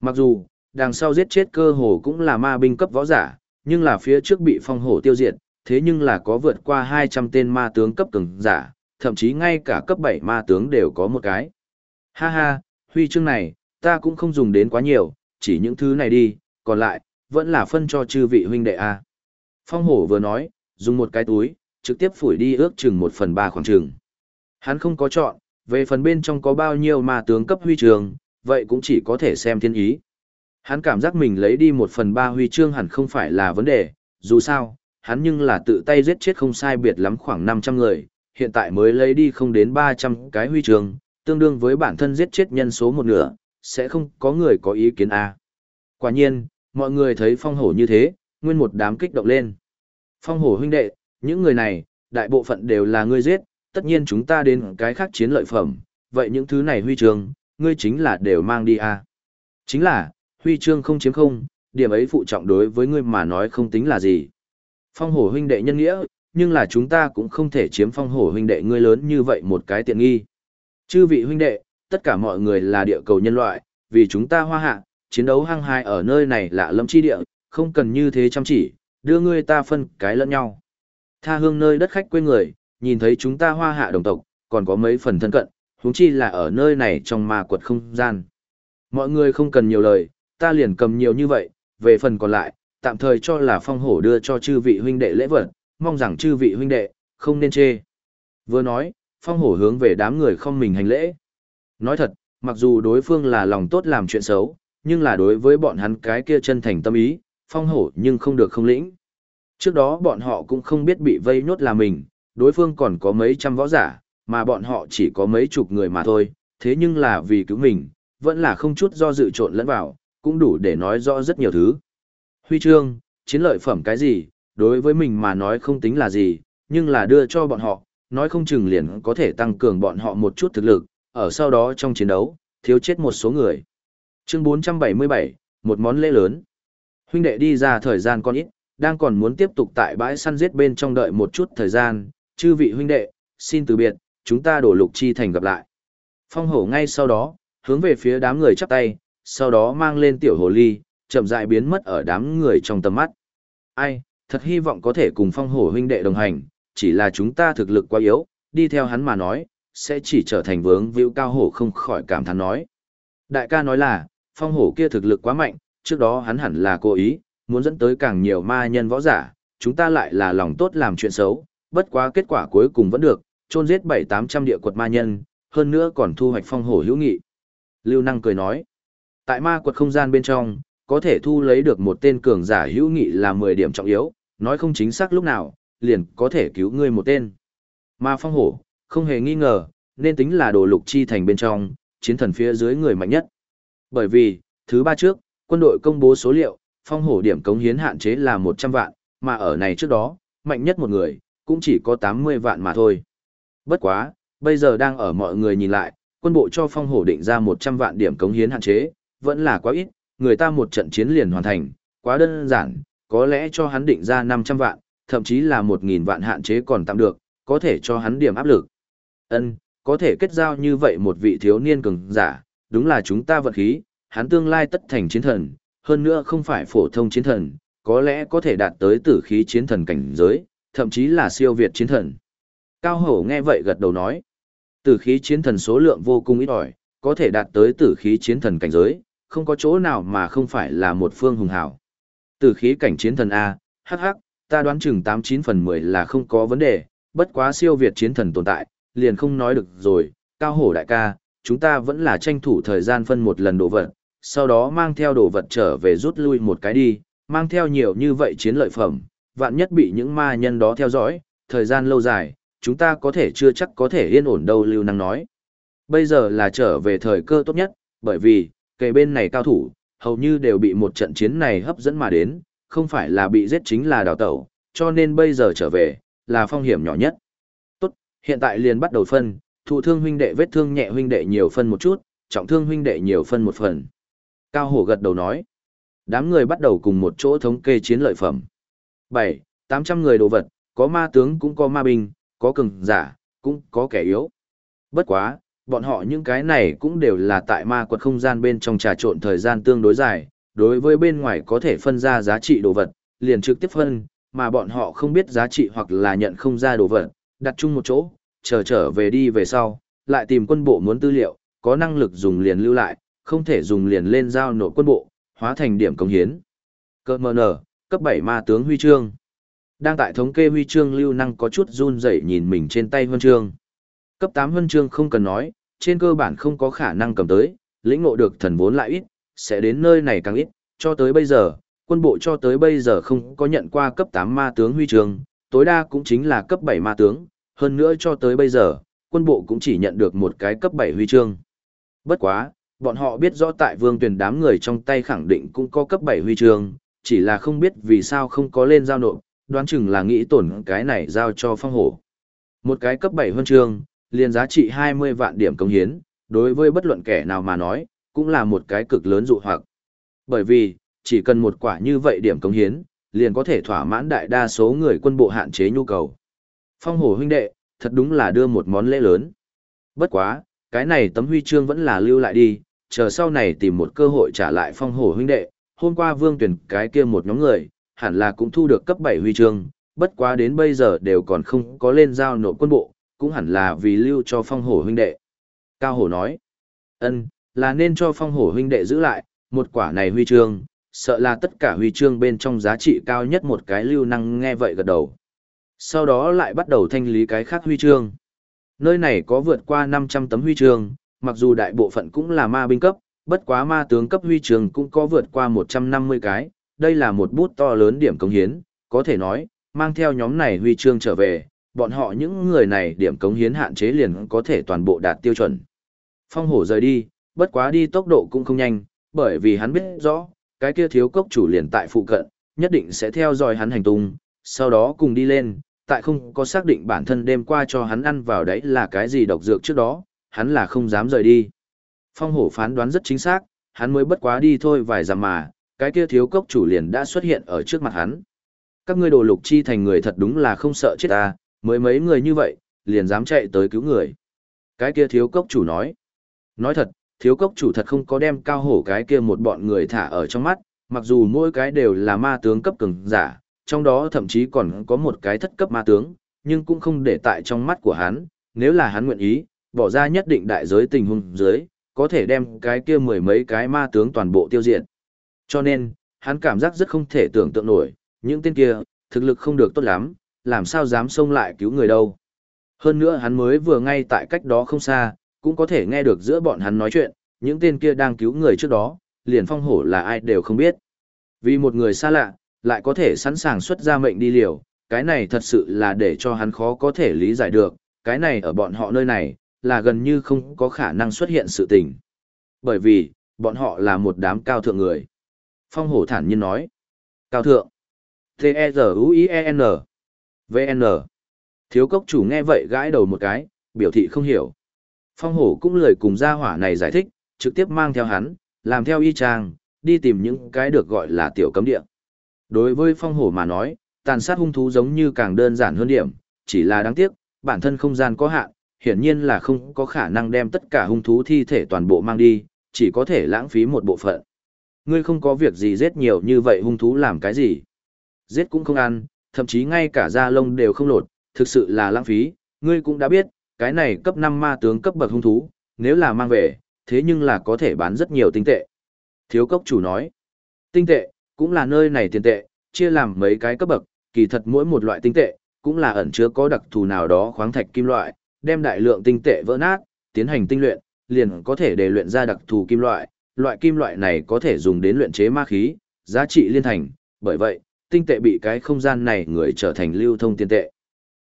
Mặc dù, đằng sau giết chết cơ hồ cũng là ma binh cấp võ giả, nhưng là phía trước bị phong hổ tiêu diệt, thế nhưng là có vượt qua 200 tên ma tướng cấp cường giả, thậm chí ngay cả cấp 7 ma tướng đều có một cái. Ha ha, huy chương này, ta cũng không dùng đến quá nhiều, chỉ những thứ này đi, còn lại, vẫn là phân cho chư vị huynh đệ a. Phong hổ vừa nói, dùng một cái túi, trực tiếp phủi đi ước chừng một phần ba khoảng chừng. Hắn không có chọn, về phần bên trong có bao nhiêu ma tướng cấp huy trường vậy cũng chỉ có thể xem thiên ý. Hắn cảm giác mình lấy đi một phần ba huy chương hẳn không phải là vấn đề, dù sao, hắn nhưng là tự tay giết chết không sai biệt lắm khoảng 500 người, hiện tại mới lấy đi không đến 300 cái huy chương, tương đương với bản thân giết chết nhân số một nửa, sẽ không có người có ý kiến A. Quả nhiên, mọi người thấy phong hổ như thế, nguyên một đám kích động lên. Phong hổ huynh đệ, những người này, đại bộ phận đều là ngươi giết, tất nhiên chúng ta đến cái khác chiến lợi phẩm, vậy những thứ này huy chương, ngươi chính là đều mang đi à? Chính là, huy chương không chiếm không, điểm ấy phụ trọng đối với ngươi mà nói không tính là gì. Phong hổ huynh đệ nhân nghĩa, nhưng là chúng ta cũng không thể chiếm phong hổ huynh đệ ngươi lớn như vậy một cái tiện nghi. Chư vị huynh đệ, tất cả mọi người là địa cầu nhân loại, vì chúng ta hoa hạ, chiến đấu hăng hai ở nơi này là lâm chi địa, không cần như thế chăm chỉ, đưa ngươi ta phân cái lẫn nhau. Tha hương nơi đất khách quê người, nhìn thấy chúng ta hoa hạ đồng tộc, còn có mấy phần thân cận, huống chi là ở nơi này trong ma quật không gian. Mọi người không cần nhiều lời, ta liền cầm nhiều như vậy, về phần còn lại, tạm thời cho là phong hổ đưa cho chư vị huynh đệ lễ vật, mong rằng chư vị huynh đệ, không nên chê. Vừa nói, phong hổ hướng về đám người không mình hành lễ. Nói thật, mặc dù đối phương là lòng tốt làm chuyện xấu, nhưng là đối với bọn hắn cái kia chân thành tâm ý, phong hổ nhưng không được không lĩnh. Trước đó bọn họ cũng không biết bị vây nhốt là mình, đối phương còn có mấy trăm võ giả, mà bọn họ chỉ có mấy chục người mà thôi, thế nhưng là vì cứu mình, vẫn là không chút do dự trộn lẫn vào, cũng đủ để nói rõ rất nhiều thứ. Huy chương, chiến lợi phẩm cái gì, đối với mình mà nói không tính là gì, nhưng là đưa cho bọn họ, nói không chừng liền có thể tăng cường bọn họ một chút thực lực, ở sau đó trong chiến đấu, thiếu chết một số người. Chương 477, một món lễ lớn. Huynh đệ đi ra thời gian con ít, đang còn muốn tiếp tục tại bãi săn giết bên trong đợi một chút thời gian, chư vị huynh đệ, xin từ biệt, chúng ta đổ lục chi thành gặp lại. Phong hổ ngay sau đó, hướng về phía đám người chắp tay, sau đó mang lên tiểu hồ ly, chậm rãi biến mất ở đám người trong tầm mắt. Ai, thật hy vọng có thể cùng phong hổ huynh đệ đồng hành, chỉ là chúng ta thực lực quá yếu, đi theo hắn mà nói, sẽ chỉ trở thành vướng víu cao hổ không khỏi cảm thán nói. Đại ca nói là, phong hổ kia thực lực quá mạnh, trước đó hắn hẳn là cố ý, muốn dẫn tới càng nhiều ma nhân võ giả, chúng ta lại là lòng tốt làm chuyện xấu, bất quá kết quả cuối cùng vẫn được, chôn giết bảy tám trăm địa quật ma nhân, hơn nữa còn thu hoạch phong hổ hữu nghị. Lưu Năng cười nói, tại ma quật không gian bên trong, có thể thu lấy được một tên cường giả hữu nghị là 10 điểm trọng yếu, nói không chính xác lúc nào, liền có thể cứu ngươi một tên. Ma phong hổ, không hề nghi ngờ, nên tính là đồ lục chi thành bên trong, chiến thần phía dưới người mạnh nhất. Bởi vì, thứ ba trước, quân đội công bố số liệu, phong hổ điểm cống hiến hạn chế là 100 vạn, mà ở này trước đó, mạnh nhất một người, cũng chỉ có 80 vạn mà thôi. Bất quá, bây giờ đang ở mọi người nhìn lại, quân bộ cho phong hổ định ra 100 vạn điểm cống hiến hạn chế, vẫn là quá ít, người ta một trận chiến liền hoàn thành, quá đơn giản, có lẽ cho hắn định ra 500 vạn, thậm chí là 1.000 vạn hạn chế còn tạm được, có thể cho hắn điểm áp lực. Ân, có thể kết giao như vậy một vị thiếu niên cường giả, đúng là chúng ta vận khí, hắn tương lai tất thành chiến thần, hơn nữa không phải phổ thông chiến thần, có lẽ có thể đạt tới tử khí chiến thần cảnh giới, thậm chí là siêu việt chiến thần. Cao Hổ nghe vậy gật đầu nói, tử khí chiến thần số lượng vô cùng ít ỏi, có thể đạt tới tử khí chiến thần cảnh giới, không có chỗ nào mà không phải là một phương hùng hảo. Tử khí cảnh chiến thần A, hắc hắc, ta đoán chừng 89 phần 10 là không có vấn đề, bất quá siêu việt chiến thần tồn tại, liền không nói được rồi, cao hổ đại ca, chúng ta vẫn là tranh thủ thời gian phân một lần đồ vật, sau đó mang theo đồ vật trở về rút lui một cái đi, mang theo nhiều như vậy chiến lợi phẩm, vạn nhất bị những ma nhân đó theo dõi, thời gian lâu dài, chúng ta có thể chưa chắc có thể yên ổn đâu lưu năng nói. Bây giờ là trở về thời cơ tốt nhất, bởi vì, kề bên này cao thủ, hầu như đều bị một trận chiến này hấp dẫn mà đến, không phải là bị giết chính là đào tẩu, cho nên bây giờ trở về, là phong hiểm nhỏ nhất. Tốt, hiện tại liền bắt đầu phân, thụ thương huynh đệ vết thương nhẹ huynh đệ nhiều phân một chút, trọng thương huynh đệ nhiều phân một phần. Cao hổ gật đầu nói. Đám người bắt đầu cùng một chỗ thống kê chiến lợi phẩm. 7. 800 người đồ vật, có ma tướng cũng có ma binh, có cường giả, cũng có kẻ yếu. Bất quá, Bọn họ những cái này cũng đều là tại ma quật không gian bên trong trà trộn thời gian tương đối dài, đối với bên ngoài có thể phân ra giá trị đồ vật, liền trực tiếp phân, mà bọn họ không biết giá trị hoặc là nhận không ra đồ vật, đặt chung một chỗ, chờ trở về đi về sau, lại tìm quân bộ muốn tư liệu, có năng lực dùng liền lưu lại, không thể dùng liền lên giao nộp quân bộ, hóa thành điểm công hiến. Cơ mờ nở, cấp 7 ma tướng huy chương. Đang tại thống kê huy chương lưu năng có chút run rẩy nhìn mình trên tay huân chương. Cấp 8 huân chương không cần nói, trên cơ bản không có khả năng cầm tới, lĩnh ngộ được thần vốn lại ít, sẽ đến nơi này càng ít, cho tới bây giờ, quân bộ cho tới bây giờ không có nhận qua cấp 8 ma tướng huy chương, tối đa cũng chính là cấp 7 ma tướng, hơn nữa cho tới bây giờ, quân bộ cũng chỉ nhận được một cái cấp 7 huy chương. Bất quá, bọn họ biết rõ tại vương tuyển đám người trong tay khẳng định cũng có cấp 7 huy chương, chỉ là không biết vì sao không có lên giao nộp, đoán chừng là nghĩ tổn cái này giao cho phong hổ. Một cái cấp 7 huân chương, liền giá trị 20 vạn điểm công hiến, đối với bất luận kẻ nào mà nói, cũng là một cái cực lớn dụ hoặc. Bởi vì, chỉ cần một quả như vậy điểm công hiến, liền có thể thỏa mãn đại đa số người quân bộ hạn chế nhu cầu. Phong hổ huynh đệ, thật đúng là đưa một món lễ lớn. Bất quá, cái này tấm huy chương vẫn là lưu lại đi, chờ sau này tìm một cơ hội trả lại phong hổ huynh đệ. Hôm qua vương tuyển cái kia một nhóm người, hẳn là cũng thu được cấp 7 huy chương, bất quá đến bây giờ đều còn không có lên giao nộp quân bộ, cũng hẳn là vì lưu cho phong hổ huynh đệ. Cao hổ nói, ân, là nên cho phong hổ huynh đệ giữ lại, một quả này huy chương, sợ là tất cả huy chương bên trong giá trị cao nhất một cái lưu năng nghe vậy gật đầu. Sau đó lại bắt đầu thanh lý cái khác huy chương. Nơi này có vượt qua 500 tấm huy chương, mặc dù đại bộ phận cũng là ma binh cấp, bất quá ma tướng cấp huy chương cũng có vượt qua 150 cái, đây là một bút to lớn điểm cống hiến, có thể nói, mang theo nhóm này huy chương trở về, bọn họ những người này điểm cống hiến hạn chế liền có thể toàn bộ đạt tiêu chuẩn. Phong hổ rời đi, bất quá đi tốc độ cũng không nhanh, bởi vì hắn biết rõ, cái kia thiếu cốc chủ liền tại phụ cận, nhất định sẽ theo dõi hắn hành tung, sau đó cùng đi lên, tại không có xác định bản thân đêm qua cho hắn ăn vào đấy là cái gì độc dược trước đó, hắn là không dám rời đi. Phong hổ phán đoán rất chính xác, hắn mới bất quá đi thôi vài dặm mà, cái kia thiếu cốc chủ liền đã xuất hiện ở trước mặt hắn. Các ngươi đồ lục chi thành người thật đúng là không sợ chết ta, mới mấy người như vậy, liền dám chạy tới cứu người. Cái kia thiếu cốc chủ nói. Nói thật, thiếu cốc chủ thật không có đem cao hổ cái kia một bọn người thả ở trong mắt, mặc dù mỗi cái đều là ma tướng cấp cường giả, trong đó thậm chí còn có một cái thất cấp ma tướng, nhưng cũng không để tại trong mắt của hắn, nếu là hắn nguyện ý, bỏ ra nhất định đại giới tình huống dưới, có thể đem cái kia mười mấy cái ma tướng toàn bộ tiêu diệt. Cho nên, hắn cảm giác rất không thể tưởng tượng nổi, những tên kia, thực lực không được tốt lắm, làm sao dám xông lại cứu người đâu. Hơn nữa hắn mới vừa ngay tại cách đó không xa, cũng có thể nghe được giữa bọn hắn nói chuyện, những tên kia đang cứu người trước đó, liền phong hổ là ai đều không biết. Vì một người xa lạ, lại có thể sẵn sàng xuất ra mệnh đi liều, cái này thật sự là để cho hắn khó có thể lý giải được, cái này ở bọn họ nơi này, là gần như không có khả năng xuất hiện sự tình. Bởi vì, bọn họ là một đám cao thượng người. Phong hổ thản nhiên nói. Cao thượng. T-E-Z-U-I-E-N. VN. Thiếu cốc chủ nghe vậy gãi đầu một cái, biểu thị không hiểu. Phong hổ cũng lời cùng gia hỏa này giải thích, trực tiếp mang theo hắn, làm theo y trang, đi tìm những cái được gọi là tiểu cấm địa. Đối với phong hổ mà nói, tàn sát hung thú giống như càng đơn giản hơn điểm, chỉ là đáng tiếc, bản thân không gian có hạn, hiển nhiên là không có khả năng đem tất cả hung thú thi thể toàn bộ mang đi, chỉ có thể lãng phí một bộ phận. Ngươi không có việc gì giết nhiều như vậy hung thú làm cái gì? Giết cũng không ăn, thậm chí ngay cả da lông đều không lột, thực sự là lãng phí, ngươi cũng đã biết, cái này cấp 5 ma tướng cấp bậc hung thú, nếu là mang về, thế nhưng là có thể bán rất nhiều tinh tệ. Thiếu cốc chủ nói, tinh tệ, cũng là nơi này tiền tệ, chia làm mấy cái cấp bậc, kỳ thật mỗi một loại tinh tệ, cũng là ẩn chứa có đặc thù nào đó khoáng thạch kim loại, đem đại lượng tinh tệ vỡ nát, tiến hành tinh luyện, liền có thể để luyện ra đặc thù kim loại, loại kim loại này có thể dùng đến luyện chế ma khí, giá trị liên thành, bởi vậy, tinh tệ bị cái không gian này người trở thành lưu thông tiền tệ.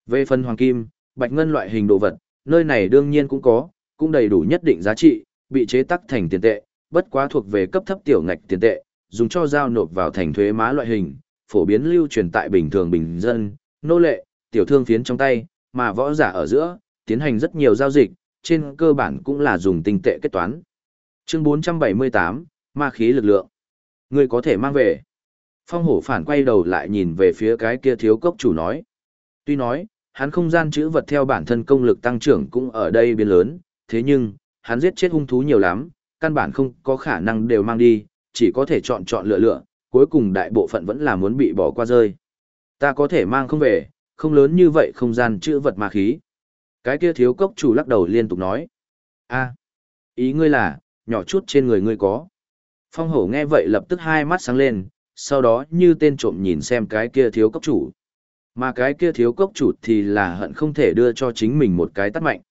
Về phần hoàng kim, bạch ngân loại hình đồ vật, nơi này đương nhiên cũng có, cũng đầy đủ nhất định giá trị, bị chế tắc thành tiền tệ, bất quá thuộc về cấp thấp tiểu ngạch tiền tệ, dùng cho giao nộp vào thành thuế má loại hình, phổ biến lưu truyền tại bình thường bình dân, nô lệ, tiểu thương phiến trong tay, mà võ giả ở giữa, tiến hành rất nhiều giao dịch, trên cơ bản cũng là dùng tinh tệ kết toán. Chương 478, ma khí lực lượng. Người có thể mang về. Phong hổ phản quay đầu lại nhìn về phía cái kia thiếu cốc chủ nói. Tuy nói, hắn không gian chữ vật theo bản thân công lực tăng trưởng cũng ở đây biến lớn, thế nhưng, hắn giết chết hung thú nhiều lắm, căn bản không có khả năng đều mang đi, chỉ có thể chọn chọn lựa lựa, cuối cùng đại bộ phận vẫn là muốn bị bỏ qua rơi. Ta có thể mang không về, không lớn như vậy không gian chữ vật ma khí. Cái kia thiếu cốc chủ lắc đầu liên tục nói. a ý ngươi là, nhỏ chút trên người ngươi có. Phong hổ nghe vậy lập tức hai mắt sáng lên, sau đó như tên trộm nhìn xem cái kia thiếu cốc chủ. Mà cái kia thiếu cốc chủ thì là hận không thể đưa cho chính mình một cái tắt mạnh.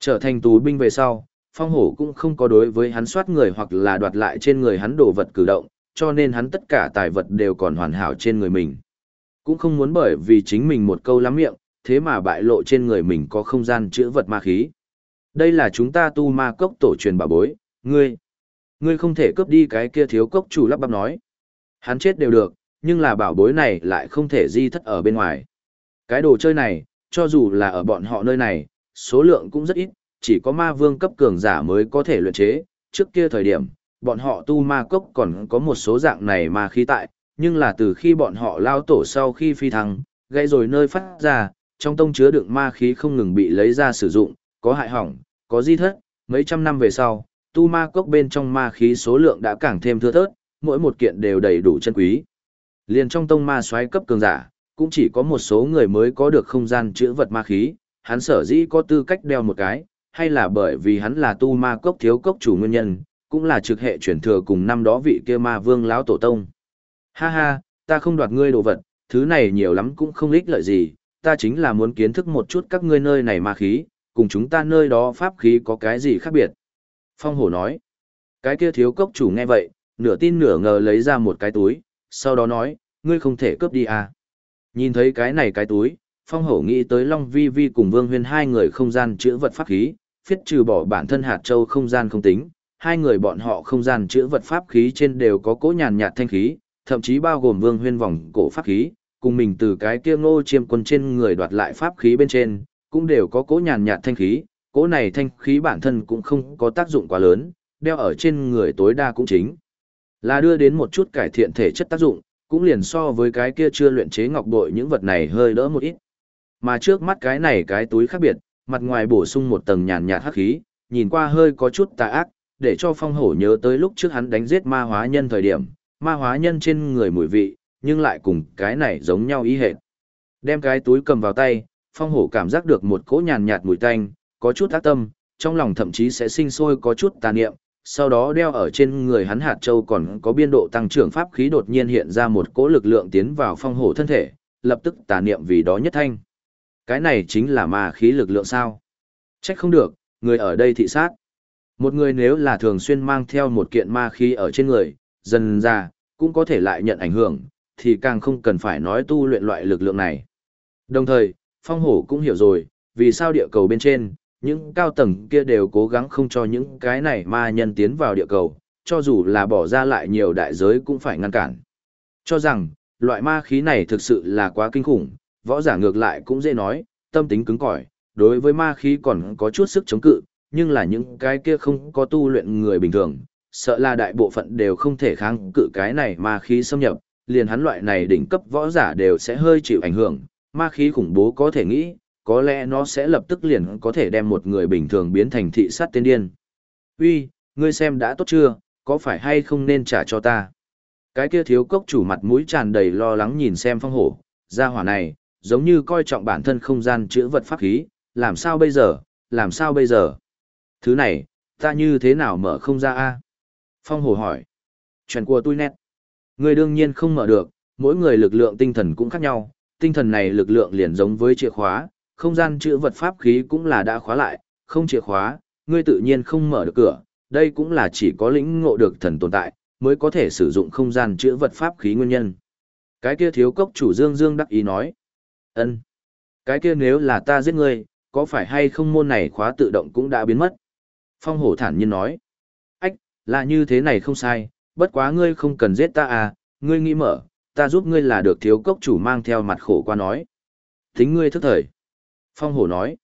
Trở thành tù binh về sau, phong hổ cũng không có đối với hắn soát người hoặc là đoạt lại trên người hắn đồ vật cử động, cho nên hắn tất cả tài vật đều còn hoàn hảo trên người mình. Cũng không muốn bởi vì chính mình một câu lắm miệng, thế mà bại lộ trên người mình có không gian chữa vật ma khí. Đây là chúng ta tu ma cốc tổ truyền bảo bối, ngươi. Ngươi không thể cướp đi cái kia thiếu cốc chủ lắp bắp nói. Hắn chết đều được, nhưng là bảo bối này lại không thể di thất ở bên ngoài. Cái đồ chơi này, cho dù là ở bọn họ nơi này, số lượng cũng rất ít, chỉ có ma vương cấp cường giả mới có thể luyện chế. Trước kia thời điểm, bọn họ tu ma cốc còn có một số dạng này ma khí tại, nhưng là từ khi bọn họ lao tổ sau khi phi thăng, gây rồi nơi phát ra, trong tông chứa đựng ma khí không ngừng bị lấy ra sử dụng, có hại hỏng, có di thất, mấy trăm năm về sau, tu ma cốc bên trong ma khí số lượng đã càng thêm thưa thớt, mỗi một kiện đều đầy đủ chân quý. Liền trong tông ma xoáy cấp cường giả, cũng chỉ có một số người mới có được không gian chữa vật ma khí, hắn sở dĩ có tư cách đeo một cái, hay là bởi vì hắn là tu ma cốc thiếu cốc chủ nguyên nhân, cũng là trực hệ chuyển thừa cùng năm đó vị kia ma vương lão tổ tông. Ha ha, ta không đoạt ngươi đồ vật, thứ này nhiều lắm cũng không ích lợi gì, ta chính là muốn kiến thức một chút các ngươi nơi này ma khí, cùng chúng ta nơi đó pháp khí có cái gì khác biệt. Phong hổ nói, cái kia thiếu cốc chủ nghe vậy, nửa tin nửa ngờ lấy ra một cái túi, sau đó nói, ngươi không thể cướp đi à. Nhìn thấy cái này cái túi, phong hổ nghĩ tới Long Vi Vi cùng Vương Huyên hai người không gian chữa vật pháp khí, phiết trừ bỏ bản thân hạt châu không gian không tính, hai người bọn họ không gian chữa vật pháp khí trên đều có cỗ nhàn nhạt thanh khí, thậm chí bao gồm Vương Huyên vòng cổ pháp khí, cùng mình từ cái kia ngô chiêm quân trên người đoạt lại pháp khí bên trên, cũng đều có cỗ nhàn nhạt thanh khí, cỗ này thanh khí bản thân cũng không có tác dụng quá lớn, đeo ở trên người tối đa cũng chính là đưa đến một chút cải thiện thể chất tác dụng, cũng liền so với cái kia chưa luyện chế ngọc bội những vật này hơi đỡ một ít. Mà trước mắt cái này cái túi khác biệt, mặt ngoài bổ sung một tầng nhàn nhạt hắc khí, nhìn qua hơi có chút tà ác, để cho phong hổ nhớ tới lúc trước hắn đánh giết ma hóa nhân thời điểm, ma hóa nhân trên người mùi vị, nhưng lại cùng cái này giống nhau ý hệt. Đem cái túi cầm vào tay, phong hổ cảm giác được một cỗ nhàn nhạt mùi tanh, có chút ác tâm, trong lòng thậm chí sẽ sinh sôi có chút tà niệm, sau đó đeo ở trên người hắn hạt châu còn có biên độ tăng trưởng pháp khí đột nhiên hiện ra một cỗ lực lượng tiến vào phong hổ thân thể, lập tức tà niệm vì đó nhất thanh. Cái này chính là ma khí lực lượng sao? Trách không được, người ở đây thị sát. Một người nếu là thường xuyên mang theo một kiện ma khí ở trên người, dần ra, cũng có thể lại nhận ảnh hưởng, thì càng không cần phải nói tu luyện loại lực lượng này. Đồng thời, phong hổ cũng hiểu rồi, vì sao địa cầu bên trên, những cao tầng kia đều cố gắng không cho những cái này ma nhân tiến vào địa cầu, cho dù là bỏ ra lại nhiều đại giới cũng phải ngăn cản. Cho rằng, loại ma khí này thực sự là quá kinh khủng, võ giả ngược lại cũng dễ nói, tâm tính cứng cỏi, đối với ma khí còn có chút sức chống cự, nhưng là những cái kia không có tu luyện người bình thường, sợ là đại bộ phận đều không thể kháng cự cái này ma khí xâm nhập, liền hắn loại này đỉnh cấp võ giả đều sẽ hơi chịu ảnh hưởng, ma khí khủng bố có thể nghĩ, có lẽ nó sẽ lập tức liền có thể đem một người bình thường biến thành thị sát tên điên. Uy, ngươi xem đã tốt chưa, có phải hay không nên trả cho ta? Cái kia thiếu cốc chủ mặt mũi tràn đầy lo lắng nhìn xem phong hổ, gia hỏa này, giống như coi trọng bản thân không gian chữa vật pháp khí, làm sao bây giờ, làm sao bây giờ? Thứ này, ta như thế nào mở không ra a? Phong hổ hỏi. Chuyện của tôi nét. Người đương nhiên không mở được, mỗi người lực lượng tinh thần cũng khác nhau, tinh thần này lực lượng liền giống với chìa khóa, không gian chữ vật pháp khí cũng là đã khóa lại, không chìa khóa, ngươi tự nhiên không mở được cửa, đây cũng là chỉ có lĩnh ngộ được thần tồn tại, mới có thể sử dụng không gian chữ vật pháp khí nguyên nhân. Cái kia thiếu cốc chủ Dương Dương đắc ý nói. ân Cái kia nếu là ta giết ngươi, có phải hay không môn này khóa tự động cũng đã biến mất? Phong hổ thản nhiên nói. Ách, là như thế này không sai, bất quá ngươi không cần giết ta à, ngươi nghĩ mở, ta giúp ngươi là được thiếu cốc chủ mang theo mặt khổ qua nói. Tính ngươi thức thời. Phong hổ nói,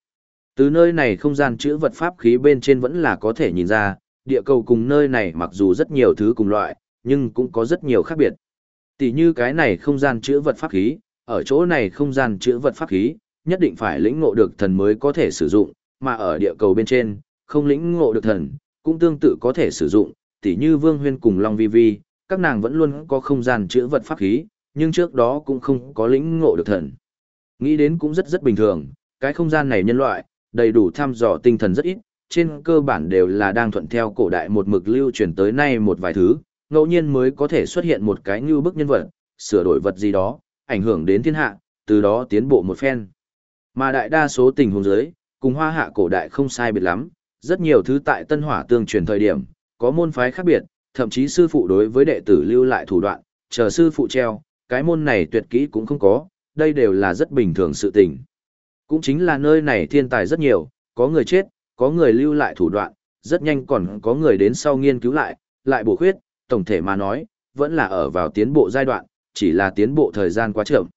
từ nơi này không gian chữ vật pháp khí bên trên vẫn là có thể nhìn ra, địa cầu cùng nơi này mặc dù rất nhiều thứ cùng loại, nhưng cũng có rất nhiều khác biệt. Tỷ như cái này không gian chữ vật pháp khí, ở chỗ này không gian chữ vật pháp khí, nhất định phải lĩnh ngộ được thần mới có thể sử dụng, mà ở địa cầu bên trên, không lĩnh ngộ được thần, cũng tương tự có thể sử dụng, tỉ như Vương Huyên cùng Long Vi Vi, các nàng vẫn luôn có không gian chữ vật pháp khí, nhưng trước đó cũng không có lĩnh ngộ được thần. Nghĩ đến cũng rất rất bình thường, cái không gian này nhân loại, đầy đủ thăm dò tinh thần rất ít, trên cơ bản đều là đang thuận theo cổ đại một mực lưu truyền tới nay một vài thứ, ngẫu nhiên mới có thể xuất hiện một cái như bức nhân vật, sửa đổi vật gì đó, ảnh hưởng đến thiên hạ, từ đó tiến bộ một phen. Mà đại đa số tình huống giới, cùng hoa hạ cổ đại không sai biệt lắm, rất nhiều thứ tại tân hỏa tương truyền thời điểm, có môn phái khác biệt, thậm chí sư phụ đối với đệ tử lưu lại thủ đoạn, chờ sư phụ treo, cái môn này tuyệt kỹ cũng không có, đây đều là rất bình thường sự tình. Cũng chính là nơi này thiên tài rất nhiều, có người chết, có người lưu lại thủ đoạn, rất nhanh còn có người đến sau nghiên cứu lại, lại bổ khuyết, tổng thể mà nói, vẫn là ở vào tiến bộ giai đoạn, chỉ là tiến bộ thời gian quá chậm.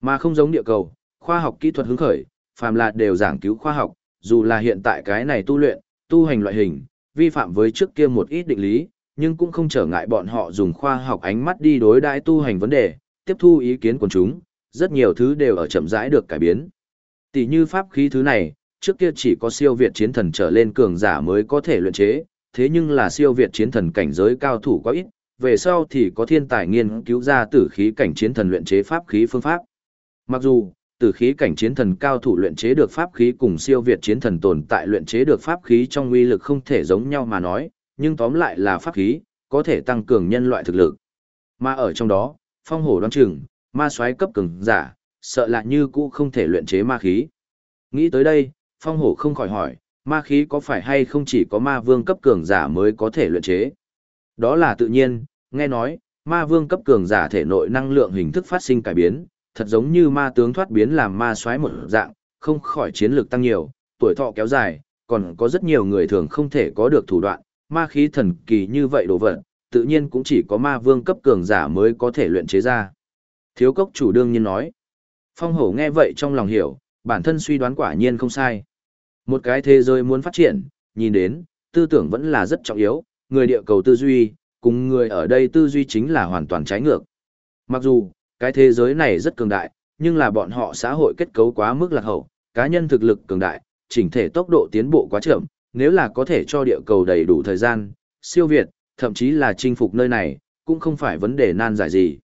Mà không giống địa cầu, khoa học kỹ thuật hứng khởi, phàm là đều giảng cứu khoa học, dù là hiện tại cái này tu luyện, tu hành loại hình, vi phạm với trước kia một ít định lý, nhưng cũng không trở ngại bọn họ dùng khoa học ánh mắt đi đối đãi tu hành vấn đề, tiếp thu ý kiến của chúng, rất nhiều thứ đều ở chậm rãi được cải biến. Tỷ như pháp khí thứ này, trước kia chỉ có siêu việt chiến thần trở lên cường giả mới có thể luyện chế, thế nhưng là siêu việt chiến thần cảnh giới cao thủ quá ít, về sau thì có thiên tài nghiên cứu ra tử khí cảnh chiến thần luyện chế pháp khí phương pháp. Mặc dù, tử khí cảnh chiến thần cao thủ luyện chế được pháp khí cùng siêu việt chiến thần tồn tại luyện chế được pháp khí trong uy lực không thể giống nhau mà nói, nhưng tóm lại là pháp khí, có thể tăng cường nhân loại thực lực. Mà ở trong đó, phong hổ đoán chừng, ma soái cấp cường giả, sợ là như cũ không thể luyện chế ma khí. Nghĩ tới đây, phong hổ không khỏi hỏi, ma khí có phải hay không chỉ có ma vương cấp cường giả mới có thể luyện chế? Đó là tự nhiên, nghe nói, ma vương cấp cường giả thể nội năng lượng hình thức phát sinh cải biến, thật giống như ma tướng thoát biến làm ma xoáy một dạng, không khỏi chiến lược tăng nhiều, tuổi thọ kéo dài, còn có rất nhiều người thường không thể có được thủ đoạn, ma khí thần kỳ như vậy đồ vật, tự nhiên cũng chỉ có ma vương cấp cường giả mới có thể luyện chế ra. Thiếu cốc chủ đương nhiên nói. Phong hổ nghe vậy trong lòng hiểu, bản thân suy đoán quả nhiên không sai. Một cái thế giới muốn phát triển, nhìn đến, tư tưởng vẫn là rất trọng yếu, người địa cầu tư duy, cùng người ở đây tư duy chính là hoàn toàn trái ngược. Mặc dù, cái thế giới này rất cường đại, nhưng là bọn họ xã hội kết cấu quá mức lạc hậu, cá nhân thực lực cường đại, chỉnh thể tốc độ tiến bộ quá chậm, nếu là có thể cho địa cầu đầy đủ thời gian, siêu việt, thậm chí là chinh phục nơi này, cũng không phải vấn đề nan giải gì.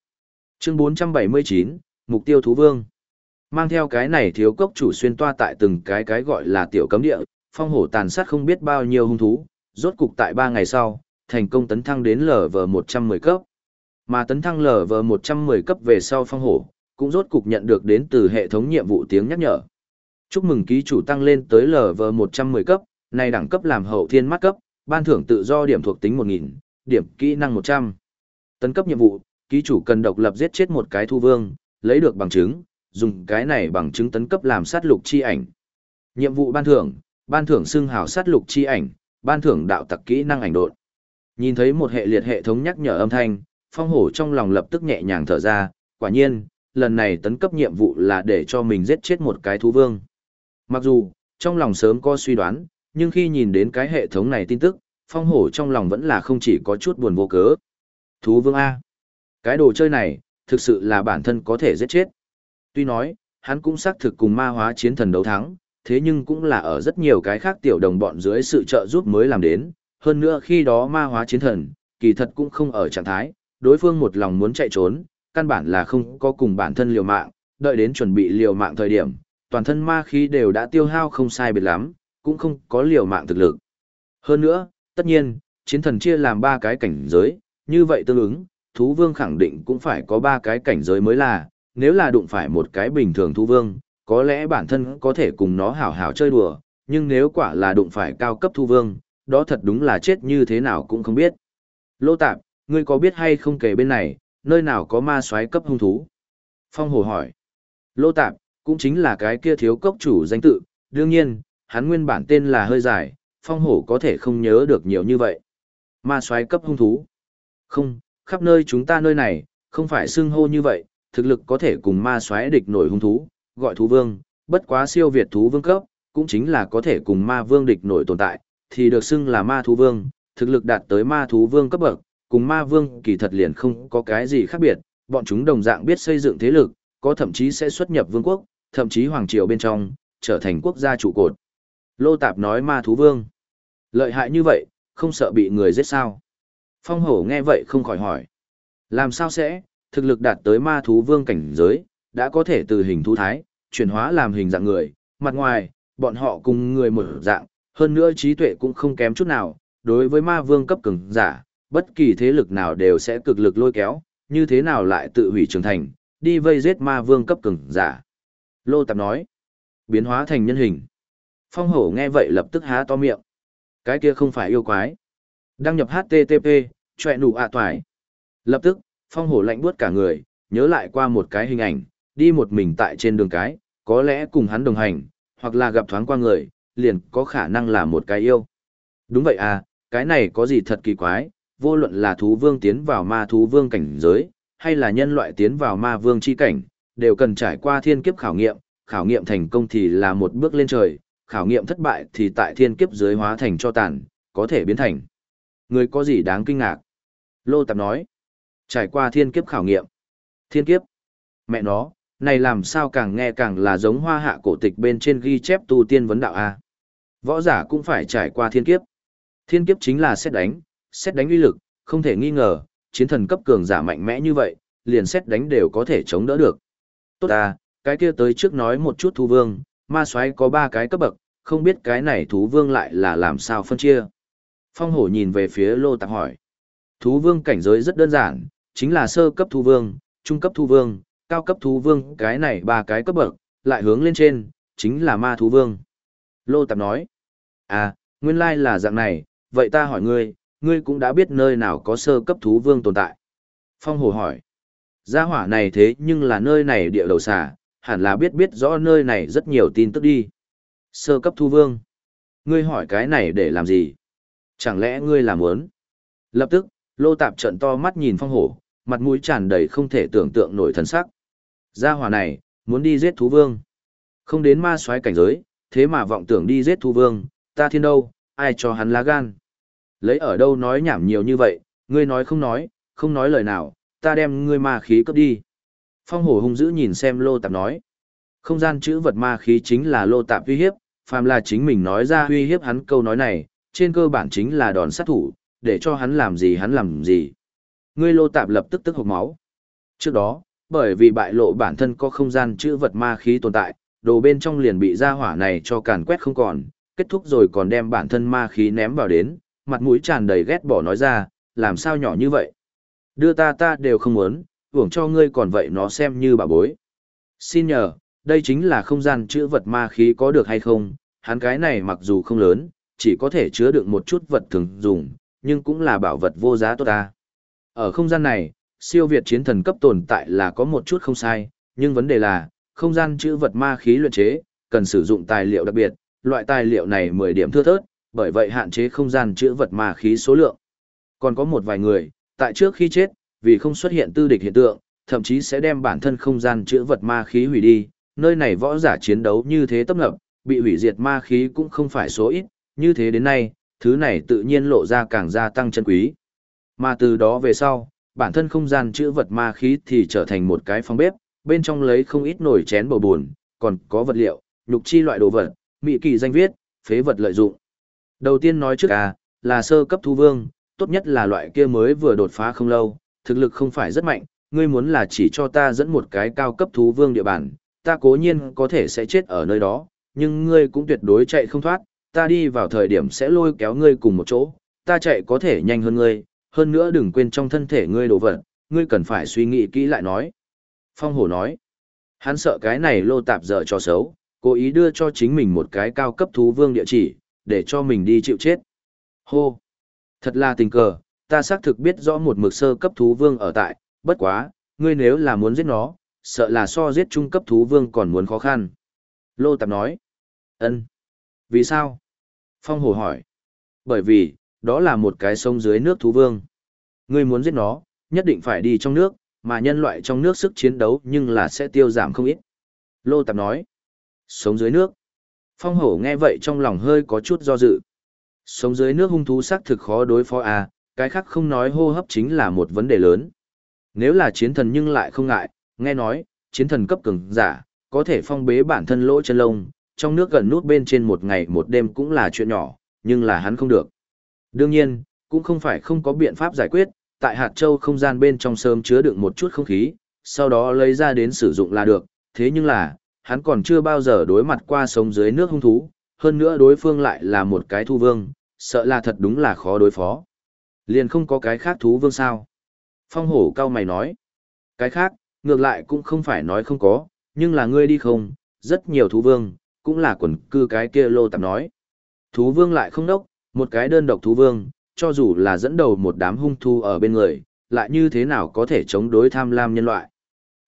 Chương 479, Mục tiêu Thú Vương Mang theo cái này thiếu cốc chủ xuyên toa tại từng cái cái gọi là tiểu cấm địa, phong hổ tàn sát không biết bao nhiêu hung thú, rốt cục tại 3 ngày sau, thành công tấn thăng đến LV110 cấp. Mà tấn thăng LV110 cấp về sau phong hổ, cũng rốt cục nhận được đến từ hệ thống nhiệm vụ tiếng nhắc nhở. Chúc mừng ký chủ tăng lên tới LV110 cấp, này đẳng cấp làm hậu thiên mắt cấp, ban thưởng tự do điểm thuộc tính 1000, điểm kỹ năng 100. Tấn cấp nhiệm vụ, ký chủ cần độc lập giết chết một cái thu vương, lấy được bằng chứng, dùng cái này bằng chứng tấn cấp làm sát lục chi ảnh. Nhiệm vụ ban thưởng, ban thưởng xưng hào sát lục chi ảnh, ban thưởng đạo tặc kỹ năng ảnh độn. Nhìn thấy một hệ liệt hệ thống nhắc nhở âm thanh, phong hổ trong lòng lập tức nhẹ nhàng thở ra, quả nhiên, lần này tấn cấp nhiệm vụ là để cho mình giết chết một cái thú vương. Mặc dù, trong lòng sớm có suy đoán, nhưng khi nhìn đến cái hệ thống này tin tức, phong hổ trong lòng vẫn là không chỉ có chút buồn vô cớ. Thú vương A. Cái đồ chơi này, thực sự là bản thân có thể giết chết. Tuy nói, hắn cũng xác thực cùng ma hóa chiến thần đấu thắng, thế nhưng cũng là ở rất nhiều cái khác tiểu đồng bọn dưới sự trợ giúp mới làm đến. Hơn nữa khi đó ma hóa chiến thần, kỳ thật cũng không ở trạng thái, đối phương một lòng muốn chạy trốn, căn bản là không có cùng bản thân liều mạng, đợi đến chuẩn bị liều mạng thời điểm, toàn thân ma khí đều đã tiêu hao không sai biệt lắm, cũng không có liều mạng thực lực. Hơn nữa, tất nhiên, chiến thần chia làm ba cái cảnh giới, như vậy tương ứng, thú vương khẳng định cũng phải có ba cái cảnh giới mới là, nếu là đụng phải một cái bình thường thú vương, có lẽ bản thân có thể cùng nó hảo hảo chơi đùa, nhưng nếu quả là đụng phải cao cấp thú vương, đó thật đúng là chết như thế nào cũng không biết. Lô tạp, ngươi có biết hay không kể bên này, nơi nào có ma soái cấp hung thú? Phong hồ hỏi. Lô tạp, cũng chính là cái kia thiếu cốc chủ danh tự, đương nhiên, hắn nguyên bản tên là hơi dài, phong hổ có thể không nhớ được nhiều như vậy. Ma soái cấp hung thú. Không, khắp nơi chúng ta nơi này, không phải xưng hô như vậy, thực lực có thể cùng ma soái địch nổi hung thú, gọi thú vương, bất quá siêu việt thú vương cấp, cũng chính là có thể cùng ma vương địch nổi tồn tại, thì được xưng là ma thú vương, thực lực đạt tới ma thú vương cấp bậc, cùng ma vương kỳ thật liền không có cái gì khác biệt, bọn chúng đồng dạng biết xây dựng thế lực, có thậm chí sẽ xuất nhập vương quốc, thậm chí hoàng triều bên trong, trở thành quốc gia trụ cột. Lô Tạp nói ma thú vương. Lợi hại như vậy, không sợ bị người giết sao? Phong hổ nghe vậy không khỏi hỏi. Làm sao sẽ, thực lực đạt tới ma thú vương cảnh giới, đã có thể từ hình thú thái, chuyển hóa làm hình dạng người, mặt ngoài, bọn họ cùng người một dạng, hơn nữa trí tuệ cũng không kém chút nào, đối với ma vương cấp cường giả, bất kỳ thế lực nào đều sẽ cực lực lôi kéo, như thế nào lại tự hủy trưởng thành, đi vây giết ma vương cấp cường giả. Lô Tạp nói, biến hóa thành nhân hình. Phong hổ nghe vậy lập tức há to miệng. Cái kia không phải yêu quái. Đăng nhập HTTP, chọe nụ ạ toài. Lập tức, phong hổ lạnh buốt cả người, nhớ lại qua một cái hình ảnh, đi một mình tại trên đường cái, có lẽ cùng hắn đồng hành, hoặc là gặp thoáng qua người, liền có khả năng là một cái yêu. Đúng vậy à, cái này có gì thật kỳ quái, vô luận là thú vương tiến vào ma thú vương cảnh giới, hay là nhân loại tiến vào ma vương chi cảnh, đều cần trải qua thiên kiếp khảo nghiệm, khảo nghiệm thành công thì là một bước lên trời, khảo nghiệm thất bại thì tại thiên kiếp dưới hóa thành cho tàn, có thể biến thành. Người có gì đáng kinh ngạc? Lô Tạp nói, trải qua thiên kiếp khảo nghiệm. Thiên kiếp? Mẹ nó, này làm sao càng nghe càng là giống hoa hạ cổ tịch bên trên ghi chép tu tiên vấn đạo A. Võ giả cũng phải trải qua thiên kiếp. Thiên kiếp chính là xét đánh, xét đánh uy lực, không thể nghi ngờ, chiến thần cấp cường giả mạnh mẽ như vậy, liền xét đánh đều có thể chống đỡ được. Tốt à, cái kia tới trước nói một chút thú vương, ma soái có ba cái cấp bậc, không biết cái này thú vương lại là làm sao phân chia. Phong hổ nhìn về phía lô tạp hỏi. Thú vương cảnh giới rất đơn giản, chính là sơ cấp thú vương, trung cấp thú vương, cao cấp thú vương, cái này ba cái cấp bậc, lại hướng lên trên, chính là ma thú vương. Lô tạp nói. À, nguyên lai là dạng này, vậy ta hỏi ngươi, ngươi cũng đã biết nơi nào có sơ cấp thú vương tồn tại. Phong hồ hỏi. Gia hỏa này thế nhưng là nơi này địa đầu xà, hẳn là biết biết rõ nơi này rất nhiều tin tức đi. Sơ cấp thú vương. Ngươi hỏi cái này để làm gì? Chẳng lẽ ngươi làm muốn? Lập tức, lô tạp trận to mắt nhìn phong hổ, mặt mũi tràn đầy không thể tưởng tượng nổi thần sắc. Gia hỏa này, muốn đi giết thú vương. Không đến ma soái cảnh giới, thế mà vọng tưởng đi giết thú vương, ta thiên đâu, ai cho hắn lá gan. Lấy ở đâu nói nhảm nhiều như vậy, ngươi nói không nói, không nói lời nào, ta đem ngươi ma khí cấp đi. Phong hổ hung dữ nhìn xem lô tạp nói. Không gian chữ vật ma khí chính là lô tạp uy hiếp, phàm là chính mình nói ra uy hiếp hắn câu nói này, trên cơ bản chính là đòn sát thủ, để cho hắn làm gì hắn làm gì. Ngươi lô tạp lập tức tức hộc máu. Trước đó, bởi vì bại lộ bản thân có không gian chữ vật ma khí tồn tại, đồ bên trong liền bị ra hỏa này cho càn quét không còn, kết thúc rồi còn đem bản thân ma khí ném vào đến, mặt mũi tràn đầy ghét bỏ nói ra, làm sao nhỏ như vậy. Đưa ta ta đều không muốn, hưởng cho ngươi còn vậy nó xem như bà bối. Xin nhờ, đây chính là không gian chữ vật ma khí có được hay không, hắn cái này mặc dù không lớn, chỉ có thể chứa được một chút vật thường dùng, nhưng cũng là bảo vật vô giá tốt ta. Ở không gian này, siêu việt chiến thần cấp tồn tại là có một chút không sai, nhưng vấn đề là, không gian chữ vật ma khí luyện chế, cần sử dụng tài liệu đặc biệt, loại tài liệu này 10 điểm thưa thớt, bởi vậy hạn chế không gian chữ vật ma khí số lượng. Còn có một vài người, tại trước khi chết, vì không xuất hiện tư địch hiện tượng, thậm chí sẽ đem bản thân không gian chữ vật ma khí hủy đi, nơi này võ giả chiến đấu như thế tấp nập, bị hủy diệt ma khí cũng không phải số ít, như thế đến nay, thứ này tự nhiên lộ ra càng gia tăng chân quý. Mà từ đó về sau, bản thân không gian chữ vật ma khí thì trở thành một cái phòng bếp, bên trong lấy không ít nồi chén bầu buồn, còn có vật liệu, nhục chi loại đồ vật, mỹ kỳ danh viết, phế vật lợi dụng. Đầu tiên nói trước à, là sơ cấp thu vương, tốt nhất là loại kia mới vừa đột phá không lâu, thực lực không phải rất mạnh, ngươi muốn là chỉ cho ta dẫn một cái cao cấp thú vương địa bàn, ta cố nhiên có thể sẽ chết ở nơi đó, nhưng ngươi cũng tuyệt đối chạy không thoát, ta đi vào thời điểm sẽ lôi kéo ngươi cùng một chỗ, ta chạy có thể nhanh hơn ngươi, hơn nữa đừng quên trong thân thể ngươi đồ vật, ngươi cần phải suy nghĩ kỹ lại nói. Phong hổ nói, hắn sợ cái này lô tạp dở cho xấu, cố ý đưa cho chính mình một cái cao cấp thú vương địa chỉ, để cho mình đi chịu chết. Hô! Thật là tình cờ, ta xác thực biết rõ một mực sơ cấp thú vương ở tại, bất quá, ngươi nếu là muốn giết nó, sợ là so giết trung cấp thú vương còn muốn khó khăn. Lô Tạp nói. ân Vì sao? Phong Hồ hỏi. Bởi vì, đó là một cái sông dưới nước thú vương. Ngươi muốn giết nó, nhất định phải đi trong nước, mà nhân loại trong nước sức chiến đấu nhưng là sẽ tiêu giảm không ít. Lô Tạp nói. Sống dưới nước. Phong hổ nghe vậy trong lòng hơi có chút do dự. Sống dưới nước hung thú xác thực khó đối phó à, cái khác không nói hô hấp chính là một vấn đề lớn. Nếu là chiến thần nhưng lại không ngại, nghe nói, chiến thần cấp cường giả, có thể phong bế bản thân lỗ chân lông, trong nước gần nút bên trên một ngày một đêm cũng là chuyện nhỏ, nhưng là hắn không được. Đương nhiên, cũng không phải không có biện pháp giải quyết, tại hạt châu không gian bên trong sớm chứa đựng một chút không khí, sau đó lấy ra đến sử dụng là được, thế nhưng là, hắn còn chưa bao giờ đối mặt qua sống dưới nước hung thú, hơn nữa đối phương lại là một cái thu vương, sợ là thật đúng là khó đối phó. Liền không có cái khác thú vương sao. Phong hổ cao mày nói, cái khác, ngược lại cũng không phải nói không có, nhưng là ngươi đi không, rất nhiều thú vương, cũng là quần cư cái kia lô tạp nói. Thú vương lại không đốc, một cái đơn độc thú vương, cho dù là dẫn đầu một đám hung thu ở bên người, lại như thế nào có thể chống đối tham lam nhân loại.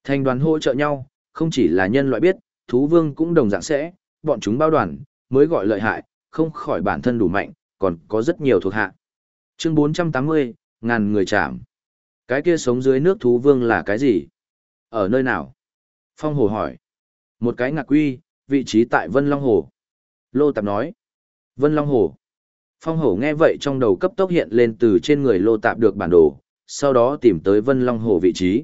Thành đoàn hỗ trợ nhau, không chỉ là nhân loại biết, thú vương cũng đồng dạng sẽ, bọn chúng bao đoàn, mới gọi lợi hại, không khỏi bản thân đủ mạnh, còn có rất nhiều thuộc hạ. Chương 480, ngàn người chạm. Cái kia sống dưới nước thú vương là cái gì? Ở nơi nào? Phong Hồ hỏi. Một cái ngạc quy, vị trí tại Vân Long Hồ. Lô Tạp nói. Vân Long Hồ. Phong Hổ nghe vậy trong đầu cấp tốc hiện lên từ trên người Lô Tạp được bản đồ, sau đó tìm tới Vân Long Hồ vị trí.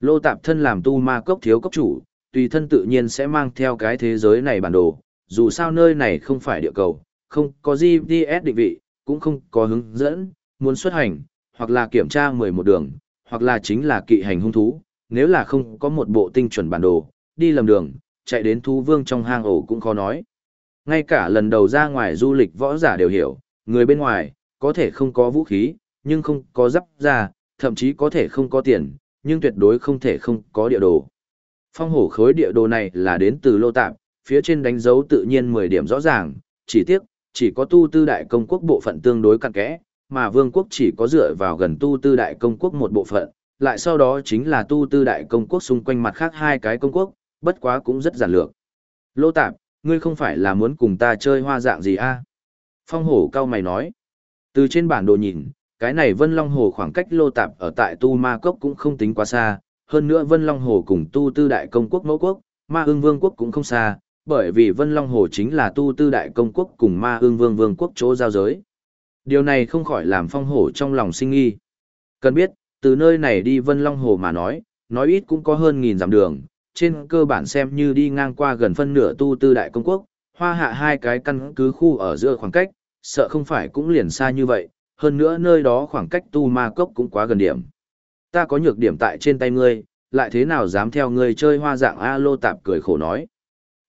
Lô Tạp thân làm tu ma cốc thiếu cốc chủ, tùy thân tự nhiên sẽ mang theo cái thế giới này bản đồ, dù sao nơi này không phải địa cầu, không có GPS định vị, cũng không có hướng dẫn, muốn xuất hành, hoặc là kiểm tra 11 đường, hoặc là chính là kỵ hành hung thú, nếu là không có một bộ tinh chuẩn bản đồ, đi lầm đường, chạy đến thú vương trong hang ổ cũng khó nói. Ngay cả lần đầu ra ngoài du lịch võ giả đều hiểu, người bên ngoài, có thể không có vũ khí, nhưng không có giáp ra, thậm chí có thể không có tiền, nhưng tuyệt đối không thể không có địa đồ. Phong hổ khối địa đồ này là đến từ lô tạp, phía trên đánh dấu tự nhiên 10 điểm rõ ràng, chỉ tiếc, chỉ có tu tư đại công quốc bộ phận tương đối cặn kẽ, mà vương quốc chỉ có dựa vào gần tu tư đại công quốc một bộ phận, lại sau đó chính là tu tư đại công quốc xung quanh mặt khác hai cái công quốc, bất quá cũng rất giản lược. Lô tạp, ngươi không phải là muốn cùng ta chơi hoa dạng gì a? Phong hổ cao mày nói. Từ trên bản đồ nhìn, cái này Vân Long Hồ khoảng cách lô tạp ở tại Tu Ma Cốc cũng không tính quá xa, hơn nữa Vân Long Hồ cùng Tu Tư Đại Công Quốc Mẫu Quốc, Ma Ưng Vương Quốc cũng không xa, bởi vì Vân Long Hồ chính là Tu Tư Đại Công Quốc cùng Ma Ưng Vương Vương Quốc chỗ giao giới. Điều này không khỏi làm phong hổ trong lòng sinh nghi. Cần biết, từ nơi này đi Vân Long Hồ mà nói, nói ít cũng có hơn nghìn dặm đường, trên cơ bản xem như đi ngang qua gần phân nửa tu tư đại công quốc, hoa hạ hai cái căn cứ khu ở giữa khoảng cách, sợ không phải cũng liền xa như vậy, hơn nữa nơi đó khoảng cách tu ma cốc cũng quá gần điểm. Ta có nhược điểm tại trên tay ngươi, lại thế nào dám theo ngươi chơi hoa dạng A lô tạp cười khổ nói.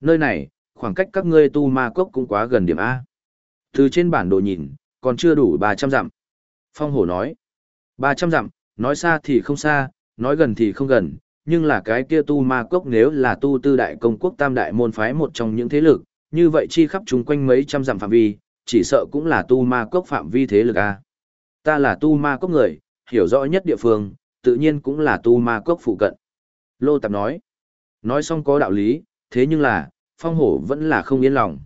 Nơi này, khoảng cách các ngươi tu ma cốc cũng quá gần điểm A. Từ trên bản đồ nhìn, còn chưa đủ 300 dặm. Phong hổ nói, 300 dặm, nói xa thì không xa, nói gần thì không gần, nhưng là cái kia tu ma cốc nếu là tu tư đại công quốc tam đại môn phái một trong những thế lực, như vậy chi khắp chúng quanh mấy trăm dặm phạm vi, chỉ sợ cũng là tu ma cốc phạm vi thế lực a. Ta là tu ma cốc người, hiểu rõ nhất địa phương, tự nhiên cũng là tu ma cốc phụ cận. Lô Tạp nói, nói xong có đạo lý, thế nhưng là, phong hổ vẫn là không yên lòng.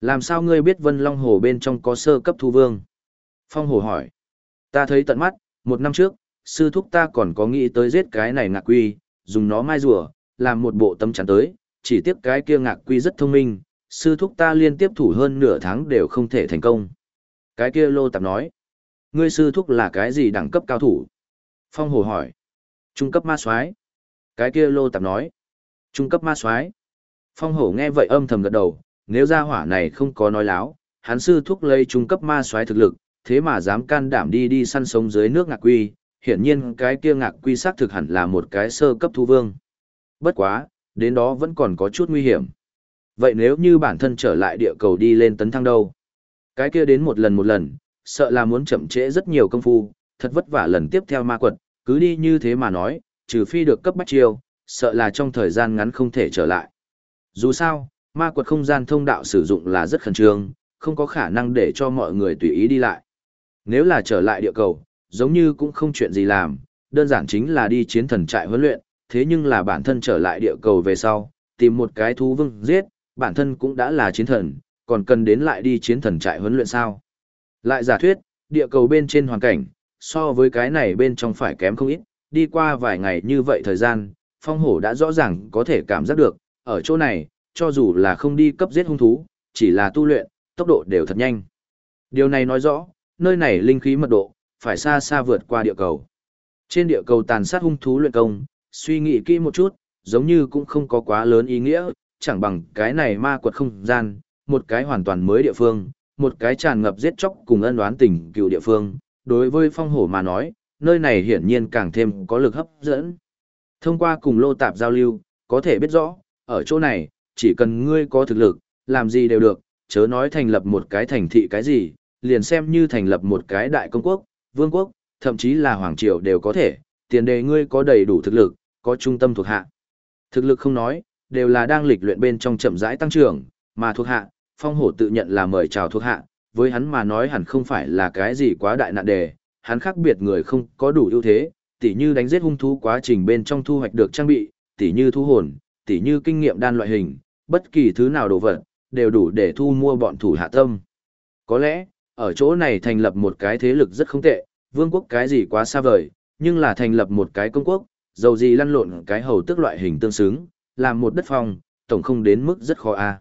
Làm sao ngươi biết Vân Long Hồ bên trong có sơ cấp thu vương? Phong hổ hỏi, ta thấy tận mắt, một năm trước, sư thúc ta còn có nghĩ tới giết cái này ngạc quy, dùng nó mai rùa, làm một bộ tâm chắn tới, chỉ tiếc cái kia ngạc quy rất thông minh, sư thúc ta liên tiếp thủ hơn nửa tháng đều không thể thành công. Cái kia lô tạp nói, ngươi sư thúc là cái gì đẳng cấp cao thủ? Phong hồ hỏi, trung cấp ma soái Cái kia lô tạp nói, trung cấp ma soái Phong hổ nghe vậy âm thầm gật đầu, nếu ra hỏa này không có nói láo, hắn sư thúc lấy trung cấp ma soái thực lực, thế mà dám can đảm đi đi săn sống dưới nước ngạc quy, hiển nhiên cái kia ngạc quy xác thực hẳn là một cái sơ cấp thu vương. Bất quá, đến đó vẫn còn có chút nguy hiểm. Vậy nếu như bản thân trở lại địa cầu đi lên tấn thăng đâu? Cái kia đến một lần một lần, sợ là muốn chậm trễ rất nhiều công phu, thật vất vả lần tiếp theo ma quật, cứ đi như thế mà nói, trừ phi được cấp bách chiêu, sợ là trong thời gian ngắn không thể trở lại. Dù sao, ma quật không gian thông đạo sử dụng là rất khẩn trương, không có khả năng để cho mọi người tùy ý đi lại. Nếu là trở lại địa cầu, giống như cũng không chuyện gì làm, đơn giản chính là đi chiến thần trại huấn luyện, thế nhưng là bản thân trở lại địa cầu về sau, tìm một cái thú vương giết, bản thân cũng đã là chiến thần, còn cần đến lại đi chiến thần trại huấn luyện sao. Lại giả thuyết, địa cầu bên trên hoàn cảnh, so với cái này bên trong phải kém không ít, đi qua vài ngày như vậy thời gian, phong hổ đã rõ ràng có thể cảm giác được, ở chỗ này, cho dù là không đi cấp giết hung thú, chỉ là tu luyện, tốc độ đều thật nhanh. Điều này nói rõ, nơi này linh khí mật độ, phải xa xa vượt qua địa cầu. Trên địa cầu tàn sát hung thú luyện công, suy nghĩ kỹ một chút, giống như cũng không có quá lớn ý nghĩa, chẳng bằng cái này ma quật không gian, một cái hoàn toàn mới địa phương, một cái tràn ngập giết chóc cùng ân oán tình cựu địa phương, đối với phong hổ mà nói, nơi này hiển nhiên càng thêm có lực hấp dẫn. Thông qua cùng lô tạp giao lưu, có thể biết rõ, ở chỗ này, chỉ cần ngươi có thực lực, làm gì đều được, chớ nói thành lập một cái thành thị cái gì, liền xem như thành lập một cái đại công quốc, vương quốc, thậm chí là hoàng triều đều có thể, tiền đề ngươi có đầy đủ thực lực, có trung tâm thuộc hạ. Thực lực không nói, đều là đang lịch luyện bên trong chậm rãi tăng trưởng, mà thuộc hạ, phong hổ tự nhận là mời chào thuộc hạ, với hắn mà nói hẳn không phải là cái gì quá đại nạn đề, hắn khác biệt người không có đủ ưu thế, tỉ như đánh giết hung thú quá trình bên trong thu hoạch được trang bị, tỉ như thu hồn, tỉ như kinh nghiệm đan loại hình, bất kỳ thứ nào đồ vật, đều đủ để thu mua bọn thủ hạ tâm. Có lẽ, ở chỗ này thành lập một cái thế lực rất không tệ, vương quốc cái gì quá xa vời, nhưng là thành lập một cái công quốc, dầu gì lăn lộn cái hầu tức loại hình tương xứng, làm một đất phòng tổng không đến mức rất khó a. À.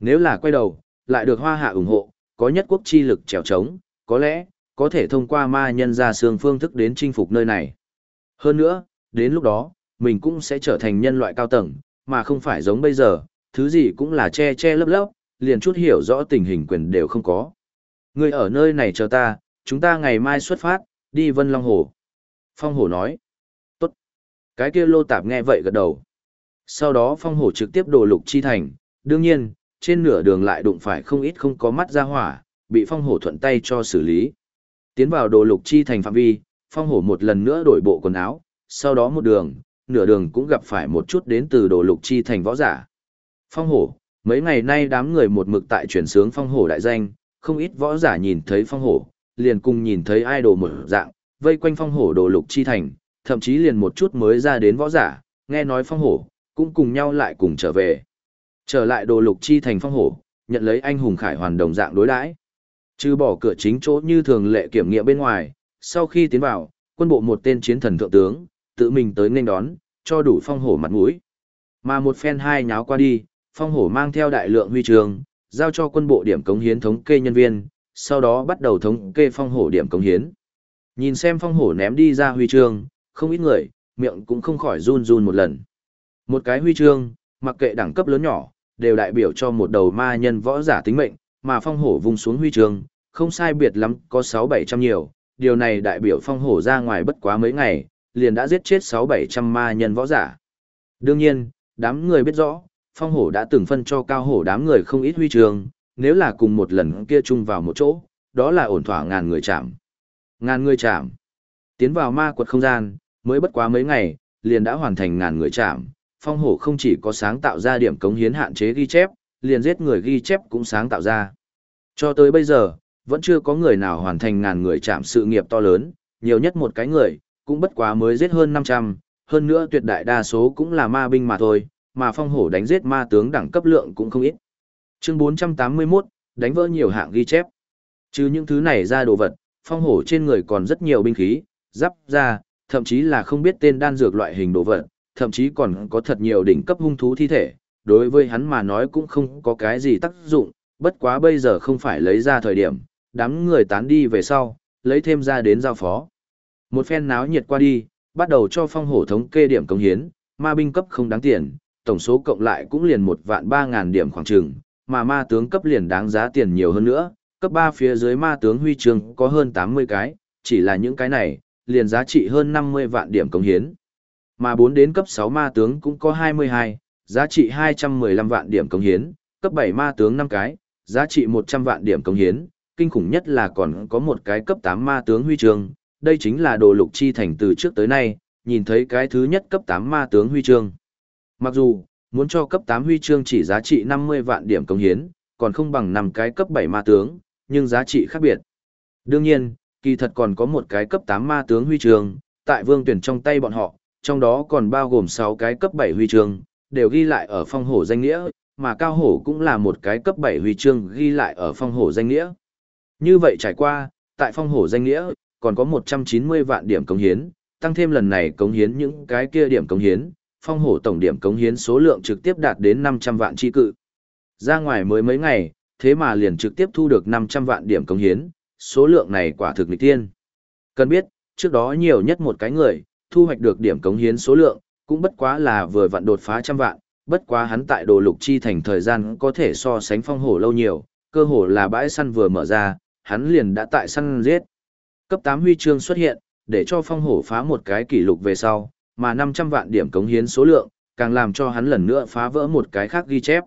Nếu là quay đầu, lại được hoa hạ ủng hộ, có nhất quốc chi lực trèo trống, có lẽ, có thể thông qua ma nhân ra xương phương thức đến chinh phục nơi này. Hơn nữa, đến lúc đó, mình cũng sẽ trở thành nhân loại cao tầng, mà không phải giống bây giờ, thứ gì cũng là che che lấp lấp, liền chút hiểu rõ tình hình quyền đều không có. Người ở nơi này chờ ta, chúng ta ngày mai xuất phát, đi Vân Long Hồ. Phong Hổ nói. Tốt. Cái kia lô tạp nghe vậy gật đầu. Sau đó Phong Hổ trực tiếp đồ lục chi thành, đương nhiên, trên nửa đường lại đụng phải không ít không có mắt ra hỏa, bị Phong Hổ thuận tay cho xử lý. Tiến vào đồ lục chi thành phạm vi, Phong Hổ một lần nữa đổi bộ quần áo, sau đó một đường, nửa đường cũng gặp phải một chút đến từ đồ lục chi thành võ giả. Phong hổ, mấy ngày nay đám người một mực tại chuyển sướng phong hổ đại danh, không ít võ giả nhìn thấy phong hổ, liền cùng nhìn thấy idol một dạng, vây quanh phong hổ đồ lục chi thành, thậm chí liền một chút mới ra đến võ giả, nghe nói phong hổ, cũng cùng nhau lại cùng trở về. Trở lại đồ lục chi thành phong hổ, nhận lấy anh hùng khải hoàn đồng dạng đối đãi. Trừ bỏ cửa chính chỗ như thường lệ kiểm nghiệm bên ngoài, sau khi tiến vào, quân bộ một tên chiến thần thượng tướng, tự mình tới nên đón, cho đủ phong hổ mặt mũi. Mà một phen hai nháo qua đi, phong hổ mang theo đại lượng huy trường, giao cho quân bộ điểm cống hiến thống kê nhân viên, sau đó bắt đầu thống kê phong hổ điểm cống hiến. Nhìn xem phong hổ ném đi ra huy chương, không ít người, miệng cũng không khỏi run run một lần. Một cái huy chương, mặc kệ đẳng cấp lớn nhỏ, đều đại biểu cho một đầu ma nhân võ giả tính mệnh, mà phong hổ vung xuống huy chương, không sai biệt lắm, có 6-700 nhiều, điều này đại biểu phong hổ ra ngoài bất quá mấy ngày, liền đã giết chết 6-700 ma nhân võ giả. Đương nhiên, đám người biết rõ, phong hổ đã từng phân cho cao hổ đám người không ít huy chương, nếu là cùng một lần kia chung vào một chỗ, đó là ổn thỏa ngàn người chạm. Ngàn người chạm. Tiến vào ma quật không gian, mới bất quá mấy ngày, liền đã hoàn thành ngàn người chạm. Phong hổ không chỉ có sáng tạo ra điểm cống hiến hạn chế ghi chép, liền giết người ghi chép cũng sáng tạo ra. Cho tới bây giờ, vẫn chưa có người nào hoàn thành ngàn người chạm sự nghiệp to lớn, nhiều nhất một cái người, cũng bất quá mới giết hơn 500, hơn nữa tuyệt đại đa số cũng là ma binh mà thôi, mà phong hổ đánh giết ma tướng đẳng cấp lượng cũng không ít. Chương 481, đánh vỡ nhiều hạng ghi chép. Chứ những thứ này ra đồ vật, phong hổ trên người còn rất nhiều binh khí, giáp ra, thậm chí là không biết tên đan dược loại hình đồ vật, thậm chí còn có thật nhiều đỉnh cấp hung thú thi thể, đối với hắn mà nói cũng không có cái gì tác dụng, bất quá bây giờ không phải lấy ra thời điểm, đám người tán đi về sau, lấy thêm ra đến giao phó. Một phen náo nhiệt qua đi, bắt đầu cho phong hổ thống kê điểm công hiến, ma binh cấp không đáng tiền, tổng số cộng lại cũng liền một vạn ba ngàn điểm khoảng trường, mà ma tướng cấp liền đáng giá tiền nhiều hơn nữa, cấp ba phía dưới ma tướng huy chương có hơn tám mươi cái, chỉ là những cái này, liền giá trị hơn năm mươi vạn điểm công hiến. Mà 4 đến cấp 6 ma tướng cũng có hai mươi hai, giá trị hai trăm mười lăm vạn điểm công hiến, cấp 7 ma tướng 5 cái, giá trị một trăm vạn điểm công hiến, kinh khủng nhất là còn có một cái cấp 8 ma tướng huy chương, đây chính là đồ lục chi thành từ trước tới nay, nhìn thấy cái thứ nhất cấp 8 ma tướng huy chương. Mặc dù, muốn cho cấp 8 huy chương chỉ giá trị 50 vạn điểm công hiến, còn không bằng 5 cái cấp 7 ma tướng, nhưng giá trị khác biệt. Đương nhiên, kỳ thật còn có một cái cấp 8 ma tướng huy chương, tại vương tuyển trong tay bọn họ, trong đó còn bao gồm 6 cái cấp 7 huy chương, đều ghi lại ở phong hổ danh nghĩa, mà cao hổ cũng là một cái cấp 7 huy chương ghi lại ở phong hổ danh nghĩa. Như vậy trải qua, tại phong hổ danh nghĩa, còn có 190 vạn điểm cống hiến, tăng thêm lần này cống hiến những cái kia điểm cống hiến, phong hổ tổng điểm cống hiến số lượng trực tiếp đạt đến 500 vạn chi cự. Ra ngoài mới mấy ngày, thế mà liền trực tiếp thu được 500 vạn điểm cống hiến, số lượng này quả thực nghịch tiên. Cần biết, trước đó nhiều nhất một cái người, thu hoạch được điểm cống hiến số lượng, cũng bất quá là vừa vặn đột phá trăm vạn, bất quá hắn tại đồ lục chi thành thời gian có thể so sánh phong hổ lâu nhiều, cơ hồ là bãi săn vừa mở ra, hắn liền đã tại săn giết. Cấp 8 huy chương xuất hiện, để cho phong hổ phá một cái kỷ lục về sau, mà 500 vạn điểm cống hiến số lượng, càng làm cho hắn lần nữa phá vỡ một cái khác ghi chép.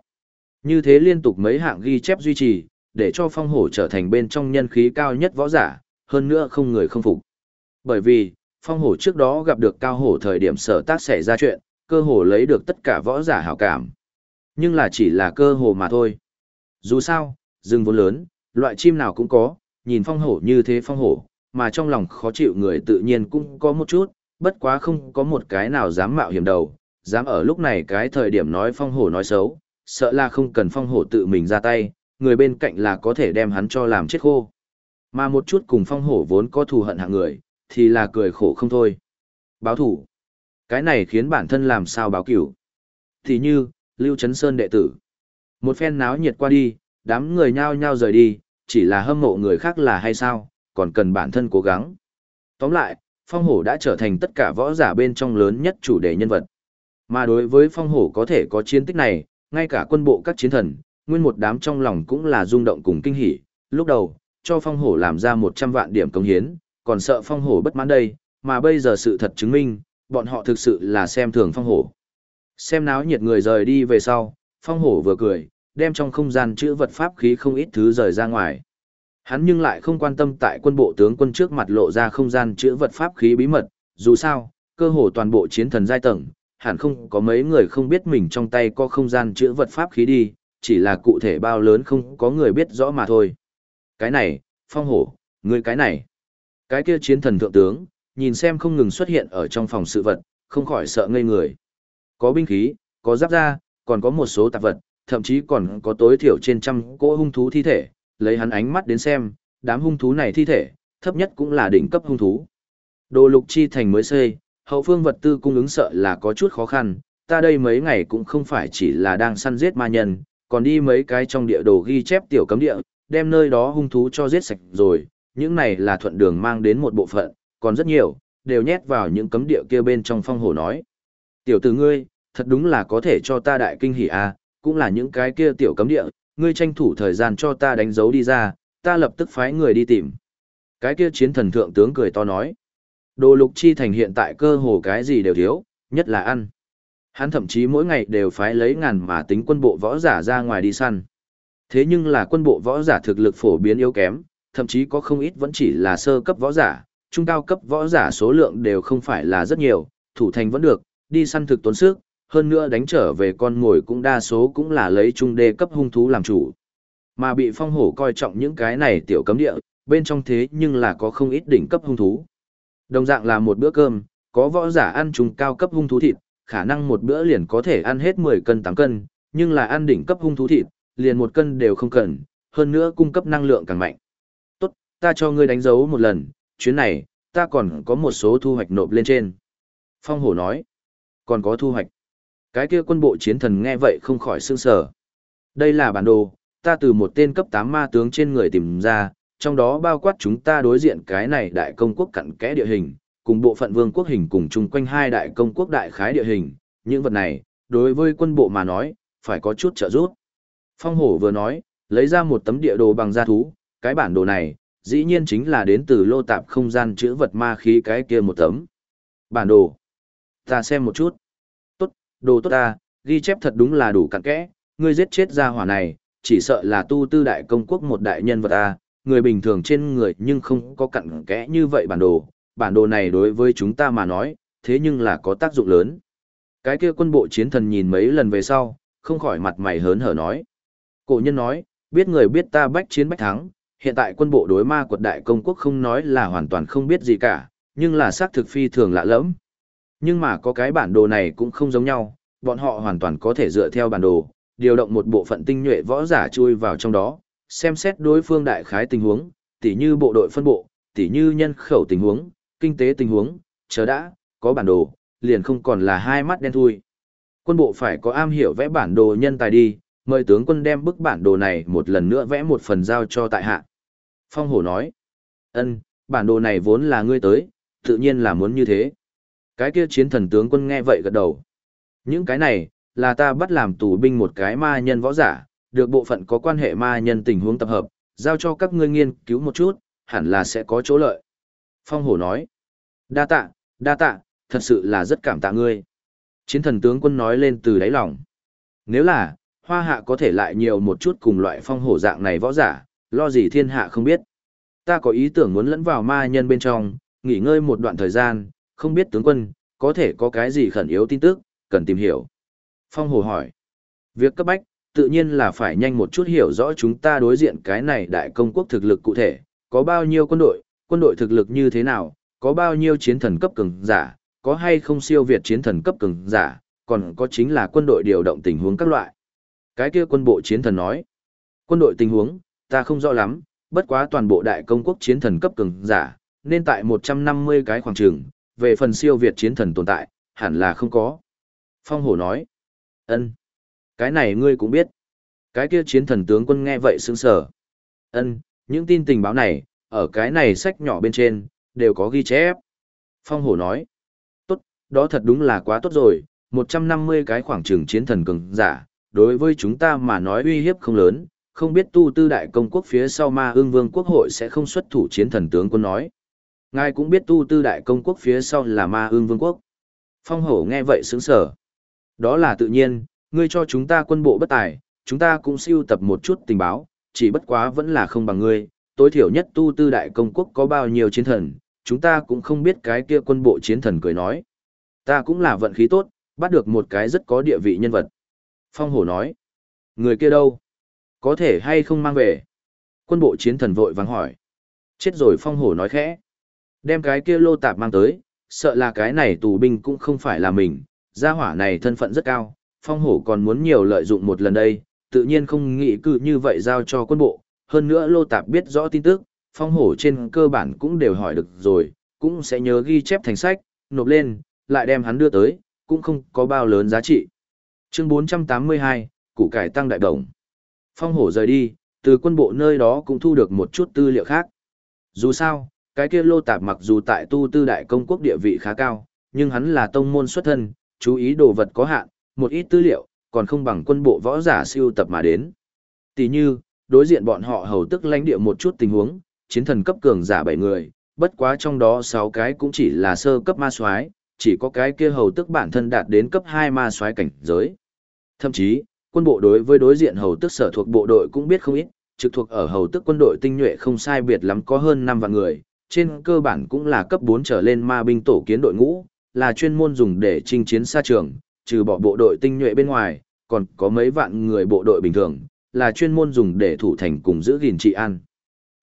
Như thế liên tục mấy hạng ghi chép duy trì, để cho phong hổ trở thành bên trong nhân khí cao nhất võ giả, hơn nữa không người không phục. Bởi vì, phong hổ trước đó gặp được cao hổ thời điểm sở tác xảy ra chuyện, cơ hồ lấy được tất cả võ giả hảo cảm. Nhưng là chỉ là cơ hồ mà thôi. Dù sao, rừng vốn lớn, loại chim nào cũng có, nhìn phong hổ như thế phong hổ, mà trong lòng khó chịu người tự nhiên cũng có một chút, bất quá không có một cái nào dám mạo hiểm đầu, dám ở lúc này cái thời điểm nói phong hổ nói xấu, sợ là không cần phong hổ tự mình ra tay, người bên cạnh là có thể đem hắn cho làm chết khô. Mà một chút cùng phong hổ vốn có thù hận hạng người, thì là cười khổ không thôi. Báo thủ. Cái này khiến bản thân làm sao báo cửu. Thì như, Lưu Trấn Sơn đệ tử. Một phen náo nhiệt qua đi, đám người nhao nhao rời đi, chỉ là hâm mộ người khác là hay sao, còn cần bản thân cố gắng. Tóm lại, phong hổ đã trở thành tất cả võ giả bên trong lớn nhất chủ đề nhân vật. Mà đối với phong hổ có thể có chiến tích này, ngay cả quân bộ các chiến thần, nguyên một đám trong lòng cũng là rung động cùng kinh hỉ. Lúc đầu, cho phong hổ làm ra 100 vạn điểm công hiến, còn sợ phong hổ bất mãn đây, mà bây giờ sự thật chứng minh, bọn họ thực sự là xem thường phong hổ. Xem náo nhiệt người rời đi về sau, phong hổ vừa cười, đem trong không gian chữ vật pháp khí không ít thứ rời ra ngoài. Hắn nhưng lại không quan tâm tại quân bộ tướng quân trước mặt lộ ra không gian chữ vật pháp khí bí mật, dù sao, cơ hồ toàn bộ chiến thần giai tầng, hẳn không có mấy người không biết mình trong tay có không gian chữ vật pháp khí đi, chỉ là cụ thể bao lớn không có người biết rõ mà thôi. Cái này, phong hổ, người cái này. Cái kia chiến thần thượng tướng, nhìn xem không ngừng xuất hiện ở trong phòng sự vật, không khỏi sợ ngây người. Có binh khí, có giáp da, còn có một số tạp vật, thậm chí còn có tối thiểu trên trăm cỗ hung thú thi thể, lấy hắn ánh mắt đến xem, đám hung thú này thi thể, thấp nhất cũng là đỉnh cấp hung thú. Đồ lục chi thành mới xây, hậu phương vật tư cung ứng sợ là có chút khó khăn, ta đây mấy ngày cũng không phải chỉ là đang săn giết ma nhân, còn đi mấy cái trong địa đồ ghi chép tiểu cấm địa, đem nơi đó hung thú cho giết sạch rồi, những này là thuận đường mang đến một bộ phận, còn rất nhiều, đều nhét vào những cấm địa kia bên trong phong hồ nói. Tiểu tử ngươi, thật đúng là có thể cho ta đại kinh hỉ a, à, cũng là những cái kia tiểu cấm địa, ngươi tranh thủ thời gian cho ta đánh dấu đi ra, ta lập tức phái người đi tìm. Cái kia chiến thần thượng tướng cười to nói. Đồ lục chi thành hiện tại cơ hồ cái gì đều thiếu, nhất là ăn. Hắn thậm chí mỗi ngày đều phái lấy ngàn mà tính quân bộ võ giả ra ngoài đi săn. Thế nhưng là quân bộ võ giả thực lực phổ biến yếu kém, thậm chí có không ít vẫn chỉ là sơ cấp võ giả, trung cao cấp võ giả số lượng đều không phải là rất nhiều, thủ thành vẫn được, đi săn thực tốn sức, hơn nữa đánh trở về con mồi cũng đa số cũng là lấy trung đê cấp hung thú làm chủ. Mà bị phong hổ coi trọng những cái này tiểu cấm địa, bên trong thế nhưng là có không ít đỉnh cấp hung thú. Đồng dạng là một bữa cơm, có võ giả ăn trung cao cấp hung thú thịt, khả năng một bữa liền có thể ăn hết 10 cân 8 cân, nhưng là ăn đỉnh cấp hung thú thịt, liền một cân đều không cần, hơn nữa cung cấp năng lượng càng mạnh. Ta cho ngươi đánh dấu một lần, chuyến này, ta còn có một số thu hoạch nộp lên trên. Phong hổ nói, còn có thu hoạch. Cái kia quân bộ chiến thần nghe vậy không khỏi sương sở. Đây là bản đồ, ta từ một tên cấp 8 ma tướng trên người tìm ra, trong đó bao quát chúng ta đối diện cái này đại công quốc cặn kẽ địa hình, cùng bộ phận vương quốc hình cùng chung quanh hai đại công quốc đại khái địa hình, những vật này, đối với quân bộ mà nói, phải có chút trợ giúp. Phong hổ vừa nói, lấy ra một tấm địa đồ bằng da thú, cái bản đồ này, dĩ nhiên chính là đến từ lô tạp không gian chữ vật ma khí cái kia một tấm. Bản đồ. Ta xem một chút. Tốt, đồ tốt ta, ghi chép thật đúng là đủ cặn kẽ, ngươi giết chết ra hỏa này, chỉ sợ là tu tư đại công quốc một đại nhân vật ta, người bình thường trên người nhưng không có cặn kẽ như vậy bản đồ, bản đồ này đối với chúng ta mà nói, thế nhưng là có tác dụng lớn. Cái kia quân bộ chiến thần nhìn mấy lần về sau, không khỏi mặt mày hớn hở nói. Cổ nhân nói, biết người biết ta bách chiến bách thắng, hiện tại quân bộ đối ma quật đại công quốc không nói là hoàn toàn không biết gì cả, nhưng là xác thực phi thường lạ lẫm. Nhưng mà có cái bản đồ này cũng không giống nhau, bọn họ hoàn toàn có thể dựa theo bản đồ, điều động một bộ phận tinh nhuệ võ giả chui vào trong đó, xem xét đối phương đại khái tình huống, tỉ như bộ đội phân bộ, tỉ như nhân khẩu tình huống, kinh tế tình huống, chờ đã, có bản đồ, liền không còn là hai mắt đen thui. Quân bộ phải có am hiểu vẽ bản đồ nhân tài đi, mời tướng quân đem bức bản đồ này một lần nữa vẽ một phần giao cho tại hạ. Phong hổ nói, ân, bản đồ này vốn là ngươi tới, tự nhiên là muốn như thế. Cái kia chiến thần tướng quân nghe vậy gật đầu. Những cái này, là ta bắt làm tù binh một cái ma nhân võ giả, được bộ phận có quan hệ ma nhân tình huống tập hợp, giao cho các ngươi nghiên cứu một chút, hẳn là sẽ có chỗ lợi. Phong hổ nói, đa tạ, đa tạ, thật sự là rất cảm tạ ngươi. Chiến thần tướng quân nói lên từ đáy lòng. Nếu là, hoa hạ có thể lại nhiều một chút cùng loại phong hổ dạng này võ giả, lo gì thiên hạ không biết. Ta có ý tưởng muốn lẫn vào ma nhân bên trong, nghỉ ngơi một đoạn thời gian, không biết tướng quân, có thể có cái gì khẩn yếu tin tức, cần tìm hiểu. Phong hổ hỏi. Việc cấp bách, tự nhiên là phải nhanh một chút hiểu rõ chúng ta đối diện cái này đại công quốc thực lực cụ thể, có bao nhiêu quân đội, quân đội thực lực như thế nào, có bao nhiêu chiến thần cấp cường giả, có hay không siêu việt chiến thần cấp cường giả, còn có chính là quân đội điều động tình huống các loại. Cái kia quân bộ chiến thần nói, quân đội tình huống, ta không rõ lắm, bất quá toàn bộ đại công quốc chiến thần cấp cường giả, nên tại 150 cái khoảng trường, về phần siêu việt chiến thần tồn tại, hẳn là không có. Phong hổ nói, ân, cái này ngươi cũng biết. Cái kia chiến thần tướng quân nghe vậy sững sờ. Ân, những tin tình báo này, ở cái này sách nhỏ bên trên, đều có ghi chép. Phong hổ nói, tốt, đó thật đúng là quá tốt rồi, 150 cái khoảng trường chiến thần cường giả, đối với chúng ta mà nói uy hiếp không lớn, không biết tu tư đại công quốc phía sau ma ương vương quốc hội sẽ không xuất thủ chiến thần tướng quân nói. Ngài cũng biết tu tư đại công quốc phía sau là ma ương vương quốc. Phong hổ nghe vậy sướng sở. Đó là tự nhiên, ngươi cho chúng ta quân bộ bất tài, chúng ta cũng siêu tập một chút tình báo, chỉ bất quá vẫn là không bằng ngươi, tối thiểu nhất tu tư đại công quốc có bao nhiêu chiến thần, chúng ta cũng không biết cái kia quân bộ chiến thần cười nói. Ta cũng là vận khí tốt, bắt được một cái rất có địa vị nhân vật. Phong hổ nói, người kia đâu? Có thể hay không mang về? Quân bộ chiến thần vội vàng hỏi. Chết rồi phong hổ nói khẽ. Đem cái kia lô tạp mang tới, sợ là cái này tù binh cũng không phải là mình, gia hỏa này thân phận rất cao, phong hổ còn muốn nhiều lợi dụng một lần đây, tự nhiên không nghĩ cự như vậy giao cho quân bộ, hơn nữa lô tạp biết rõ tin tức, phong hổ trên cơ bản cũng đều hỏi được rồi, cũng sẽ nhớ ghi chép thành sách, nộp lên, lại đem hắn đưa tới, cũng không có bao lớn giá trị. Chương 482, củ cải tăng đại đồng. Phong hổ rời đi, từ quân bộ nơi đó cũng thu được một chút tư liệu khác. Dù sao, cái kia lô tạp mặc dù tại tu tư đại công quốc địa vị khá cao, nhưng hắn là tông môn xuất thân, chú ý đồ vật có hạn, một ít tư liệu, còn không bằng quân bộ võ giả siêu tập mà đến. Tỷ như, đối diện bọn họ hầu tức lãnh địa một chút tình huống, chiến thần cấp cường giả 7 người, bất quá trong đó 6 cái cũng chỉ là sơ cấp ma soái, chỉ có cái kia hầu tức bản thân đạt đến cấp 2 ma soái cảnh giới. Thậm chí, quân bộ đối với đối diện hầu tức sở thuộc bộ đội cũng biết không ít, trực thuộc ở hầu tức quân đội tinh nhuệ không sai biệt lắm có hơn 5 vạn người, trên cơ bản cũng là cấp 4 trở lên ma binh tổ kiến đội ngũ, là chuyên môn dùng để chinh chiến xa trường, trừ bỏ bộ đội tinh nhuệ bên ngoài, còn có mấy vạn người bộ đội bình thường, là chuyên môn dùng để thủ thành cùng giữ gìn trị an.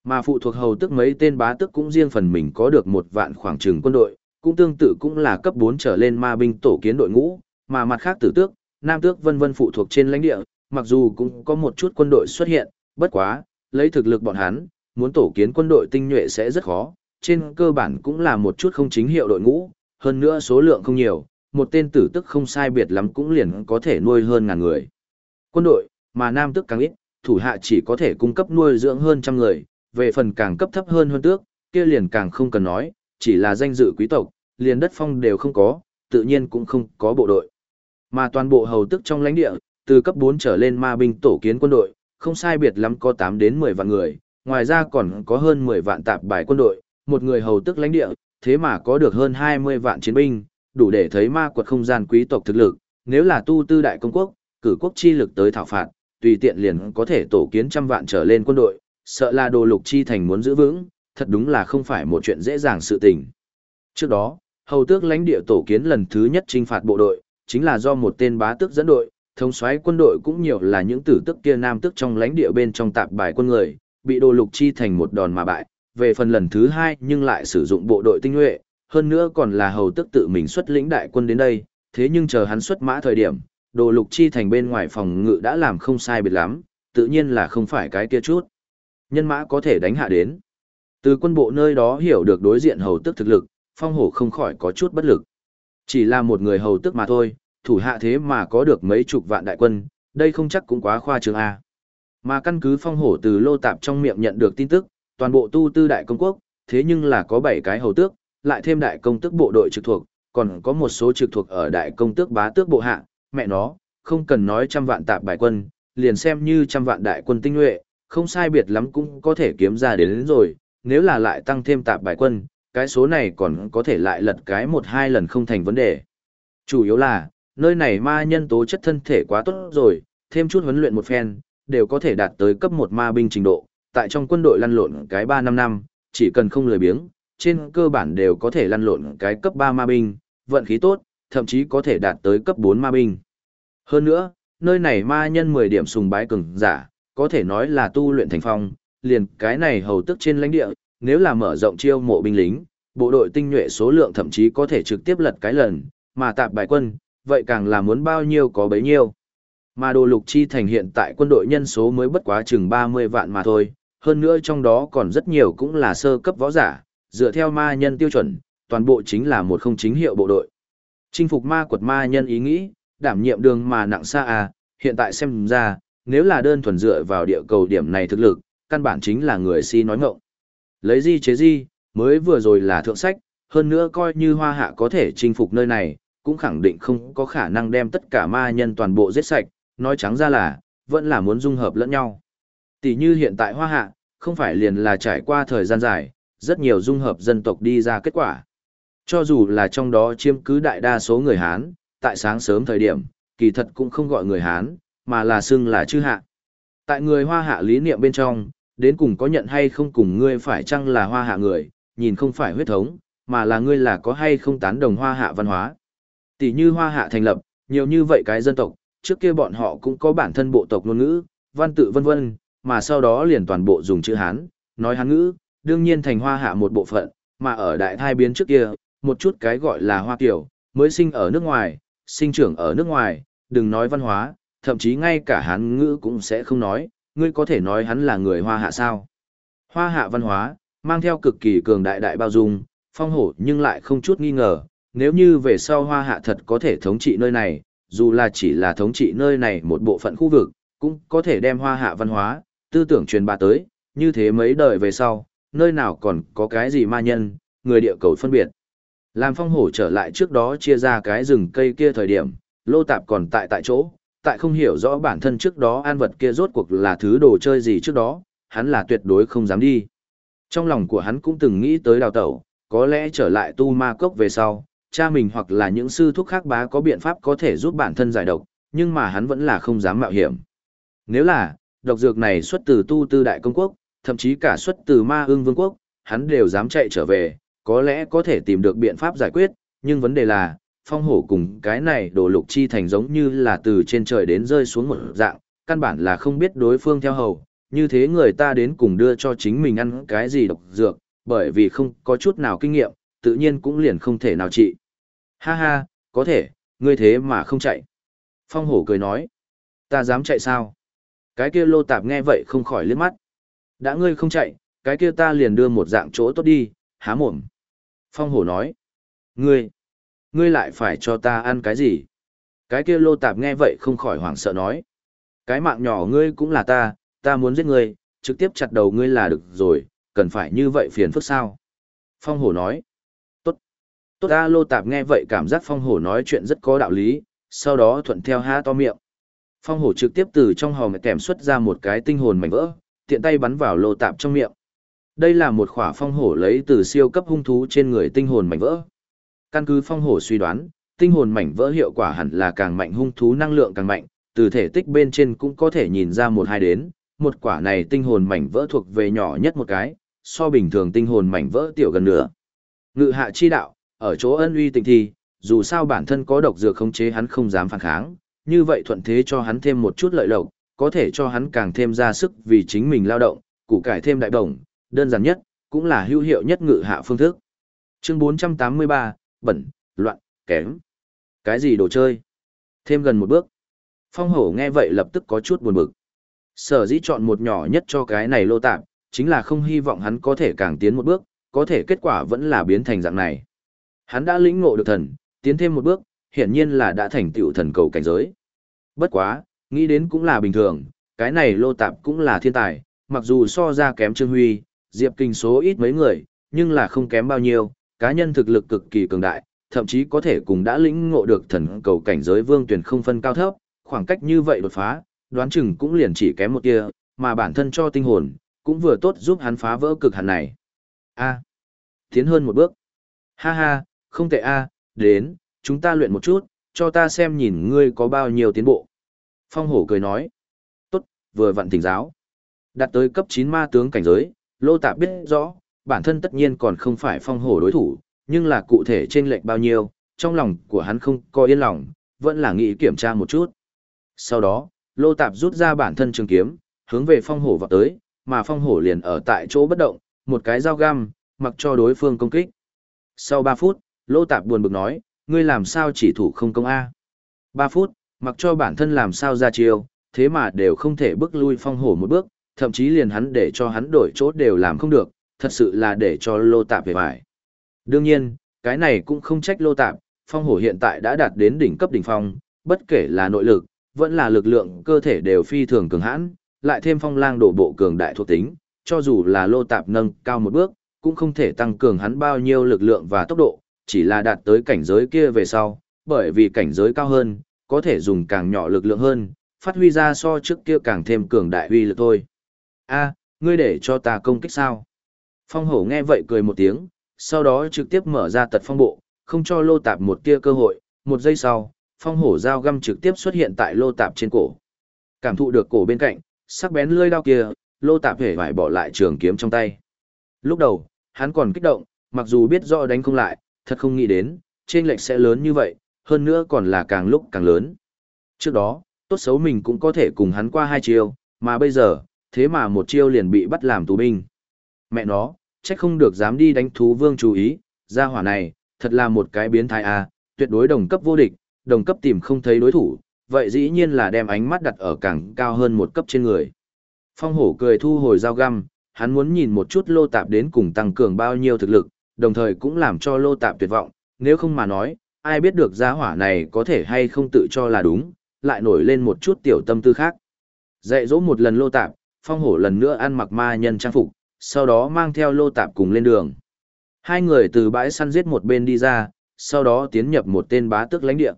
Mà phụ thuộc hầu tức mấy tên bá tức cũng riêng phần mình có được một vạn khoảng trừng quân đội, cũng tương tự cũng là cấp 4 trở lên ma binh tổ kiến đội ngũ, mà mặt khác tử tước, nam tước vân vân phụ thuộc trên lãnh địa, mặc dù cũng có một chút quân đội xuất hiện, bất quá, lấy thực lực bọn hắn, muốn tổ kiến quân đội tinh nhuệ sẽ rất khó, trên cơ bản cũng là một chút không chính hiệu đội ngũ, hơn nữa số lượng không nhiều, một tên tử tức không sai biệt lắm cũng liền có thể nuôi hơn ngàn người. Quân đội, mà nam tước càng ít, thủ hạ chỉ có thể cung cấp nuôi dưỡng hơn trăm người, về phần càng cấp thấp hơn hơn tước, kia liền càng không cần nói, chỉ là danh dự quý tộc, liền đất phong đều không có, tự nhiên cũng không có bộ đội. Mà toàn bộ hầu tức trong lãnh địa, từ cấp 4 trở lên ma binh tổ kiến quân đội, không sai biệt lắm có 8 đến 10 vạn người, ngoài ra còn có hơn 10 vạn tạp bài quân đội, một người hầu tức lãnh địa, thế mà có được hơn 20 vạn chiến binh, đủ để thấy ma quật không gian quý tộc thực lực, nếu là tu tư đại công quốc, cử quốc chi lực tới thảo phạt, tùy tiện liền có thể tổ kiến trăm vạn trở lên quân đội, sợ là đồ lục chi thành muốn giữ vững, thật đúng là không phải một chuyện dễ dàng sự tình. Trước đó, hầu tước lãnh địa tổ kiến lần thứ nhất trinh phạt bộ đội, chính là do một tên bá tước dẫn đội, thống soái quân đội cũng nhiều là những tử tức kia nam tước trong lãnh địa bên trong tạp bài quân người, bị đồ lục chi thành một đòn mà bại, về phần lần thứ hai nhưng lại sử dụng bộ đội tinh nhuệ, hơn nữa còn là hầu tước tự mình xuất lĩnh đại quân đến đây, thế nhưng chờ hắn xuất mã thời điểm, đồ lục chi thành bên ngoài phòng ngự đã làm không sai biệt lắm, tự nhiên là không phải cái kia chút. Nhân mã có thể đánh hạ đến. Từ quân bộ nơi đó hiểu được đối diện hầu tước thực lực, phong hổ không khỏi có chút bất lực. Chỉ là một người hầu tước mà thôi, thủ hạ thế mà có được mấy chục vạn đại quân, đây không chắc cũng quá khoa trương A. Mà căn cứ phong hổ từ lô tạp trong miệng nhận được tin tức, toàn bộ tu tư đại công quốc, thế nhưng là có 7 cái hầu tước, lại thêm đại công tước bộ đội trực thuộc, còn có một số trực thuộc ở đại công tước bá tước bộ hạ, mẹ nó, không cần nói trăm vạn tạp bài quân, liền xem như trăm vạn đại quân tinh nhuệ, không sai biệt lắm cũng có thể kiếm ra đến, đến rồi, nếu là lại tăng thêm tạp bài quân, cái số này còn có thể lại lật cái một hai lần không thành vấn đề. Chủ yếu là, nơi này ma nhân tố chất thân thể quá tốt rồi, thêm chút huấn luyện một phen, đều có thể đạt tới cấp một ma binh trình độ, tại trong quân đội lăn lộn cái 3 năm năm, chỉ cần không lười biếng, trên cơ bản đều có thể lăn lộn cái cấp 3 ma binh, vận khí tốt, thậm chí có thể đạt tới cấp 4 ma binh. Hơn nữa, nơi này ma nhân 10 điểm sùng bái cường giả, có thể nói là tu luyện thành phong, liền cái này hầu tức trên lãnh địa, nếu là mở rộng chiêu mộ binh lính, bộ đội tinh nhuệ số lượng thậm chí có thể trực tiếp lật cái lần, mà tạp bài quân, vậy càng là muốn bao nhiêu có bấy nhiêu. Mà đồ lục chi thành hiện tại quân đội nhân số mới bất quá chừng 30 vạn mà thôi, hơn nữa trong đó còn rất nhiều cũng là sơ cấp võ giả, dựa theo ma nhân tiêu chuẩn, toàn bộ chính là một không chính hiệu bộ đội. Chinh phục ma quật ma nhân ý nghĩ, đảm nhiệm đường mà nặng xa à, hiện tại xem ra, nếu là đơn thuần dựa vào địa cầu điểm này thực lực, căn bản chính là người si nói ngọng. Lấy di chế di, mới vừa rồi là thượng sách, hơn nữa coi như hoa hạ có thể chinh phục nơi này, cũng khẳng định không có khả năng đem tất cả ma nhân toàn bộ giết sạch, nói trắng ra là, vẫn là muốn dung hợp lẫn nhau. Tỷ như hiện tại hoa hạ, không phải liền là trải qua thời gian dài, rất nhiều dung hợp dân tộc đi ra kết quả. Cho dù là trong đó chiếm cứ đại đa số người Hán, tại sáng sớm thời điểm, kỳ thật cũng không gọi người Hán, mà là xưng là chư hạ. Tại người hoa hạ lý niệm bên trong, đến cùng có nhận hay không cùng ngươi phải chăng là hoa hạ người, nhìn không phải huyết thống, mà là ngươi là có hay không tán đồng hoa hạ văn hóa. Tỷ như hoa hạ thành lập, nhiều như vậy cái dân tộc, trước kia bọn họ cũng có bản thân bộ tộc ngôn ngữ, văn tự vân vân, mà sau đó liền toàn bộ dùng chữ Hán, nói Hán ngữ, đương nhiên thành hoa hạ một bộ phận, mà ở đại thai biến trước kia, một chút cái gọi là hoa kiểu, mới sinh ở nước ngoài, sinh trưởng ở nước ngoài, đừng nói văn hóa, thậm chí ngay cả Hán ngữ cũng sẽ không nói, ngươi có thể nói hắn là người hoa hạ sao. Hoa hạ văn hóa, mang theo cực kỳ cường đại đại bao dung, phong hổ nhưng lại không chút nghi ngờ, nếu như về sau hoa hạ thật có thể thống trị nơi này, dù là chỉ là thống trị nơi này một bộ phận khu vực, cũng có thể đem hoa hạ văn hóa, tư tưởng truyền bá tới, như thế mấy đời về sau, nơi nào còn có cái gì ma nhân, người địa cầu phân biệt. Làm phong hổ trở lại trước đó chia ra cái rừng cây kia thời điểm, lô tạp còn tại tại chỗ, tại không hiểu rõ bản thân trước đó an vật kia rốt cuộc là thứ đồ chơi gì trước đó, hắn là tuyệt đối không dám đi. Trong lòng của hắn cũng từng nghĩ tới đào tẩu, có lẽ trở lại tu ma cốc về sau, cha mình hoặc là những sư thúc khác bá có biện pháp có thể giúp bản thân giải độc, nhưng mà hắn vẫn là không dám mạo hiểm. Nếu là, độc dược này xuất từ tu tư đại công quốc, thậm chí cả xuất từ ma ương vương quốc, hắn đều dám chạy trở về, có lẽ có thể tìm được biện pháp giải quyết, nhưng vấn đề là, phong hổ cùng cái này đổ lục chi thành giống như là từ trên trời đến rơi xuống một dạng, căn bản là không biết đối phương theo hầu, như thế người ta đến cùng đưa cho chính mình ăn cái gì độc dược, bởi vì không có chút nào kinh nghiệm, tự nhiên cũng liền không thể nào trị. Ha ha, có thể, ngươi thế mà không chạy. Phong hổ cười nói, ta dám chạy sao? Cái kia lô tạp nghe vậy không khỏi liếc mắt. Đã ngươi không chạy, cái kia ta liền đưa một dạng chỗ tốt đi, há mồm. Phong hổ nói, ngươi, ngươi lại phải cho ta ăn cái gì? Cái kia lô tạp nghe vậy không khỏi hoảng sợ nói. Cái mạng nhỏ ngươi cũng là ta, ta muốn giết ngươi, trực tiếp chặt đầu ngươi là được rồi, cần phải như vậy phiền phức sao? Phong hổ nói. Tốt. A lô tạp nghe vậy cảm giác phong hổ nói chuyện rất có đạo lý, sau đó thuận theo há to miệng. Phong hổ trực tiếp từ trong hòm kèm xuất ra một cái tinh hồn mảnh vỡ, tiện tay bắn vào lô tạp trong miệng. Đây là một khỏa phong hổ lấy từ siêu cấp hung thú trên người tinh hồn mảnh vỡ. Căn cứ phong hổ suy đoán, tinh hồn mảnh vỡ hiệu quả hẳn là càng mạnh hung thú năng lượng càng mạnh, từ thể tích bên trên cũng có thể nhìn ra một hai đến, một quả này tinh hồn mảnh vỡ thuộc về nhỏ nhất một cái, so bình thường tinh hồn mảnh vỡ tiểu gần nửa. Ngự hạ chi đạo, ở chỗ ân uy tình thi, dù sao bản thân có độc dược khống chế hắn không dám phản kháng, như vậy thuận thế cho hắn thêm một chút lợi lộc, có thể cho hắn càng thêm ra sức vì chính mình lao động, củ cải thêm đại đồng, đơn giản nhất, cũng là hữu hiệu nhất ngự hạ phương thức. Chương 483, bẩn, loạn, kém. Cái gì đồ chơi? Thêm gần một bước. Phong hổ nghe vậy lập tức có chút buồn bực. Sở dĩ chọn một nhỏ nhất cho cái này lô tạm, chính là không hy vọng hắn có thể càng tiến một bước, có thể kết quả vẫn là biến thành dạng này. Hắn đã lĩnh ngộ được thần, tiến thêm một bước, hiển nhiên là đã thành tựu thần cầu cảnh giới. Bất quá, nghĩ đến cũng là bình thường, cái này lô tạp cũng là thiên tài, mặc dù so ra kém Trương Huy, Diệp Kinh số ít mấy người, nhưng là không kém bao nhiêu, cá nhân thực lực cực kỳ cường đại, thậm chí có thể cùng đã lĩnh ngộ được thần cầu cảnh giới vương tuyển không phân cao thấp, khoảng cách như vậy đột phá, đoán chừng cũng liền chỉ kém một tia, mà bản thân cho tinh hồn, cũng vừa tốt giúp hắn phá vỡ cực hạn này. A, tiến hơn một bước. Ha ha, không tệ a, đến, chúng ta luyện một chút, cho ta xem nhìn ngươi có bao nhiêu tiến bộ. Phong hổ cười nói, tốt, vừa vặn thỉnh giáo. Đạt tới cấp 9 ma tướng cảnh giới, Lô Tạp biết rõ, bản thân tất nhiên còn không phải phong hổ đối thủ, nhưng là cụ thể trên lệch bao nhiêu, trong lòng của hắn không có yên lòng, vẫn là nghĩ kiểm tra một chút. Sau đó, Lô Tạp rút ra bản thân trường kiếm, hướng về phong hổ vào tới, mà phong hổ liền ở tại chỗ bất động, một cái dao găm, mặc cho đối phương công kích. Sau 3 phút, Lô Tạp buồn bực nói, ngươi làm sao chỉ thủ không công A. 3 phút, mặc cho bản thân làm sao ra chiêu, thế mà đều không thể bước lui phong hổ một bước, thậm chí liền hắn để cho hắn đổi chỗ đều làm không được, thật sự là để cho Lô Tạp về bại. Đương nhiên, cái này cũng không trách Lô Tạp, phong hổ hiện tại đã đạt đến đỉnh cấp đỉnh phong, bất kể là nội lực, vẫn là lực lượng cơ thể đều phi thường cường hãn, lại thêm phong lang đổ bộ cường đại thuộc tính, cho dù là lô tạp nâng cao một bước, cũng không thể tăng cường hắn bao nhiêu lực lượng và tốc độ, chỉ là đạt tới cảnh giới kia về sau, bởi vì cảnh giới cao hơn, có thể dùng càng nhỏ lực lượng hơn, phát huy ra so trước kia càng thêm cường đại uy lực thôi. A, ngươi để cho ta công kích sao? Phong hổ nghe vậy cười một tiếng, sau đó trực tiếp mở ra tật phong bộ, không cho lô tạp một tia cơ hội, một giây sau, phong hổ dao găm trực tiếp xuất hiện tại lô tạp trên cổ. Cảm thụ được cổ bên cạnh, sắc bén lưỡi đao kia, lô tạp hề phải bỏ lại trường kiếm trong tay. Lúc đầu, hắn còn kích động, mặc dù biết rõ đánh không lại, thật không nghĩ đến, trên lệch sẽ lớn như vậy, hơn nữa còn là càng lúc càng lớn. Trước đó, tốt xấu mình cũng có thể cùng hắn qua hai chiêu, mà bây giờ, thế mà một chiêu liền bị bắt làm tù binh. Mẹ nó, trách không được dám đi đánh thú vương chú ý, gia hỏa này, thật là một cái biến thái à, tuyệt đối đồng cấp vô địch, đồng cấp tìm không thấy đối thủ, vậy dĩ nhiên là đem ánh mắt đặt ở càng cao hơn một cấp trên người. Phong hổ cười thu hồi dao găm, hắn muốn nhìn một chút lô tạp đến cùng tăng cường bao nhiêu thực lực, đồng thời cũng làm cho lô tạp tuyệt vọng, nếu không mà nói, ai biết được gia hỏa này có thể hay không tự cho là đúng, lại nổi lên một chút tiểu tâm tư khác. Dạy dỗ một lần lô tạp, phong hổ lần nữa ăn mặc ma nhân trang phục, sau đó mang theo lô tạp cùng lên đường. Hai người từ bãi săn giết một bên đi ra, sau đó tiến nhập một tên bá tước lãnh địa.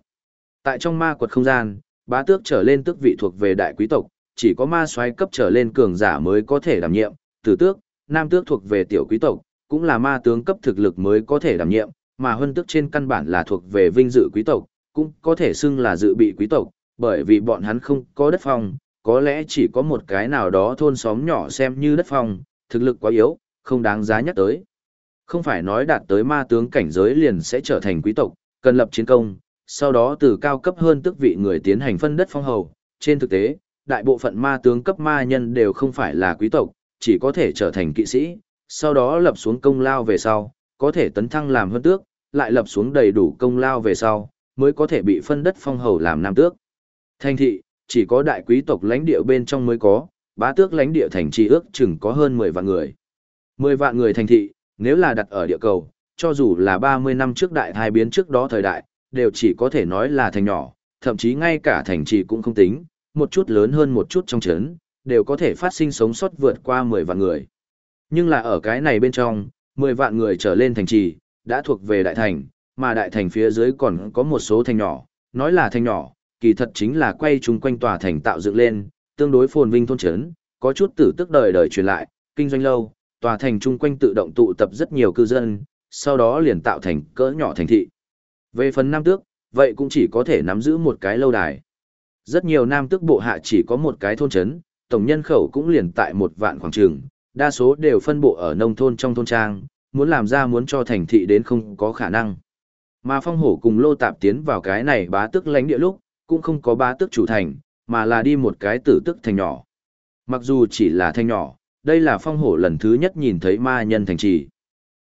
Tại trong ma quật không gian, bá tước trở lên tước vị thuộc về đại quý tộc, chỉ có ma soái cấp trở lên cường giả mới có thể đảm nhiệm, tử tước, nam tước thuộc về tiểu quý tộc, cũng là ma tướng cấp thực lực mới có thể đảm nhiệm, mà huân tước trên căn bản là thuộc về vinh dự quý tộc, cũng có thể xưng là dự bị quý tộc, bởi vì bọn hắn không có đất phong, có lẽ chỉ có một cái nào đó thôn xóm nhỏ xem như đất phong, thực lực quá yếu, không đáng giá nhắc tới. Không phải nói đạt tới ma tướng cảnh giới liền sẽ trở thành quý tộc, cần lập chiến công, sau đó từ cao cấp hơn tức vị người tiến hành phân đất phong hầu. Trên thực tế, đại bộ phận ma tướng cấp ma nhân đều không phải là quý tộc, chỉ có thể trở thành kỵ sĩ, sau đó lập xuống công lao về sau, có thể tấn thăng làm hơn tước, lại lập xuống đầy đủ công lao về sau, mới có thể bị phân đất phong hầu làm nam tước. Thành thị, chỉ có đại quý tộc lãnh địa bên trong mới có, bá tước lãnh địa thành trì ước chừng có hơn 10 vạn người. 10 vạn người thành thị, nếu là đặt ở địa cầu, cho dù là 30 năm trước đại thai biến trước đó thời đại, đều chỉ có thể nói là thành nhỏ, thậm chí ngay cả thành trì cũng không tính, một chút lớn hơn một chút trong chấn, đều có thể phát sinh sống sót vượt qua 10 vạn người. Nhưng là ở cái này bên trong, 10 vạn người trở lên thành trì, đã thuộc về đại thành, mà đại thành phía dưới còn có một số thành nhỏ, nói là thành nhỏ, kỳ thật chính là quay chung quanh tòa thành tạo dựng lên, tương đối phồn vinh thôn chấn, có chút tử tức đời đời truyền lại, kinh doanh lâu, tòa thành chung quanh tự động tụ tập rất nhiều cư dân, sau đó liền tạo thành cỡ nhỏ thành thị. Về phần nam tước, vậy cũng chỉ có thể nắm giữ một cái lâu đài. Rất nhiều nam tước bộ hạ chỉ có một cái thôn trấn, tổng nhân khẩu cũng liền tại một vạn khoảng trường, đa số đều phân bộ ở nông thôn trong thôn trang, muốn làm ra muốn cho thành thị đến không có khả năng. Mà phong hổ cùng lô tạp tiến vào cái này bá tước lãnh địa lúc, cũng không có bá tước chủ thành, mà là đi một cái tử tức thành nhỏ. Mặc dù chỉ là thành nhỏ, đây là phong hổ lần thứ nhất nhìn thấy ma nhân thành trì.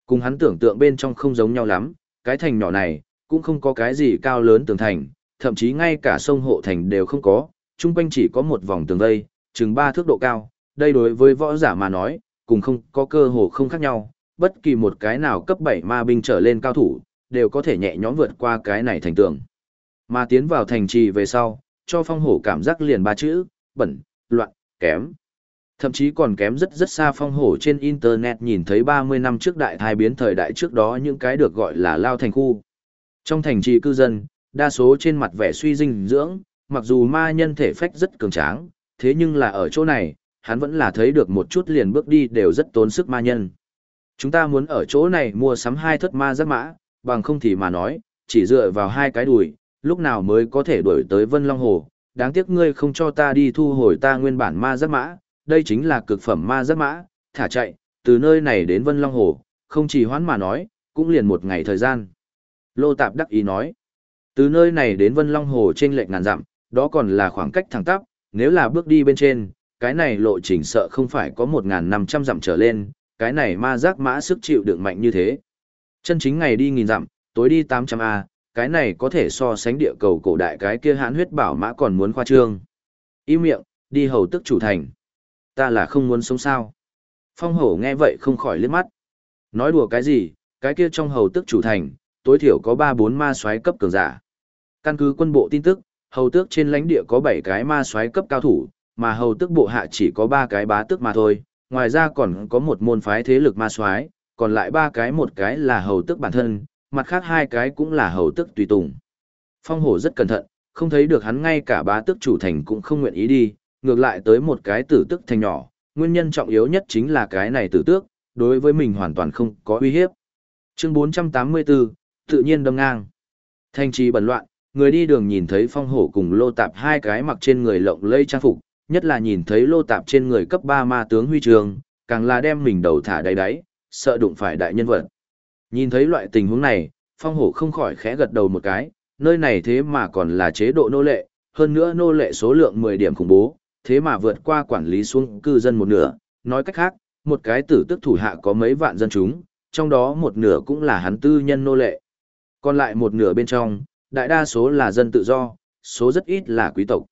Cùng hắn tưởng tượng bên trong không giống nhau lắm, cái thành nhỏ này, cũng không có cái gì cao lớn tường thành, thậm chí ngay cả sông hộ thành đều không có, chung quanh chỉ có một vòng tường vây, chừng ba thước độ cao, đây đối với võ giả mà nói, cùng không có cơ hồ không khác nhau, bất kỳ một cái nào cấp 7 ma binh trở lên cao thủ, đều có thể nhẹ nhõm vượt qua cái này thành tường. Mà tiến vào thành trì về sau, cho phong hổ cảm giác liền ba chữ, bẩn, loạn, kém. Thậm chí còn kém rất rất xa phong hổ trên internet nhìn thấy 30 năm trước đại thai biến thời đại trước đó những cái được gọi là lao thành khu. Trong thành trì cư dân, đa số trên mặt vẻ suy dinh dưỡng, mặc dù ma nhân thể phách rất cường tráng, thế nhưng là ở chỗ này, hắn vẫn là thấy được một chút liền bước đi đều rất tốn sức ma nhân. Chúng ta muốn ở chỗ này mua sắm hai thất ma giáp mã, bằng không thì mà nói, chỉ dựa vào hai cái đùi, lúc nào mới có thể đuổi tới Vân Long Hồ. Đáng tiếc ngươi không cho ta đi thu hồi ta nguyên bản ma giáp mã, đây chính là cực phẩm ma giáp mã, thả chạy, từ nơi này đến Vân Long Hồ, không chỉ hoãn mà nói, cũng liền một ngày thời gian. Lô Tạp đắc ý nói, từ nơi này đến Vân Long Hồ trên lệch ngàn dặm, đó còn là khoảng cách thẳng tắp, nếu là bước đi bên trên, cái này lộ trình sợ không phải có 1.500 dặm trở lên, cái này ma giác mã sức chịu đựng mạnh như thế. Chân chính ngày đi nghìn dặm, tối đi 800A, cái này có thể so sánh địa cầu cổ đại cái kia hãn huyết bảo mã còn muốn khoa trương. Ý miệng, đi hầu tức chủ thành. Ta là không muốn sống sao. Phong hổ nghe vậy không khỏi liếc mắt. Nói đùa cái gì, cái kia trong hầu tức chủ thành, tối thiểu có 3-4 ma soái cấp cường giả. Căn cứ quân bộ tin tức, hầu tước trên lãnh địa có 7 cái ma soái cấp cao thủ, mà hầu tức bộ hạ chỉ có ba cái bá tước mà thôi, ngoài ra còn có một môn phái thế lực ma soái, còn lại ba cái một cái là hầu tức bản thân, mặt khác hai cái cũng là hầu tức tùy tùng. Phong hổ rất cẩn thận, không thấy được hắn ngay cả bá tước chủ thành cũng không nguyện ý đi, ngược lại tới một cái tử tức thành nhỏ, nguyên nhân trọng yếu nhất chính là cái này tử tước, đối với mình hoàn toàn không có uy hiếp. Chương 484, tự nhiên đâm ngang. Thanh trì bẩn loạn, người đi đường nhìn thấy phong hổ cùng lô tạp hai cái mặc trên người lộng lây trang phục, nhất là nhìn thấy lô tạp trên người cấp 3 ma tướng huy trường, càng là đem mình đầu thả đáy đáy, sợ đụng phải đại nhân vật. Nhìn thấy loại tình huống này, phong hổ không khỏi khẽ gật đầu một cái, nơi này thế mà còn là chế độ nô lệ, hơn nữa nô lệ số lượng 10 điểm khủng bố, thế mà vượt qua quản lý xuống cư dân một nửa, nói cách khác, một cái tử tức thủ hạ có mấy vạn dân chúng, trong đó một nửa cũng là hắn tư nhân nô lệ. Còn lại một nửa bên trong, đại đa số là dân tự do, số rất ít là quý tộc.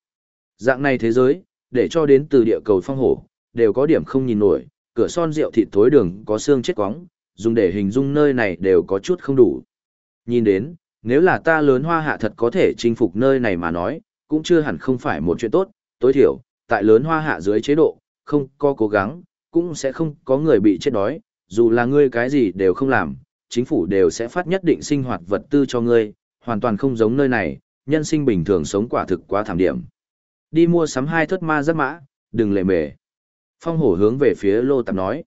Dạng này thế giới, để cho đến từ địa cầu phong hổ, đều có điểm không nhìn nổi, cửa son rượu thịt thối đường có xương chết quóng, dùng để hình dung nơi này đều có chút không đủ. Nhìn đến, nếu là ta lớn hoa hạ thật có thể chinh phục nơi này mà nói, cũng chưa hẳn không phải một chuyện tốt, tối thiểu, tại lớn hoa hạ dưới chế độ, không có cố gắng, cũng sẽ không có người bị chết đói, dù là ngươi cái gì đều không làm, chính phủ đều sẽ phát nhất định sinh hoạt vật tư cho ngươi, hoàn toàn không giống nơi này, nhân sinh bình thường sống quả thực quá thảm điểm. Đi mua sắm hai thất ma giáp mã, đừng lệ mề. Phong hổ hướng về phía lô tạp nói.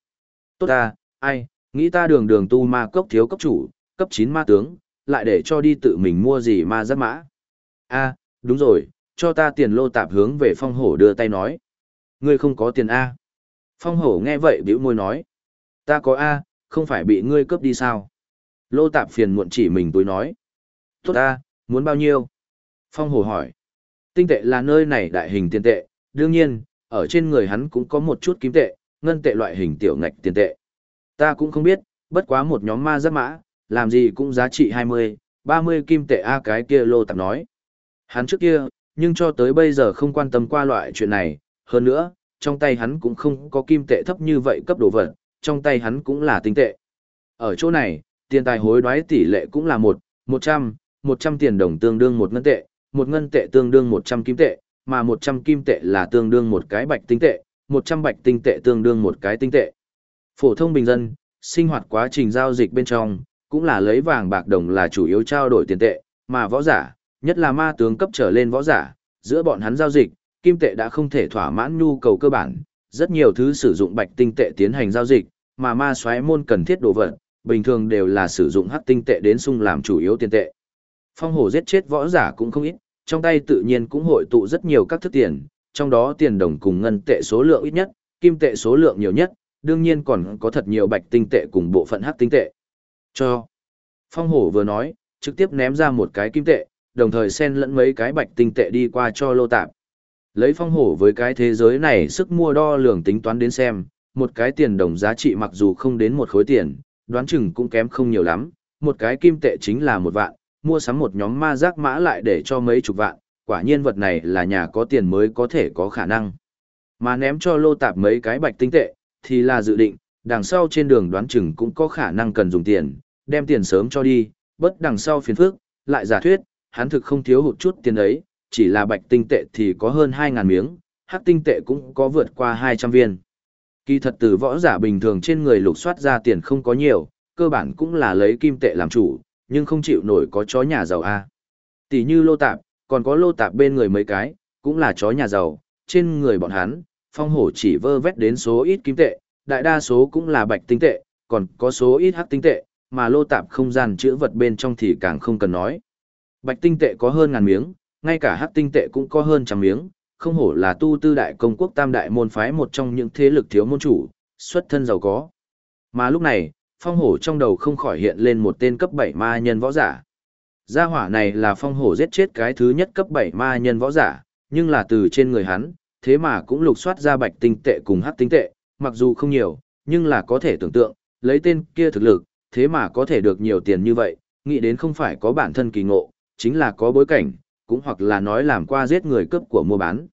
Tốt ta, ai, nghĩ ta đường đường tu ma cốc thiếu cấp chủ, cấp chín ma tướng, lại để cho đi tự mình mua gì ma giáp mã. a đúng rồi, cho ta tiền lô tạp hướng về phong hổ đưa tay nói. Ngươi không có tiền A. Phong hổ nghe vậy bĩu môi nói. Ta có A, không phải bị ngươi cướp đi sao? Lô tạp phiền muộn chỉ mình túi nói. Tốt A, muốn bao nhiêu? Phong hổ hỏi. Tinh tệ là nơi này đại hình tiền tệ, đương nhiên, ở trên người hắn cũng có một chút kim tệ, ngân tệ loại hình tiểu ngạch tiền tệ. Ta cũng không biết, bất quá một nhóm ma giáp mã, làm gì cũng giá trị 20, 30 kim tệ A cái kia lô tạp nói. Hắn trước kia, nhưng cho tới bây giờ không quan tâm qua loại chuyện này, hơn nữa, trong tay hắn cũng không có kim tệ thấp như vậy cấp đồ vật, trong tay hắn cũng là tinh tệ. Ở chỗ này, tiền tài hối đoái tỷ lệ cũng là 1, 100, 100 tiền đồng tương đương một ngân tệ, một ngân tệ tương đương 100 kim tệ, mà 100 kim tệ là tương đương một cái bạch tinh tệ, 100 bạch tinh tệ tương đương một cái tinh tệ. Phổ thông bình dân, sinh hoạt quá trình giao dịch bên trong, cũng là lấy vàng bạc đồng là chủ yếu trao đổi tiền tệ, mà võ giả, nhất là ma tướng cấp trở lên võ giả, giữa bọn hắn giao dịch, kim tệ đã không thể thỏa mãn nhu cầu cơ bản, rất nhiều thứ sử dụng bạch tinh tệ tiến hành giao dịch, mà ma soái môn cần thiết đồ vật, bình thường đều là sử dụng hắc tinh tệ đến sung làm chủ yếu tiền tệ. Phong hổ giết chết võ giả cũng không ít, trong tay tự nhiên cũng hội tụ rất nhiều các thức tiền, trong đó tiền đồng cùng ngân tệ số lượng ít nhất, kim tệ số lượng nhiều nhất, đương nhiên còn có thật nhiều bạch tinh tệ cùng bộ phận hắc tinh tệ. Cho. Phong hổ vừa nói, trực tiếp ném ra một cái kim tệ, đồng thời xen lẫn mấy cái bạch tinh tệ đi qua cho lô tạp. Lấy phong hổ với cái thế giới này sức mua đo lường tính toán đến xem, một cái tiền đồng giá trị mặc dù không đến một khối tiền, đoán chừng cũng kém không nhiều lắm, một cái kim tệ chính là một vạn, mua sắm một nhóm ma giác mã lại để cho mấy chục vạn, quả nhiên vật này là nhà có tiền mới có thể có khả năng. Mà ném cho lô tạp mấy cái bạch tinh tệ, thì là dự định, đằng sau trên đường đoán chừng cũng có khả năng cần dùng tiền, đem tiền sớm cho đi, bất đằng sau phiền phức, lại giả thuyết, hắn thực không thiếu hụt chút tiền ấy, chỉ là bạch tinh tệ thì có hơn 2.000 miếng, hắc tinh tệ cũng có vượt qua 200 viên. Kỳ thật từ võ giả bình thường trên người lục soát ra tiền không có nhiều, cơ bản cũng là lấy kim tệ làm chủ, nhưng không chịu nổi có chó nhà giàu A. Tỷ như lô tạp, còn có lô tạp bên người mấy cái, cũng là chó nhà giàu, trên người bọn hắn, phong hổ chỉ vơ vét đến số ít kim tệ, đại đa số cũng là bạch tinh tệ, còn có số ít hắc tinh tệ, mà lô tạp không gian chữa vật bên trong thì càng không cần nói. Bạch tinh tệ có hơn ngàn miếng, ngay cả hắc tinh tệ cũng có hơn trăm miếng, không hổ là tu tư đại công quốc tam đại môn phái một trong những thế lực thiếu môn chủ, xuất thân giàu có. Mà lúc này, phong hổ trong đầu không khỏi hiện lên một tên cấp 7 ma nhân võ giả. Gia hỏa này là phong hổ giết chết cái thứ nhất cấp 7 ma nhân võ giả, nhưng là từ trên người hắn, thế mà cũng lục soát ra bạch tinh tệ cùng hắc tinh tệ, mặc dù không nhiều, nhưng là có thể tưởng tượng, lấy tên kia thực lực, thế mà có thể được nhiều tiền như vậy, nghĩ đến không phải có bản thân kỳ ngộ, chính là có bối cảnh, cũng hoặc là nói làm qua giết người cướp của mua bán.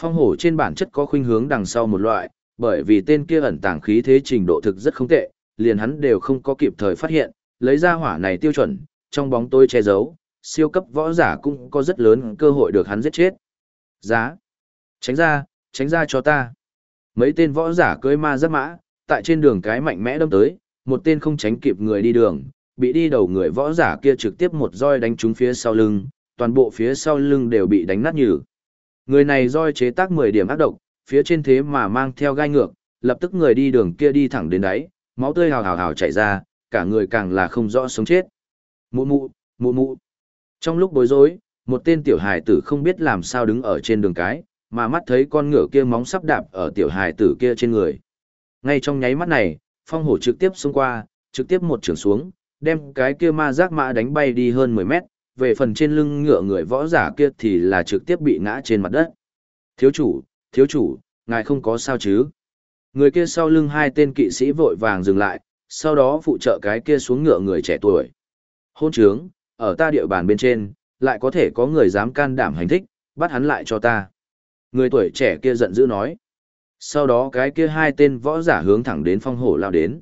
Phong hổ trên bản chất có khuynh hướng đằng sau một loại, bởi vì tên kia ẩn tàng khí thế trình độ thực rất không tệ, liền hắn đều không có kịp thời phát hiện, lấy ra hỏa này tiêu chuẩn, trong bóng tối che giấu, siêu cấp võ giả cũng có rất lớn cơ hội được hắn giết chết. Giá. Tránh ra, tránh ra cho ta. Mấy tên võ giả cưỡi ma giáp mã, tại trên đường cái mạnh mẽ đâm tới, một tên không tránh kịp người đi đường, bị đi đầu người võ giả kia trực tiếp một roi đánh trúng phía sau lưng, toàn bộ phía sau lưng đều bị đánh nát nhừ. Người này roi chế tác 10 điểm ác độc, phía trên thế mà mang theo gai ngược, lập tức người đi đường kia đi thẳng đến đáy, máu tươi hào hào hào chảy ra, cả người càng là không rõ sống chết. Mụ mụ, mụ mụ. Trong lúc bối rối, một tên tiểu hài tử không biết làm sao đứng ở trên đường cái, mà mắt thấy con ngựa kia móng sắp đạp ở tiểu hài tử kia trên người. Ngay trong nháy mắt này, phong hổ trực tiếp xông qua, trực tiếp một trường xuống, đem cái kia ma giác mã đánh bay đi hơn 10 mét, về phần trên lưng ngựa người võ giả kia thì là trực tiếp bị ngã trên mặt đất. Thiếu chủ, thiếu chủ, ngài không có sao chứ? Người kia sau lưng hai tên kỵ sĩ vội vàng dừng lại, sau đó phụ trợ cái kia xuống ngựa người trẻ tuổi. Hôn trướng, ở ta địa bàn bên trên, lại có thể có người dám can đảm hành thích, bắt hắn lại cho ta. Người tuổi trẻ kia giận dữ nói. Sau đó cái kia hai tên võ giả hướng thẳng đến phong hổ lao đến.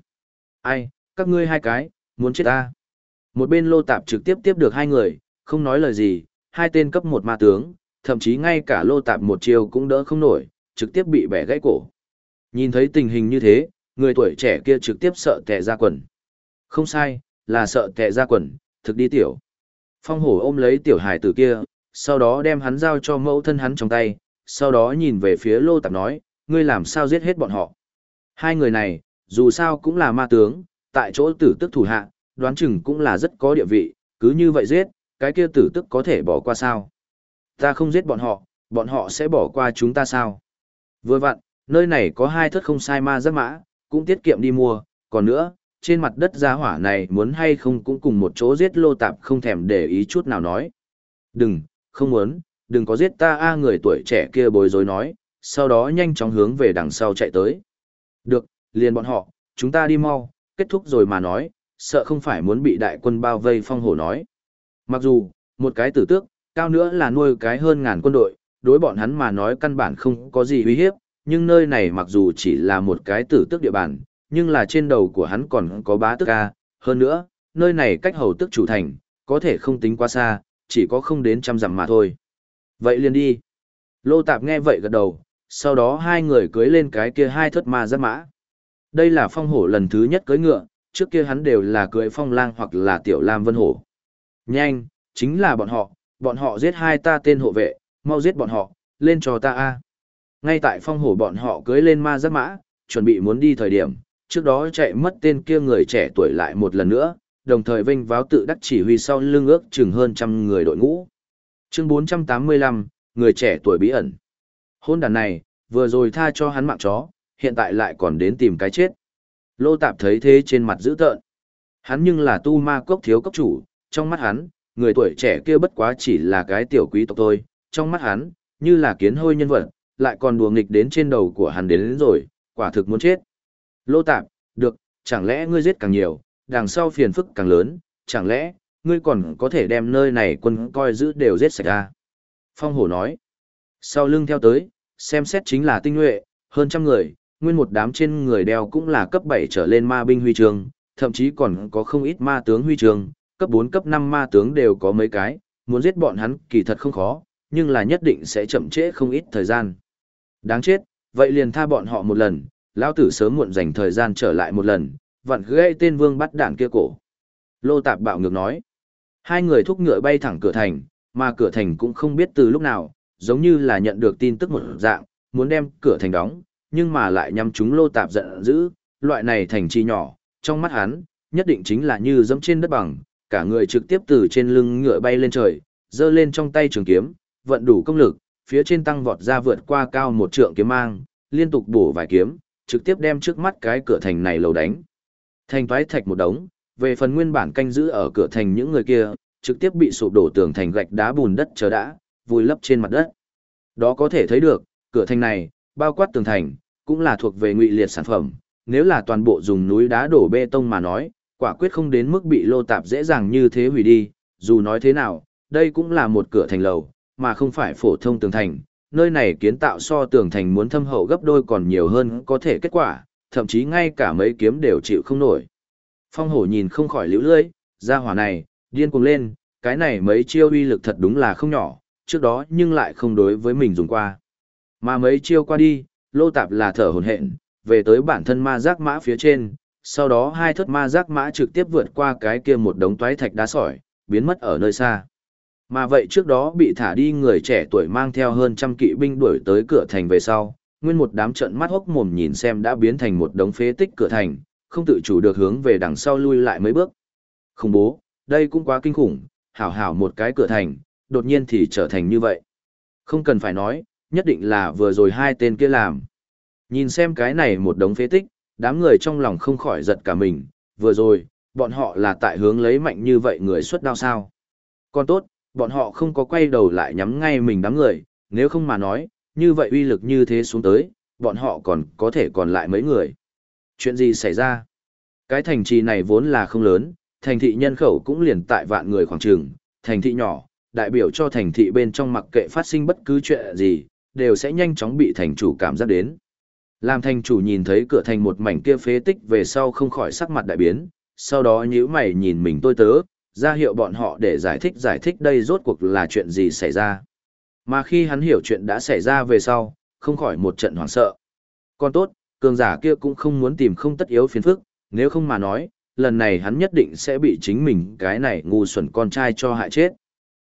Ai, các ngươi hai cái, muốn chết ta. Một bên lô tạp trực tiếp tiếp được hai người, không nói lời gì, hai tên cấp một ma tướng, thậm chí ngay cả lô tạp một chiều cũng đỡ không nổi, trực tiếp bị bẻ gãy cổ. Nhìn thấy tình hình như thế, người tuổi trẻ kia trực tiếp sợ tệ ra quần. Không sai, là sợ tệ ra quần, thực đi tiểu. Phong hổ ôm lấy tiểu hài tử kia, sau đó đem hắn giao cho mẫu thân hắn trong tay, sau đó nhìn về phía lô tạp nói, ngươi làm sao giết hết bọn họ. Hai người này, dù sao cũng là ma tướng, tại chỗ tử tức thủ hạ, đoán chừng cũng là rất có địa vị, cứ như vậy giết, cái kia tử tức có thể bỏ qua sao. Ta không giết bọn họ, bọn họ sẽ bỏ qua chúng ta sao. Vừa vặn, nơi này có hai thất không sai ma giáp mã, cũng tiết kiệm đi mua, còn nữa, trên mặt đất giá hỏa này muốn hay không cũng cùng một chỗ giết lô tạp không thèm để ý chút nào nói. Đừng, không muốn, đừng có giết ta a người tuổi trẻ kia bối rối nói, sau đó nhanh chóng hướng về đằng sau chạy tới. Được, liền bọn họ, chúng ta đi mau, kết thúc rồi mà nói, sợ không phải muốn bị đại quân bao vây phong hổ nói. Mặc dù, một cái tử tước, cao nữa là nuôi cái hơn ngàn quân đội, đối bọn hắn mà nói căn bản không có gì uy hiếp, nhưng nơi này mặc dù chỉ là một cái tử tước địa bàn, nhưng là trên đầu của hắn còn có bá tước ca, hơn nữa, nơi này cách hầu tước chủ thành, có thể không tính quá xa, chỉ có không đến trăm dặm mà thôi. Vậy liền đi. Lô Tạp nghe vậy gật đầu, sau đó hai người cưới lên cái kia hai thất ma giáp mã. Đây là phong hổ lần thứ nhất cưới ngựa, trước kia hắn đều là cưới phong lang hoặc là tiểu lam vân hổ. Nhanh, chính là bọn họ, bọn họ giết hai ta tên hộ vệ, mau giết bọn họ, lên cho ta a. Ngay tại phong hổ bọn họ cưới lên ma giáp mã, chuẩn bị muốn đi thời điểm, trước đó chạy mất tên kia người trẻ tuổi lại một lần nữa, đồng thời vinh váo tự đắc chỉ huy sau lưng ước chừng hơn trăm người đội ngũ. Chương 485, người trẻ tuổi bí ẩn. Hôn đàn này, vừa rồi tha cho hắn mạng chó, hiện tại lại còn đến tìm cái chết. Lô tạp thấy thế trên mặt dữ tợn. Hắn nhưng là tu ma cốc thiếu cấp chủ, trong mắt hắn, người tuổi trẻ kia bất quá chỉ là cái tiểu quý tộc thôi, trong mắt hắn, như là kiến hôi nhân vật, lại còn đùa nghịch đến trên đầu của hắn đến, đến rồi, quả thực muốn chết. Lô tạp, được, chẳng lẽ ngươi giết càng nhiều, đằng sau phiền phức càng lớn, chẳng lẽ, ngươi còn có thể đem nơi này quân coi giữ đều giết sạch ra. Phong hổ nói, sau lưng theo tới, xem xét chính là tinh nhuệ, hơn trăm người, nguyên một đám trên người đeo cũng là cấp 7 trở lên ma binh huy trường thậm chí còn có không ít ma tướng huy trường cấp 4 cấp 5 ma tướng đều có mấy cái, muốn giết bọn hắn kỳ thật không khó, nhưng là nhất định sẽ chậm trễ không ít thời gian. Đáng chết, vậy liền tha bọn họ một lần, lão tử sớm muộn dành thời gian trở lại một lần, vặn gây tên vương bắt đảng kia cổ. Lô Tạp bạo ngược nói. Hai người thúc ngựa bay thẳng cửa thành, mà cửa thành cũng không biết từ lúc nào, giống như là nhận được tin tức một dạng, muốn đem cửa thành đóng, nhưng mà lại nhắm chúng lô tạp giận dữ, loại này thành chi nhỏ, trong mắt hắn, nhất định chính là như dẫm trên đất bằng, cả người trực tiếp từ trên lưng ngựa bay lên trời, giơ lên trong tay trường kiếm, vận đủ công lực, phía trên tăng vọt ra vượt qua cao một trượng kiếm mang, liên tục bổ vài kiếm, trực tiếp đem trước mắt cái cửa thành này lầu đánh. Thành toái thạch một đống, về phần nguyên bản canh giữ ở cửa thành những người kia, trực tiếp bị sụp đổ tường thành gạch đá bùn đất chờ đã, vùi lấp trên mặt đất. Đó có thể thấy được, cửa thành này, bao quát tường thành, cũng là thuộc về ngụy liệt sản phẩm, nếu là toàn bộ dùng núi đá đổ bê tông mà nói, quả quyết không đến mức bị lô tạp dễ dàng như thế hủy đi, dù nói thế nào, đây cũng là một cửa thành lầu, mà không phải phổ thông tường thành, nơi này kiến tạo so tường thành muốn thâm hậu gấp đôi còn nhiều hơn có thể kết quả, thậm chí ngay cả mấy kiếm đều chịu không nổi. Phong hổ nhìn không khỏi liễu lưỡi, ra hỏa này, điên cuồng lên, cái này mấy chiêu uy lực thật đúng là không nhỏ, trước đó nhưng lại không đối với mình dùng qua. Mà mấy chiêu qua đi, lô tạp là thở hồn hện, về tới bản thân ma giác mã phía trên, sau đó hai thất ma giác mã trực tiếp vượt qua cái kia một đống toái thạch đá sỏi, biến mất ở nơi xa. Mà vậy trước đó bị thả đi người trẻ tuổi mang theo hơn trăm kỵ binh đuổi tới cửa thành về sau, nguyên một đám trận mắt hốc mồm nhìn xem đã biến thành một đống phế tích cửa thành, không tự chủ được hướng về đằng sau lui lại mấy bước. Không bố, đây cũng quá kinh khủng, hảo hảo một cái cửa thành, đột nhiên thì trở thành như vậy. Không cần phải nói, nhất định là vừa rồi hai tên kia làm. Nhìn xem cái này một đống phế tích, đám người trong lòng không khỏi giật cả mình, vừa rồi, bọn họ là tại hướng lấy mạnh như vậy người xuất đao sao. Còn tốt, bọn họ không có quay đầu lại nhắm ngay mình đám người, nếu không mà nói, như vậy uy lực như thế xuống tới, bọn họ còn có thể còn lại mấy người. Chuyện gì xảy ra? Cái thành trì này vốn là không lớn, thành thị nhân khẩu cũng liền tại vạn người khoảng trường, thành thị nhỏ, đại biểu cho thành thị bên trong mặc kệ phát sinh bất cứ chuyện gì, đều sẽ nhanh chóng bị thành chủ cảm giác đến. Làm thành chủ nhìn thấy cửa thành một mảnh kia phế tích về sau không khỏi sắc mặt đại biến, sau đó nhíu mày nhìn mình tôi tớ, ra hiệu bọn họ để giải thích giải thích đây rốt cuộc là chuyện gì xảy ra. Mà khi hắn hiểu chuyện đã xảy ra về sau, không khỏi một trận hoảng sợ. Còn tốt, cường giả kia cũng không muốn tìm không tất yếu phiền phức, nếu không mà nói, lần này hắn nhất định sẽ bị chính mình cái này ngu xuẩn con trai cho hại chết.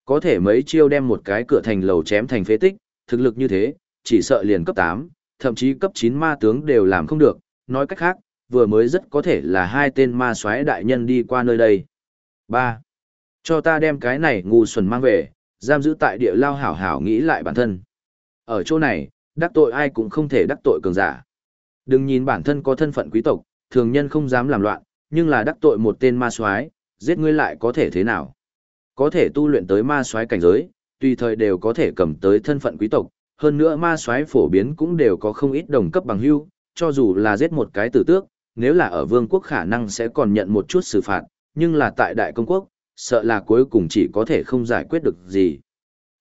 Có thể mấy chiêu đem một cái cửa thành lầu chém thành phế tích, thực lực như thế, chỉ sợ liền cấp 8, thậm chí cấp 9 ma tướng đều làm không được, nói cách khác, vừa mới rất có thể là hai tên ma soái đại nhân đi qua nơi đây. Ba, Cho ta đem cái này ngu xuẩn mang về, giam giữ tại địa lao hảo hảo nghĩ lại bản thân. Ở chỗ này, đắc tội ai cũng không thể đắc tội cường giả. Đừng nhìn bản thân có thân phận quý tộc, thường nhân không dám làm loạn, nhưng là đắc tội một tên ma soái, giết ngươi lại có thể thế nào? Có thể tu luyện tới ma soái cảnh giới, tùy thời đều có thể cầm tới thân phận quý tộc, hơn nữa ma soái phổ biến cũng đều có không ít đồng cấp bằng hưu, cho dù là giết một cái tử tước, nếu là ở vương quốc khả năng sẽ còn nhận một chút xử phạt, nhưng là tại đại công quốc, sợ là cuối cùng chỉ có thể không giải quyết được gì.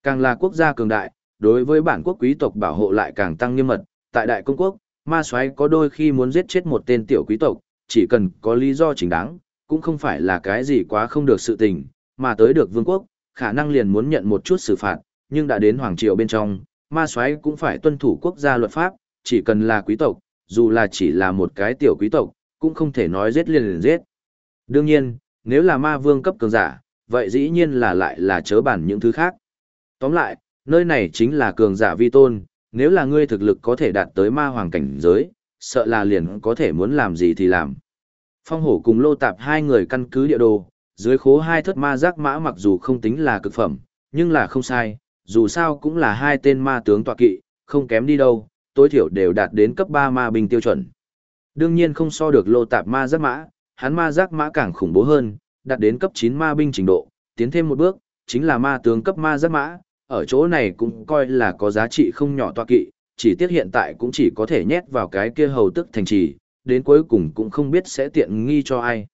Càng là quốc gia cường đại, đối với bản quốc quý tộc bảo hộ lại càng tăng nghiêm mật, tại đại công quốc, ma soái có đôi khi muốn giết chết một tên tiểu quý tộc, chỉ cần có lý do chính đáng, cũng không phải là cái gì quá không được sự tình, mà tới được vương quốc, khả năng liền muốn nhận một chút xử phạt, nhưng đã đến hoàng triều bên trong, ma soái cũng phải tuân thủ quốc gia luật pháp, chỉ cần là quý tộc, dù là chỉ là một cái tiểu quý tộc, cũng không thể nói giết liền liền giết. Đương nhiên, nếu là ma vương cấp cường giả, vậy dĩ nhiên là lại là chớ bản những thứ khác. Tóm lại, nơi này chính là cường giả vi tôn, nếu là ngươi thực lực có thể đạt tới ma hoàng cảnh giới, sợ là liền có thể muốn làm gì thì làm. Phong hổ cùng lô tạp hai người căn cứ địa đồ, dưới khố hai thất ma giác mã mặc dù không tính là cực phẩm, nhưng là không sai, dù sao cũng là hai tên ma tướng tọa kỵ, không kém đi đâu, tối thiểu đều đạt đến cấp 3 ma binh tiêu chuẩn. Đương nhiên không so được lô tạp ma giác mã, hắn ma giác mã càng khủng bố hơn, đạt đến cấp 9 ma binh trình độ, tiến thêm một bước, chính là ma tướng cấp ma giác mã, ở chỗ này cũng coi là có giá trị không nhỏ tọa kỵ, chỉ tiếc hiện tại cũng chỉ có thể nhét vào cái kia hầu tức thành trì, đến cuối cùng cũng không biết sẽ tiện nghi cho ai.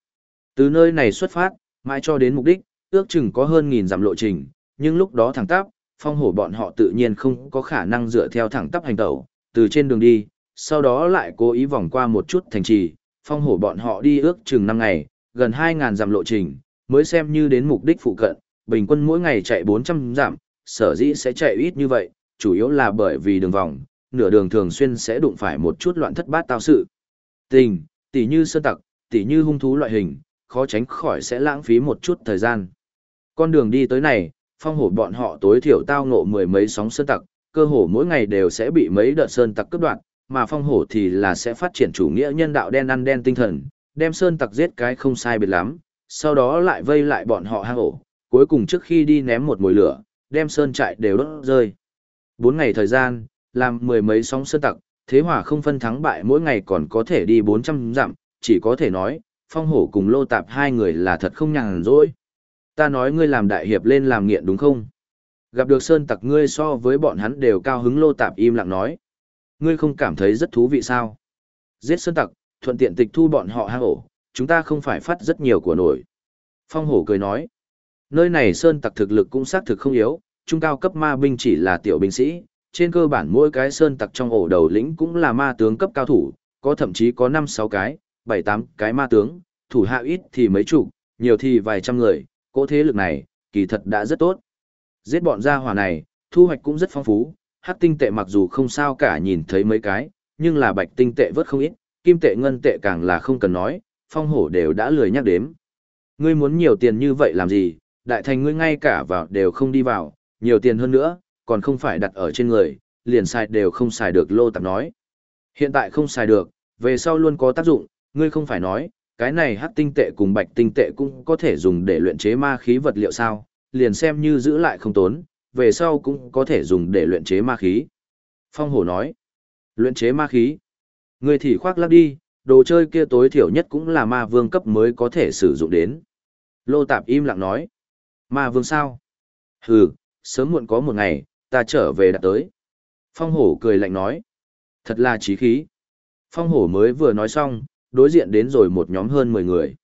Từ nơi này xuất phát, mãi cho đến mục đích, ước chừng có hơn nghìn dặm lộ trình, nhưng lúc đó thẳng tắp, phong hổ bọn họ tự nhiên không có khả năng dựa theo thẳng tắp hành tẩu, từ trên đường đi, sau đó lại cố ý vòng qua một chút thành trì, phong hổ bọn họ đi ước chừng 5 ngày, gần 2.000 dặm lộ trình, mới xem như đến mục đích phụ cận, bình quân mỗi ngày chạy 400 dặm, sở dĩ sẽ chạy ít như vậy, chủ yếu là bởi vì đường vòng, nửa đường thường xuyên sẽ đụng phải một chút loạn thất bát tao sự. Tình, tỉ như sơn tặc, tỉ như hung thú loại hình, khó tránh khỏi sẽ lãng phí một chút thời gian. Con đường đi tới này, phong hổ bọn họ tối thiểu tao ngộ mười mấy sóng sơn tặc, cơ hồ mỗi ngày đều sẽ bị mấy đợt sơn tặc cướp đoạt, mà phong hổ thì là sẽ phát triển chủ nghĩa nhân đạo đen ăn đen tinh thần, đem sơn tặc giết cái không sai biệt lắm, sau đó lại vây lại bọn họ hang ổ, cuối cùng trước khi đi ném một mồi lửa, đem sơn trại đều đốt rơi. Bốn ngày thời gian, làm mười mấy sóng sơn tặc, thế hỏa không phân thắng bại mỗi ngày còn có thể đi 400 dặm, chỉ có thể nói, phong hổ cùng lô tạp hai người là thật không nhàn rỗi. Ta nói ngươi làm đại hiệp lên làm nghiện đúng không? Gặp được sơn tặc ngươi so với bọn hắn đều cao hứng lô tạp im lặng nói. Ngươi không cảm thấy rất thú vị sao? Giết sơn tặc, thuận tiện tịch thu bọn họ hang ổ, chúng ta không phải phát rất nhiều của nổi. Phong hổ cười nói. Nơi này sơn tặc thực lực cũng xác thực không yếu, trung cao cấp ma binh chỉ là tiểu binh sĩ, trên cơ bản mỗi cái sơn tặc trong ổ đầu lĩnh cũng là ma tướng cấp cao thủ, có thậm chí có 5-6 cái, 7-8 cái ma tướng, thủ hạ ít thì mấy chục, nhiều thì vài trăm người, cỗ thế lực này, kỳ thật đã rất tốt. Giết bọn gia hỏa này, thu hoạch cũng rất phong phú, hắc tinh tệ mặc dù không sao cả nhìn thấy mấy cái, nhưng là bạch tinh tệ vớt không ít, kim tệ ngân tệ càng là không cần nói, phong hổ đều đã lười nhắc đếm. Ngươi muốn nhiều tiền như vậy làm gì, đại thành ngươi ngay cả vào đều không đi vào, nhiều tiền hơn nữa, còn không phải đặt ở trên người, liền xài đều không xài được lô tạp nói. Hiện tại không xài được, về sau luôn có tác dụng, ngươi không phải nói, cái này hắc tinh tệ cùng bạch tinh tệ cũng có thể dùng để luyện chế ma khí vật liệu sao, liền xem như giữ lại không tốn, về sau cũng có thể dùng để luyện chế ma khí. Phong hổ nói, luyện chế ma khí, người thì khoác lắc đi, đồ chơi kia tối thiểu nhất cũng là ma vương cấp mới có thể sử dụng đến. Lô tạp im lặng nói, ma vương sao? Hừ, sớm muộn có một ngày, ta trở về đã tới. Phong hổ cười lạnh nói. Thật là trí khí. Phong hổ mới vừa nói xong, đối diện đến rồi một nhóm hơn 10 người.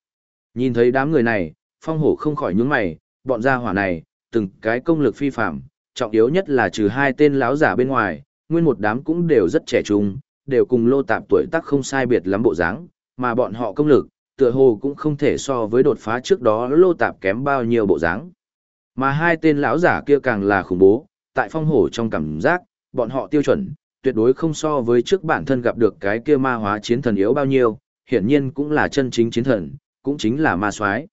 Nhìn thấy đám người này, phong hổ không khỏi nhướng mày, bọn gia hỏa này, từng cái công lực phi phạm, trọng yếu nhất là trừ hai tên lão giả bên ngoài, nguyên một đám cũng đều rất trẻ trung, đều cùng lô tạp tuổi tác không sai biệt lắm bộ dáng, mà bọn họ công lực, tựa hồ cũng không thể so với đột phá trước đó lô tạp kém bao nhiêu bộ dáng. Mà hai tên lão giả kia càng là khủng bố, tại phong hổ trong cảm giác, bọn họ tiêu chuẩn, tuyệt đối không so với trước bản thân gặp được cái kia ma hóa chiến thần yếu bao nhiêu, hiển nhiên cũng là chân chính chiến thần, cũng chính là ma soái.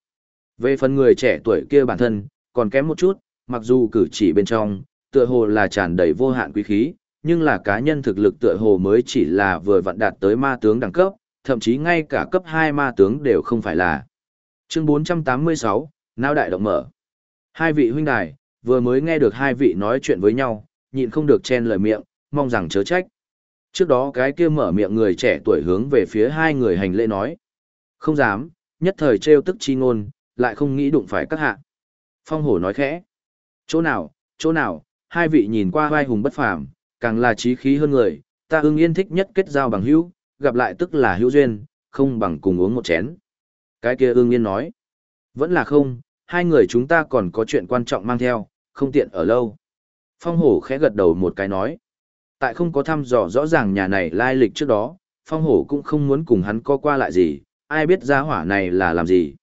Về phần người trẻ tuổi kia bản thân, còn kém một chút, mặc dù cử chỉ bên trong, tựa hồ là tràn đầy vô hạn quý khí, nhưng là cá nhân thực lực tựa hồ mới chỉ là vừa vặn đạt tới ma tướng đẳng cấp, thậm chí ngay cả cấp 2 ma tướng đều không phải là. Chương 486, Nao đại động mở. Hai vị huynh đài, vừa mới nghe được hai vị nói chuyện với nhau, nhịn không được chen lời miệng, mong rằng chớ trách. Trước đó cái kia mở miệng người trẻ tuổi hướng về phía hai người hành lễ nói. Không dám, nhất thời trêu tức chi ngôn, lại không nghĩ đụng phải các hạ. Phong hổ nói khẽ. Chỗ nào, chỗ nào, hai vị nhìn qua vai hùng bất phàm, càng là trí khí hơn người, ta ưng yên thích nhất kết giao bằng hữu, gặp lại tức là hữu duyên, không bằng cùng uống một chén. Cái kia ưng yên nói. Vẫn là không, hai người chúng ta còn có chuyện quan trọng mang theo, không tiện ở lâu. Phong hổ khẽ gật đầu một cái nói. Tại không có thăm dò rõ ràng nhà này lai lịch trước đó, phong hổ cũng không muốn cùng hắn co qua lại gì, ai biết gia hỏa này là làm gì.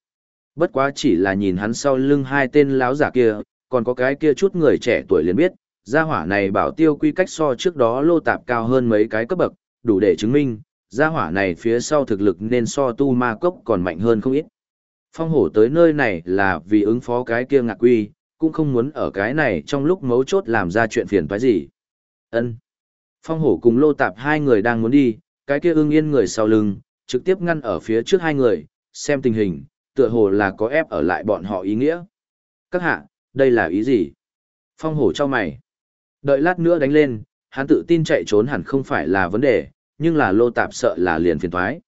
Bất quá chỉ là nhìn hắn sau lưng hai tên láo giả kia, còn có cái kia chút người trẻ tuổi liền biết, gia hỏa này bảo tiêu quy cách so trước đó lô tạp cao hơn mấy cái cấp bậc, đủ để chứng minh, gia hỏa này phía sau thực lực nên so tu ma cốc còn mạnh hơn không ít. Phong hổ tới nơi này là vì ứng phó cái kia ngạc quy, cũng không muốn ở cái này trong lúc mấu chốt làm ra chuyện phiền toái gì. Ân. Phong hổ cùng lô tạp hai người đang muốn đi, cái kia ưng yên người sau lưng, trực tiếp ngăn ở phía trước hai người, xem tình hình, tựa hồ là có ép ở lại bọn họ ý nghĩa. Các hạ, đây là ý gì? Phong hổ cho mày. Đợi lát nữa đánh lên, hắn tự tin chạy trốn hẳn không phải là vấn đề, nhưng là lô tạp sợ là liền phiền thoái.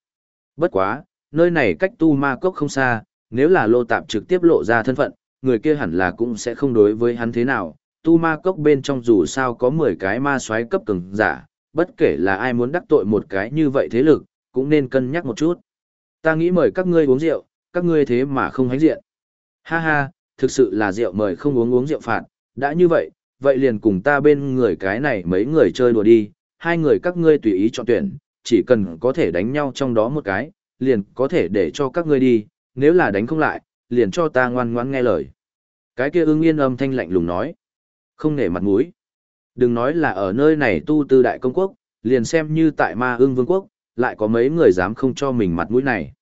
Bất quá, nơi này cách tu ma cốc không xa, nếu là lô tạp trực tiếp lộ ra thân phận, người kia hẳn là cũng sẽ không đối với hắn thế nào. Tu ma cốc bên trong dù sao có 10 cái ma xoáy cấp cường giả, bất kể là ai muốn đắc tội một cái như vậy thế lực, cũng nên cân nhắc một chút. Ta nghĩ mời các ngươi uống rượu, các ngươi thế mà không hánh diện. Ha ha, thực sự là rượu mời không uống uống rượu phạt, đã như vậy, vậy liền cùng ta bên người cái này mấy người chơi đùa đi, hai người các ngươi tùy ý chọn tuyển, chỉ cần có thể đánh nhau trong đó một cái, liền có thể để cho các ngươi đi, nếu là đánh không lại, liền cho ta ngoan ngoãn nghe lời. Cái kia ưng yên âm thanh lạnh lùng nói. Không nể mặt mũi. Đừng nói là ở nơi này tu tư đại công quốc, liền xem như tại ma ưng vương quốc, lại có mấy người dám không cho mình mặt mũi này.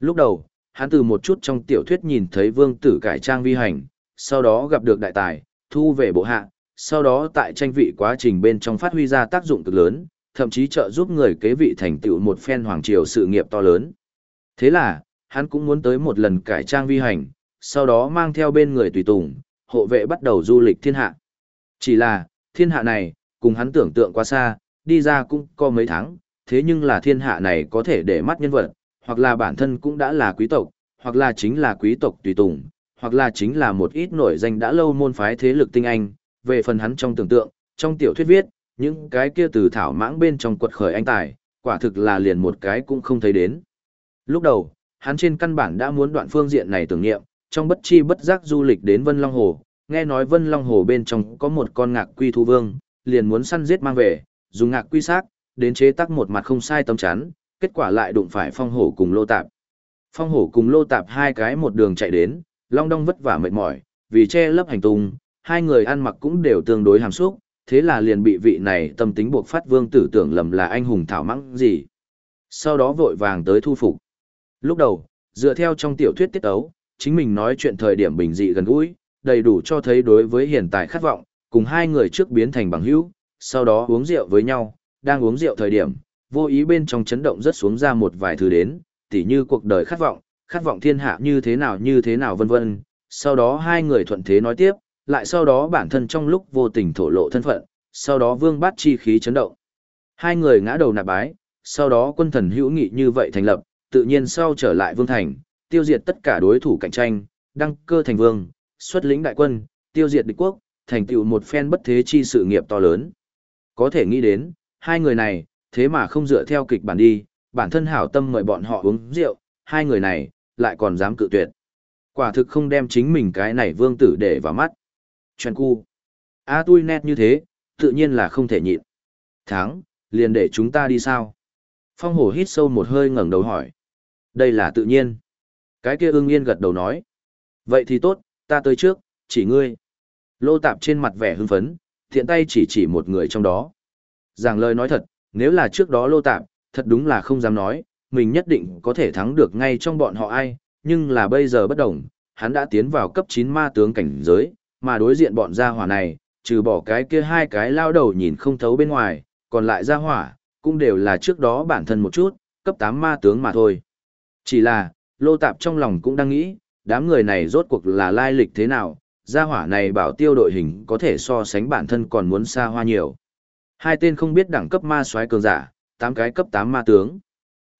Lúc đầu, hắn từ một chút trong tiểu thuyết nhìn thấy vương tử cải trang vi hành, sau đó gặp được đại tài, thu về bộ hạ, sau đó tại tranh vị quá trình bên trong phát huy ra tác dụng cực lớn, thậm chí trợ giúp người kế vị thành tựu một phen hoàng triều sự nghiệp to lớn. Thế là, hắn cũng muốn tới một lần cải trang vi hành, sau đó mang theo bên người tùy tùng, hộ vệ bắt đầu du lịch thiên hạ. Chỉ là, thiên hạ này, cùng hắn tưởng tượng quá xa, đi ra cũng có mấy tháng, thế nhưng là thiên hạ này có thể để mắt nhân vật, hoặc là bản thân cũng đã là quý tộc, hoặc là chính là quý tộc tùy tùng, hoặc là chính là một ít nổi danh đã lâu môn phái thế lực tinh anh, về phần hắn trong tưởng tượng, trong tiểu thuyết viết, những cái kia từ thảo mãng bên trong quật khởi anh tài, quả thực là liền một cái cũng không thấy đến. Lúc đầu, hắn trên căn bản đã muốn đoạn phương diện này tưởng niệm, trong bất chi bất giác du lịch đến Vân Long Hồ, nghe nói Vân Long Hồ bên trong có một con ngạc quy thu vương, liền muốn săn giết mang về, dùng ngạc quy xác, đến chế tác một mặt không sai tâm chắn, kết quả lại đụng phải phong hổ cùng lô tạp. Phong hổ cùng lô tạp hai cái một đường chạy đến, long đong vất vả mệt mỏi, vì che lấp hành tung, hai người ăn mặc cũng đều tương đối hàm xúc, thế là liền bị vị này tâm tính buộc phát vương tử tưởng lầm là anh hùng thảo mắng gì. Sau đó vội vàng tới thu phục. Lúc đầu, dựa theo trong tiểu thuyết tiết ấu, chính mình nói chuyện thời điểm bình dị gần gũi, đầy đủ cho thấy đối với hiện tại khát vọng, cùng hai người trước biến thành bằng hữu, sau đó uống rượu với nhau, đang uống rượu thời điểm, vô ý bên trong chấn động rất xuống ra một vài thứ đến, tỉ như cuộc đời khát vọng, khát vọng thiên hạ như thế nào như thế nào vân vân. Sau đó hai người thuận thế nói tiếp, lại sau đó bản thân trong lúc vô tình thổ lộ thân phận, sau đó vương bát chi khí chấn động. Hai người ngã đầu nạp bái, sau đó quân thần hữu nghị như vậy thành lập, tự nhiên sau trở lại vương thành, tiêu diệt tất cả đối thủ cạnh tranh, đăng cơ thành vương, xuất lĩnh đại quân, tiêu diệt địch quốc, thành tựu một phen bất thế chi sự nghiệp to lớn. Có thể nghĩ đến, hai người này, thế mà không dựa theo kịch bản đi, bản thân hảo tâm mời bọn họ uống rượu, hai người này, lại còn dám cự tuyệt. Quả thực không đem chính mình cái này vương tử để vào mắt. Chuyện cu. A à, tui nét như thế, tự nhiên là không thể nhịn. Tháng, liền để chúng ta đi sao? Phong hổ hít sâu một hơi ngẩng đầu hỏi. Đây là tự nhiên. Cái kia ưng yên gật đầu nói. Vậy thì tốt, ta tới trước, chỉ ngươi. Lô tạp trên mặt vẻ hưng phấn, thiện tay chỉ chỉ một người trong đó. Giảng lời nói thật, nếu là trước đó lô tạp, thật đúng là không dám nói, mình nhất định có thể thắng được ngay trong bọn họ ai, nhưng là bây giờ bất đồng, hắn đã tiến vào cấp 9 ma tướng cảnh giới, mà đối diện bọn gia hỏa này, trừ bỏ cái kia hai cái lao đầu nhìn không thấu bên ngoài, còn lại gia hỏa, cũng đều là trước đó bản thân một chút, cấp 8 ma tướng mà thôi. Chỉ là, lô tạp trong lòng cũng đang nghĩ, đám người này rốt cuộc là lai lịch thế nào, gia hỏa này bảo tiêu đội hình có thể so sánh bản thân còn muốn xa hoa nhiều. Hai tên không biết đẳng cấp ma soái cường giả, tám cái cấp 8 ma tướng.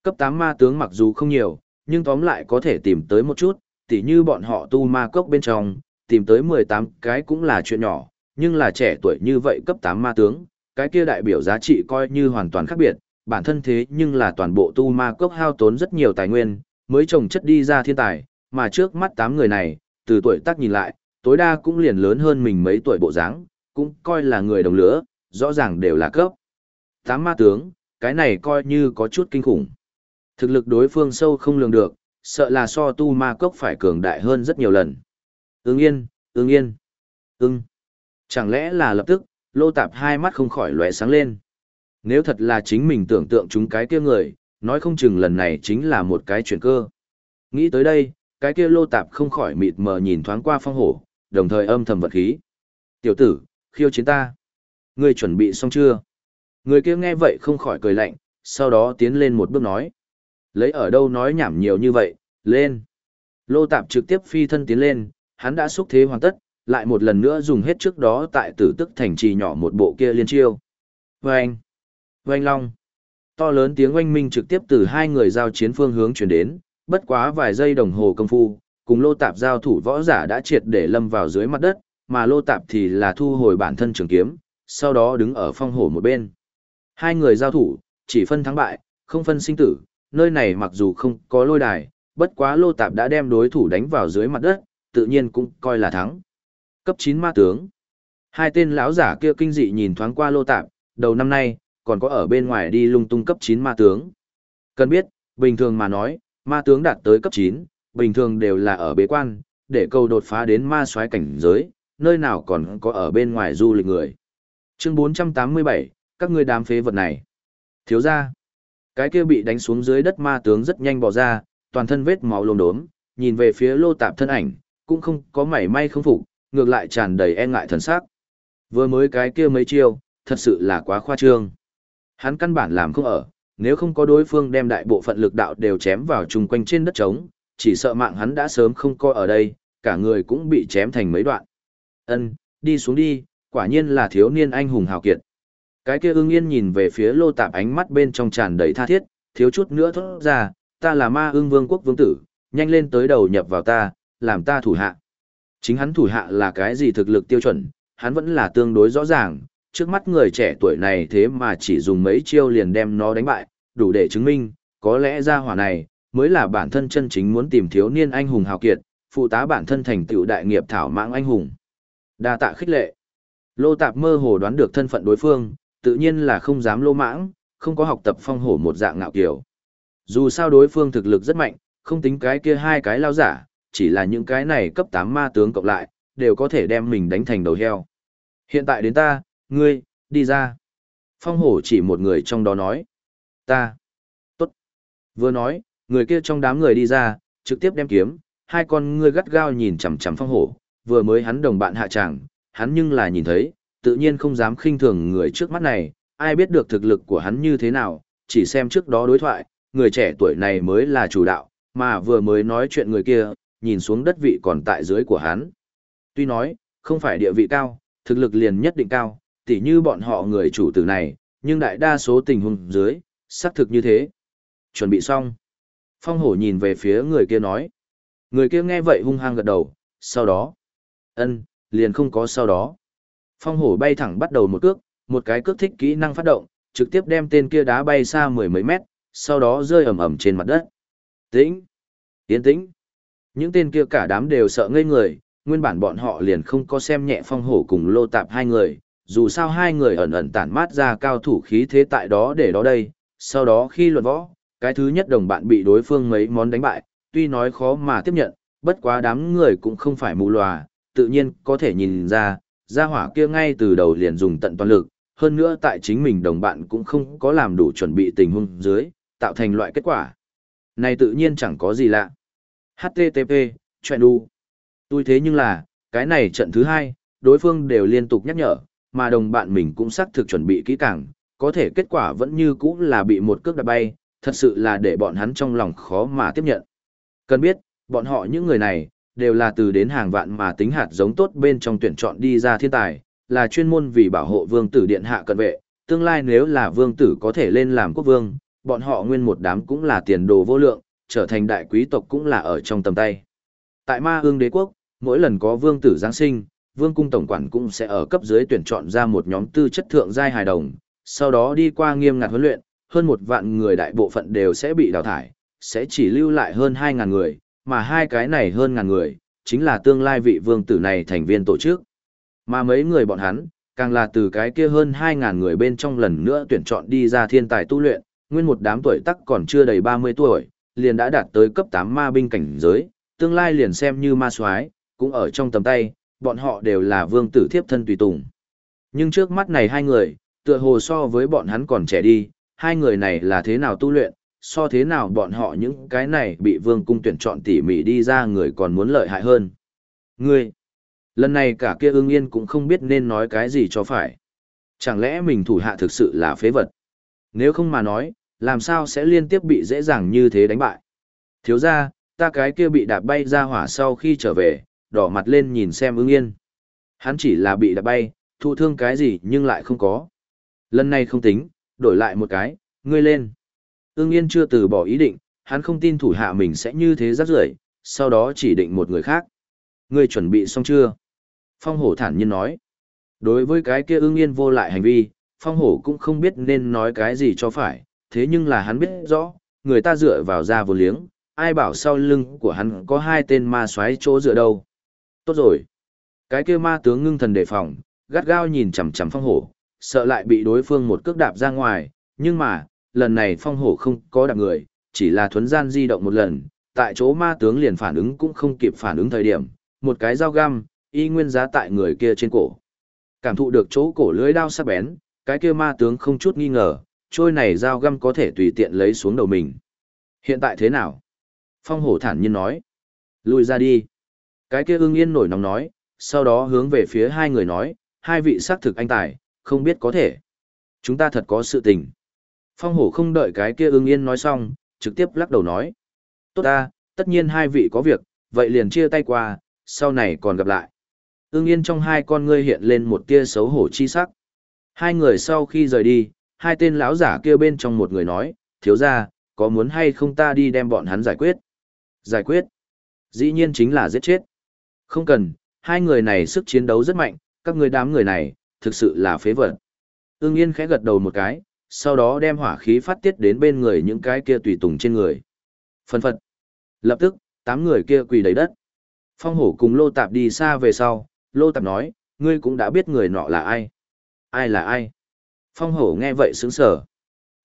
Cấp 8 ma tướng mặc dù không nhiều, nhưng tóm lại có thể tìm tới một chút, tỉ như bọn họ tu ma cốc bên trong, tìm tới 18 cái cũng là chuyện nhỏ, nhưng là trẻ tuổi như vậy cấp 8 ma tướng, cái kia đại biểu giá trị coi như hoàn toàn khác biệt, bản thân thế nhưng là toàn bộ tu ma cốc hao tốn rất nhiều tài nguyên, mới trồng chất đi ra thiên tài, mà trước mắt 8 người này, từ tuổi tác nhìn lại, tối đa cũng liền lớn hơn mình mấy tuổi bộ dáng, cũng coi là người đồng lứa, rõ ràng đều là cấp. tám ma tướng, cái này coi như có chút kinh khủng. Thực lực đối phương sâu không lường được, sợ là so tu ma cốc phải cường đại hơn rất nhiều lần. Ưng yên, ưng yên, ưng. Chẳng lẽ là lập tức, lô tạp hai mắt không khỏi lóe sáng lên. Nếu thật là chính mình tưởng tượng chúng cái kia người, nói không chừng lần này chính là một cái chuyển cơ. Nghĩ tới đây, cái kia lô tạp không khỏi mịt mờ nhìn thoáng qua phong hổ, đồng thời âm thầm vật khí. Tiểu tử, khiêu chiến ta. Ngươi chuẩn bị xong chưa? Người kia nghe vậy không khỏi cười lạnh, sau đó tiến lên một bước nói. Lấy ở đâu nói nhảm nhiều như vậy, lên. Lô tạp trực tiếp phi thân tiến lên, hắn đã xúc thế hoàn tất, lại một lần nữa dùng hết trước đó tại tử tức thành trì nhỏ một bộ kia liên chiêu. Vâng! Vâng long! To lớn tiếng oanh minh trực tiếp từ hai người giao chiến phương hướng chuyển đến, bất quá vài giây đồng hồ công phu, cùng lô tạp giao thủ võ giả đã triệt để lâm vào dưới mặt đất, mà lô tạp thì là thu hồi bản thân trường kiếm, sau đó đứng ở phong hổ một bên. Hai người giao thủ, chỉ phân thắng bại, không phân sinh tử, nơi này mặc dù không có lôi đài, bất quá lô tạp đã đem đối thủ đánh vào dưới mặt đất, tự nhiên cũng coi là thắng. Cấp 9 ma tướng. Hai tên lão giả kia kinh dị nhìn thoáng qua lô tạp, đầu năm nay, còn có ở bên ngoài đi lung tung cấp 9 ma tướng. Cần biết, bình thường mà nói, ma tướng đạt tới cấp 9, bình thường đều là ở bế quan, để cầu đột phá đến ma soái cảnh giới, nơi nào còn có ở bên ngoài du lịch người. Chương 487, các ngươi đám phế vật này. Thiếu ra, cái kia bị đánh xuống dưới đất ma tướng rất nhanh bỏ ra, toàn thân vết máu lồm đốm, nhìn về phía lô tạp thân ảnh, cũng không có mảy may không phục, ngược lại tràn đầy e ngại thần sắc. Vừa mới cái kia mấy chiêu, thật sự là quá khoa trương. Hắn căn bản làm không ở, nếu không có đối phương đem đại bộ phận lực đạo đều chém vào chung quanh trên đất trống, chỉ sợ mạng hắn đã sớm không coi ở đây, cả người cũng bị chém thành mấy đoạn. Ân, đi xuống đi, quả nhiên là thiếu niên anh hùng hào kiệt. Cái kia ưng yên nhìn về phía lô tạp ánh mắt bên trong tràn đầy tha thiết, thiếu chút nữa thốt ra, ta là ma ưng vương quốc vương tử, nhanh lên tới đầu nhập vào ta, làm ta thủ hạ. Chính hắn thủ hạ là cái gì thực lực tiêu chuẩn, hắn vẫn là tương đối rõ ràng, trước mắt người trẻ tuổi này thế mà chỉ dùng mấy chiêu liền đem nó đánh bại, đủ để chứng minh, có lẽ ra hỏa này, mới là bản thân chân chính muốn tìm thiếu niên anh hùng hào kiệt, phụ tá bản thân thành tựu đại nghiệp thảo mạng anh hùng. Đa tạ khích lệ. Lô Tạp mơ hồ đoán được thân phận đối phương, tự nhiên là không dám lô mãng, không có học tập phong hổ một dạng ngạo kiểu. Dù sao đối phương thực lực rất mạnh, không tính cái kia hai cái lao giả, chỉ là những cái này cấp 8 ma tướng cộng lại, đều có thể đem mình đánh thành đầu heo. Hiện tại đến ta, ngươi, đi ra. Phong hổ chỉ một người trong đó nói. Ta. Tốt. Vừa nói, người kia trong đám người đi ra, trực tiếp đem kiếm, hai con ngươi gắt gao nhìn chằm chằm phong hổ, vừa mới hắn đồng bạn hạ tràng, hắn nhưng là nhìn thấy, tự nhiên không dám khinh thường người trước mắt này, ai biết được thực lực của hắn như thế nào, chỉ xem trước đó đối thoại, người trẻ tuổi này mới là chủ đạo, mà vừa mới nói chuyện người kia, nhìn xuống đất vị còn tại dưới của hắn. Tuy nói, không phải địa vị cao, thực lực liền nhất định cao, tỉ như bọn họ người chủ tử này, nhưng đại đa số tình huống dưới, xác thực như thế. Chuẩn bị xong. Phong hổ nhìn về phía người kia nói. Người kia nghe vậy hung hăng gật đầu, sau đó. ân liền không có sau đó. Phong hổ bay thẳng bắt đầu một cước, một cái cước thích kỹ năng phát động, trực tiếp đem tên kia đá bay xa mười mấy mét, sau đó rơi ầm ầm trên mặt đất. Tĩnh! Tiến tĩnh! Những tên kia cả đám đều sợ ngây người, nguyên bản bọn họ liền không có xem nhẹ phong hổ cùng lô tạp hai người, dù sao hai người ẩn ẩn tản mát ra cao thủ khí thế tại đó để đó đây, sau đó khi luận võ, cái thứ nhất đồng bạn bị đối phương mấy món đánh bại, tuy nói khó mà tiếp nhận, bất quá đám người cũng không phải mù lòa, tự nhiên có thể nhìn ra, gia hỏa kia ngay từ đầu liền dùng tận toàn lực, hơn nữa tại chính mình đồng bạn cũng không có làm đủ chuẩn bị tình huống dưới, tạo thành loại kết quả. Này tự nhiên chẳng có gì lạ. HTTP, chuyện đu. Tôi thế nhưng là, cái này trận thứ hai, đối phương đều liên tục nhắc nhở, mà đồng bạn mình cũng xác thực chuẩn bị kỹ càng, có thể kết quả vẫn như cũ là bị một cước đạp bay, thật sự là để bọn hắn trong lòng khó mà tiếp nhận. Cần biết, bọn họ những người này, đều là từ đến hàng vạn mà tính hạt giống tốt bên trong tuyển chọn đi ra thiên tài, là chuyên môn vì bảo hộ vương tử điện hạ cận vệ, tương lai nếu là vương tử có thể lên làm quốc vương, bọn họ nguyên một đám cũng là tiền đồ vô lượng, trở thành đại quý tộc cũng là ở trong tầm tay. Tại ma ương đế quốc, mỗi lần có vương tử Giáng sinh, vương cung tổng quản cũng sẽ ở cấp dưới tuyển chọn ra một nhóm tư chất thượng giai hài đồng, sau đó đi qua nghiêm ngặt huấn luyện, hơn một vạn người đại bộ phận đều sẽ bị đào thải, sẽ chỉ lưu lại hơn 2.000 người, mà hai cái này hơn ngàn người, chính là tương lai vị vương tử này thành viên tổ chức. Mà mấy người bọn hắn, càng là từ cái kia hơn 2.000 người bên trong lần nữa tuyển chọn đi ra thiên tài tu luyện, nguyên một đám tuổi tắc còn chưa đầy 30 tuổi, liền đã đạt tới cấp 8 ma binh cảnh giới, tương lai liền xem như ma soái cũng ở trong tầm tay, bọn họ đều là vương tử thiếp thân tùy tùng. Nhưng trước mắt này hai người, tựa hồ so với bọn hắn còn trẻ đi, hai người này là thế nào tu luyện, so thế nào bọn họ những cái này bị vương cung tuyển chọn tỉ mỉ đi ra người còn muốn lợi hại hơn. Ngươi, lần này cả kia ương yên cũng không biết nên nói cái gì cho phải. Chẳng lẽ mình thủ hạ thực sự là phế vật? Nếu không mà nói, làm sao sẽ liên tiếp bị dễ dàng như thế đánh bại? Thiếu ra, ta cái kia bị đạp bay ra hỏa sau khi trở về, đỏ mặt lên nhìn xem ương yên. Hắn chỉ là bị đạp bay, thụ thương cái gì nhưng lại không có. Lần này không tính, đổi lại một cái, ngươi lên. Ưng Yên chưa từ bỏ ý định, hắn không tin thủ hạ mình sẽ như thế rắc rưởi, sau đó chỉ định một người khác. Ngươi chuẩn bị xong chưa? Phong hổ thản nhiên nói. Đối với cái kia ưng yên vô lại hành vi, phong hổ cũng không biết nên nói cái gì cho phải, thế nhưng là hắn biết rõ, người ta dựa vào ra vô liếng, ai bảo sau lưng của hắn có hai tên ma xoáy chỗ dựa đâu. Tốt rồi. Cái kia ma tướng ngưng thần đề phòng, gắt gao nhìn chằm chằm phong hổ, sợ lại bị đối phương một cước đạp ra ngoài, nhưng mà, lần này phong hổ không có đạp người, chỉ là thuấn gian di động một lần, tại chỗ ma tướng liền phản ứng cũng không kịp phản ứng thời điểm, một cái dao găm, y nguyên giá tại người kia trên cổ. Cảm thụ được chỗ cổ lưới đao sắc bén, cái kia ma tướng không chút nghi ngờ, trôi này dao găm có thể tùy tiện lấy xuống đầu mình. Hiện tại thế nào? Phong hổ thản nhiên nói. Lùi ra đi. Cái kia ưng yên nổi nóng nói, sau đó hướng về phía hai người nói, hai vị xác thực anh tài, không biết có thể. Chúng ta thật có sự tình. Phong hổ không đợi cái kia ưng yên nói xong, trực tiếp lắc đầu nói. Tốt ta, tất nhiên hai vị có việc, vậy liền chia tay qua, sau này còn gặp lại. Ưng yên trong hai con ngươi hiện lên một tia xấu hổ chi sắc. Hai người sau khi rời đi, hai tên lão giả kia bên trong một người nói, thiếu ra, có muốn hay không ta đi đem bọn hắn giải quyết? Giải quyết? Dĩ nhiên chính là giết chết. Không cần, hai người này sức chiến đấu rất mạnh, các người đám người này, thực sự là phế vật. Ưng Yên khẽ gật đầu một cái, sau đó đem hỏa khí phát tiết đến bên người những cái kia tùy tùng trên người. Phân phật. Lập tức, tám người kia quỳ đầy đất. Phong hổ cùng Lô Tạp đi xa về sau, Lô Tạp nói, ngươi cũng đã biết người nọ là ai. Ai là ai? Phong hổ nghe vậy sướng sở.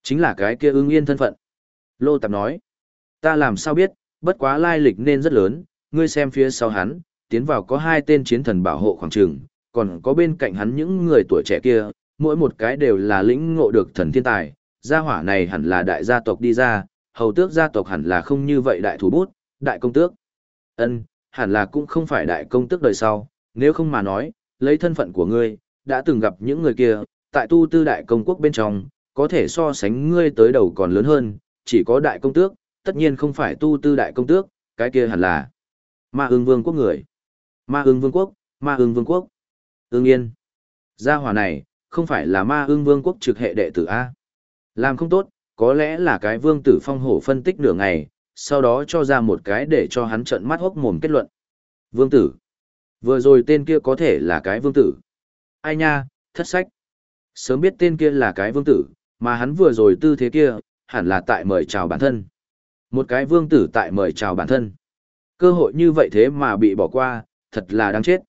Chính là cái kia ưng yên thân phận. Lô Tạp nói, ta làm sao biết, bất quá lai lịch nên rất lớn, ngươi xem phía sau hắn, tiến vào có hai tên chiến thần bảo hộ khoảng trường, còn có bên cạnh hắn những người tuổi trẻ kia, mỗi một cái đều là lĩnh ngộ được thần thiên tài, gia hỏa này hẳn là đại gia tộc đi ra, hầu tước gia tộc hẳn là không như vậy đại thủ bút, đại công tước. Ân, hẳn là cũng không phải đại công tước đời sau, nếu không mà nói, lấy thân phận của ngươi, đã từng gặp những người kia, tại tu tư đại công quốc bên trong, có thể so sánh ngươi tới đầu còn lớn hơn, chỉ có đại công tước, tất nhiên không phải tu tư đại công tước, cái kia hẳn là ma ương vương quốc người. Ma ương vương quốc, ma ương vương quốc. Ương yên. Gia hỏa này, không phải là ma ương vương quốc trực hệ đệ tử A. Làm không tốt, có lẽ là cái vương tử phong hổ phân tích nửa ngày, sau đó cho ra một cái để cho hắn trợn mắt hốc mồm kết luận. Vương tử. Vừa rồi tên kia có thể là cái vương tử. Ai nha, thất sách. Sớm biết tên kia là cái vương tử, mà hắn vừa rồi tư thế kia, hẳn là tại mời chào bản thân. Một cái vương tử tại mời chào bản thân. Cơ hội như vậy thế mà bị bỏ qua, thật là đáng chết.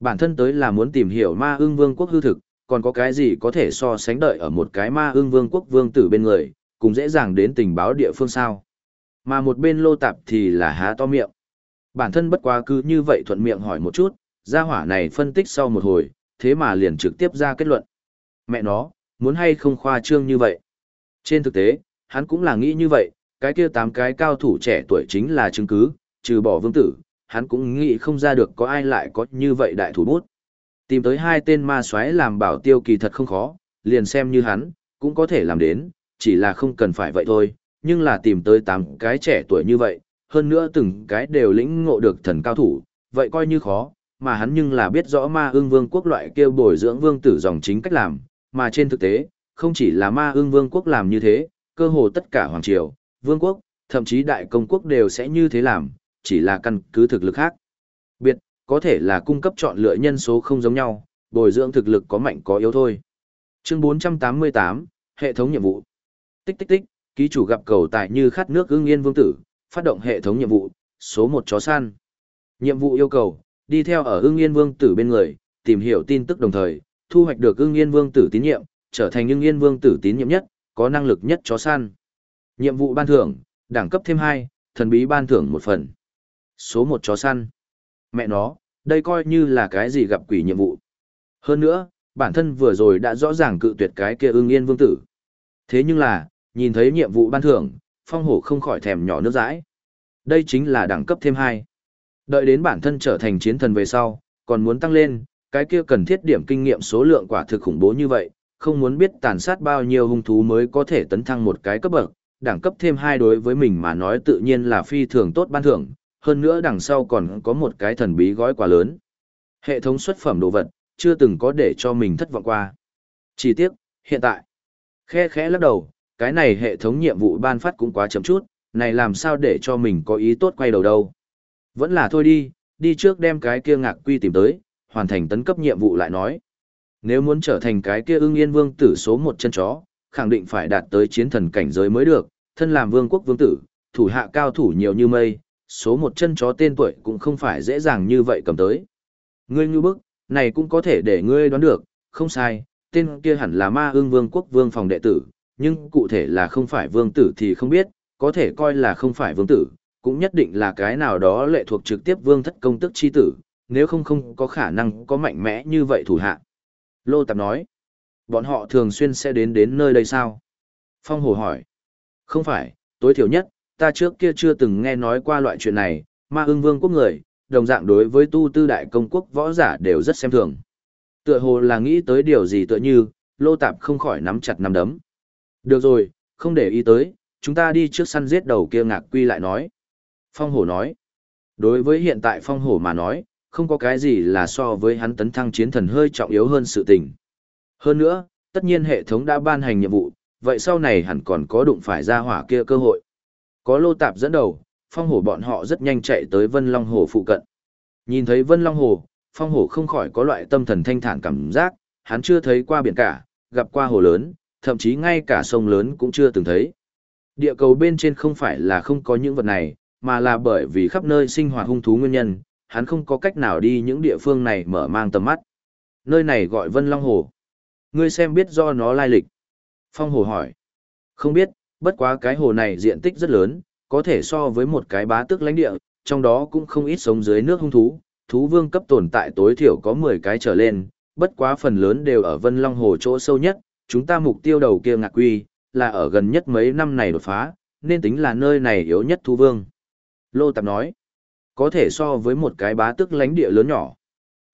Bản thân tới là muốn tìm hiểu ma ương vương quốc hư thực, còn có cái gì có thể so sánh đợi ở một cái ma ương vương quốc vương tử bên người, cũng dễ dàng đến tình báo địa phương sao. Mà một bên lô tạp thì là há to miệng. Bản thân bất quá cứ như vậy thuận miệng hỏi một chút, gia hỏa này phân tích sau một hồi, thế mà liền trực tiếp ra kết luận. Mẹ nó, muốn hay không khoa trương như vậy. Trên thực tế, hắn cũng là nghĩ như vậy, cái kia tám cái cao thủ trẻ tuổi chính là chứng cứ, trừ bỏ vương tử, hắn cũng nghĩ không ra được có ai lại có như vậy đại thủ bút. Tìm tới hai tên ma soái làm bảo tiêu kỳ thật không khó, liền xem như hắn, cũng có thể làm đến, chỉ là không cần phải vậy thôi, nhưng là tìm tới tám cái trẻ tuổi như vậy, hơn nữa từng cái đều lĩnh ngộ được thần cao thủ, vậy coi như khó, mà hắn nhưng là biết rõ ma ương vương quốc loại kêu bồi dưỡng vương tử dòng chính cách làm, mà trên thực tế, không chỉ là ma ương vương quốc làm như thế, cơ hồ tất cả hoàng triều, vương quốc, thậm chí đại công quốc đều sẽ như thế làm, chỉ là căn cứ thực lực khác. Biệt, có thể là cung cấp chọn lựa nhân số không giống nhau, bồi dưỡng thực lực có mạnh có yếu thôi. Chương 488, hệ thống nhiệm vụ. Tích tích tích, ký chủ gặp cầu tại như khát nước ưng yên vương tử, phát động hệ thống nhiệm vụ, số 1 chó săn. Nhiệm vụ yêu cầu, đi theo ở ưng yên vương tử bên người, tìm hiểu tin tức đồng thời, thu hoạch được ưng yên vương tử tín nhiệm, trở thành ưng yên vương tử tín nhiệm nhất, có năng lực nhất chó săn. Nhiệm vụ ban thưởng, đẳng cấp thêm 2, thần bí ban thưởng một phần. Số 1 chó săn. Mẹ nó, đây coi như là cái gì gặp quỷ nhiệm vụ. Hơn nữa, bản thân vừa rồi đã rõ ràng cự tuyệt cái kia ưng yên vương tử. Thế nhưng là, nhìn thấy nhiệm vụ ban thưởng, phong hổ không khỏi thèm nhỏ nước dãi. Đây chính là đẳng cấp thêm hai. Đợi đến bản thân trở thành chiến thần về sau, còn muốn tăng lên, cái kia cần thiết điểm kinh nghiệm số lượng quả thực khủng bố như vậy, không muốn biết tàn sát bao nhiêu hung thú mới có thể tấn thăng một cái cấp bậc, đẳng cấp thêm hai đối với mình mà nói tự nhiên là phi thường tốt ban thưởng, hơn nữa đằng sau còn có một cái thần bí gói quà lớn. Hệ thống xuất phẩm đồ vật, chưa từng có để cho mình thất vọng qua. Chỉ tiếc, hiện tại, khe khẽ lắc đầu, cái này hệ thống nhiệm vụ ban phát cũng quá chậm chút, này làm sao để cho mình có ý tốt quay đầu đâu. Vẫn là thôi đi, đi trước đem cái kia ngạc quy tìm tới, hoàn thành tấn cấp nhiệm vụ lại nói. Nếu muốn trở thành cái kia ưng yên vương tử số một chân chó, khẳng định phải đạt tới chiến thần cảnh giới mới được, thân làm vương quốc vương tử, thủ hạ cao thủ nhiều như mây, số một chân chó tên tuổi cũng không phải dễ dàng như vậy cầm tới. Ngươi như bức, này cũng có thể để ngươi đoán được, không sai, tên kia hẳn là ma ương vương quốc vương phòng đệ tử, nhưng cụ thể là không phải vương tử thì không biết, có thể coi là không phải vương tử, cũng nhất định là cái nào đó lệ thuộc trực tiếp vương thất công tức chi tử, nếu không không có khả năng có mạnh mẽ như vậy thủ hạ. Lô Tạp nói, bọn họ thường xuyên sẽ đến đến nơi đây sao? Phong Hồ hỏi, không phải, tối thiểu nhất, ta trước kia chưa từng nghe nói qua loại chuyện này, ma ưng vương quốc người, đồng dạng đối với tu tư đại công quốc võ giả đều rất xem thường. Tựa hồ là nghĩ tới điều gì tựa như, lô tạp không khỏi nắm chặt nắm đấm. Được rồi, không để ý tới, chúng ta đi trước săn giết đầu kia ngạc quy lại nói. Phong hổ nói, đối với hiện tại phong hổ mà nói, không có cái gì là so với hắn tấn thăng chiến thần hơi trọng yếu hơn sự tình. Hơn nữa, tất nhiên hệ thống đã ban hành nhiệm vụ, vậy sau này hẳn còn có đụng phải ra hỏa kia cơ hội. Có lô tạp dẫn đầu, phong hổ bọn họ rất nhanh chạy tới Vân Long Hồ phụ cận. Nhìn thấy Vân Long Hồ, phong hổ không khỏi có loại tâm thần thanh thản cảm giác, hắn chưa thấy qua biển cả, gặp qua hồ lớn, thậm chí ngay cả sông lớn cũng chưa từng thấy. Địa cầu bên trên không phải là không có những vật này, mà là bởi vì khắp nơi sinh hoạt hung thú nguyên nhân, hắn không có cách nào đi những địa phương này mở mang tầm mắt. Nơi này gọi Vân Long Hồ. Ngươi xem biết do nó lai lịch. Phong Hồ hỏi. Không biết, bất quá cái hồ này diện tích rất lớn, có thể so với một cái bá tước lãnh địa, trong đó cũng không ít sống dưới nước hung thú, thú vương cấp tồn tại tối thiểu có 10 cái trở lên, bất quá phần lớn đều ở Vân Long Hồ chỗ sâu nhất, chúng ta mục tiêu đầu kia ngạc quy, là ở gần nhất mấy năm này đột phá, nên tính là nơi này yếu nhất thú vương. Lô Tạp nói, có thể so với một cái bá tước lãnh địa lớn nhỏ.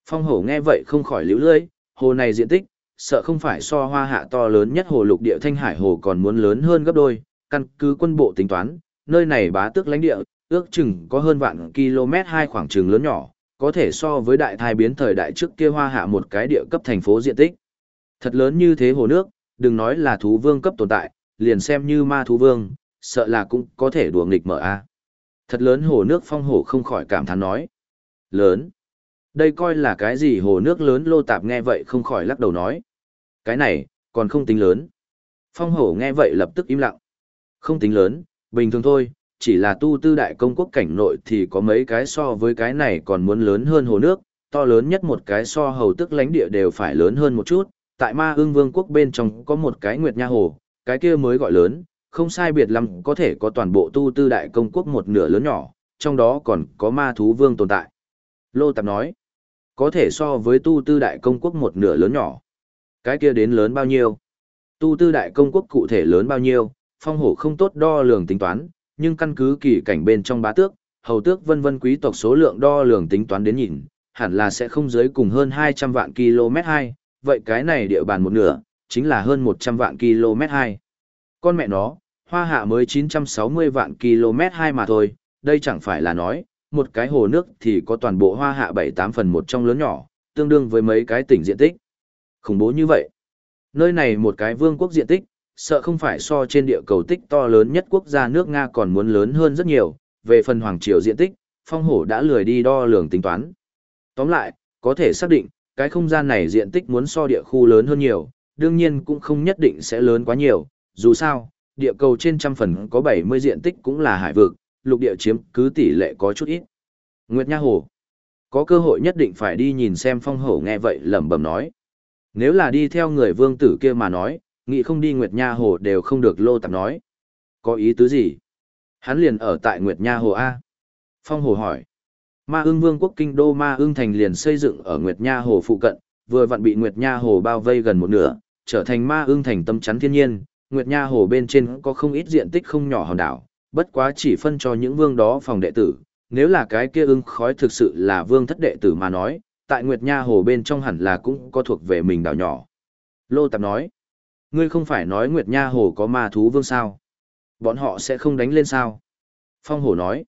Phong hổ nghe vậy không khỏi liễu lưỡi, hồ này diện tích, sợ không phải so hoa hạ to lớn nhất hồ lục địa Thanh Hải hồ còn muốn lớn hơn gấp đôi, căn cứ quân bộ tính toán, nơi này bá tước lãnh địa, ước chừng có hơn vạn km hai khoảng trường lớn nhỏ, có thể so với đại thai biến thời đại trước kia hoa hạ một cái địa cấp thành phố diện tích. Thật lớn như thế hồ nước, đừng nói là thú vương cấp tồn tại, liền xem như ma thú vương, sợ là cũng có thể đùa nghịch mở a. Thật lớn hồ nước phong hồ không khỏi cảm thán nói. Lớn. Đây coi là cái gì hồ nước lớn lô tạp nghe vậy không khỏi lắc đầu nói. Cái này, còn không tính lớn. Phong hổ nghe vậy lập tức im lặng. Không tính lớn, bình thường thôi, chỉ là tu tư đại công quốc cảnh nội thì có mấy cái so với cái này còn muốn lớn hơn hồ nước, to lớn nhất một cái so hầu tức lãnh địa đều phải lớn hơn một chút. Tại ma ương vương quốc bên trong có một cái nguyệt nha hồ, cái kia mới gọi lớn, không sai biệt lắm có thể có toàn bộ tu tư đại công quốc một nửa lớn nhỏ, trong đó còn có ma thú vương tồn tại. Lô Tạp nói, có thể so với tu tư đại công quốc một nửa lớn nhỏ. Cái kia đến lớn bao nhiêu? Tu tư đại công quốc cụ thể lớn bao nhiêu, phong hổ không tốt đo lường tính toán, nhưng căn cứ kỳ cảnh bên trong bá tước, hầu tước vân vân quý tộc số lượng đo lường tính toán đến nhìn, hẳn là sẽ không dưới cùng hơn 200 vạn km 2, vậy cái này địa bàn một nửa, chính là hơn 100 vạn km 2. Con mẹ nó, hoa hạ mới 960 vạn km 2 mà thôi, đây chẳng phải là nói, một cái hồ nước thì có toàn bộ hoa hạ 7-8 phần một trong lớn nhỏ, tương đương với mấy cái tỉnh diện tích. Khủng bố như vậy. Nơi này một cái vương quốc diện tích, sợ không phải so trên địa cầu tích to lớn nhất quốc gia nước Nga còn muốn lớn hơn rất nhiều, về phần hoàng triều diện tích, phong hổ đã lười đi đo lường tính toán. Tóm lại, có thể xác định, cái không gian này diện tích muốn so địa khu lớn hơn nhiều, đương nhiên cũng không nhất định sẽ lớn quá nhiều, dù sao, địa cầu trên trăm phần có 70 diện tích cũng là hải vực, lục địa chiếm cứ tỷ lệ có chút ít. Nguyệt Nha Hồ Có cơ hội nhất định phải đi nhìn xem phong hổ nghe vậy lẩm bẩm nói. Nếu là đi theo người vương tử kia mà nói, nghĩ không đi Nguyệt Nha Hồ đều không được lô tạp nói. Có ý tứ gì? Hắn liền ở tại Nguyệt Nha Hồ A. Phong Hồ hỏi. Ma ưng vương quốc kinh đô Ma ưng thành liền xây dựng ở Nguyệt Nha Hồ phụ cận, vừa vặn bị Nguyệt Nha Hồ bao vây gần một nửa, trở thành Ma ưng thành tâm chắn thiên nhiên. Nguyệt Nha Hồ bên trên có không ít diện tích không nhỏ hòn đảo, bất quá chỉ phân cho những vương đó phòng đệ tử. Nếu là cái kia ưng khói thực sự là vương thất đệ tử mà nói, tại Nguyệt Nha Hồ bên trong hẳn là cũng có thuộc về mình đảo nhỏ. Lô Tạp nói, Ngươi không phải nói Nguyệt Nha Hồ có ma thú vương sao? Bọn họ sẽ không đánh lên sao? Phong Hồ nói.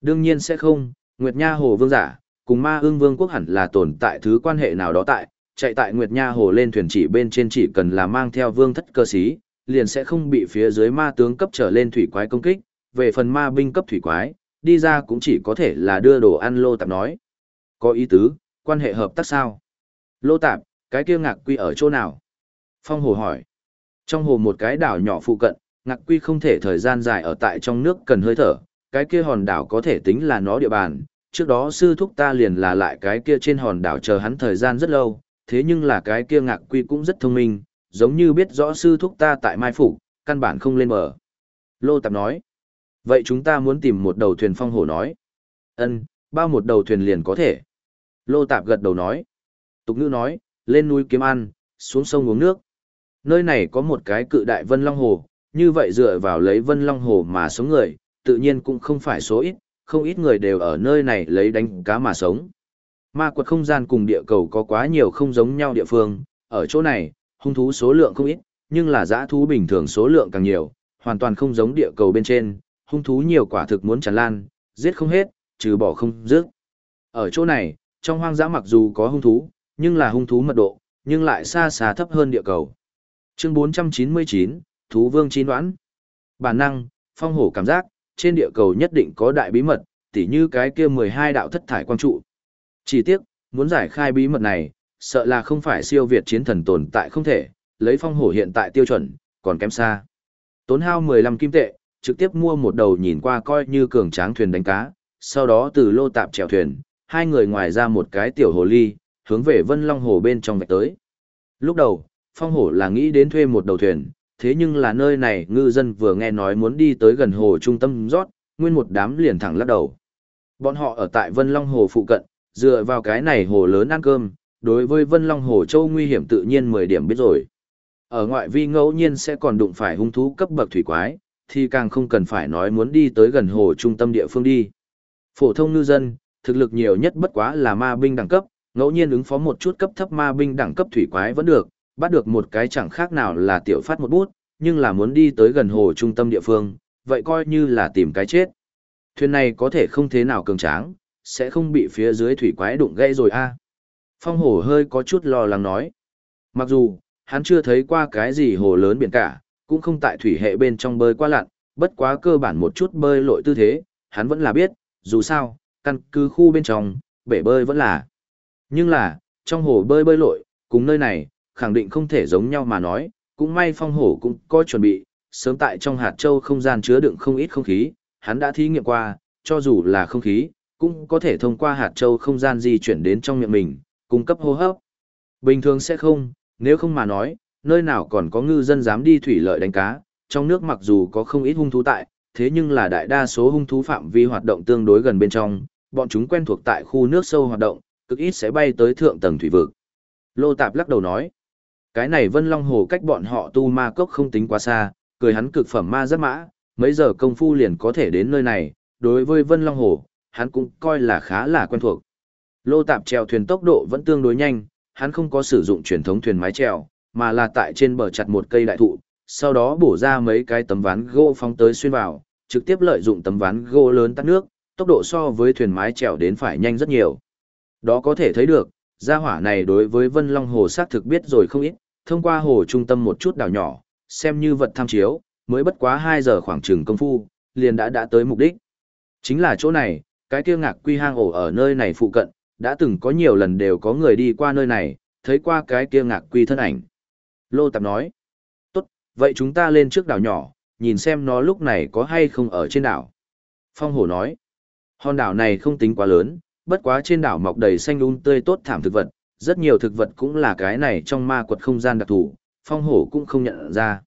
Đương nhiên sẽ không, Nguyệt Nha Hồ vương giả, cùng ma ương vương quốc hẳn là tồn tại thứ quan hệ nào đó tại, chạy tại Nguyệt Nha Hồ lên thuyền chỉ bên trên chỉ cần là mang theo vương thất cơ sĩ, liền sẽ không bị phía dưới ma tướng cấp trở lên thủy quái công kích, về phần ma binh cấp thủy quái, đi ra cũng chỉ có thể là đưa đồ ăn lô tạp nói. Có ý tứ, quan hệ hợp tác sao? Lô tạp, cái kia ngạc quy ở chỗ nào? Phong Hồ hỏi. Trong hồ một cái đảo nhỏ phụ cận, ngạc quy không thể thời gian dài ở tại trong nước cần hơi thở, cái kia hòn đảo có thể tính là nó địa bàn. Trước đó sư thúc ta liền là lại cái kia trên hòn đảo chờ hắn thời gian rất lâu, thế nhưng là cái kia ngạc quy cũng rất thông minh, giống như biết rõ sư thúc ta tại Mai Phủ, căn bản không lên bờ. Lô Tạp nói, vậy chúng ta muốn tìm một đầu thuyền phong hổ nói. ân bao một đầu thuyền liền có thể. Lô Tạp gật đầu nói. Tục ngữ nói, lên núi kiếm ăn, xuống sông uống nước. Nơi này có một cái cự đại Vân Long Hồ, như vậy dựa vào lấy Vân Long Hồ mà sống người, tự nhiên cũng không phải số ít, không ít người đều ở nơi này lấy đánh cá mà sống. Ma quật không gian cùng địa cầu có quá nhiều không giống nhau địa phương, ở chỗ này, hung thú số lượng không ít, nhưng là dã thú bình thường số lượng càng nhiều, hoàn toàn không giống địa cầu bên trên, hung thú nhiều quả thực muốn tràn lan, giết không hết, trừ bỏ không dứt. Ở chỗ này, trong hoang dã mặc dù có hung thú, nhưng là hung thú mật độ, nhưng lại xa xa thấp hơn địa cầu. Chương 499, Thú Vương Chín Đoán. Bản năng, phong hổ cảm giác, trên địa cầu nhất định có đại bí mật, tỉ như cái kia 12 đạo thất thải quang trụ. Chỉ tiếc, muốn giải khai bí mật này, sợ là không phải siêu việt chiến thần tồn tại không thể, lấy phong hổ hiện tại tiêu chuẩn, còn kém xa. Tốn hao 15 kim tệ, trực tiếp mua một đầu nhìn qua coi như cường tráng thuyền đánh cá, sau đó từ lô tạp chèo thuyền, hai người ngoài ra một cái tiểu hồ ly, hướng về Vân Long Hồ bên trong vạch tới. Lúc đầu, phong hổ là nghĩ đến thuê một đầu thuyền, thế nhưng là nơi này ngư dân vừa nghe nói muốn đi tới gần hồ trung tâm rót, nguyên một đám liền thẳng lắc đầu. Bọn họ ở tại Vân Long Hồ phụ cận, dựa vào cái này hồ lớn ăn cơm, đối với Vân Long Hồ Châu nguy hiểm tự nhiên 10 điểm biết rồi. Ở ngoại vi ngẫu nhiên sẽ còn đụng phải hung thú cấp bậc thủy quái, thì càng không cần phải nói muốn đi tới gần hồ trung tâm địa phương đi. Phổ thông ngư dân, thực lực nhiều nhất bất quá là ma binh đẳng cấp, ngẫu nhiên ứng phó một chút cấp thấp ma binh đẳng cấp thủy quái vẫn được, bắt được một cái chẳng khác nào là tiểu phát một bút, nhưng là muốn đi tới gần hồ trung tâm địa phương, vậy coi như là tìm cái chết. Thuyền này có thể không thế nào cường tráng, sẽ không bị phía dưới thủy quái đụng gãy rồi a. Phong hổ hơi có chút lo lắng nói. Mặc dù, hắn chưa thấy qua cái gì hồ lớn biển cả, cũng không tại thủy hệ bên trong bơi qua lặn, bất quá cơ bản một chút bơi lội tư thế, hắn vẫn là biết, dù sao, căn cứ khu bên trong, bể bơi vẫn là. Nhưng là, trong hồ bơi bơi lội, cùng nơi này, khẳng định không thể giống nhau mà nói, cũng may phong hổ cũng có chuẩn bị, sớm tại trong hạt châu không gian chứa đựng không ít không khí, hắn đã thí nghiệm qua, cho dù là không khí, cũng có thể thông qua hạt châu không gian di chuyển đến trong miệng mình, cung cấp hô hấp. Bình thường sẽ không, nếu không mà nói, nơi nào còn có ngư dân dám đi thủy lợi đánh cá, trong nước mặc dù có không ít hung thú tại, thế nhưng là đại đa số hung thú phạm vi hoạt động tương đối gần bên trong, bọn chúng quen thuộc tại khu nước sâu hoạt động, cực ít sẽ bay tới thượng tầng thủy vực. Lô Tạp lắc đầu nói, cái này Vân Long Hồ cách bọn họ tu ma cốc không tính quá xa, cười hắn cực phẩm ma rất mã, mấy giờ công phu liền có thể đến nơi này, đối với Vân Long Hồ, hắn cũng coi là khá là quen thuộc. Lô Tạp trèo thuyền tốc độ vẫn tương đối nhanh, hắn không có sử dụng truyền thống thuyền mái trèo mà là tại trên bờ chặt một cây đại thụ, sau đó bổ ra mấy cái tấm ván gỗ phóng tới xuyên vào, trực tiếp lợi dụng tấm ván gỗ lớn tắt nước, tốc độ so với thuyền mái chèo đến phải nhanh rất nhiều. Đó có thể thấy được, gia hỏa này đối với Vân Long Hồ xác thực biết rồi không ít, thông qua hồ trung tâm một chút đảo nhỏ, xem như vật tham chiếu, mới bất quá 2 giờ khoảng chừng công phu, liền đã đã tới mục đích. Chính là chỗ này, cái kia ngạc quy hang ổ ở nơi này phụ cận, đã từng có nhiều lần đều có người đi qua nơi này, thấy qua cái kia ngạc quy thân ảnh. Lô Tạp nói, tốt, vậy chúng ta lên trước đảo nhỏ, nhìn xem nó lúc này có hay không ở trên đảo. Phong hổ nói, hòn đảo này không tính quá lớn, bất quá trên đảo mọc đầy xanh um tươi tốt thảm thực vật, rất nhiều thực vật cũng là cái này trong ma quật không gian đặc thù, phong hổ cũng không nhận ra.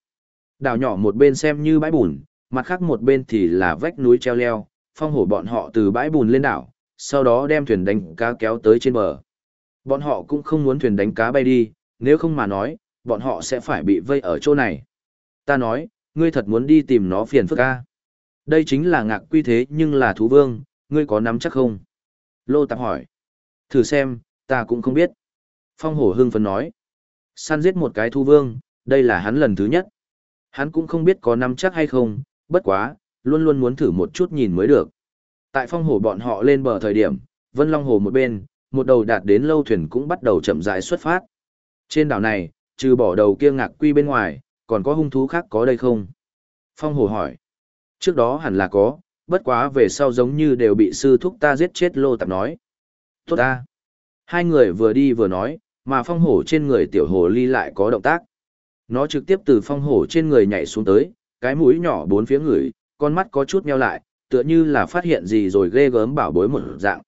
Đảo nhỏ một bên xem như bãi bùn, mặt khác một bên thì là vách núi treo leo, phong hổ bọn họ từ bãi bùn lên đảo, sau đó đem thuyền đánh cá kéo tới trên bờ. Bọn họ cũng không muốn thuyền đánh cá bay đi, nếu không mà nói, bọn họ sẽ phải bị vây ở chỗ này. Ta nói, ngươi thật muốn đi tìm nó phiền phức ca. Đây chính là ngạc quy thế nhưng là thú vương, ngươi có nắm chắc không? Lô Tạp hỏi. Thử xem, ta cũng không biết. Phong hổ hưng phấn nói. Săn giết một cái thú vương, đây là hắn lần thứ nhất. Hắn cũng không biết có nắm chắc hay không, bất quá, luôn luôn muốn thử một chút nhìn mới được. Tại phong hổ bọn họ lên bờ thời điểm, Vân Long Hồ một bên, một đầu đạt đến lâu thuyền cũng bắt đầu chậm rãi xuất phát. Trên đảo này, trừ bỏ đầu kia ngạc quy bên ngoài, còn có hung thú khác có đây không? Phong Hồ hỏi. Trước đó hẳn là có, bất quá về sau giống như đều bị sư thúc ta giết chết lô tạp nói. Tốt ta. Hai người vừa đi vừa nói, mà phong hổ trên người tiểu hồ ly lại có động tác. Nó trực tiếp từ phong hổ trên người nhảy xuống tới, cái mũi nhỏ bốn phía người, con mắt có chút meo lại, tựa như là phát hiện gì rồi ghê gớm bảo bối một dạng.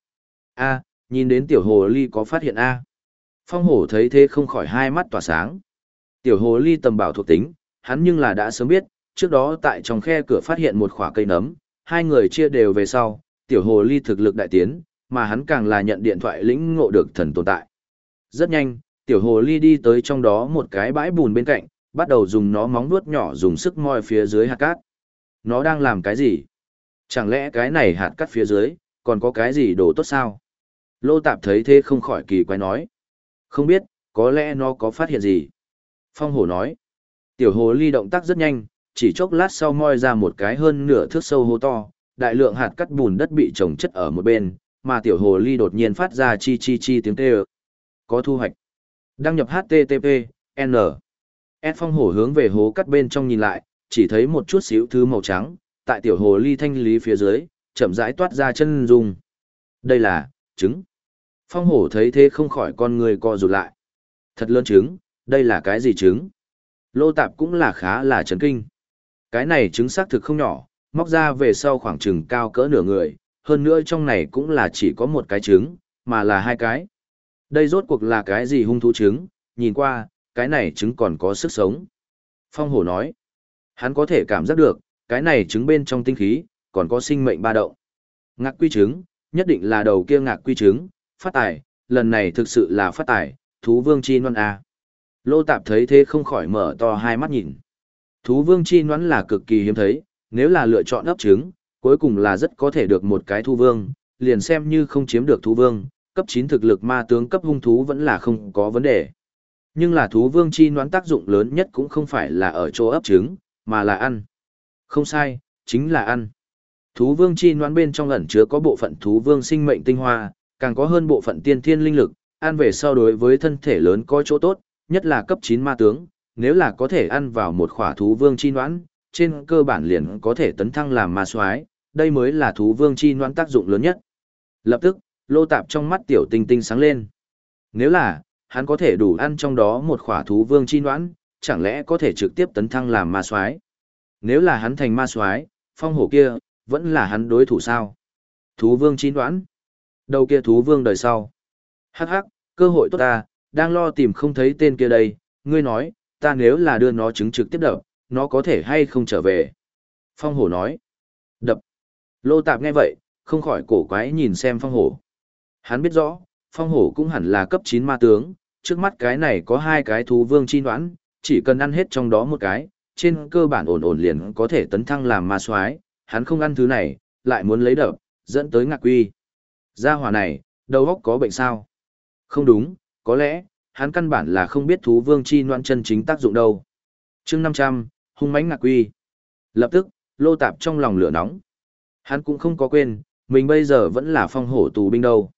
A, nhìn đến tiểu hồ ly có phát hiện A. Phong hổ thấy thế không khỏi hai mắt tỏa sáng. Tiểu hồ ly tầm bảo thuộc tính, hắn nhưng là đã sớm biết, trước đó tại trong khe cửa phát hiện một khỏa cây nấm, hai người chia đều về sau, tiểu hồ ly thực lực đại tiến, mà hắn càng là nhận điện thoại lĩnh ngộ được thần tồn tại. Rất nhanh, tiểu hồ ly đi tới trong đó một cái bãi bùn bên cạnh, bắt đầu dùng nó móng vuốt nhỏ dùng sức moi phía dưới hạt cát. Nó đang làm cái gì? Chẳng lẽ cái này hạt cắt phía dưới, còn có cái gì đồ tốt sao? Lô Tạp thấy thế không khỏi kỳ quái nói. Không biết, có lẽ nó có phát hiện gì? Phong hổ nói. Tiểu hồ ly động tác rất nhanh, chỉ chốc lát sau moi ra một cái hơn nửa thước sâu hố to, đại lượng hạt cắt bùn đất bị trồng chất ở một bên, mà tiểu hồ ly đột nhiên phát ra chi chi chi tiếng kêu. Có thu hoạch. Đăng nhập HTTP, N. S phong hổ hướng về hố cắt bên trong nhìn lại, chỉ thấy một chút xíu thứ màu trắng, tại tiểu hồ ly thanh lý phía dưới, chậm rãi toát ra chân dung. Đây là, trứng. Phong hổ thấy thế không khỏi con người co rụt lại. Thật lớn trứng, đây là cái gì trứng? Lô tạp cũng là khá là chấn kinh. Cái này trứng xác thực không nhỏ, móc ra về sau khoảng chừng cao cỡ nửa người, hơn nữa trong này cũng là chỉ có một cái trứng, mà là hai cái. Đây rốt cuộc là cái gì hung thú trứng, nhìn qua, cái này trứng còn có sức sống. Phong hổ nói, hắn có thể cảm giác được, cái này trứng bên trong tinh khí, còn có sinh mệnh ba động. Ngạc quy trứng, nhất định là đầu kia ngạc quy trứng, phát tài, lần này thực sự là phát tài, thú vương chi nón a. À. Lô tạp thấy thế không khỏi mở to hai mắt nhìn. Thú vương chi nón là cực kỳ hiếm thấy, nếu là lựa chọn ấp trứng, cuối cùng là rất có thể được một cái thu vương, liền xem như không chiếm được thú vương, cấp 9 thực lực ma tướng cấp hung thú vẫn là không có vấn đề. Nhưng là thú vương chi nón tác dụng lớn nhất cũng không phải là ở chỗ ấp trứng, mà là ăn. Không sai, chính là ăn. Thú vương chi nón bên trong ẩn chứa có bộ phận thú vương sinh mệnh tinh hoa, càng có hơn bộ phận tiên thiên linh lực, ăn về sau đối với thân thể lớn có chỗ tốt, nhất là cấp 9 ma tướng, nếu là có thể ăn vào một khỏa thú vương chi noãn, trên cơ bản liền có thể tấn thăng làm ma soái, đây mới là thú vương chi noãn tác dụng lớn nhất. Lập tức, lô tạp trong mắt tiểu tinh tinh sáng lên. Nếu là, hắn có thể đủ ăn trong đó một khỏa thú vương chi noãn, chẳng lẽ có thể trực tiếp tấn thăng làm ma soái? Nếu là hắn thành ma soái, phong hổ kia, vẫn là hắn đối thủ sao? Thú vương chi noãn. Đầu kia thú vương đời sau. Hắc hắc, cơ hội tốt ta, đang lo tìm không thấy tên kia đây, ngươi nói, ta nếu là đưa nó chứng trực tiếp đập, nó có thể hay không trở về. Phong hổ nói. Đập. Lô tạp nghe vậy, không khỏi cổ quái nhìn xem phong hổ. Hắn biết rõ, phong hổ cũng hẳn là cấp 9 ma tướng, trước mắt cái này có hai cái thú vương chi đoán, chỉ cần ăn hết trong đó một cái, trên cơ bản ổn ổn liền có thể tấn thăng làm ma soái hắn không ăn thứ này, lại muốn lấy đập, dẫn tới ngạc quy. Gia hỏa này, đầu óc có bệnh sao? Không đúng, có lẽ, hắn căn bản là không biết thú vương chi noan chân chính tác dụng đâu. chương 500, hung mãnh ngạc quy. Lập tức, lô tạp trong lòng lửa nóng. Hắn cũng không có quên, mình bây giờ vẫn là phong hổ tù binh đâu.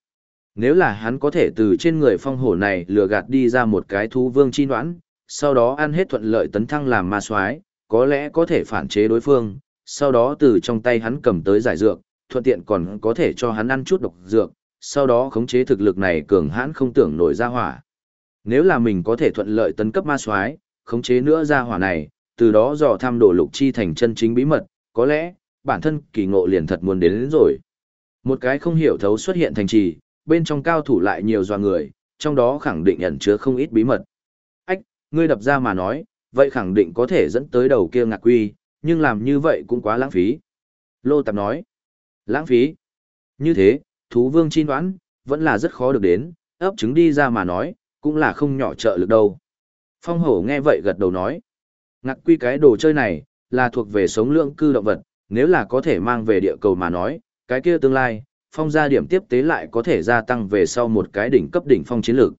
Nếu là hắn có thể từ trên người phong hổ này lừa gạt đi ra một cái thú vương chi noãn, sau đó ăn hết thuận lợi tấn thăng làm ma soái có lẽ có thể phản chế đối phương, sau đó từ trong tay hắn cầm tới giải dược, thuận tiện còn có thể cho hắn ăn chút độc dược, sau đó khống chế thực lực này cường hãn không tưởng nổi ra hỏa. Nếu là mình có thể thuận lợi tấn cấp ma soái, khống chế nữa ra hỏa này, từ đó dò thăm đổ lục chi thành chân chính bí mật, có lẽ, bản thân kỳ ngộ liền thật muốn đến, đến rồi. Một cái không hiểu thấu xuất hiện thành trì, bên trong cao thủ lại nhiều doa người, trong đó khẳng định ẩn chứa không ít bí mật. Ách, ngươi đập ra mà nói, vậy khẳng định có thể dẫn tới đầu kia ngạc quy, nhưng làm như vậy cũng quá lãng phí. Lô Tạp nói, lãng phí. Như thế, thú vương chi đoán, vẫn là rất khó được đến, ấp trứng đi ra mà nói, cũng là không nhỏ trợ lực đâu. Phong hổ nghe vậy gật đầu nói, ngạc quy cái đồ chơi này, là thuộc về sống lượng cư động vật, nếu là có thể mang về địa cầu mà nói, cái kia tương lai, phong gia điểm tiếp tế lại có thể gia tăng về sau một cái đỉnh cấp đỉnh phong chiến lược.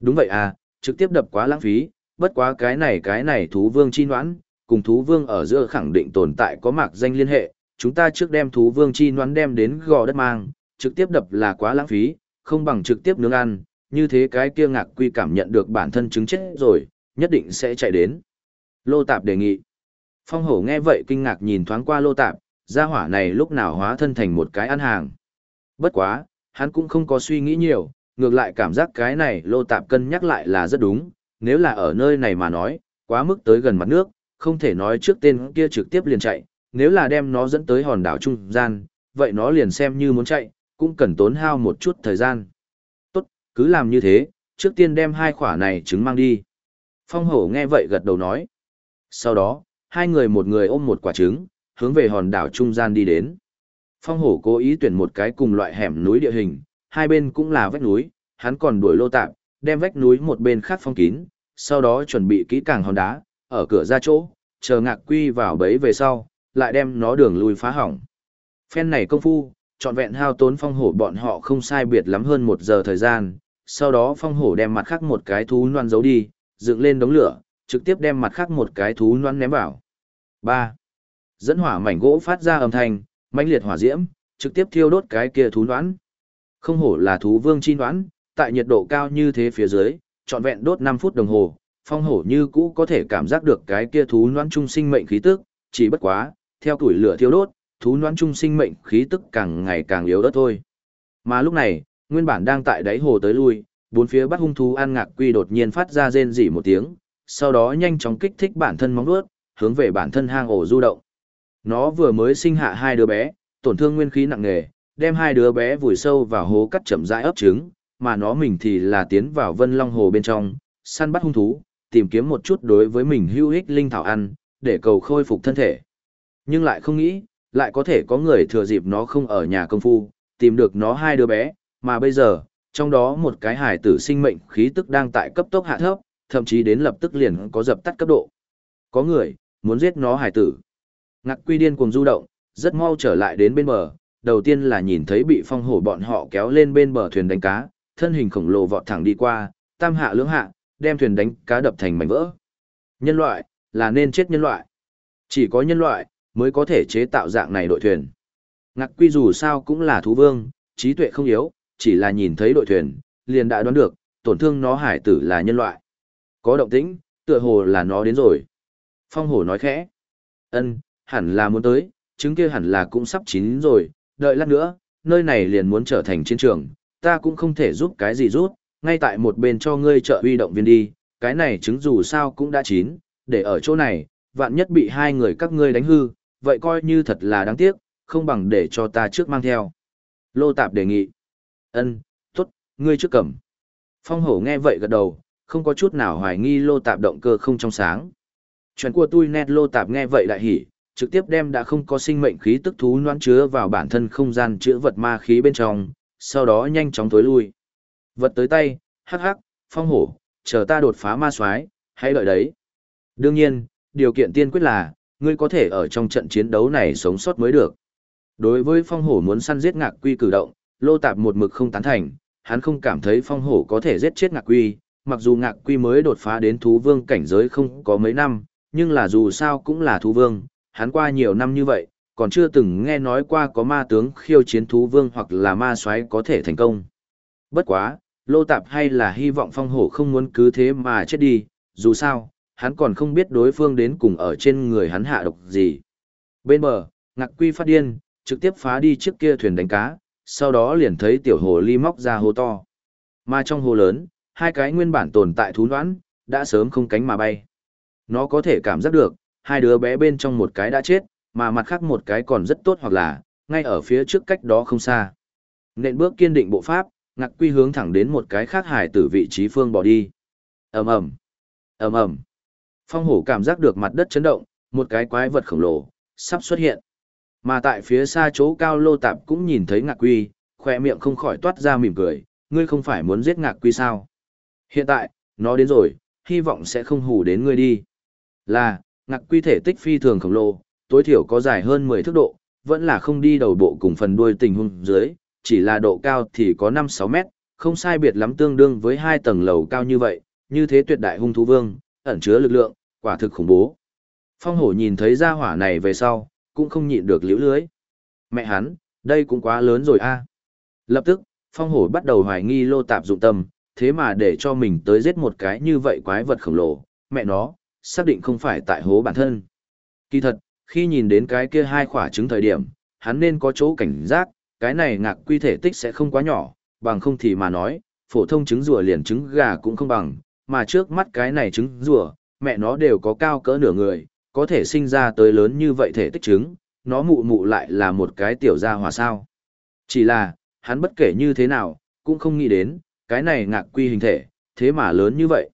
Đúng vậy à, trực tiếp đập quá lãng phí, bất quá cái này cái này thú vương chi noãn, cùng thú vương ở giữa khẳng định tồn tại có mạc danh liên hệ, chúng ta trước đem thú vương chi noán đem đến gò đất mang, trực tiếp đập là quá lãng phí, không bằng trực tiếp nướng ăn, như thế cái kia ngạc quy cảm nhận được bản thân chứng chết rồi, nhất định sẽ chạy đến. Lô Tạp đề nghị. Phong hổ nghe vậy kinh ngạc nhìn thoáng qua Lô Tạp, gia hỏa này lúc nào hóa thân thành một cái ăn hàng. Bất quá, hắn cũng không có suy nghĩ nhiều, ngược lại cảm giác cái này Lô Tạp cân nhắc lại là rất đúng, nếu là ở nơi này mà nói, quá mức tới gần mặt nước, không thể nói trước tên kia trực tiếp liền chạy, nếu là đem nó dẫn tới hòn đảo trung gian, vậy nó liền xem như muốn chạy, cũng cần tốn hao một chút thời gian. Tốt, cứ làm như thế, trước tiên đem hai khỏa này trứng mang đi. Phong hổ nghe vậy gật đầu nói. Sau đó, hai người một người ôm một quả trứng, hướng về hòn đảo trung gian đi đến. Phong hổ cố ý tuyển một cái cùng loại hẻm núi địa hình, hai bên cũng là vách núi, hắn còn đuổi lô tạm, đem vách núi một bên khác phong kín, sau đó chuẩn bị kỹ càng hòn đá, ở cửa ra chỗ, chờ ngạc quy vào bấy về sau, lại đem nó đường lui phá hỏng. Phen này công phu, trọn vẹn hao tốn phong hổ bọn họ không sai biệt lắm hơn một giờ thời gian, sau đó phong hổ đem mặt khác một cái thú noan giấu đi, dựng lên đống lửa, trực tiếp đem mặt khác một cái thú noan ném vào. 3. Dẫn hỏa mảnh gỗ phát ra âm thanh, mãnh liệt hỏa diễm, trực tiếp thiêu đốt cái kia thú noãn. Không hổ là thú vương chi noãn, tại nhiệt độ cao như thế phía dưới, trọn vẹn đốt 5 phút đồng hồ, phong hổ như cũ có thể cảm giác được cái kia thú noãn trung sinh mệnh khí tức, chỉ bất quá, theo tuổi lửa thiêu đốt, thú noãn trung sinh mệnh khí tức càng ngày càng yếu ớt thôi. Mà lúc này, nguyên bản đang tại đáy hồ tới lui, bốn phía bắt hung thú an ngạc quy đột nhiên phát ra rên rỉ một tiếng, sau đó nhanh chóng kích thích bản thân móng vuốt, hướng về bản thân hang ổ du động. Nó vừa mới sinh hạ hai đứa bé, tổn thương nguyên khí nặng nề, đem hai đứa bé vùi sâu vào hố cắt chậm rãi ấp trứng, mà nó mình thì là tiến vào Vân Long hồ bên trong, săn bắt hung thú, tìm kiếm một chút đối với mình hữu ích linh thảo ăn, để cầu khôi phục thân thể. Nhưng lại không nghĩ, lại có thể có người thừa dịp nó không ở nhà công phu, tìm được nó hai đứa bé, mà bây giờ, trong đó một cái hải tử sinh mệnh khí tức đang tại cấp tốc hạ thấp, thậm chí đến lập tức liền có dập tắt cấp độ. Có người, muốn giết nó hải tử. Ngạc quy điên cuồng du động, rất mau trở lại đến bên bờ, đầu tiên là nhìn thấy bị phong hổ bọn họ kéo lên bên bờ thuyền đánh cá, thân hình khổng lồ vọt thẳng đi qua, tam hạ lưỡng hạ, đem thuyền đánh cá đập thành mảnh vỡ. Nhân loại, là nên chết nhân loại. Chỉ có nhân loại, mới có thể chế tạo dạng này đội thuyền. Ngạc quy dù sao cũng là thú vương, trí tuệ không yếu, chỉ là nhìn thấy đội thuyền, liền đã đoán được, tổn thương nó hải tử là nhân loại. Có động tĩnh, tựa hồ là nó đến rồi. Phong hổ nói khẽ. ân hẳn là muốn tới, trứng kia hẳn là cũng sắp chín rồi, đợi lát nữa, nơi này liền muốn trở thành chiến trường, ta cũng không thể giúp cái gì rút, ngay tại một bên cho ngươi trợ huy động viên đi, cái này trứng dù sao cũng đã chín, để ở chỗ này, vạn nhất bị hai người các ngươi đánh hư, vậy coi như thật là đáng tiếc, không bằng để cho ta trước mang theo. Lô Tạp đề nghị. Ân, tốt, ngươi trước cầm. Phong hổ nghe vậy gật đầu, không có chút nào hoài nghi Lô Tạp động cơ không trong sáng. Chuyện của tôi nét Lô Tạp nghe vậy đại hỉ, trực tiếp đem đã không có sinh mệnh khí tức thú noan chứa vào bản thân không gian chữa vật ma khí bên trong, sau đó nhanh chóng tối lui. Vật tới tay, hắc hắc, phong hổ, chờ ta đột phá ma soái, hãy đợi đấy. Đương nhiên, điều kiện tiên quyết là, ngươi có thể ở trong trận chiến đấu này sống sót mới được. Đối với phong hổ muốn săn giết ngạc quy cử động, lô tạp một mực không tán thành, hắn không cảm thấy phong hổ có thể giết chết ngạc quy, mặc dù ngạc quy mới đột phá đến thú vương cảnh giới không có mấy năm, nhưng là dù sao cũng là thú vương, hắn qua nhiều năm như vậy, còn chưa từng nghe nói qua có ma tướng khiêu chiến thú vương hoặc là ma soái có thể thành công. Bất quá, lô tạp hay là hy vọng phong hổ không muốn cứ thế mà chết đi, dù sao, hắn còn không biết đối phương đến cùng ở trên người hắn hạ độc gì. Bên bờ, ngạc quy phát điên, trực tiếp phá đi chiếc kia thuyền đánh cá, sau đó liền thấy tiểu hồ ly móc ra hồ to. Mà trong hồ lớn, hai cái nguyên bản tồn tại thú noãn, đã sớm không cánh mà bay. Nó có thể cảm giác được, hai đứa bé bên trong một cái đã chết, mà mặt khác một cái còn rất tốt hoặc là, ngay ở phía trước cách đó không xa. Nện bước kiên định bộ pháp, ngạc quy hướng thẳng đến một cái khác hải tử vị trí phương bỏ đi. ầm ầm ầm ầm Phong hổ cảm giác được mặt đất chấn động, một cái quái vật khổng lồ, sắp xuất hiện. Mà tại phía xa chỗ cao lô tạp cũng nhìn thấy ngạc quy, khoe miệng không khỏi toát ra mỉm cười, ngươi không phải muốn giết ngạc quy sao? Hiện tại, nó đến rồi, hy vọng sẽ không hù đến ngươi đi. Là, ngạc quy thể tích phi thường khổng lồ, tối thiểu có dài hơn 10 thước độ, vẫn là không đi đầu bộ cùng phần đuôi tình huống dưới, chỉ là độ cao thì có 5-6 mét, không sai biệt lắm tương đương với hai tầng lầu cao như vậy, như thế tuyệt đại hung thú vương, ẩn chứa lực lượng, quả thực khủng bố. Phong hổ nhìn thấy ra hỏa này về sau, cũng không nhịn được liễu lưới. Mẹ hắn, đây cũng quá lớn rồi a. Lập tức, phong hổ bắt đầu hoài nghi lô tạp dụng tâm, thế mà để cho mình tới giết một cái như vậy quái vật khổng lồ, mẹ nó, xác định không phải tại hố bản thân. Kỳ thật, khi nhìn đến cái kia hai quả trứng thời điểm, hắn nên có chỗ cảnh giác, cái này ngạc quy thể tích sẽ không quá nhỏ, bằng không thì mà nói, phổ thông trứng rùa liền trứng gà cũng không bằng, mà trước mắt cái này trứng rùa, mẹ nó đều có cao cỡ nửa người, có thể sinh ra tới lớn như vậy thể tích trứng, nó mụ mụ lại là một cái tiểu gia hòa sao. Chỉ là, hắn bất kể như thế nào, cũng không nghĩ đến, cái này ngạc quy hình thể, thế mà lớn như vậy.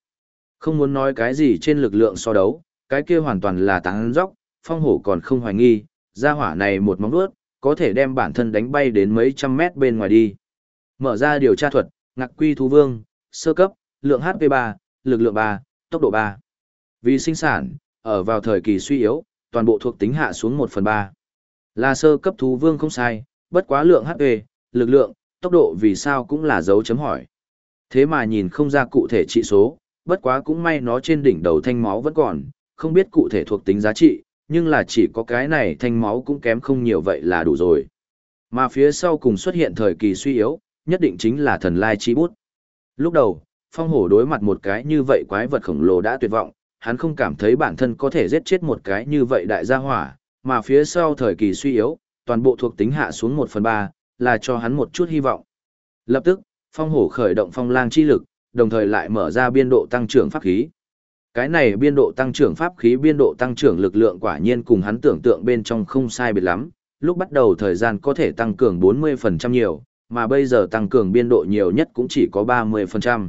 Không muốn nói cái gì trên lực lượng so đấu, cái kia hoàn toàn là táng dốc, phong hổ còn không hoài nghi, gia hỏa này một móng vuốt, có thể đem bản thân đánh bay đến mấy trăm mét bên ngoài đi. Mở ra điều tra thuật, ngạc quy thú vương, sơ cấp, lượng HP 3, lực lượng 3, tốc độ 3. Vì sinh sản, ở vào thời kỳ suy yếu, toàn bộ thuộc tính hạ xuống 1 phần 3. Là sơ cấp thú vương không sai, bất quá lượng HP, lực lượng, tốc độ vì sao cũng là dấu chấm hỏi. Thế mà nhìn không ra cụ thể trị số, bất quá cũng may nó trên đỉnh đầu thanh máu vẫn còn, không biết cụ thể thuộc tính giá trị, nhưng là chỉ có cái này thanh máu cũng kém không nhiều vậy là đủ rồi. Mà phía sau cùng xuất hiện thời kỳ suy yếu, nhất định chính là thần lai chi bút. Lúc đầu, phong hổ đối mặt một cái như vậy quái vật khổng lồ đã tuyệt vọng, hắn không cảm thấy bản thân có thể giết chết một cái như vậy đại gia hỏa, mà phía sau thời kỳ suy yếu, toàn bộ thuộc tính hạ xuống một phần ba, là cho hắn một chút hy vọng. Lập tức, phong hổ khởi động phong lang chi lực, đồng thời lại mở ra biên độ tăng trưởng pháp khí. Cái này biên độ tăng trưởng pháp khí biên độ tăng trưởng lực lượng quả nhiên cùng hắn tưởng tượng bên trong không sai biệt lắm, lúc bắt đầu thời gian có thể tăng cường 40% nhiều, mà bây giờ tăng cường biên độ nhiều nhất cũng chỉ có 30%.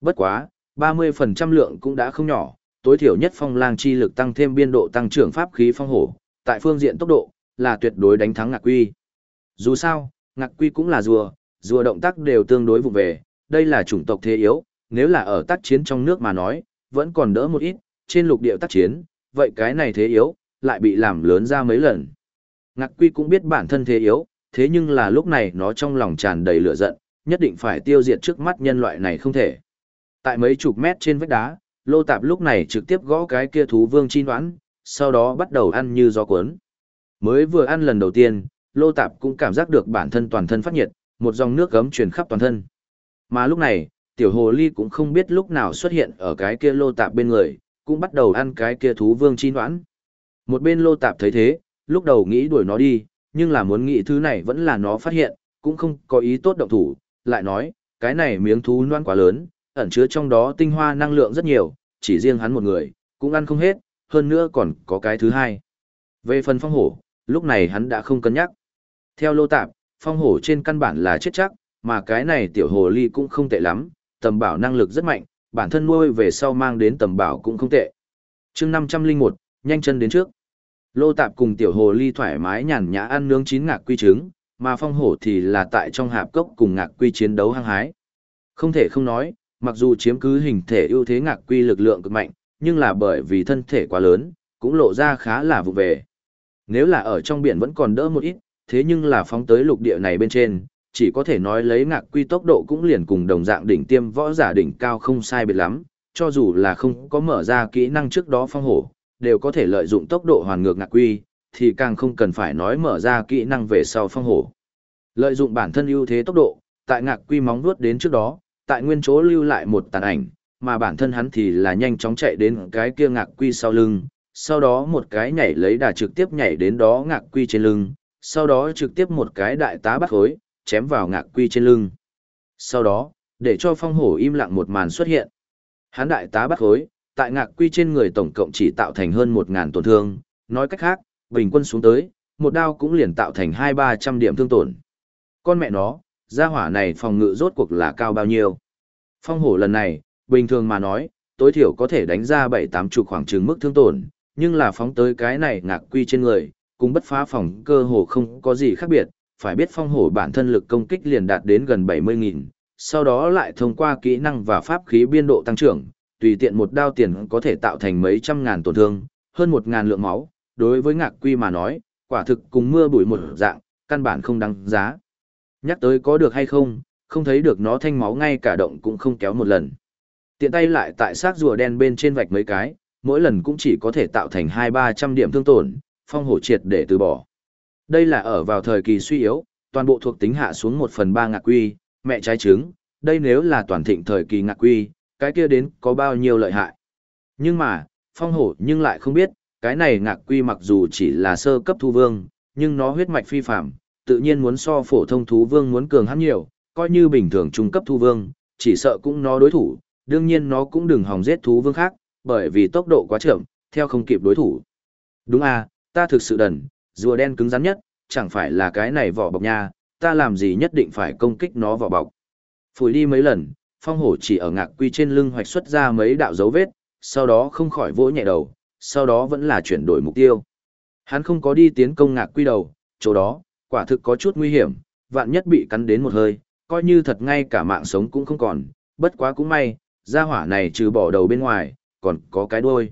Bất quá, 30% lượng cũng đã không nhỏ, tối thiểu nhất phong lang chi lực tăng thêm biên độ tăng trưởng pháp khí phong hổ, tại phương diện tốc độ, là tuyệt đối đánh thắng ngạc quy. Dù sao, ngạc quy cũng là rùa, rùa động tác đều tương đối vụ về, đây là chủng tộc thế yếu, nếu là ở tác chiến trong nước mà nói, vẫn còn đỡ một ít, trên lục địa tác chiến, vậy cái này thế yếu, lại bị làm lớn ra mấy lần. Ngạc quy cũng biết bản thân thế yếu, thế nhưng là lúc này nó trong lòng tràn đầy lửa giận, nhất định phải tiêu diệt trước mắt nhân loại này không thể. Tại mấy chục mét trên vách đá, lô tạp lúc này trực tiếp gõ cái kia thú vương chi đoán, sau đó bắt đầu ăn như gió cuốn. Mới vừa ăn lần đầu tiên, lô tạp cũng cảm giác được bản thân toàn thân phát nhiệt, một dòng nước gấm truyền khắp toàn thân. Mà lúc này, tiểu hồ ly cũng không biết lúc nào xuất hiện ở cái kia lô tạp bên người, cũng bắt đầu ăn cái kia thú vương chi đoán. Một bên lô tạp thấy thế, lúc đầu nghĩ đuổi nó đi, nhưng là muốn nghĩ thứ này vẫn là nó phát hiện, cũng không có ý tốt động thủ, lại nói, cái này miếng thú noan quá lớn, ẩn chứa trong đó tinh hoa năng lượng rất nhiều, chỉ riêng hắn một người, cũng ăn không hết, hơn nữa còn có cái thứ hai. Về phần phong hổ, lúc này hắn đã không cân nhắc. Theo lô tạp, phong hổ trên căn bản là chết chắc, mà cái này tiểu hồ ly cũng không tệ lắm, tầm bảo năng lực rất mạnh, bản thân nuôi về sau mang đến tầm bảo cũng không tệ. chương 501, nhanh chân đến trước. Lô tạp cùng tiểu hồ ly thoải mái nhàn nhã ăn nướng chín ngạc quy trứng, mà phong hổ thì là tại trong hạp cốc cùng ngạc quy chiến đấu hăng hái. Không thể không nói, mặc dù chiếm cứ hình thể ưu thế ngạc quy lực lượng cực mạnh, nhưng là bởi vì thân thể quá lớn, cũng lộ ra khá là vụ về. Nếu là ở trong biển vẫn còn đỡ một ít, thế nhưng là phóng tới lục địa này bên trên, chỉ có thể nói lấy ngạc quy tốc độ cũng liền cùng đồng dạng đỉnh tiêm võ giả đỉnh cao không sai biệt lắm, cho dù là không có mở ra kỹ năng trước đó phong hổ, đều có thể lợi dụng tốc độ hoàn ngược ngạc quy, thì càng không cần phải nói mở ra kỹ năng về sau phong hổ. Lợi dụng bản thân ưu thế tốc độ, tại ngạc quy móng vuốt đến trước đó, tại nguyên chỗ lưu lại một tàn ảnh, mà bản thân hắn thì là nhanh chóng chạy đến cái kia ngạc quy sau lưng, sau đó một cái nhảy lấy đà trực tiếp nhảy đến đó ngạc quy trên lưng, sau đó trực tiếp một cái đại tá bắt khối, chém vào ngạc quy trên lưng. Sau đó, để cho phong hổ im lặng một màn xuất hiện. Hắn đại tá bắt khối, tại ngạc quy trên người tổng cộng chỉ tạo thành hơn 1.000 tổn thương, nói cách khác, bình quân xuống tới, một đao cũng liền tạo thành 2-300 điểm thương tổn. Con mẹ nó, gia hỏa này phòng ngự rốt cuộc là cao bao nhiêu. Phong hổ lần này, bình thường mà nói, tối thiểu có thể đánh ra 7-8 chục khoảng trừng mức thương tổn, nhưng là phóng tới cái này ngạc quy trên người, cùng bất phá phòng cơ hồ không có gì khác biệt, phải biết phong hổ bản thân lực công kích liền đạt đến gần 70.000, sau đó lại thông qua kỹ năng và pháp khí biên độ tăng trưởng, tùy tiện một đao tiền có thể tạo thành mấy trăm ngàn tổn thương, hơn một ngàn lượng máu, đối với ngạc quy mà nói, quả thực cùng mưa bụi một dạng, căn bản không đáng giá. Nhắc tới có được hay không, không thấy được nó thanh máu ngay cả động cũng không kéo một lần. Tiện tay lại tại xác rùa đen bên trên vạch mấy cái, mỗi lần cũng chỉ có thể tạo thành hai ba trăm điểm thương tổn, phong hổ triệt để từ bỏ. Đây là ở vào thời kỳ suy yếu, toàn bộ thuộc tính hạ xuống một phần ba ngạc quy, mẹ trái trứng, đây nếu là toàn thịnh thời kỳ ngạc quy, cái kia đến có bao nhiêu lợi hại. Nhưng mà, phong hổ nhưng lại không biết, cái này ngạc quy mặc dù chỉ là sơ cấp thu vương, nhưng nó huyết mạch phi phạm, tự nhiên muốn so phổ thông thú vương muốn cường hắn nhiều, coi như bình thường trung cấp thu vương, chỉ sợ cũng nó đối thủ, đương nhiên nó cũng đừng hòng giết thú vương khác, bởi vì tốc độ quá chậm, theo không kịp đối thủ. Đúng à, ta thực sự đần, rùa đen cứng rắn nhất, chẳng phải là cái này vỏ bọc nha, ta làm gì nhất định phải công kích nó vỏ bọc. Phủi đi mấy lần, phong hổ chỉ ở ngạc quy trên lưng hoạch xuất ra mấy đạo dấu vết, sau đó không khỏi vỗ nhẹ đầu, sau đó vẫn là chuyển đổi mục tiêu. Hắn không có đi tiến công ngạc quy đầu, chỗ đó, quả thực có chút nguy hiểm, vạn nhất bị cắn đến một hơi, coi như thật ngay cả mạng sống cũng không còn, bất quá cũng may, gia hỏa này trừ bỏ đầu bên ngoài, còn có cái đuôi.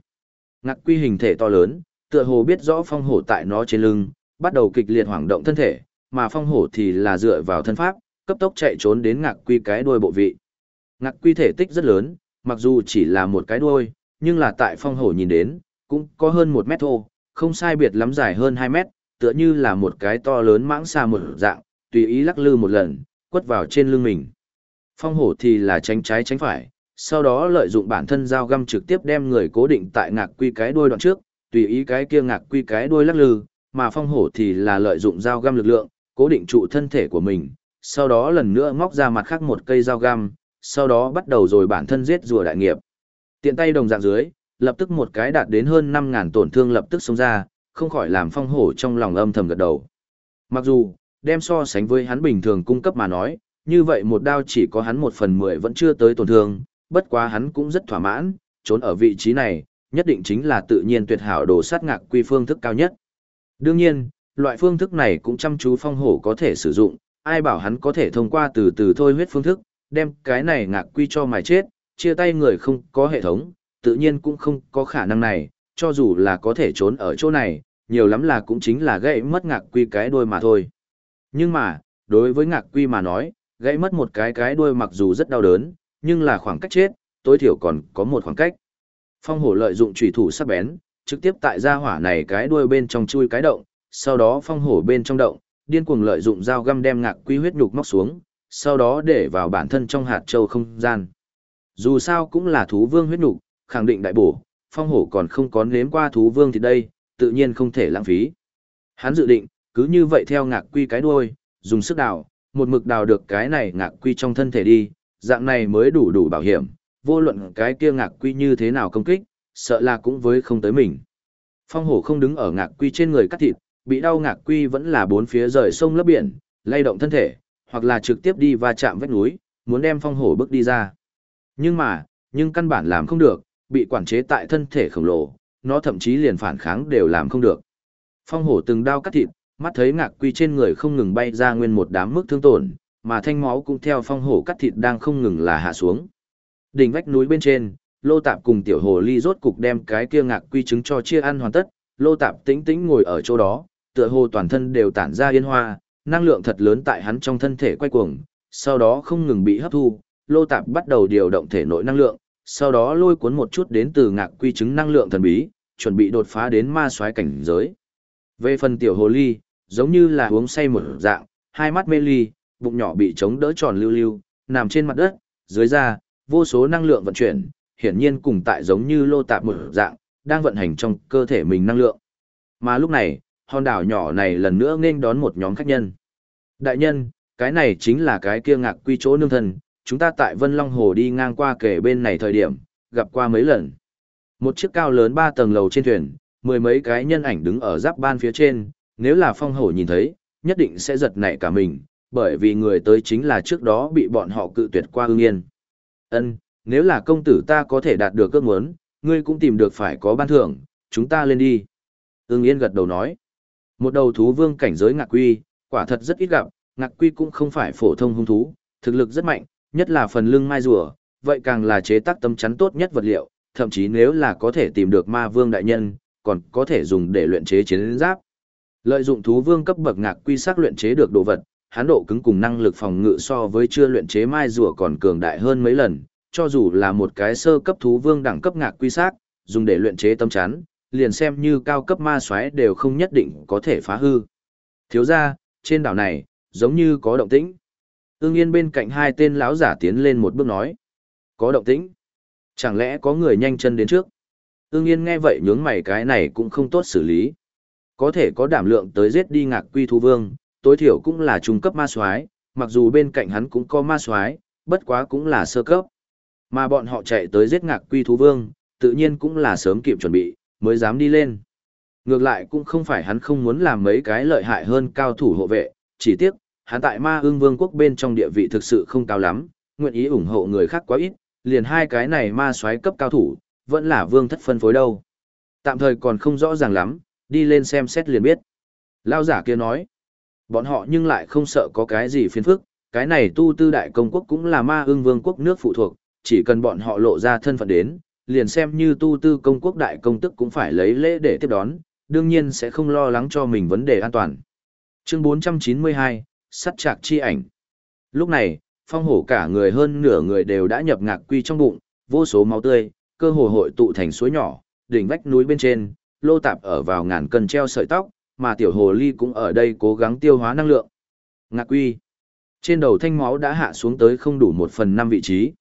Ngạc quy hình thể to lớn, tựa hồ biết rõ phong hổ tại nó trên lưng, bắt đầu kịch liệt hoảng động thân thể, mà phong hổ thì là dựa vào thân pháp, cấp tốc chạy trốn đến ngạc quy cái đuôi bộ vị. Ngạc quy thể tích rất lớn, mặc dù chỉ là một cái đuôi, nhưng là tại phong hổ nhìn đến, cũng có hơn một mét thô, không sai biệt lắm dài hơn 2 mét, tựa như là một cái to lớn mãng xa một dạng, tùy ý lắc lư một lần, quất vào trên lưng mình. Phong hổ thì là tránh trái tránh phải, sau đó lợi dụng bản thân dao găm trực tiếp đem người cố định tại ngạc quy cái đuôi đoạn trước, tùy ý cái kia ngạc quy cái đuôi lắc lư, mà phong hổ thì là lợi dụng dao găm lực lượng, cố định trụ thân thể của mình, sau đó lần nữa móc ra mặt khác một cây dao găm, sau đó bắt đầu rồi bản thân giết rùa đại nghiệp. Tiện tay đồng dạng dưới, lập tức một cái đạt đến hơn 5.000 tổn thương lập tức xông ra, không khỏi làm phong hổ trong lòng âm thầm gật đầu. Mặc dù, đem so sánh với hắn bình thường cung cấp mà nói, như vậy một đao chỉ có hắn một phần mười vẫn chưa tới tổn thương, bất quá hắn cũng rất thỏa mãn, trốn ở vị trí này, nhất định chính là tự nhiên tuyệt hảo đồ sát ngạc quy phương thức cao nhất. Đương nhiên, loại phương thức này cũng chăm chú phong hổ có thể sử dụng, ai bảo hắn có thể thông qua từ từ thôi huyết phương thức, đem cái này ngạc quy cho mài chết, chia tay người không có hệ thống, tự nhiên cũng không có khả năng này, cho dù là có thể trốn ở chỗ này, nhiều lắm là cũng chính là gãy mất ngạc quy cái đuôi mà thôi. Nhưng mà, đối với ngạc quy mà nói, gãy mất một cái cái đuôi mặc dù rất đau đớn, nhưng là khoảng cách chết, tối thiểu còn có một khoảng cách. Phong hổ lợi dụng chủy thủ sắc bén, trực tiếp tại gia hỏa này cái đuôi bên trong chui cái động, sau đó phong hổ bên trong động, điên cuồng lợi dụng dao găm đem ngạc quy huyết nhục móc xuống, sau đó để vào bản thân trong hạt châu không gian. Dù sao cũng là thú vương huyết nhục, khẳng định đại bổ, phong hổ còn không có nếm qua thú vương thì đây, tự nhiên không thể lãng phí. Hắn dự định, cứ như vậy theo ngạc quy cái đuôi, dùng sức đào, một mực đào được cái này ngạc quy trong thân thể đi, dạng này mới đủ đủ bảo hiểm, vô luận cái kia ngạc quy như thế nào công kích, sợ là cũng với không tới mình. Phong hổ không đứng ở ngạc quy trên người cắt thịt, bị đau ngạc quy vẫn là bốn phía rời sông lấp biển, lay động thân thể, hoặc là trực tiếp đi va chạm vách núi, muốn đem phong hổ bước đi ra. Nhưng mà, nhưng căn bản làm không được, bị quản chế tại thân thể khổng lồ, nó thậm chí liền phản kháng đều làm không được. Phong hổ từng đao cắt thịt, mắt thấy ngạc quy trên người không ngừng bay ra nguyên một đám mức thương tổn, mà thanh máu cũng theo phong hổ cắt thịt đang không ngừng là hạ xuống. Đỉnh vách núi bên trên, Lô Tạp cùng tiểu hồ ly rốt cục đem cái kia ngạc quy trứng cho chia ăn hoàn tất, Lô Tạp tĩnh tĩnh ngồi ở chỗ đó, tựa hồ toàn thân đều tản ra yên hoa, năng lượng thật lớn tại hắn trong thân thể quay cuồng, sau đó không ngừng bị hấp thu, Lô Tạp bắt đầu điều động thể nội năng lượng, sau đó lôi cuốn một chút đến từ ngạc quy trứng năng lượng thần bí, chuẩn bị đột phá đến ma soái cảnh giới. Về phần tiểu hồ ly, giống như là uống say một dạng, hai mắt mê ly, bụng nhỏ bị chống đỡ tròn lưu lưu, nằm trên mặt đất, dưới da, vô số năng lượng vận chuyển, hiển nhiên cùng tại giống như lô tạp một dạng, đang vận hành trong cơ thể mình năng lượng. Mà lúc này, hòn đảo nhỏ này lần nữa nên đón một nhóm khách nhân. Đại nhân, cái này chính là cái kia ngạc quy chỗ nương thân, chúng ta tại Vân Long Hồ đi ngang qua kể bên này thời điểm, gặp qua mấy lần. Một chiếc cao lớn ba tầng lầu trên thuyền, mười mấy cái nhân ảnh đứng ở giáp ban phía trên, nếu là phong hổ nhìn thấy, nhất định sẽ giật nảy cả mình, bởi vì người tới chính là trước đó bị bọn họ cự tuyệt qua ương yên. Ân, nếu là công tử ta có thể đạt được ước muốn, ngươi cũng tìm được phải có ban thưởng, chúng ta lên đi. Ưng yên gật đầu nói. Một đầu thú vương cảnh giới ngạc quy, quả thật rất ít gặp, ngạc quy cũng không phải phổ thông hung thú, thực lực rất mạnh, nhất là phần lưng mai rùa, vậy càng là chế tác tấm chắn tốt nhất vật liệu, thậm chí nếu là có thể tìm được ma vương đại nhân, còn có thể dùng để luyện chế chiến giáp. Lợi dụng thú vương cấp bậc ngạc quy sắc luyện chế được đồ vật, hán độ cứng cùng năng lực phòng ngự so với chưa luyện chế mai rùa còn cường đại hơn mấy lần, cho dù là một cái sơ cấp thú vương đẳng cấp ngạc quy sắc, dùng để luyện chế tâm chắn, liền xem như cao cấp ma xoáy đều không nhất định có thể phá hư. Thiếu ra, trên đảo này, giống như có động tĩnh. Ưng yên bên cạnh hai tên lão giả tiến lên một bước nói. Có động tĩnh. Chẳng lẽ có người nhanh chân đến trước? Ưng yên nghe vậy nhướng mày cái này cũng không tốt xử lý. Có thể có đảm lượng tới giết đi ngạc quy thú vương, tối thiểu cũng là trung cấp ma soái, mặc dù bên cạnh hắn cũng có ma soái, bất quá cũng là sơ cấp. Mà bọn họ chạy tới giết ngạc quy thú vương, tự nhiên cũng là sớm kịp chuẩn bị, mới dám đi lên. Ngược lại cũng không phải hắn không muốn làm mấy cái lợi hại hơn cao thủ hộ vệ, chỉ tiếc, hắn tại ma ương vương quốc bên trong địa vị thực sự không cao lắm, nguyện ý ủng hộ người khác quá ít, liền hai cái này ma soái cấp cao thủ, vẫn là vương thất phân phối đâu. Tạm thời còn không rõ ràng lắm, đi lên xem xét liền biết. Lao giả kia nói, bọn họ nhưng lại không sợ có cái gì phiền phức, cái này tu tư đại công quốc cũng là ma ương vương quốc nước phụ thuộc, chỉ cần bọn họ lộ ra thân phận đến, liền xem như tu tư công quốc đại công tức cũng phải lấy lễ để tiếp đón, đương nhiên sẽ không lo lắng cho mình vấn đề an toàn. Chương 492, sắt chạc chi ảnh. Lúc này, phong hổ cả người hơn nửa người đều đã nhập ngạc quy trong bụng, vô số máu tươi, cơ hồ hội tụ thành suối nhỏ, đỉnh vách núi bên trên, lô tạp ở vào ngàn cân treo sợi tóc, mà tiểu hồ ly cũng ở đây cố gắng tiêu hóa năng lượng. Ngạc quy. Trên đầu thanh máu đã hạ xuống tới không đủ một phần năm vị trí.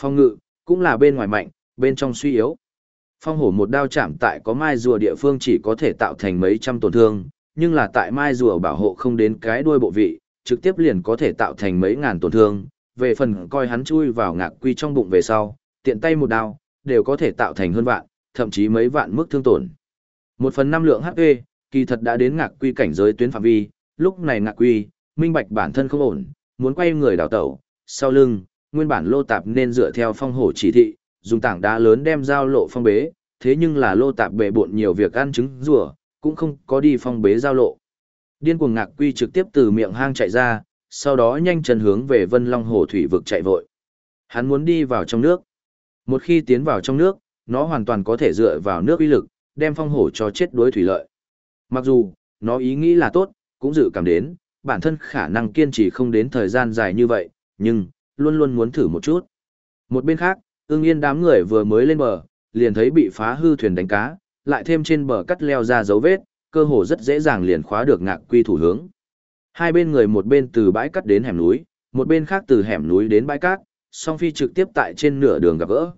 Phong ngự, cũng là bên ngoài mạnh, bên trong suy yếu. Phong hổ một đao chạm tại có mai rùa địa phương chỉ có thể tạo thành mấy trăm tổn thương, nhưng là tại mai rùa bảo hộ không đến cái đuôi bộ vị, trực tiếp liền có thể tạo thành mấy ngàn tổn thương. Về phần coi hắn chui vào ngạc quy trong bụng về sau, tiện tay một đao, đều có thể tạo thành hơn vạn, thậm chí mấy vạn mức thương tổn. Một phần năm lượng HP, kỳ thật đã đến ngạc quy cảnh giới tuyến phạm vi, lúc này ngạc quy, minh bạch bản thân không ổn, muốn quay người đào tẩu, sau lưng, nguyên bản lô tạp nên dựa theo phong hổ chỉ thị, dùng tảng đá lớn đem giao lộ phong bế, thế nhưng là lô tạp bệ bộn nhiều việc ăn trứng rùa, cũng không có đi phong bế giao lộ. Điên cuồng ngạc quy trực tiếp từ miệng hang chạy ra, sau đó nhanh chân hướng về Vân Long Hồ thủy vực chạy vội. Hắn muốn đi vào trong nước. Một khi tiến vào trong nước, nó hoàn toàn có thể dựa vào nước uy lực, đem phong hổ cho chết đối thủy lợi. Mặc dù, nó ý nghĩ là tốt, cũng dự cảm đến, bản thân khả năng kiên trì không đến thời gian dài như vậy, nhưng, luôn luôn muốn thử một chút. Một bên khác, ương yên đám người vừa mới lên bờ, liền thấy bị phá hư thuyền đánh cá, lại thêm trên bờ cắt leo ra dấu vết, cơ hồ rất dễ dàng liền khóa được ngạc quy thủ hướng. Hai bên người một bên từ bãi cắt đến hẻm núi, một bên khác từ hẻm núi đến bãi cát, song phi trực tiếp tại trên nửa đường gặp gỡ.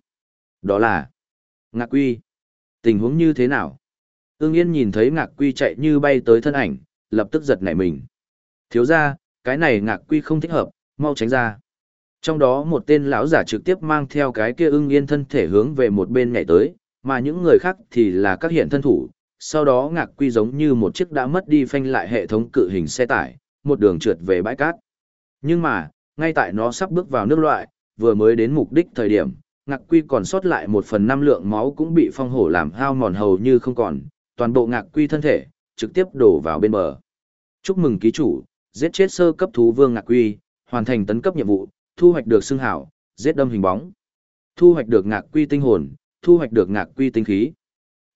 Đó là ngạc quy. Tình huống như thế nào? Ưng Yên nhìn thấy ngạc quy chạy như bay tới thân ảnh, lập tức giật nảy mình. Thiếu ra, cái này ngạc quy không thích hợp, mau tránh ra. Trong đó một tên lão giả trực tiếp mang theo cái kia ưng yên thân thể hướng về một bên nhảy tới, mà những người khác thì là các hiện thân thủ. Sau đó ngạc quy giống như một chiếc đã mất đi phanh lại hệ thống cự hình xe tải, một đường trượt về bãi cát. Nhưng mà, ngay tại nó sắp bước vào nước loại, vừa mới đến mục đích thời điểm, ngạc quy còn sót lại một phần năm lượng máu cũng bị phong hổ làm hao mòn hầu như không còn, toàn bộ ngạc quy thân thể, trực tiếp đổ vào bên bờ. Chúc mừng ký chủ, giết chết sơ cấp thú vương ngạc quy, hoàn thành tấn cấp nhiệm vụ, thu hoạch được xương hảo, giết đâm hình bóng. Thu hoạch được ngạc quy tinh hồn, thu hoạch được ngạc quy tinh khí.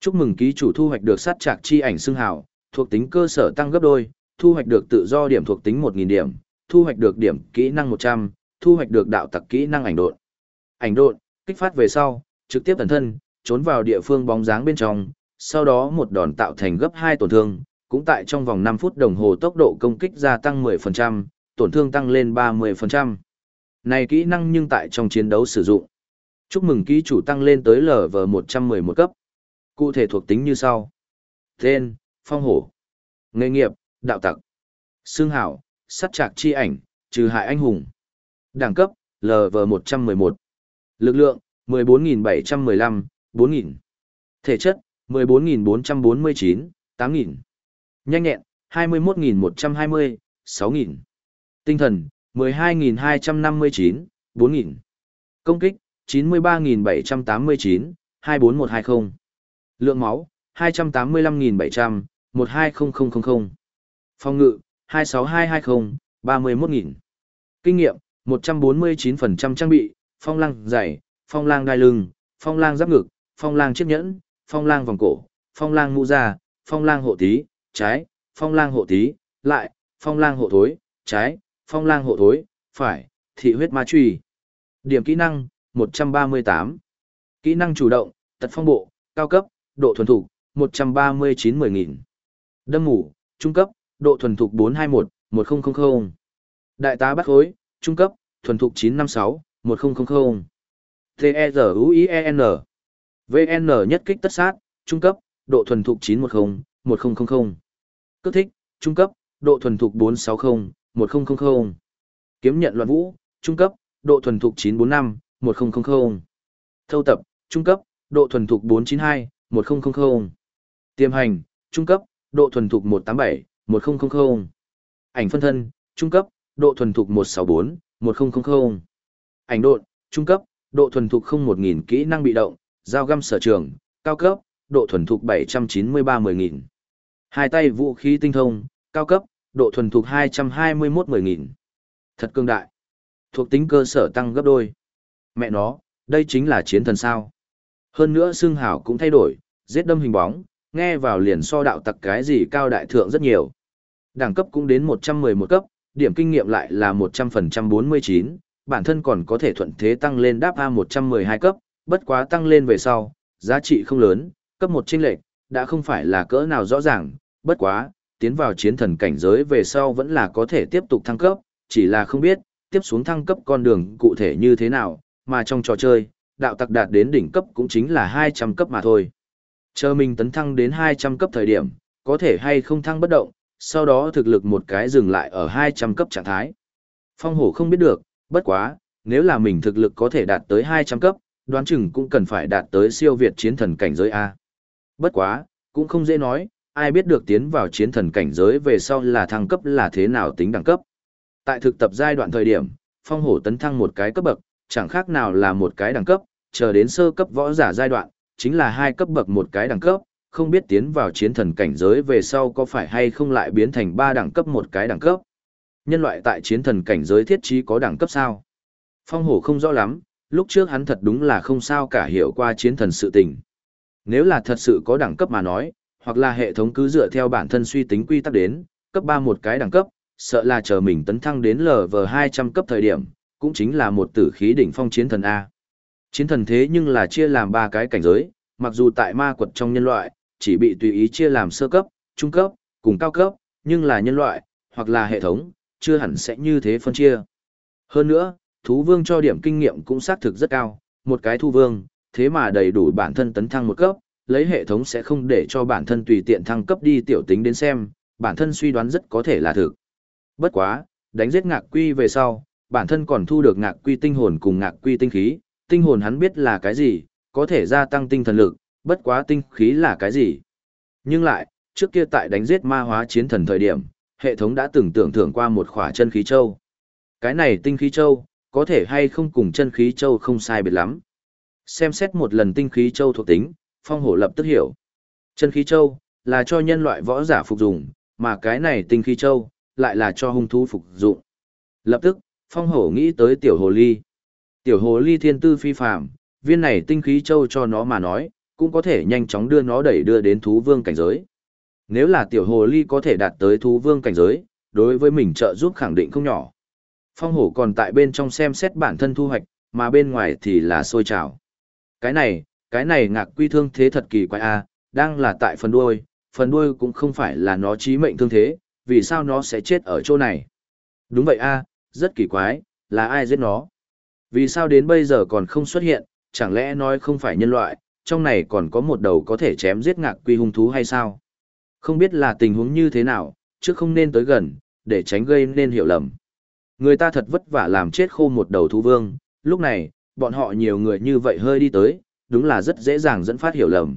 Chúc mừng ký chủ thu hoạch được sát trạc chi ảnh xương hào, thuộc tính cơ sở tăng gấp đôi, thu hoạch được tự do điểm thuộc tính 1000 điểm, thu hoạch được điểm kỹ năng 100, thu hoạch được đạo tặc kỹ năng ảnh độn. Ảnh độn, kích phát về sau, trực tiếp tấn thân, trốn vào địa phương bóng dáng bên trong, sau đó một đòn tạo thành gấp 2 tổn thương, cũng tại trong vòng 5 phút đồng hồ tốc độ công kích gia tăng 10%, tổn thương tăng lên 30%. Này kỹ năng nhưng tại trong chiến đấu sử dụng. Chúc mừng ký chủ tăng lên tới LV111 cấp. Cụ thể thuộc tính như sau. Tên, Phong Hổ. Nghề nghiệp, Đạo Tặc. Xương hảo, sắt trạc chi ảnh, trừ hại anh hùng. Đẳng cấp, LV111. Lực lượng, 14.715, 4.000. Thể chất, 14.449, 8.000. Nhanh nhẹn, 21.120, 6.000. Tinh thần, 12.259, 4.000. Công kích, 93.789, 24120. Lượng máu, 285.700, 120000. Phòng ngự, 26220, 31.000. Kinh nghiệm, 149% trang bị, phong lang giày, phong lang đai lưng, phong lang giáp ngực, phong lang chiếc nhẫn, phong lang vòng cổ, phong lang mũ da, phong lang hộ tí, trái, phong lang hộ tí, lại, phong lang hộ thối, trái, phong lang hộ thối, phải, thị huyết ma truy. Điểm kỹ năng, 138. Kỹ năng chủ động, tật phong bộ, cao cấp, độ thuần thục, 139-10.000. Đâm mủ, trung cấp, độ thuần thục 421-1000. Đại tá bắt khối, trung cấp, thuần thục 956-1000. T-E-Z-U-I-E-N. VN nhất kích tất sát, trung cấp, độ thuần thục 910-1000. Cước thích, trung cấp, độ thuần thục 460, 1000. Kiếm nhận loạn vũ, trung cấp, độ thuần thục 945, 1000. Thâu tập, trung cấp, độ thuần thục 492, 1000. Tiềm hành, trung cấp, độ thuần thục 187, 1000. Ảnh phân thân, trung cấp, độ thuần thục 164, 1000. Ảnh độn, trung cấp, độ thuần thục 01000 kỹ năng bị động, dao găm sở trường, cao cấp, độ thuần thục 793-10000. Hai tay vũ khí tinh thông, cao cấp, độ thuần thục 221-10000. Thật cương đại. Thuộc tính cơ sở tăng gấp đôi. Mẹ nó, đây chính là chiến thần sao. Hơn nữa xương hảo cũng thay đổi, giết đâm hình bóng, Nghe vào liền so đạo tặc cái gì cao đại thượng rất nhiều. Đẳng cấp cũng đến 111 cấp, điểm kinh nghiệm lại là 100% 49, bản thân còn có thể thuận thế tăng lên đáp A 112 cấp, bất quá tăng lên về sau, giá trị không lớn, cấp 1 chênh lệch đã không phải là cỡ nào rõ ràng, bất quá, tiến vào chiến thần cảnh giới về sau vẫn là có thể tiếp tục thăng cấp, chỉ là không biết, tiếp xuống thăng cấp con đường cụ thể như thế nào, mà trong trò chơi, đạo tặc đạt đến đỉnh cấp cũng chính là 200 cấp mà thôi. Chờ mình tấn thăng đến 200 cấp thời điểm, có thể hay không thăng bất động, sau đó thực lực một cái dừng lại ở 200 cấp trạng thái. Phong hổ không biết được, bất quá, nếu là mình thực lực có thể đạt tới 200 cấp, đoán chừng cũng cần phải đạt tới siêu việt chiến thần cảnh giới A. Bất quá, cũng không dễ nói, ai biết được tiến vào chiến thần cảnh giới về sau là thăng cấp là thế nào tính đẳng cấp. Tại thực tập giai đoạn thời điểm, phong hổ tấn thăng một cái cấp bậc, chẳng khác nào là một cái đẳng cấp, chờ đến sơ cấp võ giả giai đoạn, chính là hai cấp bậc một cái đẳng cấp, không biết tiến vào chiến thần cảnh giới về sau có phải hay không lại biến thành ba đẳng cấp một cái đẳng cấp. Nhân loại tại chiến thần cảnh giới thiết trí có đẳng cấp sao? Phong hổ không rõ lắm, lúc trước hắn thật đúng là không sao cả hiểu qua chiến thần sự tình. Nếu là thật sự có đẳng cấp mà nói, hoặc là hệ thống cứ dựa theo bản thân suy tính quy tắc đến, cấp 3 một cái đẳng cấp, sợ là chờ mình tấn thăng đến LV200 cấp thời điểm, cũng chính là một tử khí đỉnh phong chiến thần A. Chiến thần thế nhưng là chia làm ba cái cảnh giới, mặc dù tại ma quật trong nhân loại, chỉ bị tùy ý chia làm sơ cấp, trung cấp, cùng cao cấp, nhưng là nhân loại, hoặc là hệ thống, chưa hẳn sẽ như thế phân chia. Hơn nữa, thú vương cho điểm kinh nghiệm cũng xác thực rất cao, một cái thu vương, thế mà đầy đủ bản thân tấn thăng một cấp, lấy hệ thống sẽ không để cho bản thân tùy tiện thăng cấp đi tiểu tính đến xem, bản thân suy đoán rất có thể là thực. Bất quá, đánh giết ngạc quy về sau, bản thân còn thu được ngạc quy tinh hồn cùng ngạc quy tinh khí, tinh hồn hắn biết là cái gì, có thể gia tăng tinh thần lực, bất quá tinh khí là cái gì. Nhưng lại, trước kia tại đánh giết ma hóa chiến thần thời điểm, hệ thống đã từng tưởng thưởng qua một khỏa chân khí châu. Cái này tinh khí châu, có thể hay không cùng chân khí châu không sai biệt lắm. Xem xét một lần tinh khí châu thuộc tính, phong hổ lập tức hiểu. Chân khí châu, là cho nhân loại võ giả phục dụng, mà cái này tinh khí châu, lại là cho hung thú phục dụng. Lập tức, phong hổ nghĩ tới tiểu hồ ly. Tiểu hồ ly thiên tư phi phàm, viên này tinh khí châu cho nó mà nói, cũng có thể nhanh chóng đưa nó đẩy đưa đến thú vương cảnh giới. Nếu là tiểu hồ ly có thể đạt tới thú vương cảnh giới, đối với mình trợ giúp khẳng định không nhỏ. Phong hổ còn tại bên trong xem xét bản thân thu hoạch, mà bên ngoài thì là sôi trào. Cái này, cái này ngạc quy thương thế thật kỳ quái a, đang là tại phần đuôi, phần đuôi cũng không phải là nó chí mệnh thương thế, vì sao nó sẽ chết ở chỗ này? Đúng vậy a, rất kỳ quái, là ai giết nó? Vì sao đến bây giờ còn không xuất hiện, chẳng lẽ nói không phải nhân loại, trong này còn có một đầu có thể chém giết ngạc quy hung thú hay sao? Không biết là tình huống như thế nào, chứ không nên tới gần, để tránh gây nên hiểu lầm. Người ta thật vất vả làm chết khô một đầu thú vương, lúc này, bọn họ nhiều người như vậy hơi đi tới, đúng là rất dễ dàng dẫn phát hiểu lầm.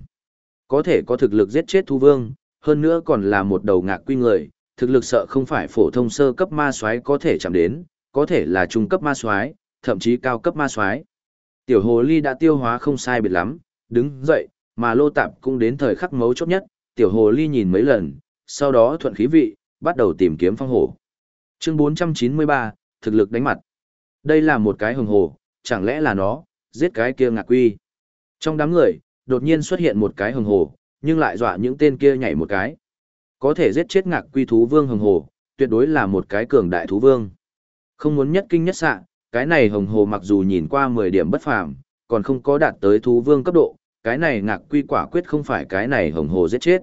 Có thể có thực lực giết chết thú vương, hơn nữa còn là một đầu ngạc quy người, thực lực sợ không phải phổ thông sơ cấp ma soái có thể chạm đến, có thể là trung cấp ma soái, thậm chí cao cấp ma soái. Tiểu hồ ly đã tiêu hóa không sai biệt lắm, đứng dậy, mà lô tạp cũng đến thời khắc mấu chốt nhất, tiểu hồ ly nhìn mấy lần, sau đó thuận khí vị, bắt đầu tìm kiếm phong hổ. Chương 493, thực lực đánh mặt. Đây là một cái hồng hồ, chẳng lẽ là nó, giết cái kia ngạc quy. Trong đám người, đột nhiên xuất hiện một cái hồng hồ, nhưng lại dọa những tên kia nhảy một cái. Có thể giết chết ngạc quy thú vương hồng hồ, tuyệt đối là một cái cường đại thú vương. Không muốn nhất kinh nhất sạ, cái này hồng hồ mặc dù nhìn qua 10 điểm bất phàm, còn không có đạt tới thú vương cấp độ, cái này ngạc quy quả quyết không phải cái này hồng hồ giết chết.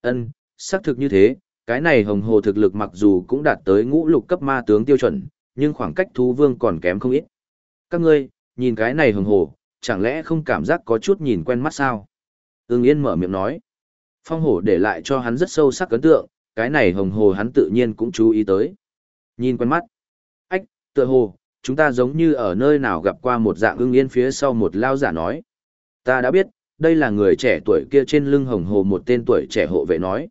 Ân, xác thực như thế, cái này hồng hồ thực lực mặc dù cũng đạt tới ngũ lục cấp ma tướng tiêu chuẩn, nhưng khoảng cách thú vương còn kém không ít. Các ngươi, nhìn cái này hồng hồ, chẳng lẽ không cảm giác có chút nhìn quen mắt sao? Ưng Yên mở miệng nói. Phong hổ để lại cho hắn rất sâu sắc ấn tượng, cái này hồng hồ hắn tự nhiên cũng chú ý tới. Nhìn quen mắt. Ách, tựa hồ, chúng ta giống như ở nơi nào gặp qua một dạng ưng yên phía sau một lao giả nói. Ta đã biết, đây là người trẻ tuổi kia trên lưng hồng hồ một tên tuổi trẻ hộ vệ nói.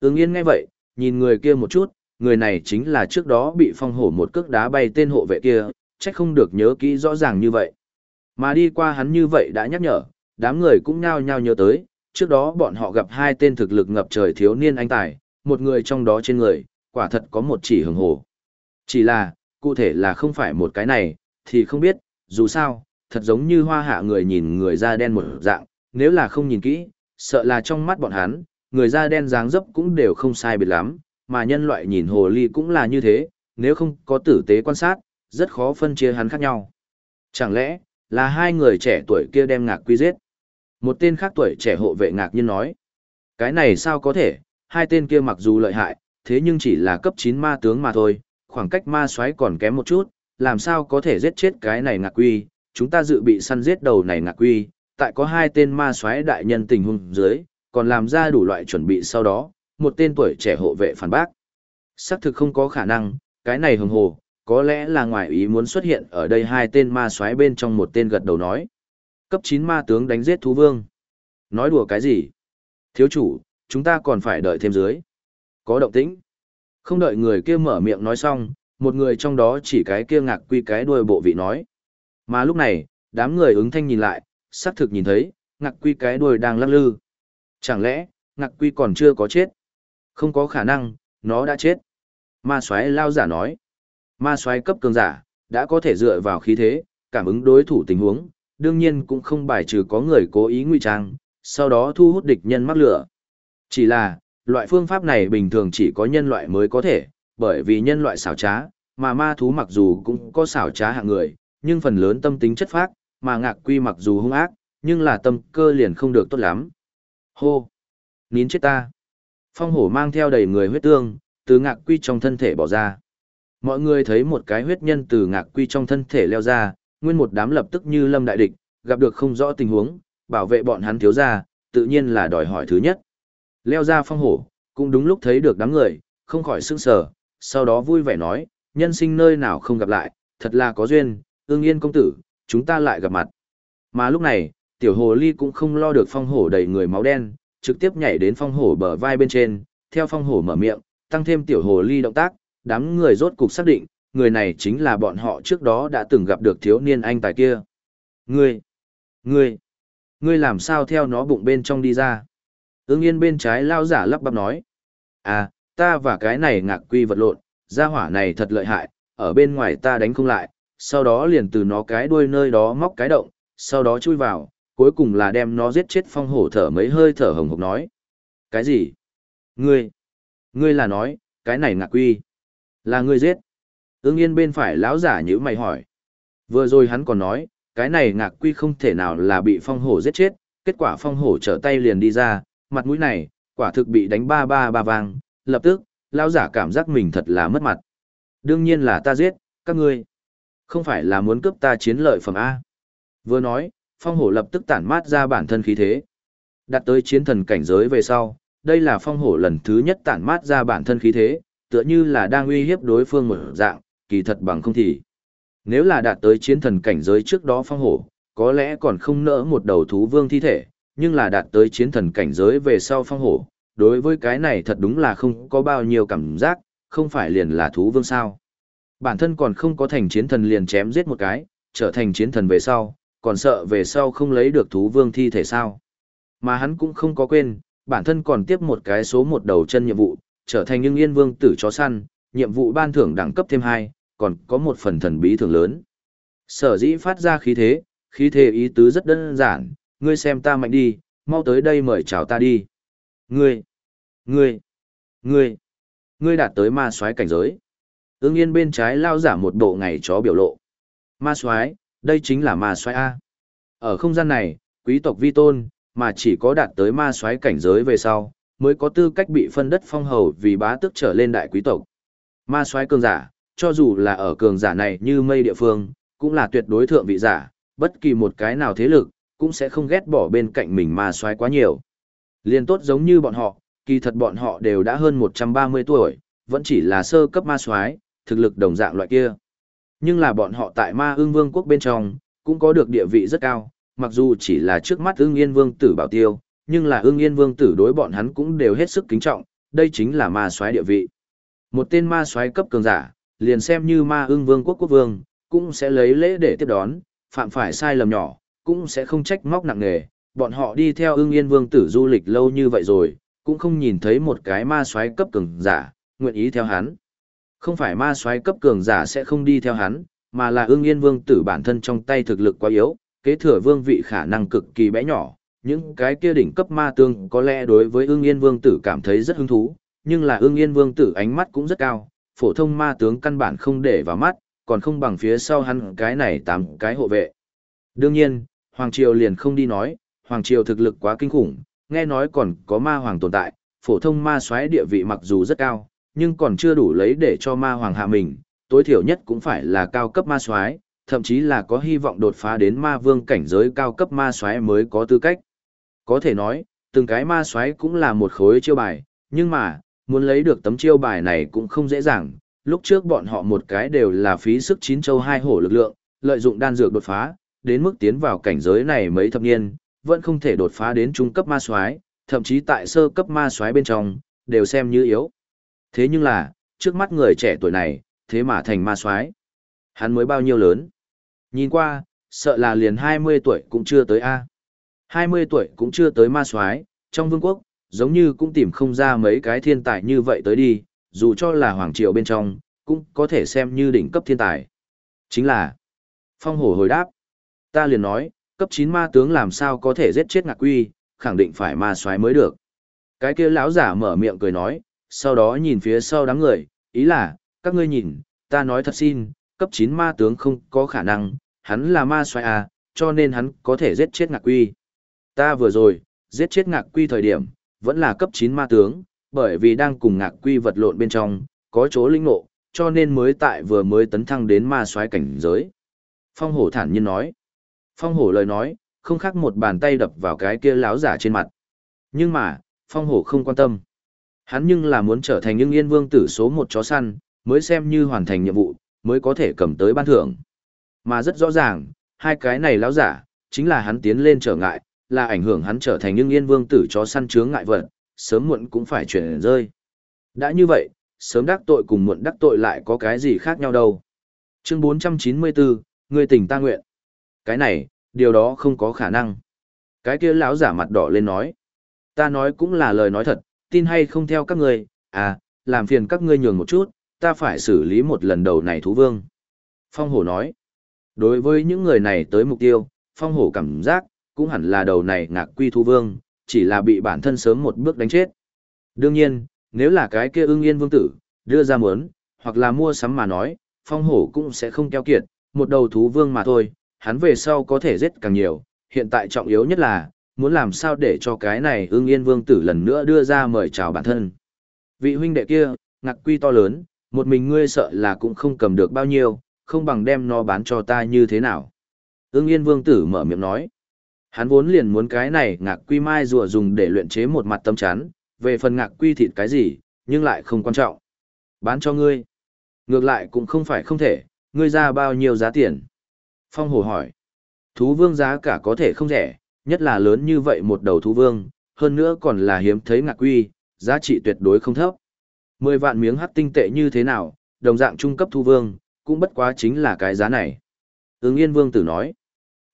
Ưng yên nghe vậy, nhìn người kia một chút, người này chính là trước đó bị phong hổ một cước đá bay tên hộ vệ kia, chắc không được nhớ kỹ rõ ràng như vậy. Mà đi qua hắn như vậy đã nhắc nhở, đám người cũng nhao nhao nhớ tới, trước đó bọn họ gặp hai tên thực lực ngập trời thiếu niên anh tài, một người trong đó trên người, quả thật có một chỉ hồng hồ. Chỉ là, cụ thể là không phải một cái này, thì không biết, dù sao, thật giống như hoa hạ người nhìn người da đen một dạng, nếu là không nhìn kỹ, sợ là trong mắt bọn hắn, người da đen dáng dấp cũng đều không sai biệt lắm, mà nhân loại nhìn hồ ly cũng là như thế, nếu không có tử tế quan sát, rất khó phân chia hắn khác nhau. Chẳng lẽ, là hai người trẻ tuổi kia đem ngạc quy giết? Một tên khác tuổi trẻ hộ vệ ngạc nhiên nói. Cái này sao có thể, hai tên kia mặc dù lợi hại, thế nhưng chỉ là cấp 9 ma tướng mà thôi, khoảng cách ma xoáy còn kém một chút, làm sao có thể giết chết cái này ngạc quy, chúng ta dự bị săn giết đầu này ngạc quy, tại có hai tên ma xoáy đại nhân tình huống dưới, còn làm ra đủ loại chuẩn bị sau đó, một tên tuổi trẻ hộ vệ phản bác. Xác thực không có khả năng, cái này hừng hồ, có lẽ là ngoài ý muốn xuất hiện ở đây hai tên ma xoáy bên trong một tên gật đầu nói. Cấp 9 ma tướng đánh giết thú vương. Nói đùa cái gì? Thiếu chủ, chúng ta còn phải đợi thêm dưới. Có động tĩnh. Không đợi người kia mở miệng nói xong, một người trong đó chỉ cái kia ngạc quy cái đuôi bộ vị nói. Mà lúc này, đám người ứng thanh nhìn lại, xác thực nhìn thấy, ngạc quy cái đuôi đang lắc lư. Chẳng lẽ, ngạc quy còn chưa có chết? Không có khả năng, nó đã chết. Ma Xoáy lao giả nói. Ma Xoáy cấp cường giả, đã có thể dựa vào khí thế, cảm ứng đối thủ tình huống, đương nhiên cũng không bài trừ có người cố ý ngụy trang, sau đó thu hút địch nhân mắc lửa. Chỉ là, loại phương pháp này bình thường chỉ có nhân loại mới có thể, bởi vì nhân loại xảo trá, mà ma thú mặc dù cũng có xảo trá hạng người, nhưng phần lớn tâm tính chất phác, mà ngạc quy mặc dù hung ác, nhưng là tâm cơ liền không được tốt lắm. Hô! Nín chết ta! Phong hổ mang theo đầy người huyết tương, từ ngạc quy trong thân thể bỏ ra. Mọi người thấy một cái huyết nhân từ ngạc quy trong thân thể leo ra, nguyên một đám lập tức như lâm đại địch, gặp được không rõ tình huống, bảo vệ bọn hắn thiếu ra, tự nhiên là đòi hỏi thứ nhất. Leo ra phong hổ, cũng đúng lúc thấy được đám người, không khỏi sững sờ, sau đó vui vẻ nói, nhân sinh nơi nào không gặp lại, thật là có duyên, ương yên công tử, chúng ta lại gặp mặt. Mà lúc này, tiểu hồ ly cũng không lo được phong hổ đầy người máu đen, trực tiếp nhảy đến phong hổ bờ vai bên trên, theo phong hổ mở miệng, tăng thêm tiểu hồ ly động tác, đám người rốt cục xác định, người này chính là bọn họ trước đó đã từng gặp được thiếu niên anh tài kia. Ngươi, ngươi, ngươi làm sao theo nó bụng bên trong đi ra? Ưng yên bên trái lao giả lắp bắp nói. À, ta và cái này ngạc quy vật lộn, gia hỏa này thật lợi hại, ở bên ngoài ta đánh không lại, sau đó liền từ nó cái đuôi nơi đó móc cái động, sau đó chui vào, cuối cùng là đem nó giết chết phong hổ thở mấy hơi thở hồng hộc nói. Cái gì? Ngươi? Ngươi là nói, cái này ngạc quy. Là ngươi giết. Ưng yên bên phải lão giả nhữ mày hỏi. Vừa rồi hắn còn nói, cái này ngạc quy không thể nào là bị phong hổ giết chết, kết quả phong hổ trở tay liền đi ra, mặt mũi này, quả thực bị đánh ba ba ba vang, lập tức, lão giả cảm giác mình thật là mất mặt. Đương nhiên là ta giết, các ngươi. Không phải là muốn cướp ta chiến lợi phẩm A. Vừa nói, phong hổ lập tức tản mát ra bản thân khí thế. Đặt tới chiến thần cảnh giới về sau, đây là phong hổ lần thứ nhất tản mát ra bản thân khí thế, tựa như là đang uy hiếp đối phương một dạng, kỳ thật bằng không thì. Nếu là đạt tới chiến thần cảnh giới trước đó phong hổ, có lẽ còn không nỡ một đầu thú vương thi thể, nhưng là đạt tới chiến thần cảnh giới về sau phong hổ, đối với cái này thật đúng là không có bao nhiêu cảm giác, không phải liền là thú vương sao. Bản thân còn không có thành chiến thần liền chém giết một cái, trở thành chiến thần về sau, còn sợ về sau không lấy được thú vương thi thể sao. Mà hắn cũng không có quên, bản thân còn tiếp một cái số một đầu chân nhiệm vụ, trở thành những yên vương tử chó săn, nhiệm vụ ban thưởng đẳng cấp thêm hai, còn có một phần thần bí thưởng lớn. Sở dĩ phát ra khí thế, khí thế ý tứ rất đơn giản, ngươi xem ta mạnh đi, mau tới đây mời chào ta đi. Ngươi, ngươi, ngươi, ngươi đạt tới ma soái cảnh giới. Ưng yên bên trái lao giả một bộ ngày chó biểu lộ. Ma soái, đây chính là ma soái A. Ở không gian này, quý tộc vi tôn, mà chỉ có đạt tới ma soái cảnh giới về sau, mới có tư cách bị phân đất phong hầu vì bá tước trở lên đại quý tộc. Ma soái cường giả, cho dù là ở cường giả này như mây địa phương, cũng là tuyệt đối thượng vị giả, bất kỳ một cái nào thế lực, cũng sẽ không ghét bỏ bên cạnh mình ma xoáy quá nhiều. Liên tốt giống như bọn họ, kỳ thật bọn họ đều đã hơn 130 tuổi, vẫn chỉ là sơ cấp ma soái, thực lực đồng dạng loại kia. Nhưng là bọn họ tại ma ương vương quốc bên trong, cũng có được địa vị rất cao, mặc dù chỉ là trước mắt ương yên vương tử bảo tiêu, nhưng là ương yên vương tử đối bọn hắn cũng đều hết sức kính trọng, đây chính là ma soái địa vị. Một tên ma soái cấp cường giả, liền xem như ma ương vương quốc quốc vương, cũng sẽ lấy lễ để tiếp đón, phạm phải sai lầm nhỏ, cũng sẽ không trách móc nặng nề. Bọn họ đi theo ưng yên vương tử du lịch lâu như vậy rồi, cũng không nhìn thấy một cái ma soái cấp cường giả, nguyện ý theo hắn. Không phải ma soái cấp cường giả sẽ không đi theo hắn, mà là ưng yên vương tử bản thân trong tay thực lực quá yếu, kế thừa vương vị khả năng cực kỳ bé nhỏ, những cái kia đỉnh cấp ma tương có lẽ đối với ưng yên vương tử cảm thấy rất hứng thú, nhưng là ưng yên vương tử ánh mắt cũng rất cao, phổ thông ma tướng căn bản không để vào mắt, còn không bằng phía sau hắn cái này tám cái hộ vệ. Đương nhiên, Hoàng Triều liền không đi nói, Hoàng Triều thực lực quá kinh khủng, nghe nói còn có ma hoàng tồn tại, phổ thông ma xoáy địa vị mặc dù rất cao, nhưng còn chưa đủ lấy để cho ma hoàng hạ mình, tối thiểu nhất cũng phải là cao cấp ma xoáy, thậm chí là có hy vọng đột phá đến ma vương cảnh giới cao cấp ma xoáy mới có tư cách. Có thể nói, từng cái ma xoáy cũng là một khối chiêu bài, nhưng mà, muốn lấy được tấm chiêu bài này cũng không dễ dàng, lúc trước bọn họ một cái đều là phí sức chín châu hai hổ lực lượng, lợi dụng đan dược đột phá, đến mức tiến vào cảnh giới này mấy thập niên, vẫn không thể đột phá đến trung cấp ma soái, thậm chí tại sơ cấp ma soái bên trong, đều xem như yếu. Thế nhưng là, trước mắt người trẻ tuổi này, thế mà thành ma soái. Hắn mới bao nhiêu lớn? Nhìn qua, sợ là liền 20 tuổi cũng chưa tới a. 20 tuổi cũng chưa tới ma soái, trong vương quốc, giống như cũng tìm không ra mấy cái thiên tài như vậy tới đi, dù cho là hoàng triều bên trong, cũng có thể xem như đỉnh cấp thiên tài. Chính là, phong hổ hồi đáp, ta liền nói, cấp 9 ma tướng làm sao có thể giết chết ngạc quy, khẳng định phải ma soái mới được. Cái kia lão giả mở miệng cười nói, sau đó nhìn phía sau đám người, ý là, các ngươi nhìn, ta nói thật xin, cấp 9 ma tướng không có khả năng, hắn là ma soái à, cho nên hắn có thể giết chết ngạc quy. Ta vừa rồi, giết chết ngạc quy thời điểm, vẫn là cấp 9 ma tướng, bởi vì đang cùng ngạc quy vật lộn bên trong, có chỗ linh ngộ, cho nên mới tại vừa mới tấn thăng đến ma soái cảnh giới. Phong hổ thản nhiên nói. Phong hổ lời nói, không khác một bàn tay đập vào cái kia láo giả trên mặt. Nhưng mà, phong hổ không quan tâm. Hắn nhưng là muốn trở thành những yên vương tử số một chó săn, mới xem như hoàn thành nhiệm vụ, mới có thể cầm tới ban thưởng. Mà rất rõ ràng, hai cái này láo giả, chính là hắn tiến lên trở ngại, là ảnh hưởng hắn trở thành những yên vương tử chó săn chướng ngại vật, sớm muộn cũng phải chuyển rơi. Đã như vậy, sớm đắc tội cùng muộn đắc tội lại có cái gì khác nhau đâu. Chương 494, người tỉnh ta nguyện. Cái này, điều đó không có khả năng. Cái kia lão giả mặt đỏ lên nói. Ta nói cũng là lời nói thật, tin hay không theo các ngươi, à, làm phiền các ngươi nhường một chút, ta phải xử lý một lần đầu này thú vương. Phong hổ nói. Đối với những người này tới mục tiêu, phong hổ cảm giác, cũng hẳn là đầu này ngạc quy thú vương, chỉ là bị bản thân sớm một bước đánh chết. Đương nhiên, nếu là cái kia ưng yên vương tử, đưa ra muốn, hoặc là mua sắm mà nói, phong hổ cũng sẽ không keo kiệt, một đầu thú vương mà thôi, hắn về sau có thể giết càng nhiều, hiện tại trọng yếu nhất là, muốn làm sao để cho cái này ưng yên vương tử lần nữa đưa ra mời chào bản thân. Vị huynh đệ kia, ngạc quy to lớn, một mình ngươi sợ là cũng không cầm được bao nhiêu, không bằng đem nó bán cho ta như thế nào. Ưng yên vương tử mở miệng nói. Hắn vốn liền muốn cái này ngạc quy mai rùa dùng để luyện chế một mặt tâm chán, về phần ngạc quy thịt cái gì, nhưng lại không quan trọng. Bán cho ngươi. Ngược lại cũng không phải không thể, ngươi ra bao nhiêu giá tiền. Phong hồ hỏi. Thú vương giá cả có thể không rẻ, nhất là lớn như vậy một đầu thú vương, hơn nữa còn là hiếm thấy ngạc quy, giá trị tuyệt đối không thấp. Mười vạn miếng hắc tinh tệ như thế nào, đồng dạng trung cấp thú vương, cũng bất quá chính là cái giá này. Ứng yên vương tử nói.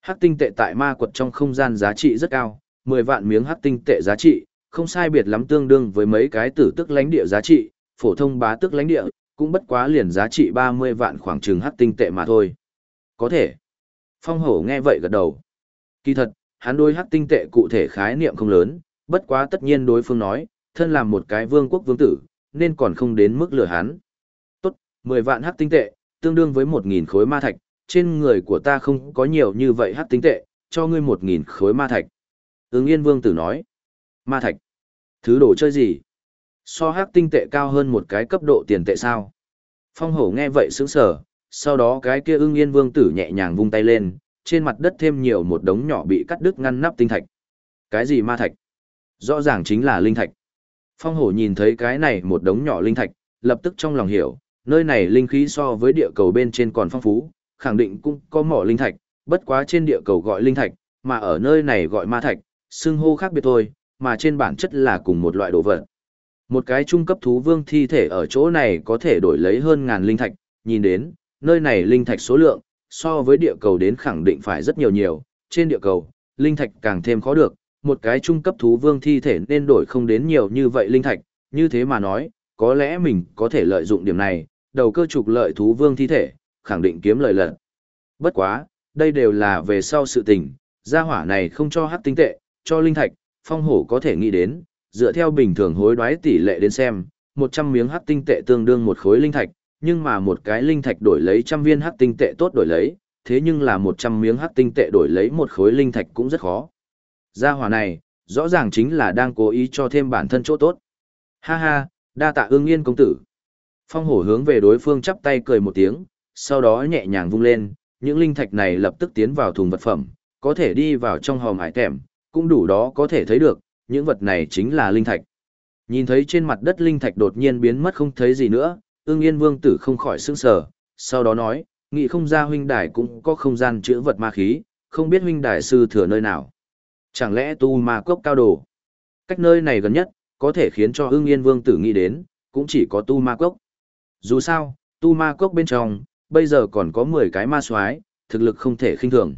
Hắc tinh tệ tại ma quật trong không gian giá trị rất cao, 10 vạn miếng hắc tinh tệ giá trị, không sai biệt lắm tương đương với mấy cái tử tức lãnh địa giá trị, phổ thông bá tức lãnh địa, cũng bất quá liền giá trị 30 vạn khoảng chừng hắc tinh tệ mà thôi. Có thể. Phong hổ nghe vậy gật đầu. Kỳ thật, hắn đối hắc tinh tệ cụ thể khái niệm không lớn, bất quá tất nhiên đối phương nói, thân làm một cái vương quốc vương tử, nên còn không đến mức lừa hắn. Tốt, 10 vạn hắc tinh tệ, tương đương với 1.000 khối ma thạch, trên người của ta không có nhiều như vậy hắc tinh tệ, cho ngươi 1.000 khối ma thạch. Ứng yên vương tử nói, ma thạch, thứ đồ chơi gì? So hắc tinh tệ cao hơn một cái cấp độ tiền tệ sao? Phong hổ nghe vậy sững sờ, sau đó cái kia ưng yên vương tử nhẹ nhàng vung tay lên, trên mặt đất thêm nhiều một đống nhỏ bị cắt đứt ngăn nắp tinh thạch. Cái gì ma thạch? Rõ ràng chính là linh thạch. Phong hổ nhìn thấy cái này một đống nhỏ linh thạch, lập tức trong lòng hiểu, nơi này linh khí so với địa cầu bên trên còn phong phú, khẳng định cũng có mỏ linh thạch, bất quá trên địa cầu gọi linh thạch, mà ở nơi này gọi ma thạch, xưng hô khác biệt thôi, mà trên bản chất là cùng một loại đồ vật. Một cái trung cấp thú vương thi thể ở chỗ này có thể đổi lấy hơn ngàn linh thạch, nhìn đến, nơi này linh thạch số lượng, so với địa cầu đến khẳng định phải rất nhiều nhiều, trên địa cầu, linh thạch càng thêm khó được, một cái trung cấp thú vương thi thể nên đổi không đến nhiều như vậy linh thạch, như thế mà nói, có lẽ mình có thể lợi dụng điểm này, đầu cơ trục lợi thú vương thi thể, khẳng định kiếm lợi lận. Bất quá, đây đều là về sau sự tình, gia hỏa này không cho hắc tinh tệ, cho linh thạch, phong hổ có thể nghĩ đến, dựa theo bình thường hối đoái tỷ lệ đến xem, 100 miếng hắc tinh tệ tương đương một khối linh thạch, nhưng mà một cái linh thạch đổi lấy trăm viên hắc tinh tệ tốt đổi lấy, thế nhưng là 100 miếng hắc tinh tệ đổi lấy một khối linh thạch cũng rất khó. Gia hỏa này, rõ ràng chính là đang cố ý cho thêm bản thân chỗ tốt. Ha ha, đa tạ ương yên công tử. Phong hổ hướng về đối phương chắp tay cười một tiếng, sau đó nhẹ nhàng vung lên, những linh thạch này lập tức tiến vào thùng vật phẩm, có thể đi vào trong hòm hải tẻm, cũng đủ đó có thể thấy được, những vật này chính là linh thạch. Nhìn thấy trên mặt đất linh thạch đột nhiên biến mất không thấy gì nữa, ương yên vương tử không khỏi sững sờ, sau đó nói, nghị không ra huynh đài cũng có không gian chữa vật ma khí, không biết huynh đài sư thừa nơi nào. Chẳng lẽ tu ma cốc cao đồ? Cách nơi này gần nhất, có thể khiến cho ương yên vương tử nghĩ đến, cũng chỉ có tu ma cốc. Dù sao, tu ma cốc bên trong, bây giờ còn có 10 cái ma soái thực lực không thể khinh thường.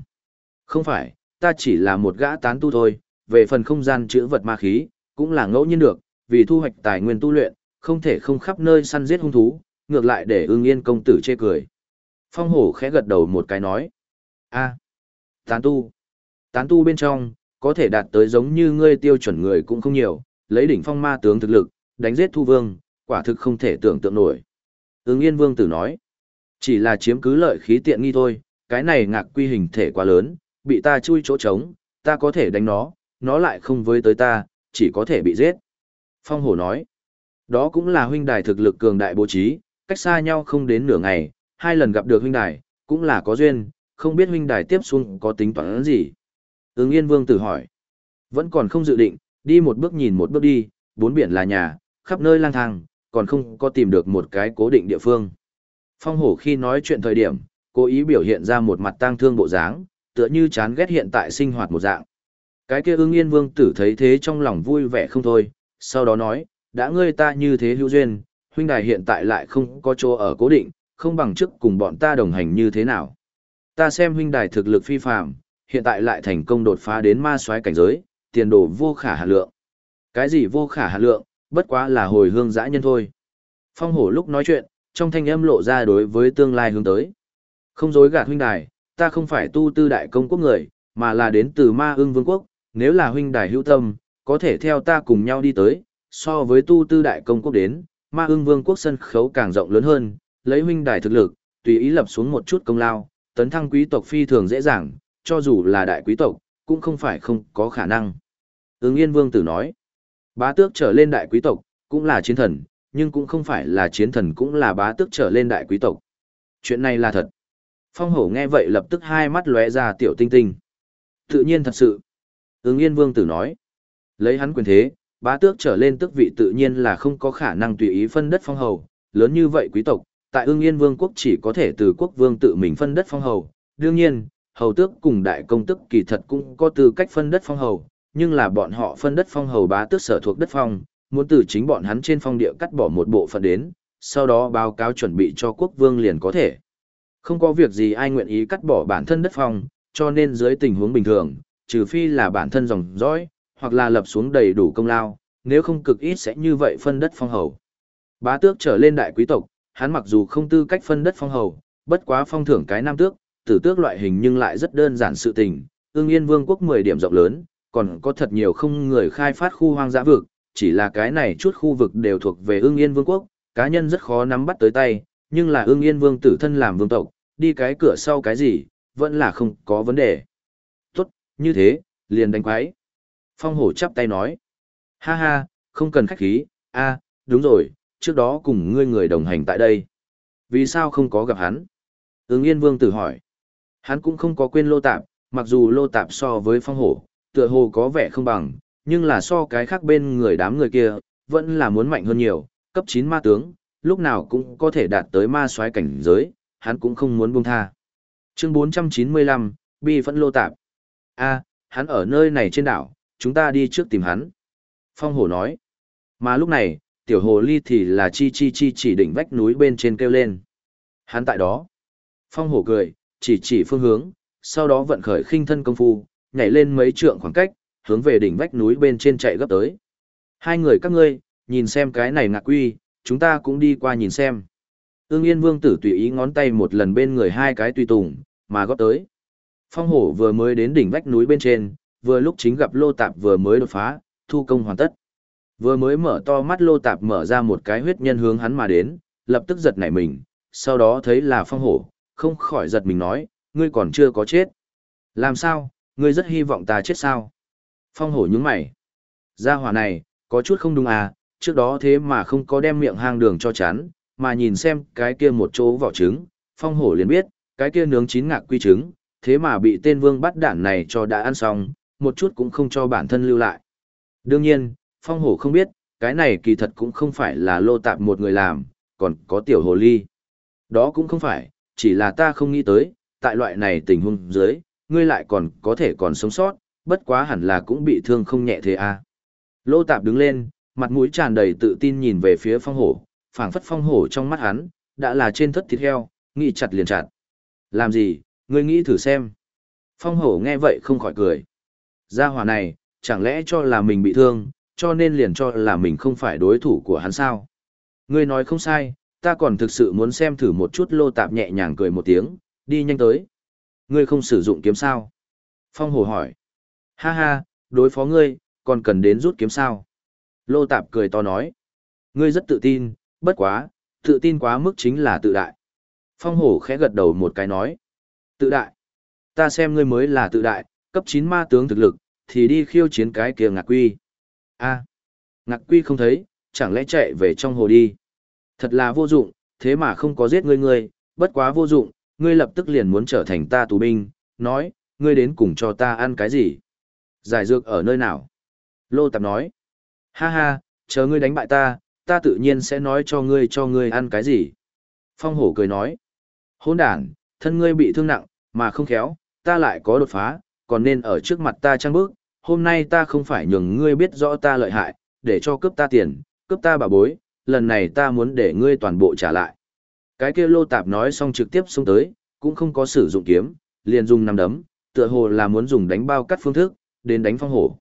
Không phải, ta chỉ là một gã tán tu thôi, về phần không gian chữa vật ma khí, cũng là ngẫu nhiên được, vì thu hoạch tài nguyên tu luyện, không thể không khắp nơi săn giết hung thú, ngược lại để ưng yên công tử chê cười. Phong hổ khẽ gật đầu một cái nói. a tán tu. Tán tu bên trong, có thể đạt tới giống như ngươi tiêu chuẩn người cũng không nhiều, lấy đỉnh phong ma tướng thực lực, đánh giết thu vương, quả thực không thể tưởng tượng nổi. Ưng yên vương tử nói. Chỉ là chiếm cứ lợi khí tiện nghi thôi, cái này ngạc quy hình thể quá lớn, bị ta chui chỗ trống, ta có thể đánh nó, nó lại không với tới ta, chỉ có thể bị giết. Phong hổ nói, đó cũng là huynh đài thực lực cường đại bố trí, cách xa nhau không đến nửa ngày, hai lần gặp được huynh đài, cũng là có duyên, không biết huynh đài tiếp xuống có tính toán gì. Ứng Yên Vương tử hỏi, vẫn còn không dự định, đi một bước nhìn một bước đi, bốn biển là nhà, khắp nơi lang thang, còn không có tìm được một cái cố định địa phương. Phong hổ khi nói chuyện thời điểm, cố ý biểu hiện ra một mặt tang thương bộ dáng, tựa như chán ghét hiện tại sinh hoạt một dạng. Cái kia ưng yên vương tử thấy thế trong lòng vui vẻ không thôi, sau đó nói, đã ngươi ta như thế hữu duyên, huynh đài hiện tại lại không có chỗ ở cố định, không bằng chức cùng bọn ta đồng hành như thế nào. Ta xem huynh đài thực lực phi phàm, hiện tại lại thành công đột phá đến ma soái cảnh giới, tiền đồ vô khả hạ lượng. Cái gì vô khả hạ lượng, bất quá là hồi hương dã nhân thôi. Phong hổ lúc nói chuyện, trong thanh âm lộ ra đối với tương lai hướng tới. Không dối gạt huynh đài, ta không phải tu tư đại công quốc người, mà là đến từ ma ương vương quốc, nếu là huynh đài hữu tâm, có thể theo ta cùng nhau đi tới, so với tu tư đại công quốc đến, ma ưng vương quốc sân khấu càng rộng lớn hơn, lấy huynh đài thực lực, tùy ý lập xuống một chút công lao, tấn thăng quý tộc phi thường dễ dàng, cho dù là đại quý tộc, cũng không phải không có khả năng. Ứng Yên Vương tử nói, bá tước trở lên đại quý tộc, cũng là chiến thần, nhưng cũng không phải là chiến thần cũng là bá tước trở lên đại quý tộc. Chuyện này là thật. Phong hổ nghe vậy lập tức hai mắt lóe ra tiểu tinh tinh. Tự nhiên thật sự. Ứng Yên Vương tử nói. Lấy hắn quyền thế, bá tước trở lên tước vị tự nhiên là không có khả năng tùy ý phân đất phong hầu, lớn như vậy quý tộc, tại ương yên vương quốc chỉ có thể từ quốc vương tự mình phân đất phong hầu. Đương nhiên, hầu tước cùng đại công tước kỳ thật cũng có tư cách phân đất phong hầu, nhưng là bọn họ phân đất phong hầu bá tước sở thuộc đất phong, muốn từ chính bọn hắn trên phong địa cắt bỏ một bộ phận đến, sau đó báo cáo chuẩn bị cho quốc vương liền có thể. Không có việc gì ai nguyện ý cắt bỏ bản thân đất phong, cho nên dưới tình huống bình thường, trừ phi là bản thân dòng dõi, hoặc là lập xuống đầy đủ công lao, nếu không cực ít sẽ như vậy phân đất phong hầu. Bá tước trở lên đại quý tộc, hắn mặc dù không tư cách phân đất phong hầu, bất quá phong thưởng cái nam tước, tử tước loại hình nhưng lại rất đơn giản sự tình, ương yên vương quốc 10 điểm rộng lớn, còn có thật nhiều không người khai phát khu hoang dã vực, chỉ là cái này chút khu vực đều thuộc về ương yên vương quốc, cá nhân rất khó nắm bắt tới tay, nhưng là ương yên vương tử thân làm vương tộc, đi cái cửa sau cái gì, vẫn là không có vấn đề. Tốt, như thế, liền đánh quái. Phong hổ chắp tay nói. Ha ha, không cần khách khí, a, đúng rồi, trước đó cùng ngươi người đồng hành tại đây. Vì sao không có gặp hắn? Ứng yên vương tử hỏi. Hắn cũng không có quên lô tạp, mặc dù lô tạp so với phong hổ, tựa hồ có vẻ không bằng, nhưng là so cái khác bên người đám người kia, vẫn là muốn mạnh hơn nhiều, cấp 9 ma tướng, lúc nào cũng có thể đạt tới ma soái cảnh giới, hắn cũng không muốn buông tha. Chương 495, Bi phẫn lô tạp. A, hắn ở nơi này trên đảo, chúng ta đi trước tìm hắn. Phong hổ nói. Mà lúc này, tiểu hồ ly thì là chi chi chi chỉ đỉnh vách núi bên trên kêu lên. Hắn tại đó. Phong hổ cười, chỉ chỉ phương hướng, sau đó vận khởi khinh thân công phu, nhảy lên mấy trượng khoảng cách, hướng về đỉnh vách núi bên trên chạy gấp tới. Hai người các ngươi, nhìn xem cái này ngạc quy, chúng ta cũng đi qua nhìn xem. Ương Yên Vương tử tùy ý ngón tay một lần bên người hai cái tùy tùng, mà góp tới. Phong hổ vừa mới đến đỉnh vách núi bên trên, vừa lúc chính gặp lô tạp vừa mới đột phá, thu công hoàn tất. Vừa mới mở to mắt lô tạp mở ra một cái huyết nhân hướng hắn mà đến, lập tức giật nảy mình, sau đó thấy là phong hổ, không khỏi giật mình nói, ngươi còn chưa có chết. Làm sao, ngươi rất hy vọng ta chết sao? Phong hổ nhướng mày. Gia hỏa này, có chút không đúng à, trước đó thế mà không có đem miệng hang đường cho chắn, mà nhìn xem cái kia một chỗ vỏ trứng, phong hổ liền biết, cái kia nướng chín ngạc quy trứng, thế mà bị tên vương bắt đản này cho đã ăn xong, một chút cũng không cho bản thân lưu lại. Đương nhiên, phong hổ không biết, cái này kỳ thật cũng không phải là lô tạp một người làm, còn có tiểu hồ ly. Đó cũng không phải, chỉ là ta không nghĩ tới, tại loại này tình huống dưới, ngươi lại còn có thể còn sống sót, bất quá hẳn là cũng bị thương không nhẹ thế à. Lô tạp đứng lên, mặt mũi tràn đầy tự tin nhìn về phía phong hổ, phảng phất phong hổ trong mắt hắn, đã là trên thất thịt heo, nghĩ chặt liền chặt. Làm gì, ngươi nghĩ thử xem. Phong hổ nghe vậy không khỏi cười. Gia hỏa này, chẳng lẽ cho là mình bị thương, cho nên liền cho là mình không phải đối thủ của hắn sao. Ngươi nói không sai, ta còn thực sự muốn xem thử một chút lô tạp nhẹ nhàng cười một tiếng, đi nhanh tới. Ngươi không sử dụng kiếm sao? Phong hổ hỏi. Ha ha, đối phó ngươi, còn cần đến rút kiếm sao? Lô tạp cười to nói. Ngươi rất tự tin, bất quá, tự tin quá mức chính là tự đại. Phong hổ khẽ gật đầu một cái nói. Tự đại. Ta xem ngươi mới là tự đại, cấp 9 ma tướng thực lực, thì đi khiêu chiến cái kia ngạc quy. a ngạc quy không thấy, chẳng lẽ chạy về trong hồ đi. Thật là vô dụng, thế mà không có giết ngươi ngươi, bất quá vô dụng, ngươi lập tức liền muốn trở thành ta tù binh, nói, ngươi đến cùng cho ta ăn cái gì? Giải dược ở nơi nào? Lô Tạp nói, ha ha, chờ ngươi đánh bại ta, ta tự nhiên sẽ nói cho ngươi cho ngươi ăn cái gì. Phong hổ cười nói, hôn đàn, thân ngươi bị thương nặng, mà không khéo, ta lại có đột phá, còn nên ở trước mặt ta trăng bước, hôm nay ta không phải nhường ngươi biết rõ ta lợi hại, để cho cướp ta tiền, cướp ta bà bối, lần này ta muốn để ngươi toàn bộ trả lại. Cái kia lô tạp nói xong trực tiếp xuống tới, cũng không có sử dụng kiếm, liền dùng nằm đấm, tựa hồ là muốn dùng đánh bao cắt phương thức, đến đánh phong hổ.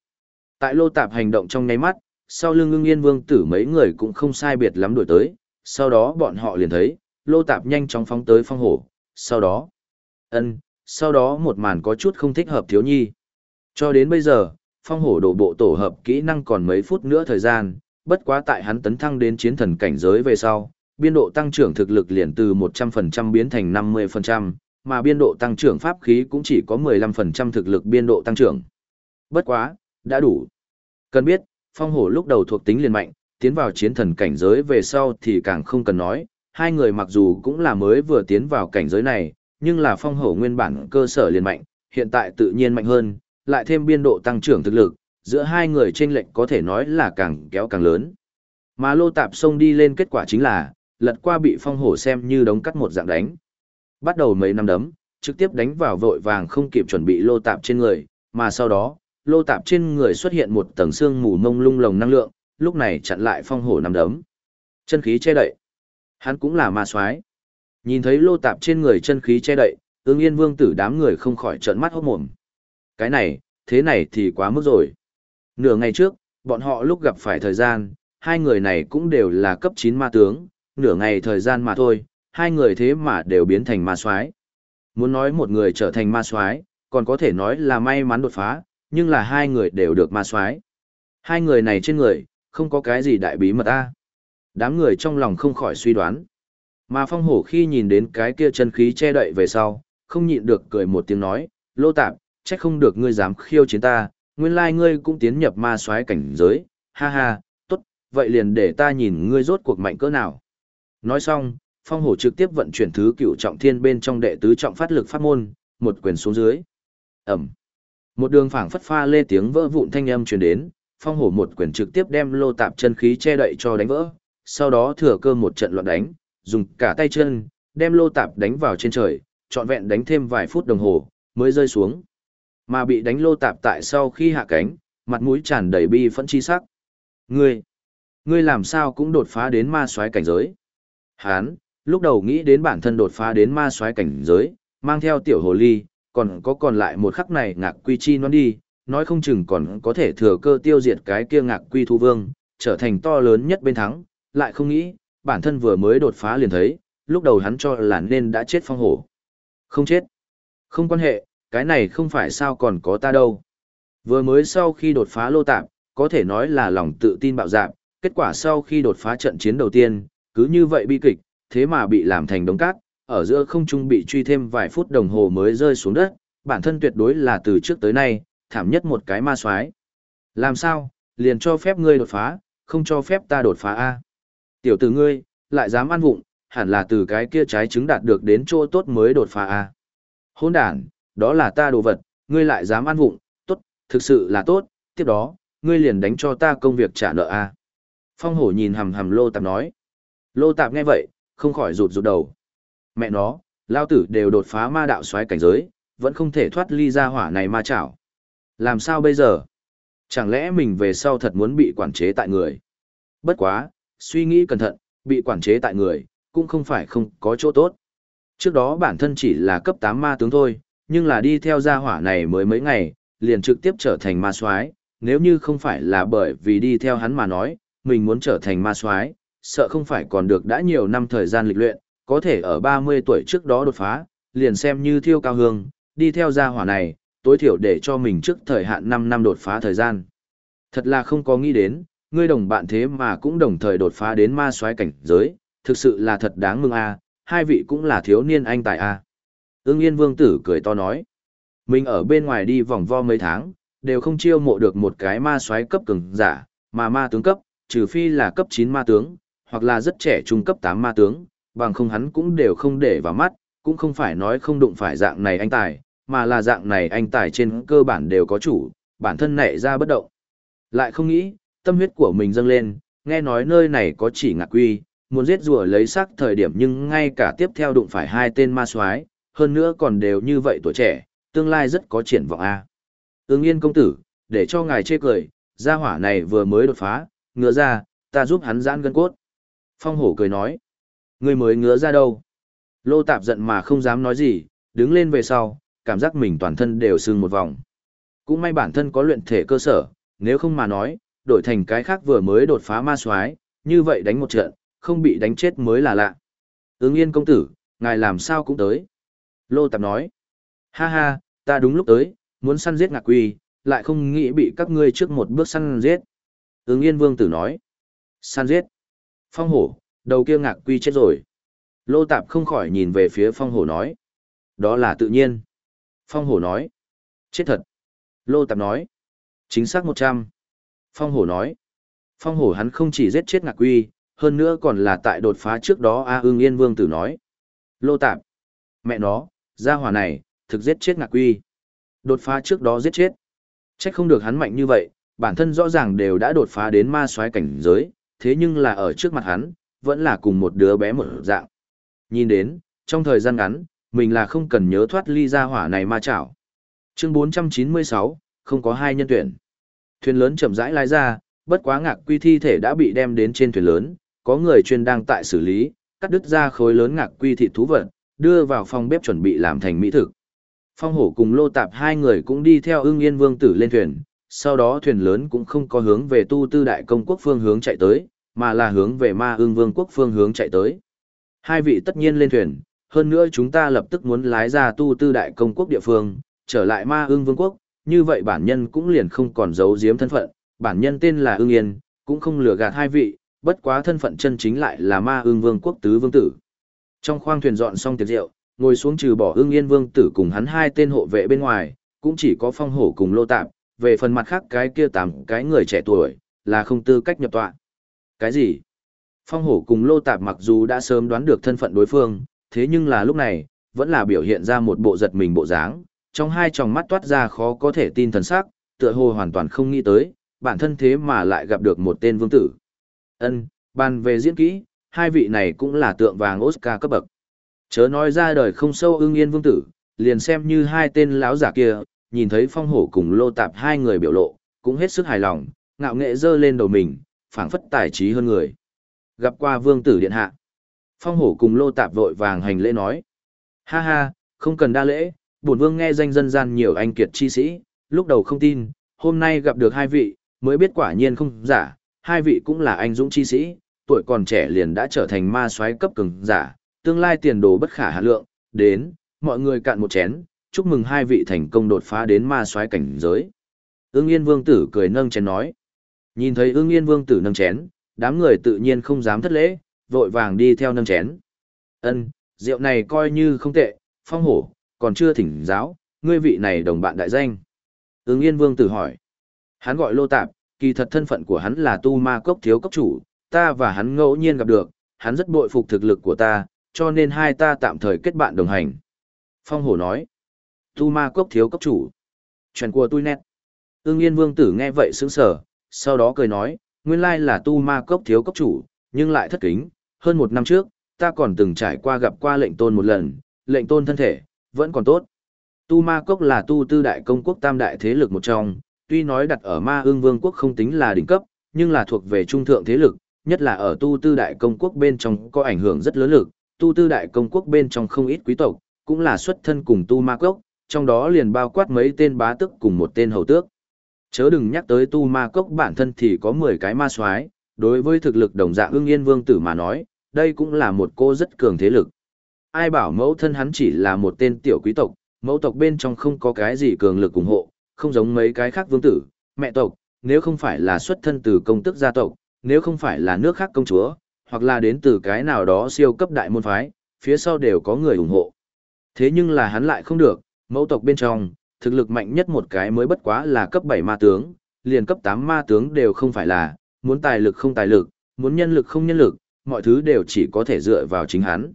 Tại lô tạp hành động trong nháy mắt, sau lưng ngưng yên vương tử mấy người cũng không sai biệt lắm đuổi tới, sau đó bọn họ liền thấy, lô tạp nhanh chóng phóng tới phong hổ, sau đó, ân, sau đó một màn có chút không thích hợp thiếu nhi. Cho đến bây giờ, phong hổ đổ bộ tổ hợp kỹ năng còn mấy phút nữa thời gian, bất quá tại hắn tấn thăng đến chiến thần cảnh giới về sau, biên độ tăng trưởng thực lực liền từ 100% biến thành 50%, mà biên độ tăng trưởng pháp khí cũng chỉ có 15% thực lực biên độ tăng trưởng. Bất quá, đã đủ. Cần biết, phong hổ lúc đầu thuộc tính liền mạnh, tiến vào chiến thần cảnh giới về sau thì càng không cần nói, hai người mặc dù cũng là mới vừa tiến vào cảnh giới này, nhưng là phong hổ nguyên bản cơ sở liền mạnh, hiện tại tự nhiên mạnh hơn, lại thêm biên độ tăng trưởng thực lực, giữa hai người chênh lệch có thể nói là càng kéo càng lớn. Mà lô tạp xông đi lên kết quả chính là, lật qua bị phong hổ xem như đống cắt một dạng đánh. Bắt đầu mấy năm đấm, trực tiếp đánh vào vội vàng không kịp chuẩn bị lô tạp trên người, mà sau đó, lô tạp trên người xuất hiện một tầng xương mù mông lung lồng năng lượng, lúc này chặn lại phong hổ năm đấm. Chân khí che đậy. Hắn cũng là ma soái. Nhìn thấy lô tạp trên người chân khí che đậy, ương yên vương tử đám người không khỏi trợn mắt hốt mồm. Cái này, thế này thì quá mức rồi. Nửa ngày trước, bọn họ lúc gặp phải thời gian, hai người này cũng đều là cấp 9 ma tướng, nửa ngày thời gian mà thôi, hai người thế mà đều biến thành ma soái. Muốn nói một người trở thành ma soái, còn có thể nói là may mắn đột phá, nhưng là hai người đều được ma soái. Hai người này trên người, không có cái gì đại bí mật a. Đám người trong lòng không khỏi suy đoán. Mà phong hổ khi nhìn đến cái kia chân khí che đậy về sau, không nhịn được cười một tiếng nói, lô tạp, trách không được ngươi dám khiêu chiến ta, nguyên lai ngươi cũng tiến nhập ma soái cảnh giới, ha ha, tốt, vậy liền để ta nhìn ngươi rốt cuộc mạnh cỡ nào. Nói xong, phong hổ trực tiếp vận chuyển thứ cựu trọng thiên bên trong đệ tứ trọng phát lực pháp môn, một quyền xuống dưới. Ẩm. Một đường phảng phất pha lê tiếng vỡ vụn thanh âm truyền đến, phong hổ một quyền trực tiếp đem lô tạp chân khí che đậy cho đánh vỡ, sau đó thừa cơ một trận loạn đánh, dùng cả tay chân, đem lô tạp đánh vào trên trời, trọn vẹn đánh thêm vài phút đồng hồ, mới rơi xuống. Mà bị đánh lô tạp tại sau khi hạ cánh, mặt mũi tràn đầy bi phẫn chi sắc. Ngươi, ngươi làm sao cũng đột phá đến ma soái cảnh giới. Hán, lúc đầu nghĩ đến bản thân đột phá đến ma soái cảnh giới, mang theo tiểu hồ ly, còn có còn lại một khắc này ngạc quy chi nó đi, nói không chừng còn có thể thừa cơ tiêu diệt cái kia ngạc quy thu vương, trở thành to lớn nhất bên thắng, lại không nghĩ, bản thân vừa mới đột phá liền thấy, lúc đầu hắn cho là nên đã chết phong hổ. Không chết. Không quan hệ, cái này không phải sao còn có ta đâu. Vừa mới sau khi đột phá lô tạp, có thể nói là lòng tự tin bạo dạn, kết quả sau khi đột phá trận chiến đầu tiên, cứ như vậy bi kịch, thế mà bị làm thành đống cát, ở giữa không trung bị truy thêm vài phút đồng hồ mới rơi xuống đất, bản thân tuyệt đối là từ trước tới nay, thảm nhất một cái ma soái. Làm sao, liền cho phép ngươi đột phá, không cho phép ta đột phá a. Tiểu tử ngươi, lại dám ăn vụng, hẳn là từ cái kia trái trứng đạt được đến chỗ tốt mới đột phá à. a. Hỗn đản, đó là ta đồ vật, ngươi lại dám ăn vụng, tốt, thực sự là tốt, tiếp đó, ngươi liền đánh cho ta công việc trả nợ a. Phong hổ nhìn hầm hầm lô tạp nói. Lô tạp nghe vậy, không khỏi rụt rụt đầu. Mẹ nó, lao tử đều đột phá ma đạo xoáy cảnh giới, vẫn không thể thoát ly ra hỏa này ma chảo. Làm sao bây giờ? Chẳng lẽ mình về sau thật muốn bị quản chế tại người? Bất quá, suy nghĩ cẩn thận, bị quản chế tại người, cũng không phải không có chỗ tốt. Trước đó bản thân chỉ là cấp 8 ma tướng thôi, nhưng là đi theo gia hỏa này mới mấy ngày, liền trực tiếp trở thành ma soái. nếu như không phải là bởi vì đi theo hắn mà nói, mình muốn trở thành ma soái, sợ không phải còn được đã nhiều năm thời gian lịch luyện, có thể ở 30 tuổi trước đó đột phá, liền xem như thiêu cao hương, đi theo gia hỏa này, tối thiểu để cho mình trước thời hạn 5 năm đột phá thời gian. Thật là không có nghĩ đến, ngươi đồng bạn thế mà cũng đồng thời đột phá đến ma soái cảnh giới, thực sự là thật đáng mừng a, hai vị cũng là thiếu niên anh tài a. À. Ưng Yên Vương tử cười to nói, mình ở bên ngoài đi vòng vo mấy tháng, đều không chiêu mộ được một cái ma soái cấp cường giả, mà ma tướng cấp, trừ phi là cấp 9 ma tướng, hoặc là rất trẻ trung cấp 8 ma tướng, bằng không hắn cũng đều không để vào mắt, cũng không phải nói không đụng phải dạng này anh tài, mà là dạng này anh tài trên cơ bản đều có chủ, bản thân nảy ra bất động. Lại không nghĩ, tâm huyết của mình dâng lên, nghe nói nơi này có chỉ ngạc quy, muốn giết rùa lấy sắc thời điểm nhưng ngay cả tiếp theo đụng phải hai tên ma soái hơn nữa còn đều như vậy tuổi trẻ, tương lai rất có triển vọng a. Ưng yên công tử, để cho ngài chê cười, gia hỏa này vừa mới đột phá, ngựa ra, ta giúp hắn giãn gân cốt. Phong hổ cười nói, ngươi mới ngứa ra đâu. Lô tạp giận mà không dám nói gì, đứng lên về sau, cảm giác mình toàn thân đều sưng một vòng. Cũng may bản thân có luyện thể cơ sở, nếu không mà nói, đổi thành cái khác vừa mới đột phá ma soái, như vậy đánh một trận, không bị đánh chết mới là lạ. Ứng yên công tử, ngài làm sao cũng tới. Lô Tạp nói, ha ha, ta đúng lúc tới, muốn săn giết ngạc quy, lại không nghĩ bị các ngươi trước một bước săn giết. Ứng yên vương tử nói, săn giết. Phong hổ, đầu kia ngạc quy chết rồi. Lô Tạp không khỏi nhìn về phía phong hổ nói, đó là tự nhiên. Phong hổ nói, chết thật. Lô Tạp nói, chính xác 100. Phong hổ nói, phong hổ hắn không chỉ giết chết ngạc quy, hơn nữa còn là tại đột phá trước đó A ương yên vương tử nói. Lô tạp, mẹ nó, gia hỏa này, thực giết chết ngạc quy. Đột phá trước đó giết chết. Trách không được hắn mạnh như vậy, bản thân rõ ràng đều đã đột phá đến ma soái cảnh giới, thế nhưng là ở trước mặt hắn, vẫn là cùng một đứa bé một dạng. Nhìn đến, trong thời gian ngắn, mình là không cần nhớ thoát ly gia hỏa này ma chảo. Chương 496, không có hai nhân tuyển. Thuyền lớn chậm rãi lái ra, bất quá ngạc quy thi thể đã bị đem đến trên thuyền lớn, có người chuyên đang tại xử lý, cắt đứt ra khối lớn ngạc quy thịt thú vật, đưa vào phòng bếp chuẩn bị làm thành mỹ thực. Phong hổ cùng lô tạp hai người cũng đi theo ưng yên vương tử lên thuyền, sau đó thuyền lớn cũng không có hướng về tu tư đại công quốc phương hướng chạy tới, mà là hướng về ma ưng vương quốc phương hướng chạy tới. Hai vị tất nhiên lên thuyền, hơn nữa chúng ta lập tức muốn lái ra tu tư đại công quốc địa phương, trở lại ma ưng vương quốc, như vậy bản nhân cũng liền không còn giấu giếm thân phận, bản nhân tên là ưng yên, cũng không lừa gạt hai vị, bất quá thân phận chân chính lại là ma Ưng vương quốc tứ vương tử. Trong khoang thuyền dọn xong tiệc rượu, ngồi xuống trừ bỏ Ưng yên vương tử cùng hắn hai tên hộ vệ bên ngoài, cũng chỉ có phong hổ cùng lô tạp, về phần mặt khác cái kia tám cái người trẻ tuổi, là không tư cách nhập tọa. Cái gì? Phong hổ cùng lô tạp mặc dù đã sớm đoán được thân phận đối phương, thế nhưng là lúc này, vẫn là biểu hiện ra một bộ giật mình bộ dáng, trong hai tròng mắt toát ra khó có thể tin thần sắc, tựa hồ hoàn toàn không nghĩ tới, bản thân thế mà lại gặp được một tên vương tử. Ân, bàn về diễn kỹ, hai vị này cũng là tượng vàng Oscar cấp bậc. Chớ nói ra đời không sâu ưng yên vương tử, liền xem như hai tên lão giả kia, nhìn thấy phong hổ cùng lô tạp hai người biểu lộ, cũng hết sức hài lòng, ngạo nghệ dơ lên đầu mình, phảng phất tài trí hơn người. Gặp qua vương tử điện hạ. Phong hổ cùng lô tạp vội vàng hành lễ nói. Ha ha, không cần đa lễ, bổn vương nghe danh dân gian nhiều anh kiệt chi sĩ, lúc đầu không tin, hôm nay gặp được hai vị, mới biết quả nhiên không giả, hai vị cũng là anh dũng chi sĩ, tuổi còn trẻ liền đã trở thành ma soái cấp cường giả, tương lai tiền đồ bất khả hạ lượng, đến, mọi người cạn một chén, chúc mừng hai vị thành công đột phá đến ma soái cảnh giới. Ưng Yên Vương tử cười nâng chén nói. Nhìn thấy Ưng Yên Vương tử nâng chén, đám người tự nhiên không dám thất lễ, vội vàng đi theo nâng chén. Ân, rượu này coi như không tệ, phong hổ, còn chưa thỉnh giáo, ngươi vị này đồng bạn đại danh. Ứng Yên Vương tử hỏi. Hắn gọi Lô Tạp, kỳ thật thân phận của hắn là tu ma cốc thiếu cốc chủ, ta và hắn ngẫu nhiên gặp được, hắn rất bội phục thực lực của ta, cho nên hai ta tạm thời kết bạn đồng hành. Phong hổ nói. Tu ma cốc thiếu cốc chủ. Chuyện của tôi nét. Ưng Yên Vương tử nghe vậy sững sờ, sau đó cười nói, nguyên lai là tu ma cốc thiếu cốc chủ, nhưng lại thất kính, hơn một năm trước, ta còn từng trải qua gặp qua lệnh tôn một lần, lệnh tôn thân thể, vẫn còn tốt. Tu ma cốc là tu tư đại công quốc tam đại thế lực một trong, tuy nói đặt ở ma Ưng vương quốc không tính là đỉnh cấp, nhưng là thuộc về trung thượng thế lực, nhất là ở tu tư đại công quốc bên trong có ảnh hưởng rất lớn lực, tu tư đại công quốc bên trong không ít quý tộc, cũng là xuất thân cùng tu ma cốc, trong đó liền bao quát mấy tên bá tước cùng một tên hầu tước. Chớ đừng nhắc tới tu ma cốc bản thân thì có 10 cái ma soái đối với thực lực đồng dạng ưng yên vương tử mà nói, đây cũng là một cô rất cường thế lực. Ai bảo mẫu thân hắn chỉ là một tên tiểu quý tộc, mẫu tộc bên trong không có cái gì cường lực ủng hộ, không giống mấy cái khác vương tử, mẹ tộc, nếu không phải là xuất thân từ công tức gia tộc, nếu không phải là nước khác công chúa, hoặc là đến từ cái nào đó siêu cấp đại môn phái, phía sau đều có người ủng hộ. Thế nhưng là hắn lại không được, mẫu tộc bên trong, thực lực mạnh nhất một cái mới bất quá là cấp 7 ma tướng, liền cấp 8 ma tướng đều không phải là, muốn tài lực không tài lực, muốn nhân lực không nhân lực, mọi thứ đều chỉ có thể dựa vào chính hắn.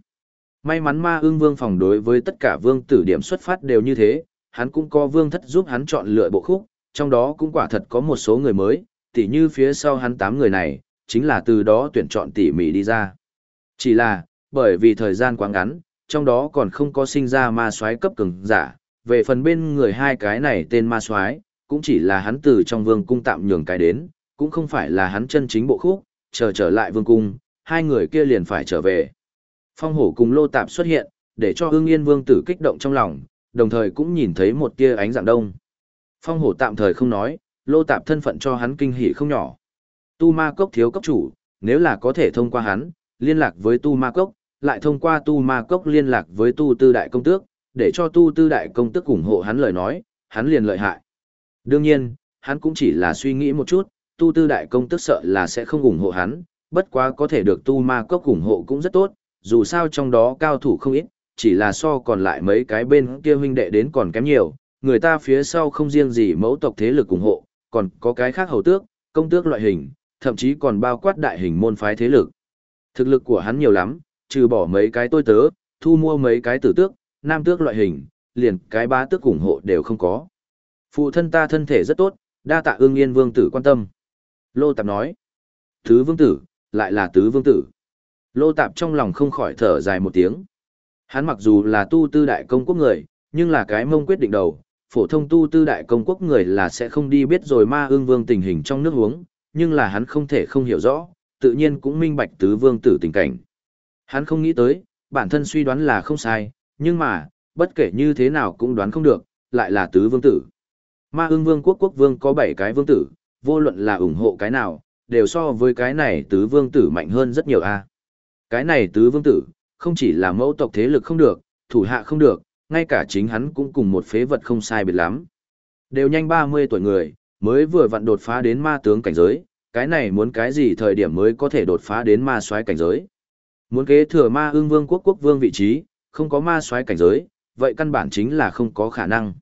May mắn ma ương vương phòng đối với tất cả vương tử điểm xuất phát đều như thế, hắn cũng có vương thất giúp hắn chọn lựa bộ khúc, trong đó cũng quả thật có một số người mới, tỉ như phía sau hắn 8 người này, chính là từ đó tuyển chọn tỉ mỉ đi ra. Chỉ là, bởi vì thời gian quá ngắn, trong đó còn không có sinh ra ma soái cấp cường giả, về phần bên người hai cái này tên ma soái cũng chỉ là hắn từ trong vương cung tạm nhường cái đến, cũng không phải là hắn chân chính bộ khúc, chờ trở lại vương cung, hai người kia liền phải trở về. Phong hổ cùng lô tạp xuất hiện, để cho hương yên vương tử kích động trong lòng, đồng thời cũng nhìn thấy một tia ánh dạng đông. Phong hổ tạm thời không nói, lô tạp thân phận cho hắn kinh hỉ không nhỏ. Tu ma cốc thiếu cấp chủ, nếu là có thể thông qua hắn, liên lạc với tu ma cốc, lại thông qua tu ma cốc liên lạc với tu tư đại công tước, để cho tu tư đại công tước ủng hộ hắn lời nói, hắn liền lợi hại. Đương nhiên, hắn cũng chỉ là suy nghĩ một chút, tu tư đại công tước sợ là sẽ không ủng hộ hắn, bất quá có thể được tu ma cốc ủng hộ cũng rất tốt, dù sao trong đó cao thủ không ít, chỉ là so còn lại mấy cái bên kia huynh đệ đến còn kém nhiều, người ta phía sau không riêng gì mẫu tộc thế lực ủng hộ, còn có cái khác hầu tước, công tước loại hình, thậm chí còn bao quát đại hình môn phái thế lực. Thực lực của hắn nhiều lắm, trừ bỏ mấy cái tôi tớ, thu mua mấy cái tử tước, nam tước loại hình, liền cái ba tước ủng hộ đều không có. Phụ thân ta thân thể rất tốt, đa tạ ương yên vương tử quan tâm. Lô Tạp nói, tứ vương tử, lại là tứ vương tử. Lô Tạp trong lòng không khỏi thở dài một tiếng. Hắn mặc dù là tu tư đại công quốc người, nhưng là cái mông quyết định đầu, phổ thông tu tư đại công quốc người là sẽ không đi biết rồi ma ương vương tình hình trong nước uống, nhưng là hắn không thể không hiểu rõ, tự nhiên cũng minh bạch tứ vương tử tình cảnh. Hắn không nghĩ tới, bản thân suy đoán là không sai, nhưng mà, bất kể như thế nào cũng đoán không được, lại là tứ vương tử. Ma ương vương quốc quốc vương có 7 cái vương tử, vô luận là ủng hộ cái nào, đều so với cái này tứ vương tử mạnh hơn rất nhiều a. Cái này tứ vương tử, không chỉ là mẫu tộc thế lực không được, thủ hạ không được, ngay cả chính hắn cũng cùng một phế vật không sai biệt lắm. Đều nhanh 30 tuổi người, mới vừa vặn đột phá đến ma tướng cảnh giới, cái này muốn cái gì thời điểm mới có thể đột phá đến ma soái cảnh giới. Muốn kế thừa ma ương vương quốc quốc vương vị trí, không có ma soái cảnh giới, vậy căn bản chính là không có khả năng.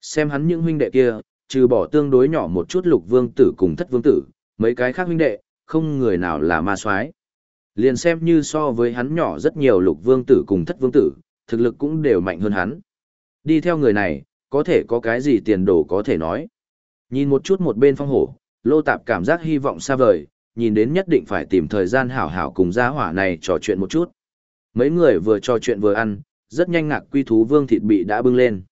Xem hắn những huynh đệ kia, trừ bỏ tương đối nhỏ một chút lục vương tử cùng thất vương tử, mấy cái khác huynh đệ, không người nào là ma soái. Liền xem như so với hắn nhỏ rất nhiều lục vương tử cùng thất vương tử, thực lực cũng đều mạnh hơn hắn. Đi theo người này, có thể có cái gì tiền đồ có thể nói. Nhìn một chút một bên phong hổ, lô tạp cảm giác hy vọng xa vời, nhìn đến nhất định phải tìm thời gian hảo hảo cùng gia hỏa này trò chuyện một chút. Mấy người vừa trò chuyện vừa ăn, rất nhanh ngạc quy thú vương thịt bị đã bưng lên.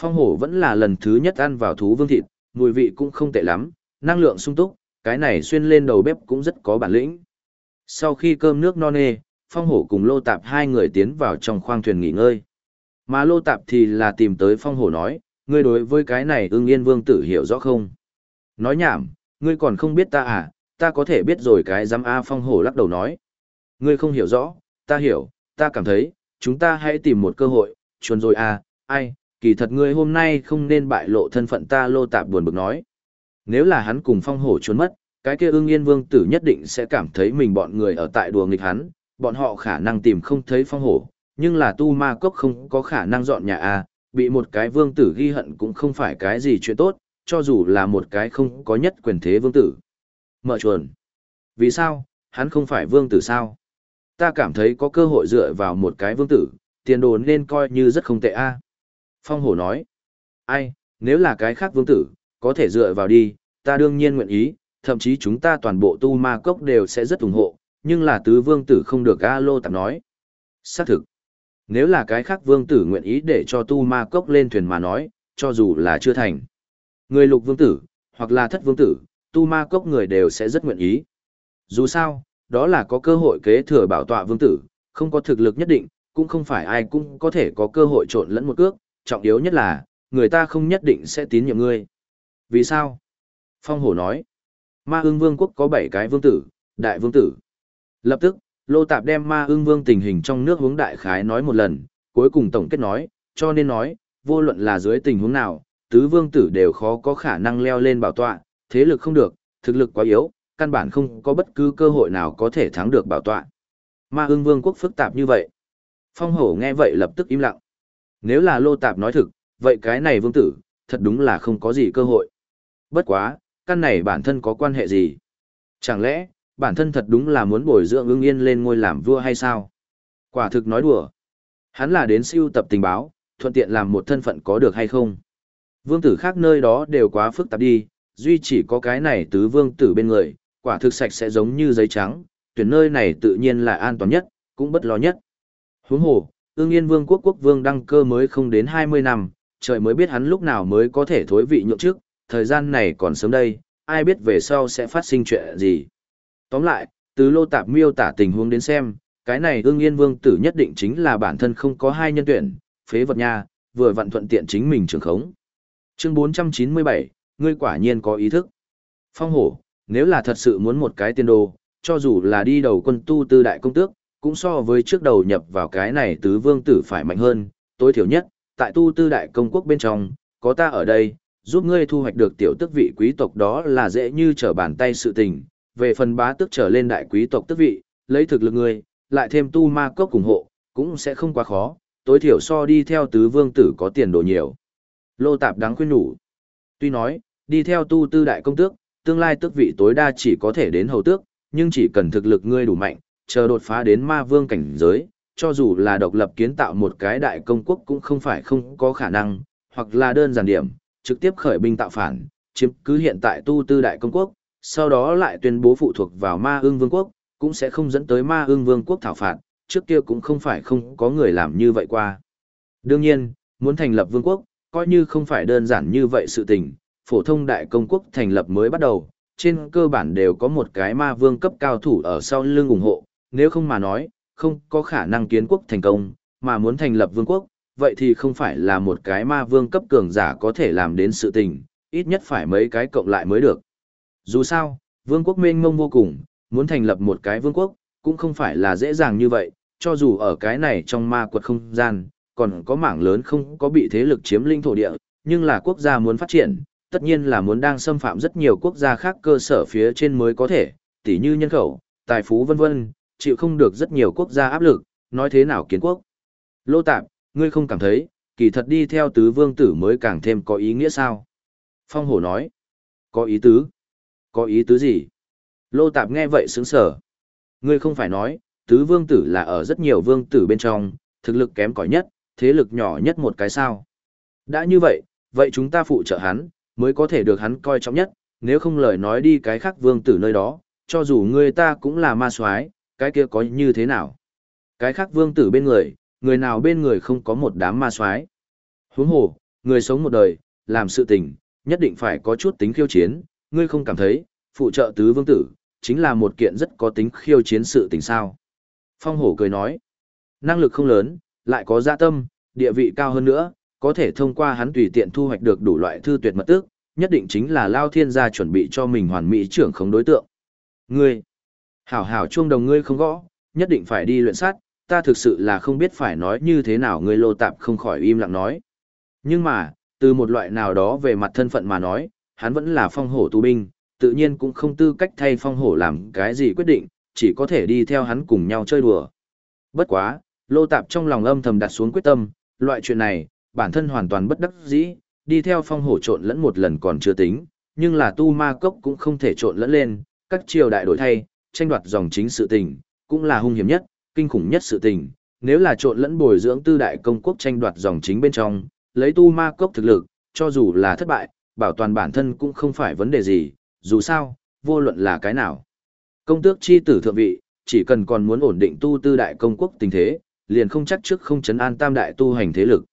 Phong hổ vẫn là lần thứ nhất ăn vào thú vương thịt, mùi vị cũng không tệ lắm, năng lượng sung túc, cái này xuyên lên đầu bếp cũng rất có bản lĩnh. Sau khi cơm nước no nê, phong hổ cùng lô tạp hai người tiến vào trong khoang thuyền nghỉ ngơi. Mà lô tạp thì là tìm tới phong hổ nói, ngươi đối với cái này ưng yên vương tử hiểu rõ không? Nói nhảm, ngươi còn không biết ta à, ta có thể biết rồi cái giám A phong hổ lắc đầu nói. Ngươi không hiểu rõ, ta hiểu, ta cảm thấy, chúng ta hãy tìm một cơ hội, chuồn rồi à, ai, kỳ thật ngươi hôm nay không nên bại lộ thân phận ta lô tạp buồn bực nói. Nếu là hắn cùng phong hổ trốn mất, cái kia ưng yên vương tử nhất định sẽ cảm thấy mình bọn người ở tại đùa nghịch hắn, bọn họ khả năng tìm không thấy phong hổ, nhưng là tu ma cốc không có khả năng dọn nhà a bị một cái vương tử ghi hận cũng không phải cái gì chuyện tốt, cho dù là một cái không có nhất quyền thế vương tử. Mở chuồn. Vì sao, hắn không phải vương tử sao? Ta cảm thấy có cơ hội dựa vào một cái vương tử, tiền đồ nên coi như rất không tệ a. Phong hổ nói. Ai, nếu là cái khác vương tử, có thể dựa vào đi, ta đương nhiên nguyện ý, thậm chí chúng ta toàn bộ tu ma cốc đều sẽ rất ủng hộ, nhưng là tứ vương tử không được a lô tạp nói. Xác thực. Nếu là cái khác vương tử nguyện ý để cho tu ma cốc lên thuyền mà nói, cho dù là chưa thành. Người lục vương tử, hoặc là thất vương tử, tu ma cốc người đều sẽ rất nguyện ý. Dù sao, đó là có cơ hội kế thừa bảo tọa vương tử, không có thực lực nhất định, cũng không phải ai cũng có thể có cơ hội trộn lẫn một cước, trọng yếu nhất là, người ta không nhất định sẽ tín nhiệm ngươi. Vì sao? Phong hổ nói, ma ưng vương quốc có 7 cái vương tử, đại vương tử. Lập tức, Lô Tạp đem ma ưng vương tình hình trong nước hướng đại khái nói một lần, cuối cùng tổng kết nói, cho nên nói, vô luận là dưới tình huống nào, tứ vương tử đều khó có khả năng leo lên bảo tọa, thế lực không được, thực lực quá yếu, căn bản không có bất cứ cơ hội nào có thể thắng được bảo tọa. Ma ưng vương quốc phức tạp như vậy. Phong hổ nghe vậy lập tức im lặng. Nếu là lô tạp nói thực, vậy cái này vương tử, thật đúng là không có gì cơ hội. Bất quá, căn này bản thân có quan hệ gì? Chẳng lẽ, bản thân thật đúng là muốn bồi dưỡng ưng yên lên ngôi làm vua hay sao? Quả thực nói đùa. Hắn là đến siêu tập tình báo, thuận tiện làm một thân phận có được hay không? Vương tử khác nơi đó đều quá phức tạp đi, duy chỉ có cái này tứ vương tử bên người, quả thực sạch sẽ giống như giấy trắng, tuyển nơi này tự nhiên là an toàn nhất, cũng bất lo nhất. Huống hồ, ương yên vương quốc quốc vương đăng cơ mới không đến 20 năm, trời mới biết hắn lúc nào mới có thể thối vị nhượng trước, thời gian này còn sớm đây, ai biết về sau sẽ phát sinh chuyện gì. Tóm lại, từ lô tạp miêu tả tình huống đến xem, cái này ương yên vương tử nhất định chính là bản thân không có hai nhân tuyển, phế vật nha, vừa vặn thuận tiện chính mình trường khống. Chương 497, ngươi quả nhiên có ý thức. Phong hổ, nếu là thật sự muốn một cái tiên đồ, cho dù là đi đầu quân tu tư đại công tước, cũng so với trước đầu nhập vào cái này tứ vương tử phải mạnh hơn, tối thiểu nhất, tại tu tư đại công quốc bên trong, có ta ở đây, giúp ngươi thu hoạch được tiểu tước vị quý tộc đó là dễ như trở bàn tay sự tình, về phần bá tước trở lên đại quý tộc tước vị, lấy thực lực ngươi, lại thêm tu ma cốc ủng hộ, cũng sẽ không quá khó, tối thiểu so đi theo tứ vương tử có tiền đồ nhiều. Lô tạp đáng khuyên nhủ. Tuy nói, đi theo tu tư đại công tước, tương lai tước vị tối đa chỉ có thể đến hầu tước, nhưng chỉ cần thực lực ngươi đủ mạnh, chờ đột phá đến ma vương cảnh giới, cho dù là độc lập kiến tạo một cái đại công quốc cũng không phải không có khả năng, hoặc là đơn giản điểm, trực tiếp khởi binh tạo phản, chiếm cứ hiện tại tu tư đại công quốc, sau đó lại tuyên bố phụ thuộc vào ma ương vương quốc, cũng sẽ không dẫn tới ma ương vương quốc thảo phạt, trước kia cũng không phải không có người làm như vậy qua. Đương nhiên, muốn thành lập vương quốc, coi như không phải đơn giản như vậy sự tình, phổ thông đại công quốc thành lập mới bắt đầu, trên cơ bản đều có một cái ma vương cấp cao thủ ở sau lưng ủng hộ, nếu không mà nói, không có khả năng kiến quốc thành công, mà muốn thành lập vương quốc, vậy thì không phải là một cái ma vương cấp cường giả có thể làm đến sự tình, ít nhất phải mấy cái cộng lại mới được. Dù sao, vương quốc mênh mông vô cùng, muốn thành lập một cái vương quốc, cũng không phải là dễ dàng như vậy, cho dù ở cái này trong ma quật không gian, còn có mảng lớn không có bị thế lực chiếm linh thổ địa, nhưng là quốc gia muốn phát triển, tất nhiên là muốn đang xâm phạm rất nhiều quốc gia khác cơ sở phía trên mới có thể, tỉ như nhân khẩu, tài phú vân vân, chịu không được rất nhiều quốc gia áp lực, nói thế nào kiến quốc. Lô Tạp, ngươi không cảm thấy, kỳ thật đi theo tứ vương tử mới càng thêm có ý nghĩa sao? Phong hổ nói, có ý tứ. Có ý tứ gì? Lô Tạp nghe vậy sướng sở. Ngươi không phải nói, tứ vương tử là ở rất nhiều vương tử bên trong, thực lực kém cỏi nhất, thế lực nhỏ nhất một cái sao. Đã như vậy, vậy chúng ta phụ trợ hắn, mới có thể được hắn coi trọng nhất, nếu không lời nói đi cái khác vương tử nơi đó, cho dù ngươi ta cũng là ma soái, cái kia có như thế nào? Cái khác vương tử bên người, người nào bên người không có một đám ma soái. Huống hồ, người sống một đời, làm sự tình, nhất định phải có chút tính khiêu chiến, ngươi không cảm thấy, phụ trợ tứ vương tử, chính là một kiện rất có tính khiêu chiến sự tình sao. Phong hổ cười nói, năng lực không lớn, lại có gia tâm, địa vị cao hơn nữa, có thể thông qua hắn tùy tiện thu hoạch được đủ loại thư tuyệt mật tức, nhất định chính là Lao Thiên gia chuẩn bị cho mình hoàn mỹ trưởng khống đối tượng. Ngươi, hảo hảo chuông đồng ngươi không gõ, nhất định phải đi luyện sát, ta thực sự là không biết phải nói như thế nào ngươi lô tạp không khỏi im lặng nói. Nhưng mà, từ một loại nào đó về mặt thân phận mà nói, hắn vẫn là phong hổ tù binh, tự nhiên cũng không tư cách thay phong hổ làm cái gì quyết định, chỉ có thể đi theo hắn cùng nhau chơi đùa. Bất quá, lô tạp trong lòng âm thầm đặt xuống quyết tâm, loại chuyện này, bản thân hoàn toàn bất đắc dĩ, đi theo phong hổ trộn lẫn một lần còn chưa tính, nhưng là tu ma cốc cũng không thể trộn lẫn lên, các triều đại đổi thay, tranh đoạt dòng chính sự tình, cũng là hung hiểm nhất, kinh khủng nhất sự tình. Nếu là trộn lẫn bồi dưỡng tư đại công quốc tranh đoạt dòng chính bên trong, lấy tu ma cốc thực lực, cho dù là thất bại, bảo toàn bản thân cũng không phải vấn đề gì, dù sao, vô luận là cái nào. Công tước chi tử thượng vị, chỉ cần còn muốn ổn định tu tư đại công quốc tình thế, liền không chắc trước không chấn an tam đại tu hành thế lực.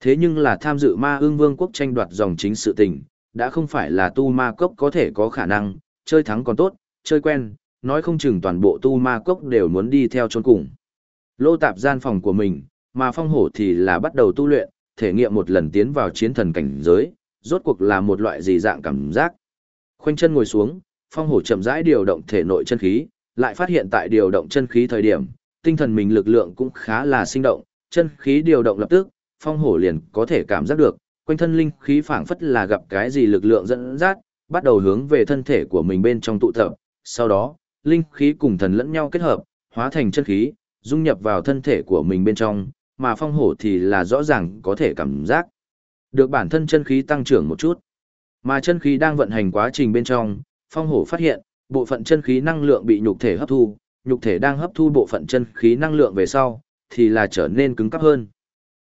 Thế nhưng là tham dự ma ương vương quốc tranh đoạt dòng chính sự tình, đã không phải là tu ma cốc có thể có khả năng, chơi thắng còn tốt, chơi quen, nói không chừng toàn bộ tu ma cốc đều muốn đi theo chôn cùng. Lô tạp gian phòng của mình, mà phong hổ thì là bắt đầu tu luyện, thể nghiệm một lần tiến vào chiến thần cảnh giới, rốt cuộc là một loại gì dạng cảm giác. Khoanh chân ngồi xuống, phong hổ chậm rãi điều động thể nội chân khí, lại phát hiện tại điều động chân khí thời điểm, tinh thần mình lực lượng cũng khá là sinh động, chân khí điều động lập tức, phong hổ liền có thể cảm giác được, quanh thân linh khí phảng phất là gặp cái gì lực lượng dẫn dắt, bắt đầu hướng về thân thể của mình bên trong tụ tập, sau đó, linh khí cùng thần lẫn nhau kết hợp, hóa thành chân khí, dung nhập vào thân thể của mình bên trong, mà phong hổ thì là rõ ràng có thể cảm giác được bản thân chân khí tăng trưởng một chút. Mà chân khí đang vận hành quá trình bên trong, phong hổ phát hiện, bộ phận chân khí năng lượng bị nhục thể hấp thu, nhục thể đang hấp thu bộ phận chân khí năng lượng về sau, thì là trở nên cứng cáp hơn.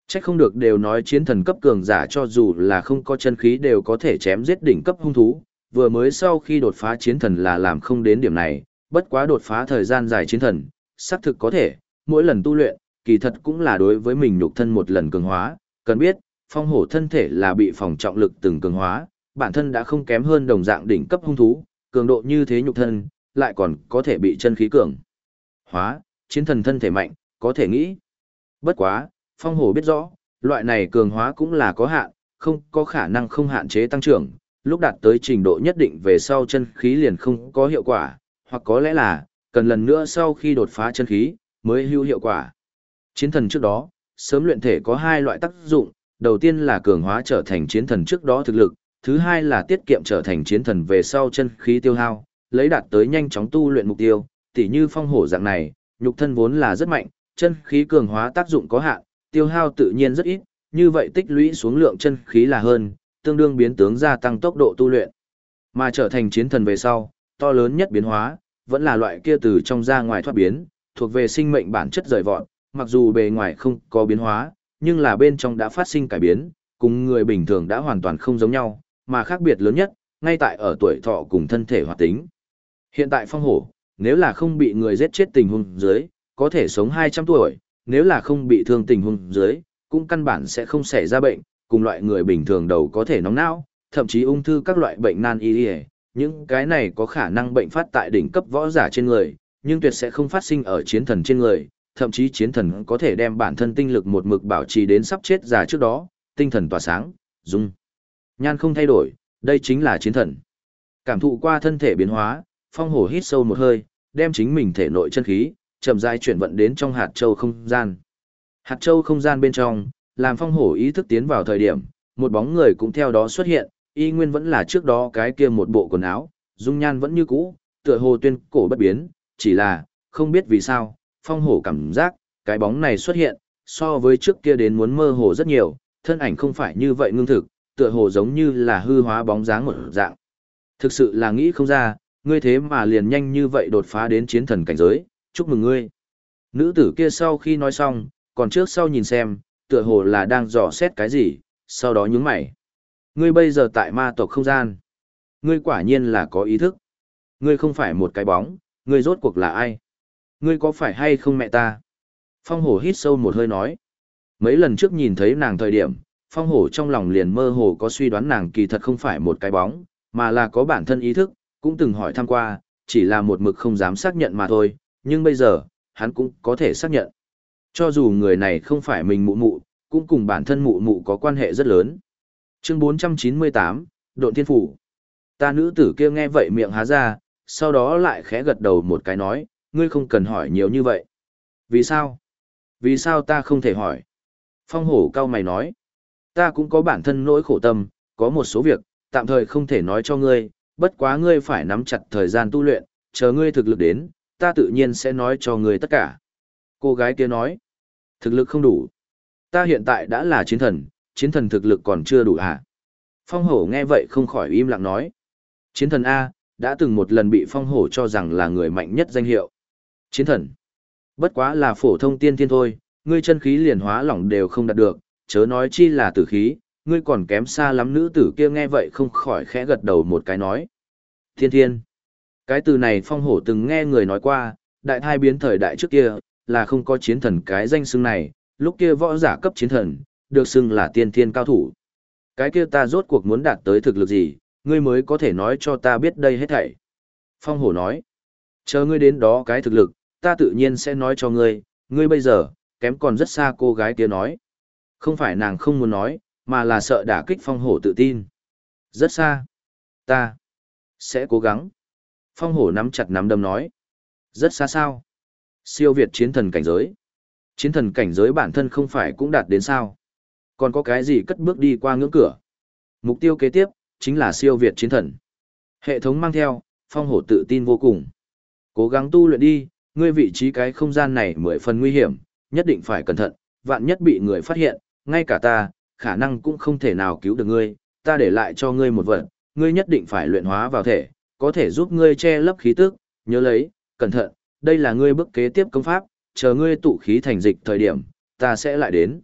Chắc không được đều nói chiến thần cấp cường giả cho dù là không có chân khí đều có thể chém giết đỉnh cấp hung thú, vừa mới sau khi đột phá chiến thần là làm không đến điểm này, bất quá đột phá thời gian dài chiến thần, xác thực có thể, mỗi lần tu luyện, kỳ thật cũng là đối với mình nhục thân một lần cường hóa, cần biết, phong hổ thân thể là bị phòng trọng lực từng cường hóa, bản thân đã không kém hơn đồng dạng đỉnh cấp hung thú, cường độ như thế nhục thân, lại còn có thể bị chân khí cường. Hóa, chiến thần thân thể mạnh, có thể nghĩ. Bất quá, phong hổ biết rõ, loại này cường hóa cũng là có hạn, không có khả năng không hạn chế tăng trưởng, lúc đạt tới trình độ nhất định về sau chân khí liền không có hiệu quả, hoặc có lẽ là, cần lần nữa sau khi đột phá chân khí, mới hữu hiệu quả. Chiến thần trước đó, sớm luyện thể có hai loại tác dụng, đầu tiên là cường hóa trở thành chiến thần trước đó thực lực, thứ hai là tiết kiệm trở thành chiến thần về sau chân khí tiêu hao, lấy đạt tới nhanh chóng tu luyện mục tiêu, tỉ như phong hổ dạng này, nhục thân vốn là rất mạnh, chân khí cường hóa tác dụng có hạn, tiêu hao tự nhiên rất ít, như vậy tích lũy xuống lượng chân khí là hơn, tương đương biến tướng gia tăng tốc độ tu luyện. Mà trở thành chiến thần về sau, to lớn nhất biến hóa, vẫn là loại kia từ trong ra ngoài thoát biến, thuộc về sinh mệnh bản chất rời vọt, mặc dù bề ngoài không có biến hóa, nhưng là bên trong đã phát sinh cải biến, cùng người bình thường đã hoàn toàn không giống nhau, mà khác biệt lớn nhất, ngay tại ở tuổi thọ cùng thân thể hoạt tính. Hiện tại phong hổ, nếu là không bị người giết chết tình huống dưới, có thể sống 200 tuổi, nếu là không bị thương tình huống dưới, cũng căn bản sẽ không xảy ra bệnh, cùng loại người bình thường đầu có thể nóng não, thậm chí ung thư các loại bệnh nan y những cái này có khả năng bệnh phát tại đỉnh cấp võ giả trên người, nhưng tuyệt sẽ không phát sinh ở chiến thần trên người, thậm chí chiến thần có thể đem bản thân tinh lực một mực bảo trì đến sắp chết già trước đó, tinh thần tỏa sáng, dung. Nhan không thay đổi, đây chính là chiến thần. Cảm thụ qua thân thể biến hóa, phong hổ hít sâu một hơi, đem chính mình thể nội chân khí, chậm rãi chuyển vận đến trong hạt châu không gian. Hạt châu không gian bên trong, làm phong hổ ý thức tiến vào thời điểm, một bóng người cũng theo đó xuất hiện, y nguyên vẫn là trước đó cái kia một bộ quần áo, dung nhan vẫn như cũ, tựa hồ tuyên cổ bất biến, chỉ là, không biết vì sao, phong hổ cảm giác, cái bóng này xuất hiện, so với trước kia đến muốn mơ hồ rất nhiều, thân ảnh không phải như vậy ngưng thực, tựa hồ giống như là hư hóa bóng dáng một dạng. Thực sự là nghĩ không ra, ngươi thế mà liền nhanh như vậy đột phá đến chiến thần cảnh giới, chúc mừng ngươi. Nữ tử kia sau khi nói xong, còn trước sau nhìn xem, tựa hồ là đang dò xét cái gì, sau đó nhướng mày. Ngươi bây giờ tại ma tộc không gian. Ngươi quả nhiên là có ý thức. Ngươi không phải một cái bóng, ngươi rốt cuộc là ai? Ngươi có phải hay không mẹ ta? Phong hổ hít sâu một hơi nói. Mấy lần trước nhìn thấy nàng thời điểm, phong hổ trong lòng liền mơ hồ có suy đoán nàng kỳ thật không phải một cái bóng, mà là có bản thân ý thức, cũng từng hỏi thăm qua, chỉ là một mực không dám xác nhận mà thôi, nhưng bây giờ, hắn cũng có thể xác nhận. Cho dù người này không phải mình mụ mụ, cũng cùng bản thân mụ mụ có quan hệ rất lớn. Chương 498, Độn Thiên Phủ. Ta nữ tử kia nghe vậy miệng há ra, sau đó lại khẽ gật đầu một cái nói, ngươi không cần hỏi nhiều như vậy. Vì sao? Vì sao ta không thể hỏi? Phong hổ cao mày nói, ta cũng có bản thân nỗi khổ tâm, có một số việc, tạm thời không thể nói cho ngươi, bất quá ngươi phải nắm chặt thời gian tu luyện, chờ ngươi thực lực đến, ta tự nhiên sẽ nói cho ngươi tất cả. Cô gái kia nói, thực lực không đủ. Ta hiện tại đã là chiến thần, chiến thần thực lực còn chưa đủ hả? Phong hổ nghe vậy không khỏi im lặng nói. Chiến thần A, đã từng một lần bị phong hổ cho rằng là người mạnh nhất danh hiệu. Chiến thần. Bất quá là phổ thông tiên thiên thôi, ngươi chân khí liền hóa lỏng đều không đạt được, chớ nói chi là tử khí, ngươi còn kém xa lắm nữ tử kia nghe vậy không khỏi khẽ gật đầu một cái nói. Thiên thiên. Cái từ này phong hổ từng nghe người nói qua, đại thai biến thời đại trước kia, là không có chiến thần cái danh xưng này, lúc kia võ giả cấp chiến thần, được xưng là tiên thiên cao thủ. Cái kia ta rốt cuộc muốn đạt tới thực lực gì, ngươi mới có thể nói cho ta biết đây hết thảy. Phong hổ nói, chờ ngươi đến đó cái thực lực, ta tự nhiên sẽ nói cho ngươi, ngươi bây giờ, kém còn rất xa cô gái kia nói. Không phải nàng không muốn nói, mà là sợ đả kích phong hổ tự tin. Rất xa. Ta sẽ cố gắng. Phong hổ nắm chặt nắm đấm nói. Rất xa sao. Siêu việt chiến thần cảnh giới. Chiến thần cảnh giới bản thân không phải cũng đạt đến sao. Còn có cái gì cất bước đi qua ngưỡng cửa. Mục tiêu kế tiếp, chính là siêu việt chiến thần. Hệ thống mang theo, phong hổ tự tin vô cùng. Cố gắng tu luyện đi, ngươi vị trí cái không gian này mười phần nguy hiểm, nhất định phải cẩn thận, vạn nhất bị người phát hiện, ngay cả ta, khả năng cũng không thể nào cứu được ngươi, ta để lại cho ngươi một vật, ngươi nhất định phải luyện hóa vào thể, có thể giúp ngươi che lấp khí tức, nhớ lấy, cẩn thận, đây là ngươi bước kế tiếp công pháp, chờ ngươi tụ khí thành dịch thời điểm, ta sẽ lại đến.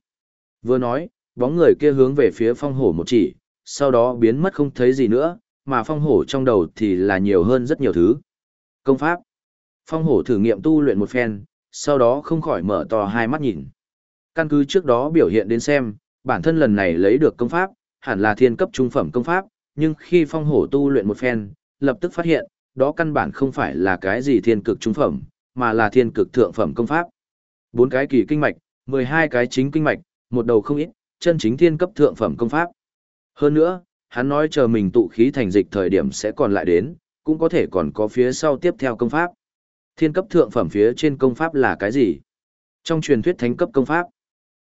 Vừa nói, bóng người kia hướng về phía phong hổ một chỉ, sau đó biến mất không thấy gì nữa, mà phong hổ trong đầu thì là nhiều hơn rất nhiều thứ. Công pháp. Phong hổ thử nghiệm tu luyện một phen, sau đó không khỏi mở to hai mắt nhìn. Căn cứ trước đó biểu hiện đến xem, bản thân lần này lấy được công pháp, hẳn là thiên cấp trung phẩm công pháp, nhưng khi phong hổ tu luyện một phen, lập tức phát hiện, đó căn bản không phải là cái gì thiên cực trung phẩm, mà là thiên cực thượng phẩm công pháp. Bốn cái kỳ kinh mạch, 12 cái chính kinh mạch, một đầu không ít, chân chính thiên cấp thượng phẩm công pháp. Hơn nữa, hắn nói chờ mình tụ khí thành dịch thời điểm sẽ còn lại đến, cũng có thể còn có phía sau tiếp theo công pháp. Thiên cấp thượng phẩm phía trên công pháp là cái gì? Trong truyền thuyết thánh cấp công pháp.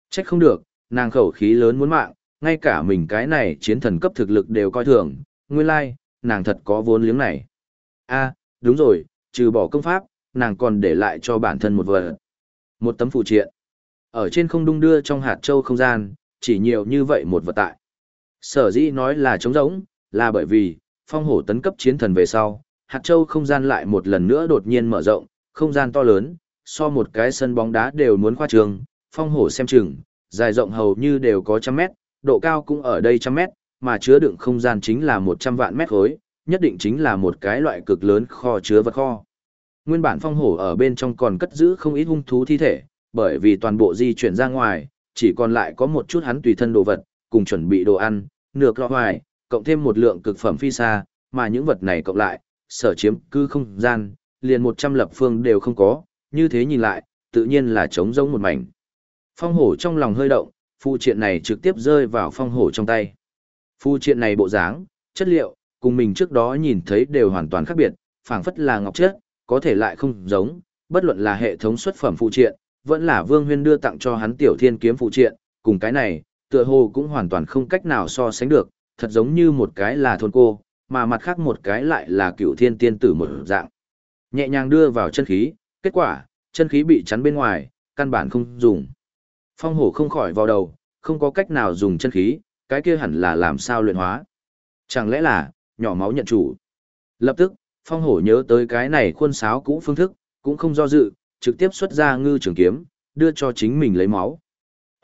Trách không được, nàng khẩu khí lớn muốn mạng, ngay cả mình cái này chiến thần cấp thực lực đều coi thường, nguyên lai, nàng thật có vốn liếng này. a đúng rồi, trừ bỏ công pháp, nàng còn để lại cho bản thân một vật. Một tấm phụ triện. Ở trên không đung đưa trong hạt châu không gian, chỉ nhiều như vậy một vật tại. Sở dĩ nói là trống rỗng, là bởi vì, phong hổ tấn cấp chiến thần về sau, hạt châu không gian lại một lần nữa đột nhiên mở rộng, không gian to lớn, so một cái sân bóng đá đều muốn khoa trường, phong hổ xem chừng, dài rộng hầu như đều có trăm mét, độ cao cũng ở đây trăm mét, mà chứa đựng không gian chính là một trăm vạn mét khối, nhất định chính là một cái loại cực lớn kho chứa vật kho. Nguyên bản phong hổ ở bên trong còn cất giữ không ít hung thú thi thể, bởi vì toàn bộ di chuyển ra ngoài, chỉ còn lại có một chút hắn tùy thân đồ vật, cùng chuẩn bị đồ ăn, nửa lọ hoài, cộng thêm một lượng cực phẩm phi xa, mà những vật này cộng lại, sở chiếm cư không gian, liền 100 lập phương đều không có, như thế nhìn lại, tự nhiên là trống rỗng một mảnh. Phong hổ trong lòng hơi động, phụ triện này trực tiếp rơi vào phong hổ trong tay. Phụ triện này bộ dáng, chất liệu, cùng mình trước đó nhìn thấy đều hoàn toàn khác biệt, phảng phất là ngọc chất, có thể lại không giống, bất luận là hệ thống xuất phẩm phụ triện, vẫn là Vương Huyên đưa tặng cho hắn tiểu thiên kiếm phụ triện, cùng cái này, tựa hồ cũng hoàn toàn không cách nào so sánh được, thật giống như một cái là thôn cô, mà mặt khác một cái lại là cựu thiên tiên tử một dạng. Nhẹ nhàng đưa vào chân khí, kết quả, chân khí bị chắn bên ngoài, căn bản không dùng. Phong hổ không khỏi vào đầu, không có cách nào dùng chân khí, cái kia hẳn là làm sao luyện hóa. Chẳng lẽ là, nhỏ máu nhận chủ. Lập tức, phong hổ nhớ tới cái này khuôn sáo cũ phương thức, cũng không do dự, trực tiếp xuất ra ngư trường kiếm, đưa cho chính mình lấy máu.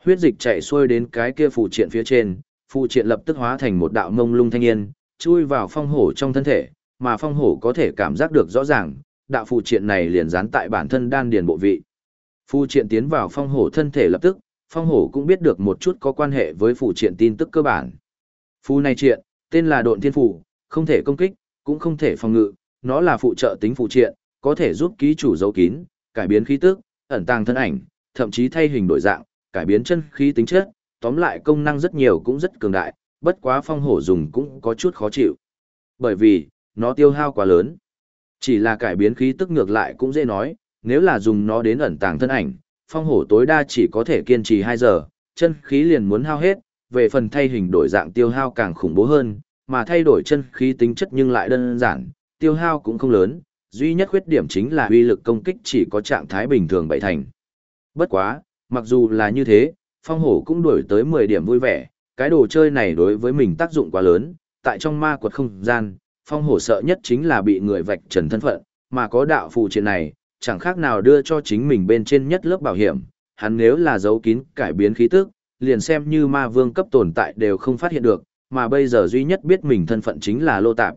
Huyết dịch chạy xuôi đến cái kia phụ triện phía trên, phụ triện lập tức hóa thành một đạo mông lung thanh niên, chui vào phong hổ trong thân thể, mà phong hổ có thể cảm giác được rõ ràng, đạo phụ triện này liền dán tại bản thân đan điền bộ vị. Phụ triện tiến vào phong hổ thân thể lập tức, phong hổ cũng biết được một chút có quan hệ với phụ triện tin tức cơ bản. Phù này triện, tên là độn thiên phủ, không thể công kích, cũng không thể phòng ngự, nó là phụ trợ tính phụ triện, có thể giúp ký chủ giấu kín, cải biến khí tức, ẩn tàng thân ảnh, thậm chí thay hình đổi dạng, cải biến chân khí tính chất, tóm lại công năng rất nhiều cũng rất cường đại, bất quá phong hổ dùng cũng có chút khó chịu. Bởi vì, nó tiêu hao quá lớn. Chỉ là cải biến khí tức ngược lại cũng dễ nói, nếu là dùng nó đến ẩn tàng thân ảnh, phong hổ tối đa chỉ có thể kiên trì 2 giờ, chân khí liền muốn hao hết, về phần thay hình đổi dạng tiêu hao càng khủng bố hơn, mà thay đổi chân khí tính chất nhưng lại đơn giản, tiêu hao cũng không lớn, duy nhất khuyết điểm chính là uy lực công kích chỉ có trạng thái bình thường bảy thành. Bất quá, mặc dù là như thế, phong hổ cũng đuổi tới 10 điểm vui vẻ, cái đồ chơi này đối với mình tác dụng quá lớn, tại trong ma quật không gian, phong hổ sợ nhất chính là bị người vạch trần thân phận, mà có đạo phù chuyện này, chẳng khác nào đưa cho chính mình bên trên nhất lớp bảo hiểm, hắn nếu là giấu kín cải biến khí tức, liền xem như ma vương cấp tồn tại đều không phát hiện được, mà bây giờ duy nhất biết mình thân phận chính là lô tạp.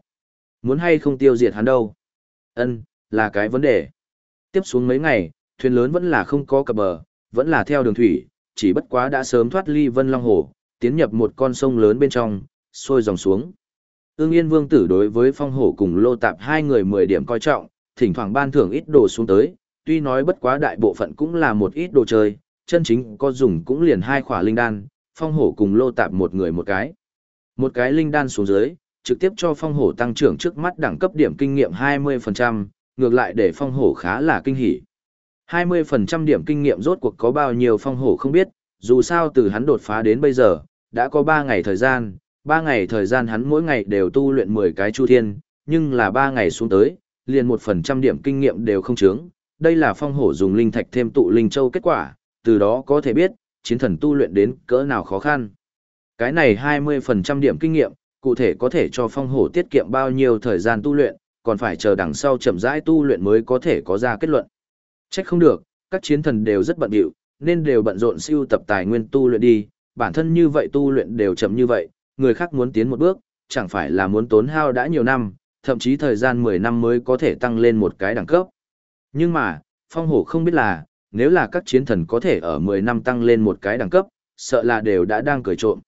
Muốn hay không tiêu diệt hắn đâu? Ân, là cái vấn đề. Tiếp xuống mấy ngày, thuyền lớn vẫn là không có cập bờ, vẫn là theo đường thủy, chỉ bất quá đã sớm thoát ly Vân Long Hồ, tiến nhập một con sông lớn bên trong, sôi dòng xuống. Ưng Yên Vương tử đối với Phong Hổ cùng Lô Tạp hai người 10 điểm coi trọng, thỉnh thoảng ban thưởng ít đồ xuống tới, tuy nói bất quá đại bộ phận cũng là một ít đồ chơi, chân chính có dùng cũng liền hai khỏa linh đan, Phong Hổ cùng Lô Tạp một người một cái. Một cái linh đan xuống dưới, trực tiếp cho Phong Hổ tăng trưởng trước mắt đẳng cấp điểm kinh nghiệm 20%, ngược lại để Phong Hổ khá là kinh hỉ. 20% điểm kinh nghiệm rốt cuộc có bao nhiêu Phong Hổ không biết, dù sao từ hắn đột phá đến bây giờ, đã có 3 ngày thời gian, 3 ngày thời gian hắn mỗi ngày đều tu luyện 10 cái chu thiên, nhưng là 3 ngày xuống tới, liền 1% điểm kinh nghiệm đều không chướng. Đây là phong hổ dùng linh thạch thêm tụ linh châu kết quả, từ đó có thể biết, chiến thần tu luyện đến cỡ nào khó khăn. Cái này 20% điểm kinh nghiệm, cụ thể có thể cho phong hổ tiết kiệm bao nhiêu thời gian tu luyện, còn phải chờ đằng sau chậm rãi tu luyện mới có thể có ra kết luận. Trách không được, các chiến thần đều rất bận rộn, nên đều bận rộn siêu tập tài nguyên tu luyện đi, bản thân như vậy tu luyện đều chậm như vậy, người khác muốn tiến một bước, chẳng phải là muốn tốn hao đã nhiều năm, thậm chí thời gian 10 năm mới có thể tăng lên một cái đẳng cấp. Nhưng mà, phong hổ không biết là, nếu là các chiến thần có thể ở 10 năm tăng lên một cái đẳng cấp, sợ là đều đã đang cười trộm.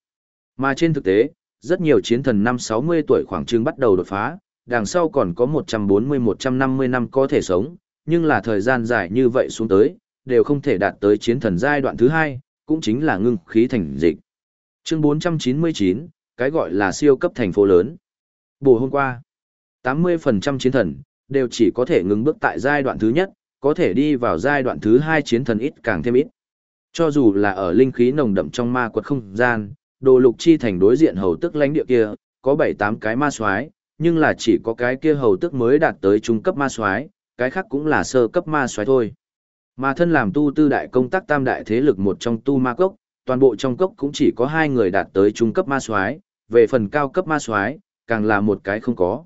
Mà trên thực tế, rất nhiều chiến thần năm 60 tuổi khoảng chừng bắt đầu đột phá, đằng sau còn có 140-150 năm có thể sống, nhưng là thời gian dài như vậy xuống tới, đều không thể đạt tới chiến thần giai đoạn thứ hai, cũng chính là ngưng khí thành dịch. Chương 499, cái gọi là siêu cấp thành phố lớn. Bù hôm qua, 80% chiến thần, đều chỉ có thể ngừng bước tại giai đoạn thứ nhất, có thể đi vào giai đoạn thứ hai chiến thần ít càng thêm ít. Cho dù là ở linh khí nồng đậm trong ma quật không gian, đồ lục chi thành đối diện hầu tức lãnh địa kia, có 7-8 cái ma soái nhưng là chỉ có cái kia hầu tức mới đạt tới trung cấp ma soái cái khác cũng là sơ cấp ma soái thôi. Mà thân làm tu tư đại công tác tam đại thế lực một trong tu ma cốc, toàn bộ trong cốc cũng chỉ có hai người đạt tới trung cấp ma soái, về phần cao cấp ma soái, càng là một cái không có.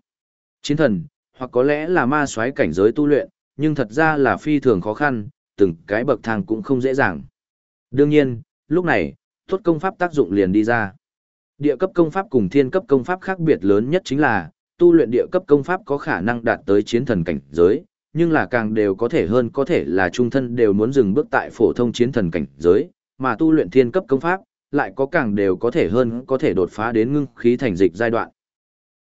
Chiến thần, hoặc có lẽ là ma soái cảnh giới tu luyện, nhưng thật ra là phi thường khó khăn, từng cái bậc thang cũng không dễ dàng. Đương nhiên, lúc này, tốt công pháp tác dụng liền đi ra. Địa cấp công pháp cùng thiên cấp công pháp khác biệt lớn nhất chính là, tu luyện địa cấp công pháp có khả năng đạt tới chiến thần cảnh giới, nhưng là càng đều có thể hơn có thể là trung thân đều muốn dừng bước tại phổ thông chiến thần cảnh giới, mà tu luyện thiên cấp công pháp, lại có càng đều có thể hơn có thể đột phá đến ngưng khí thành dịch giai đoạn.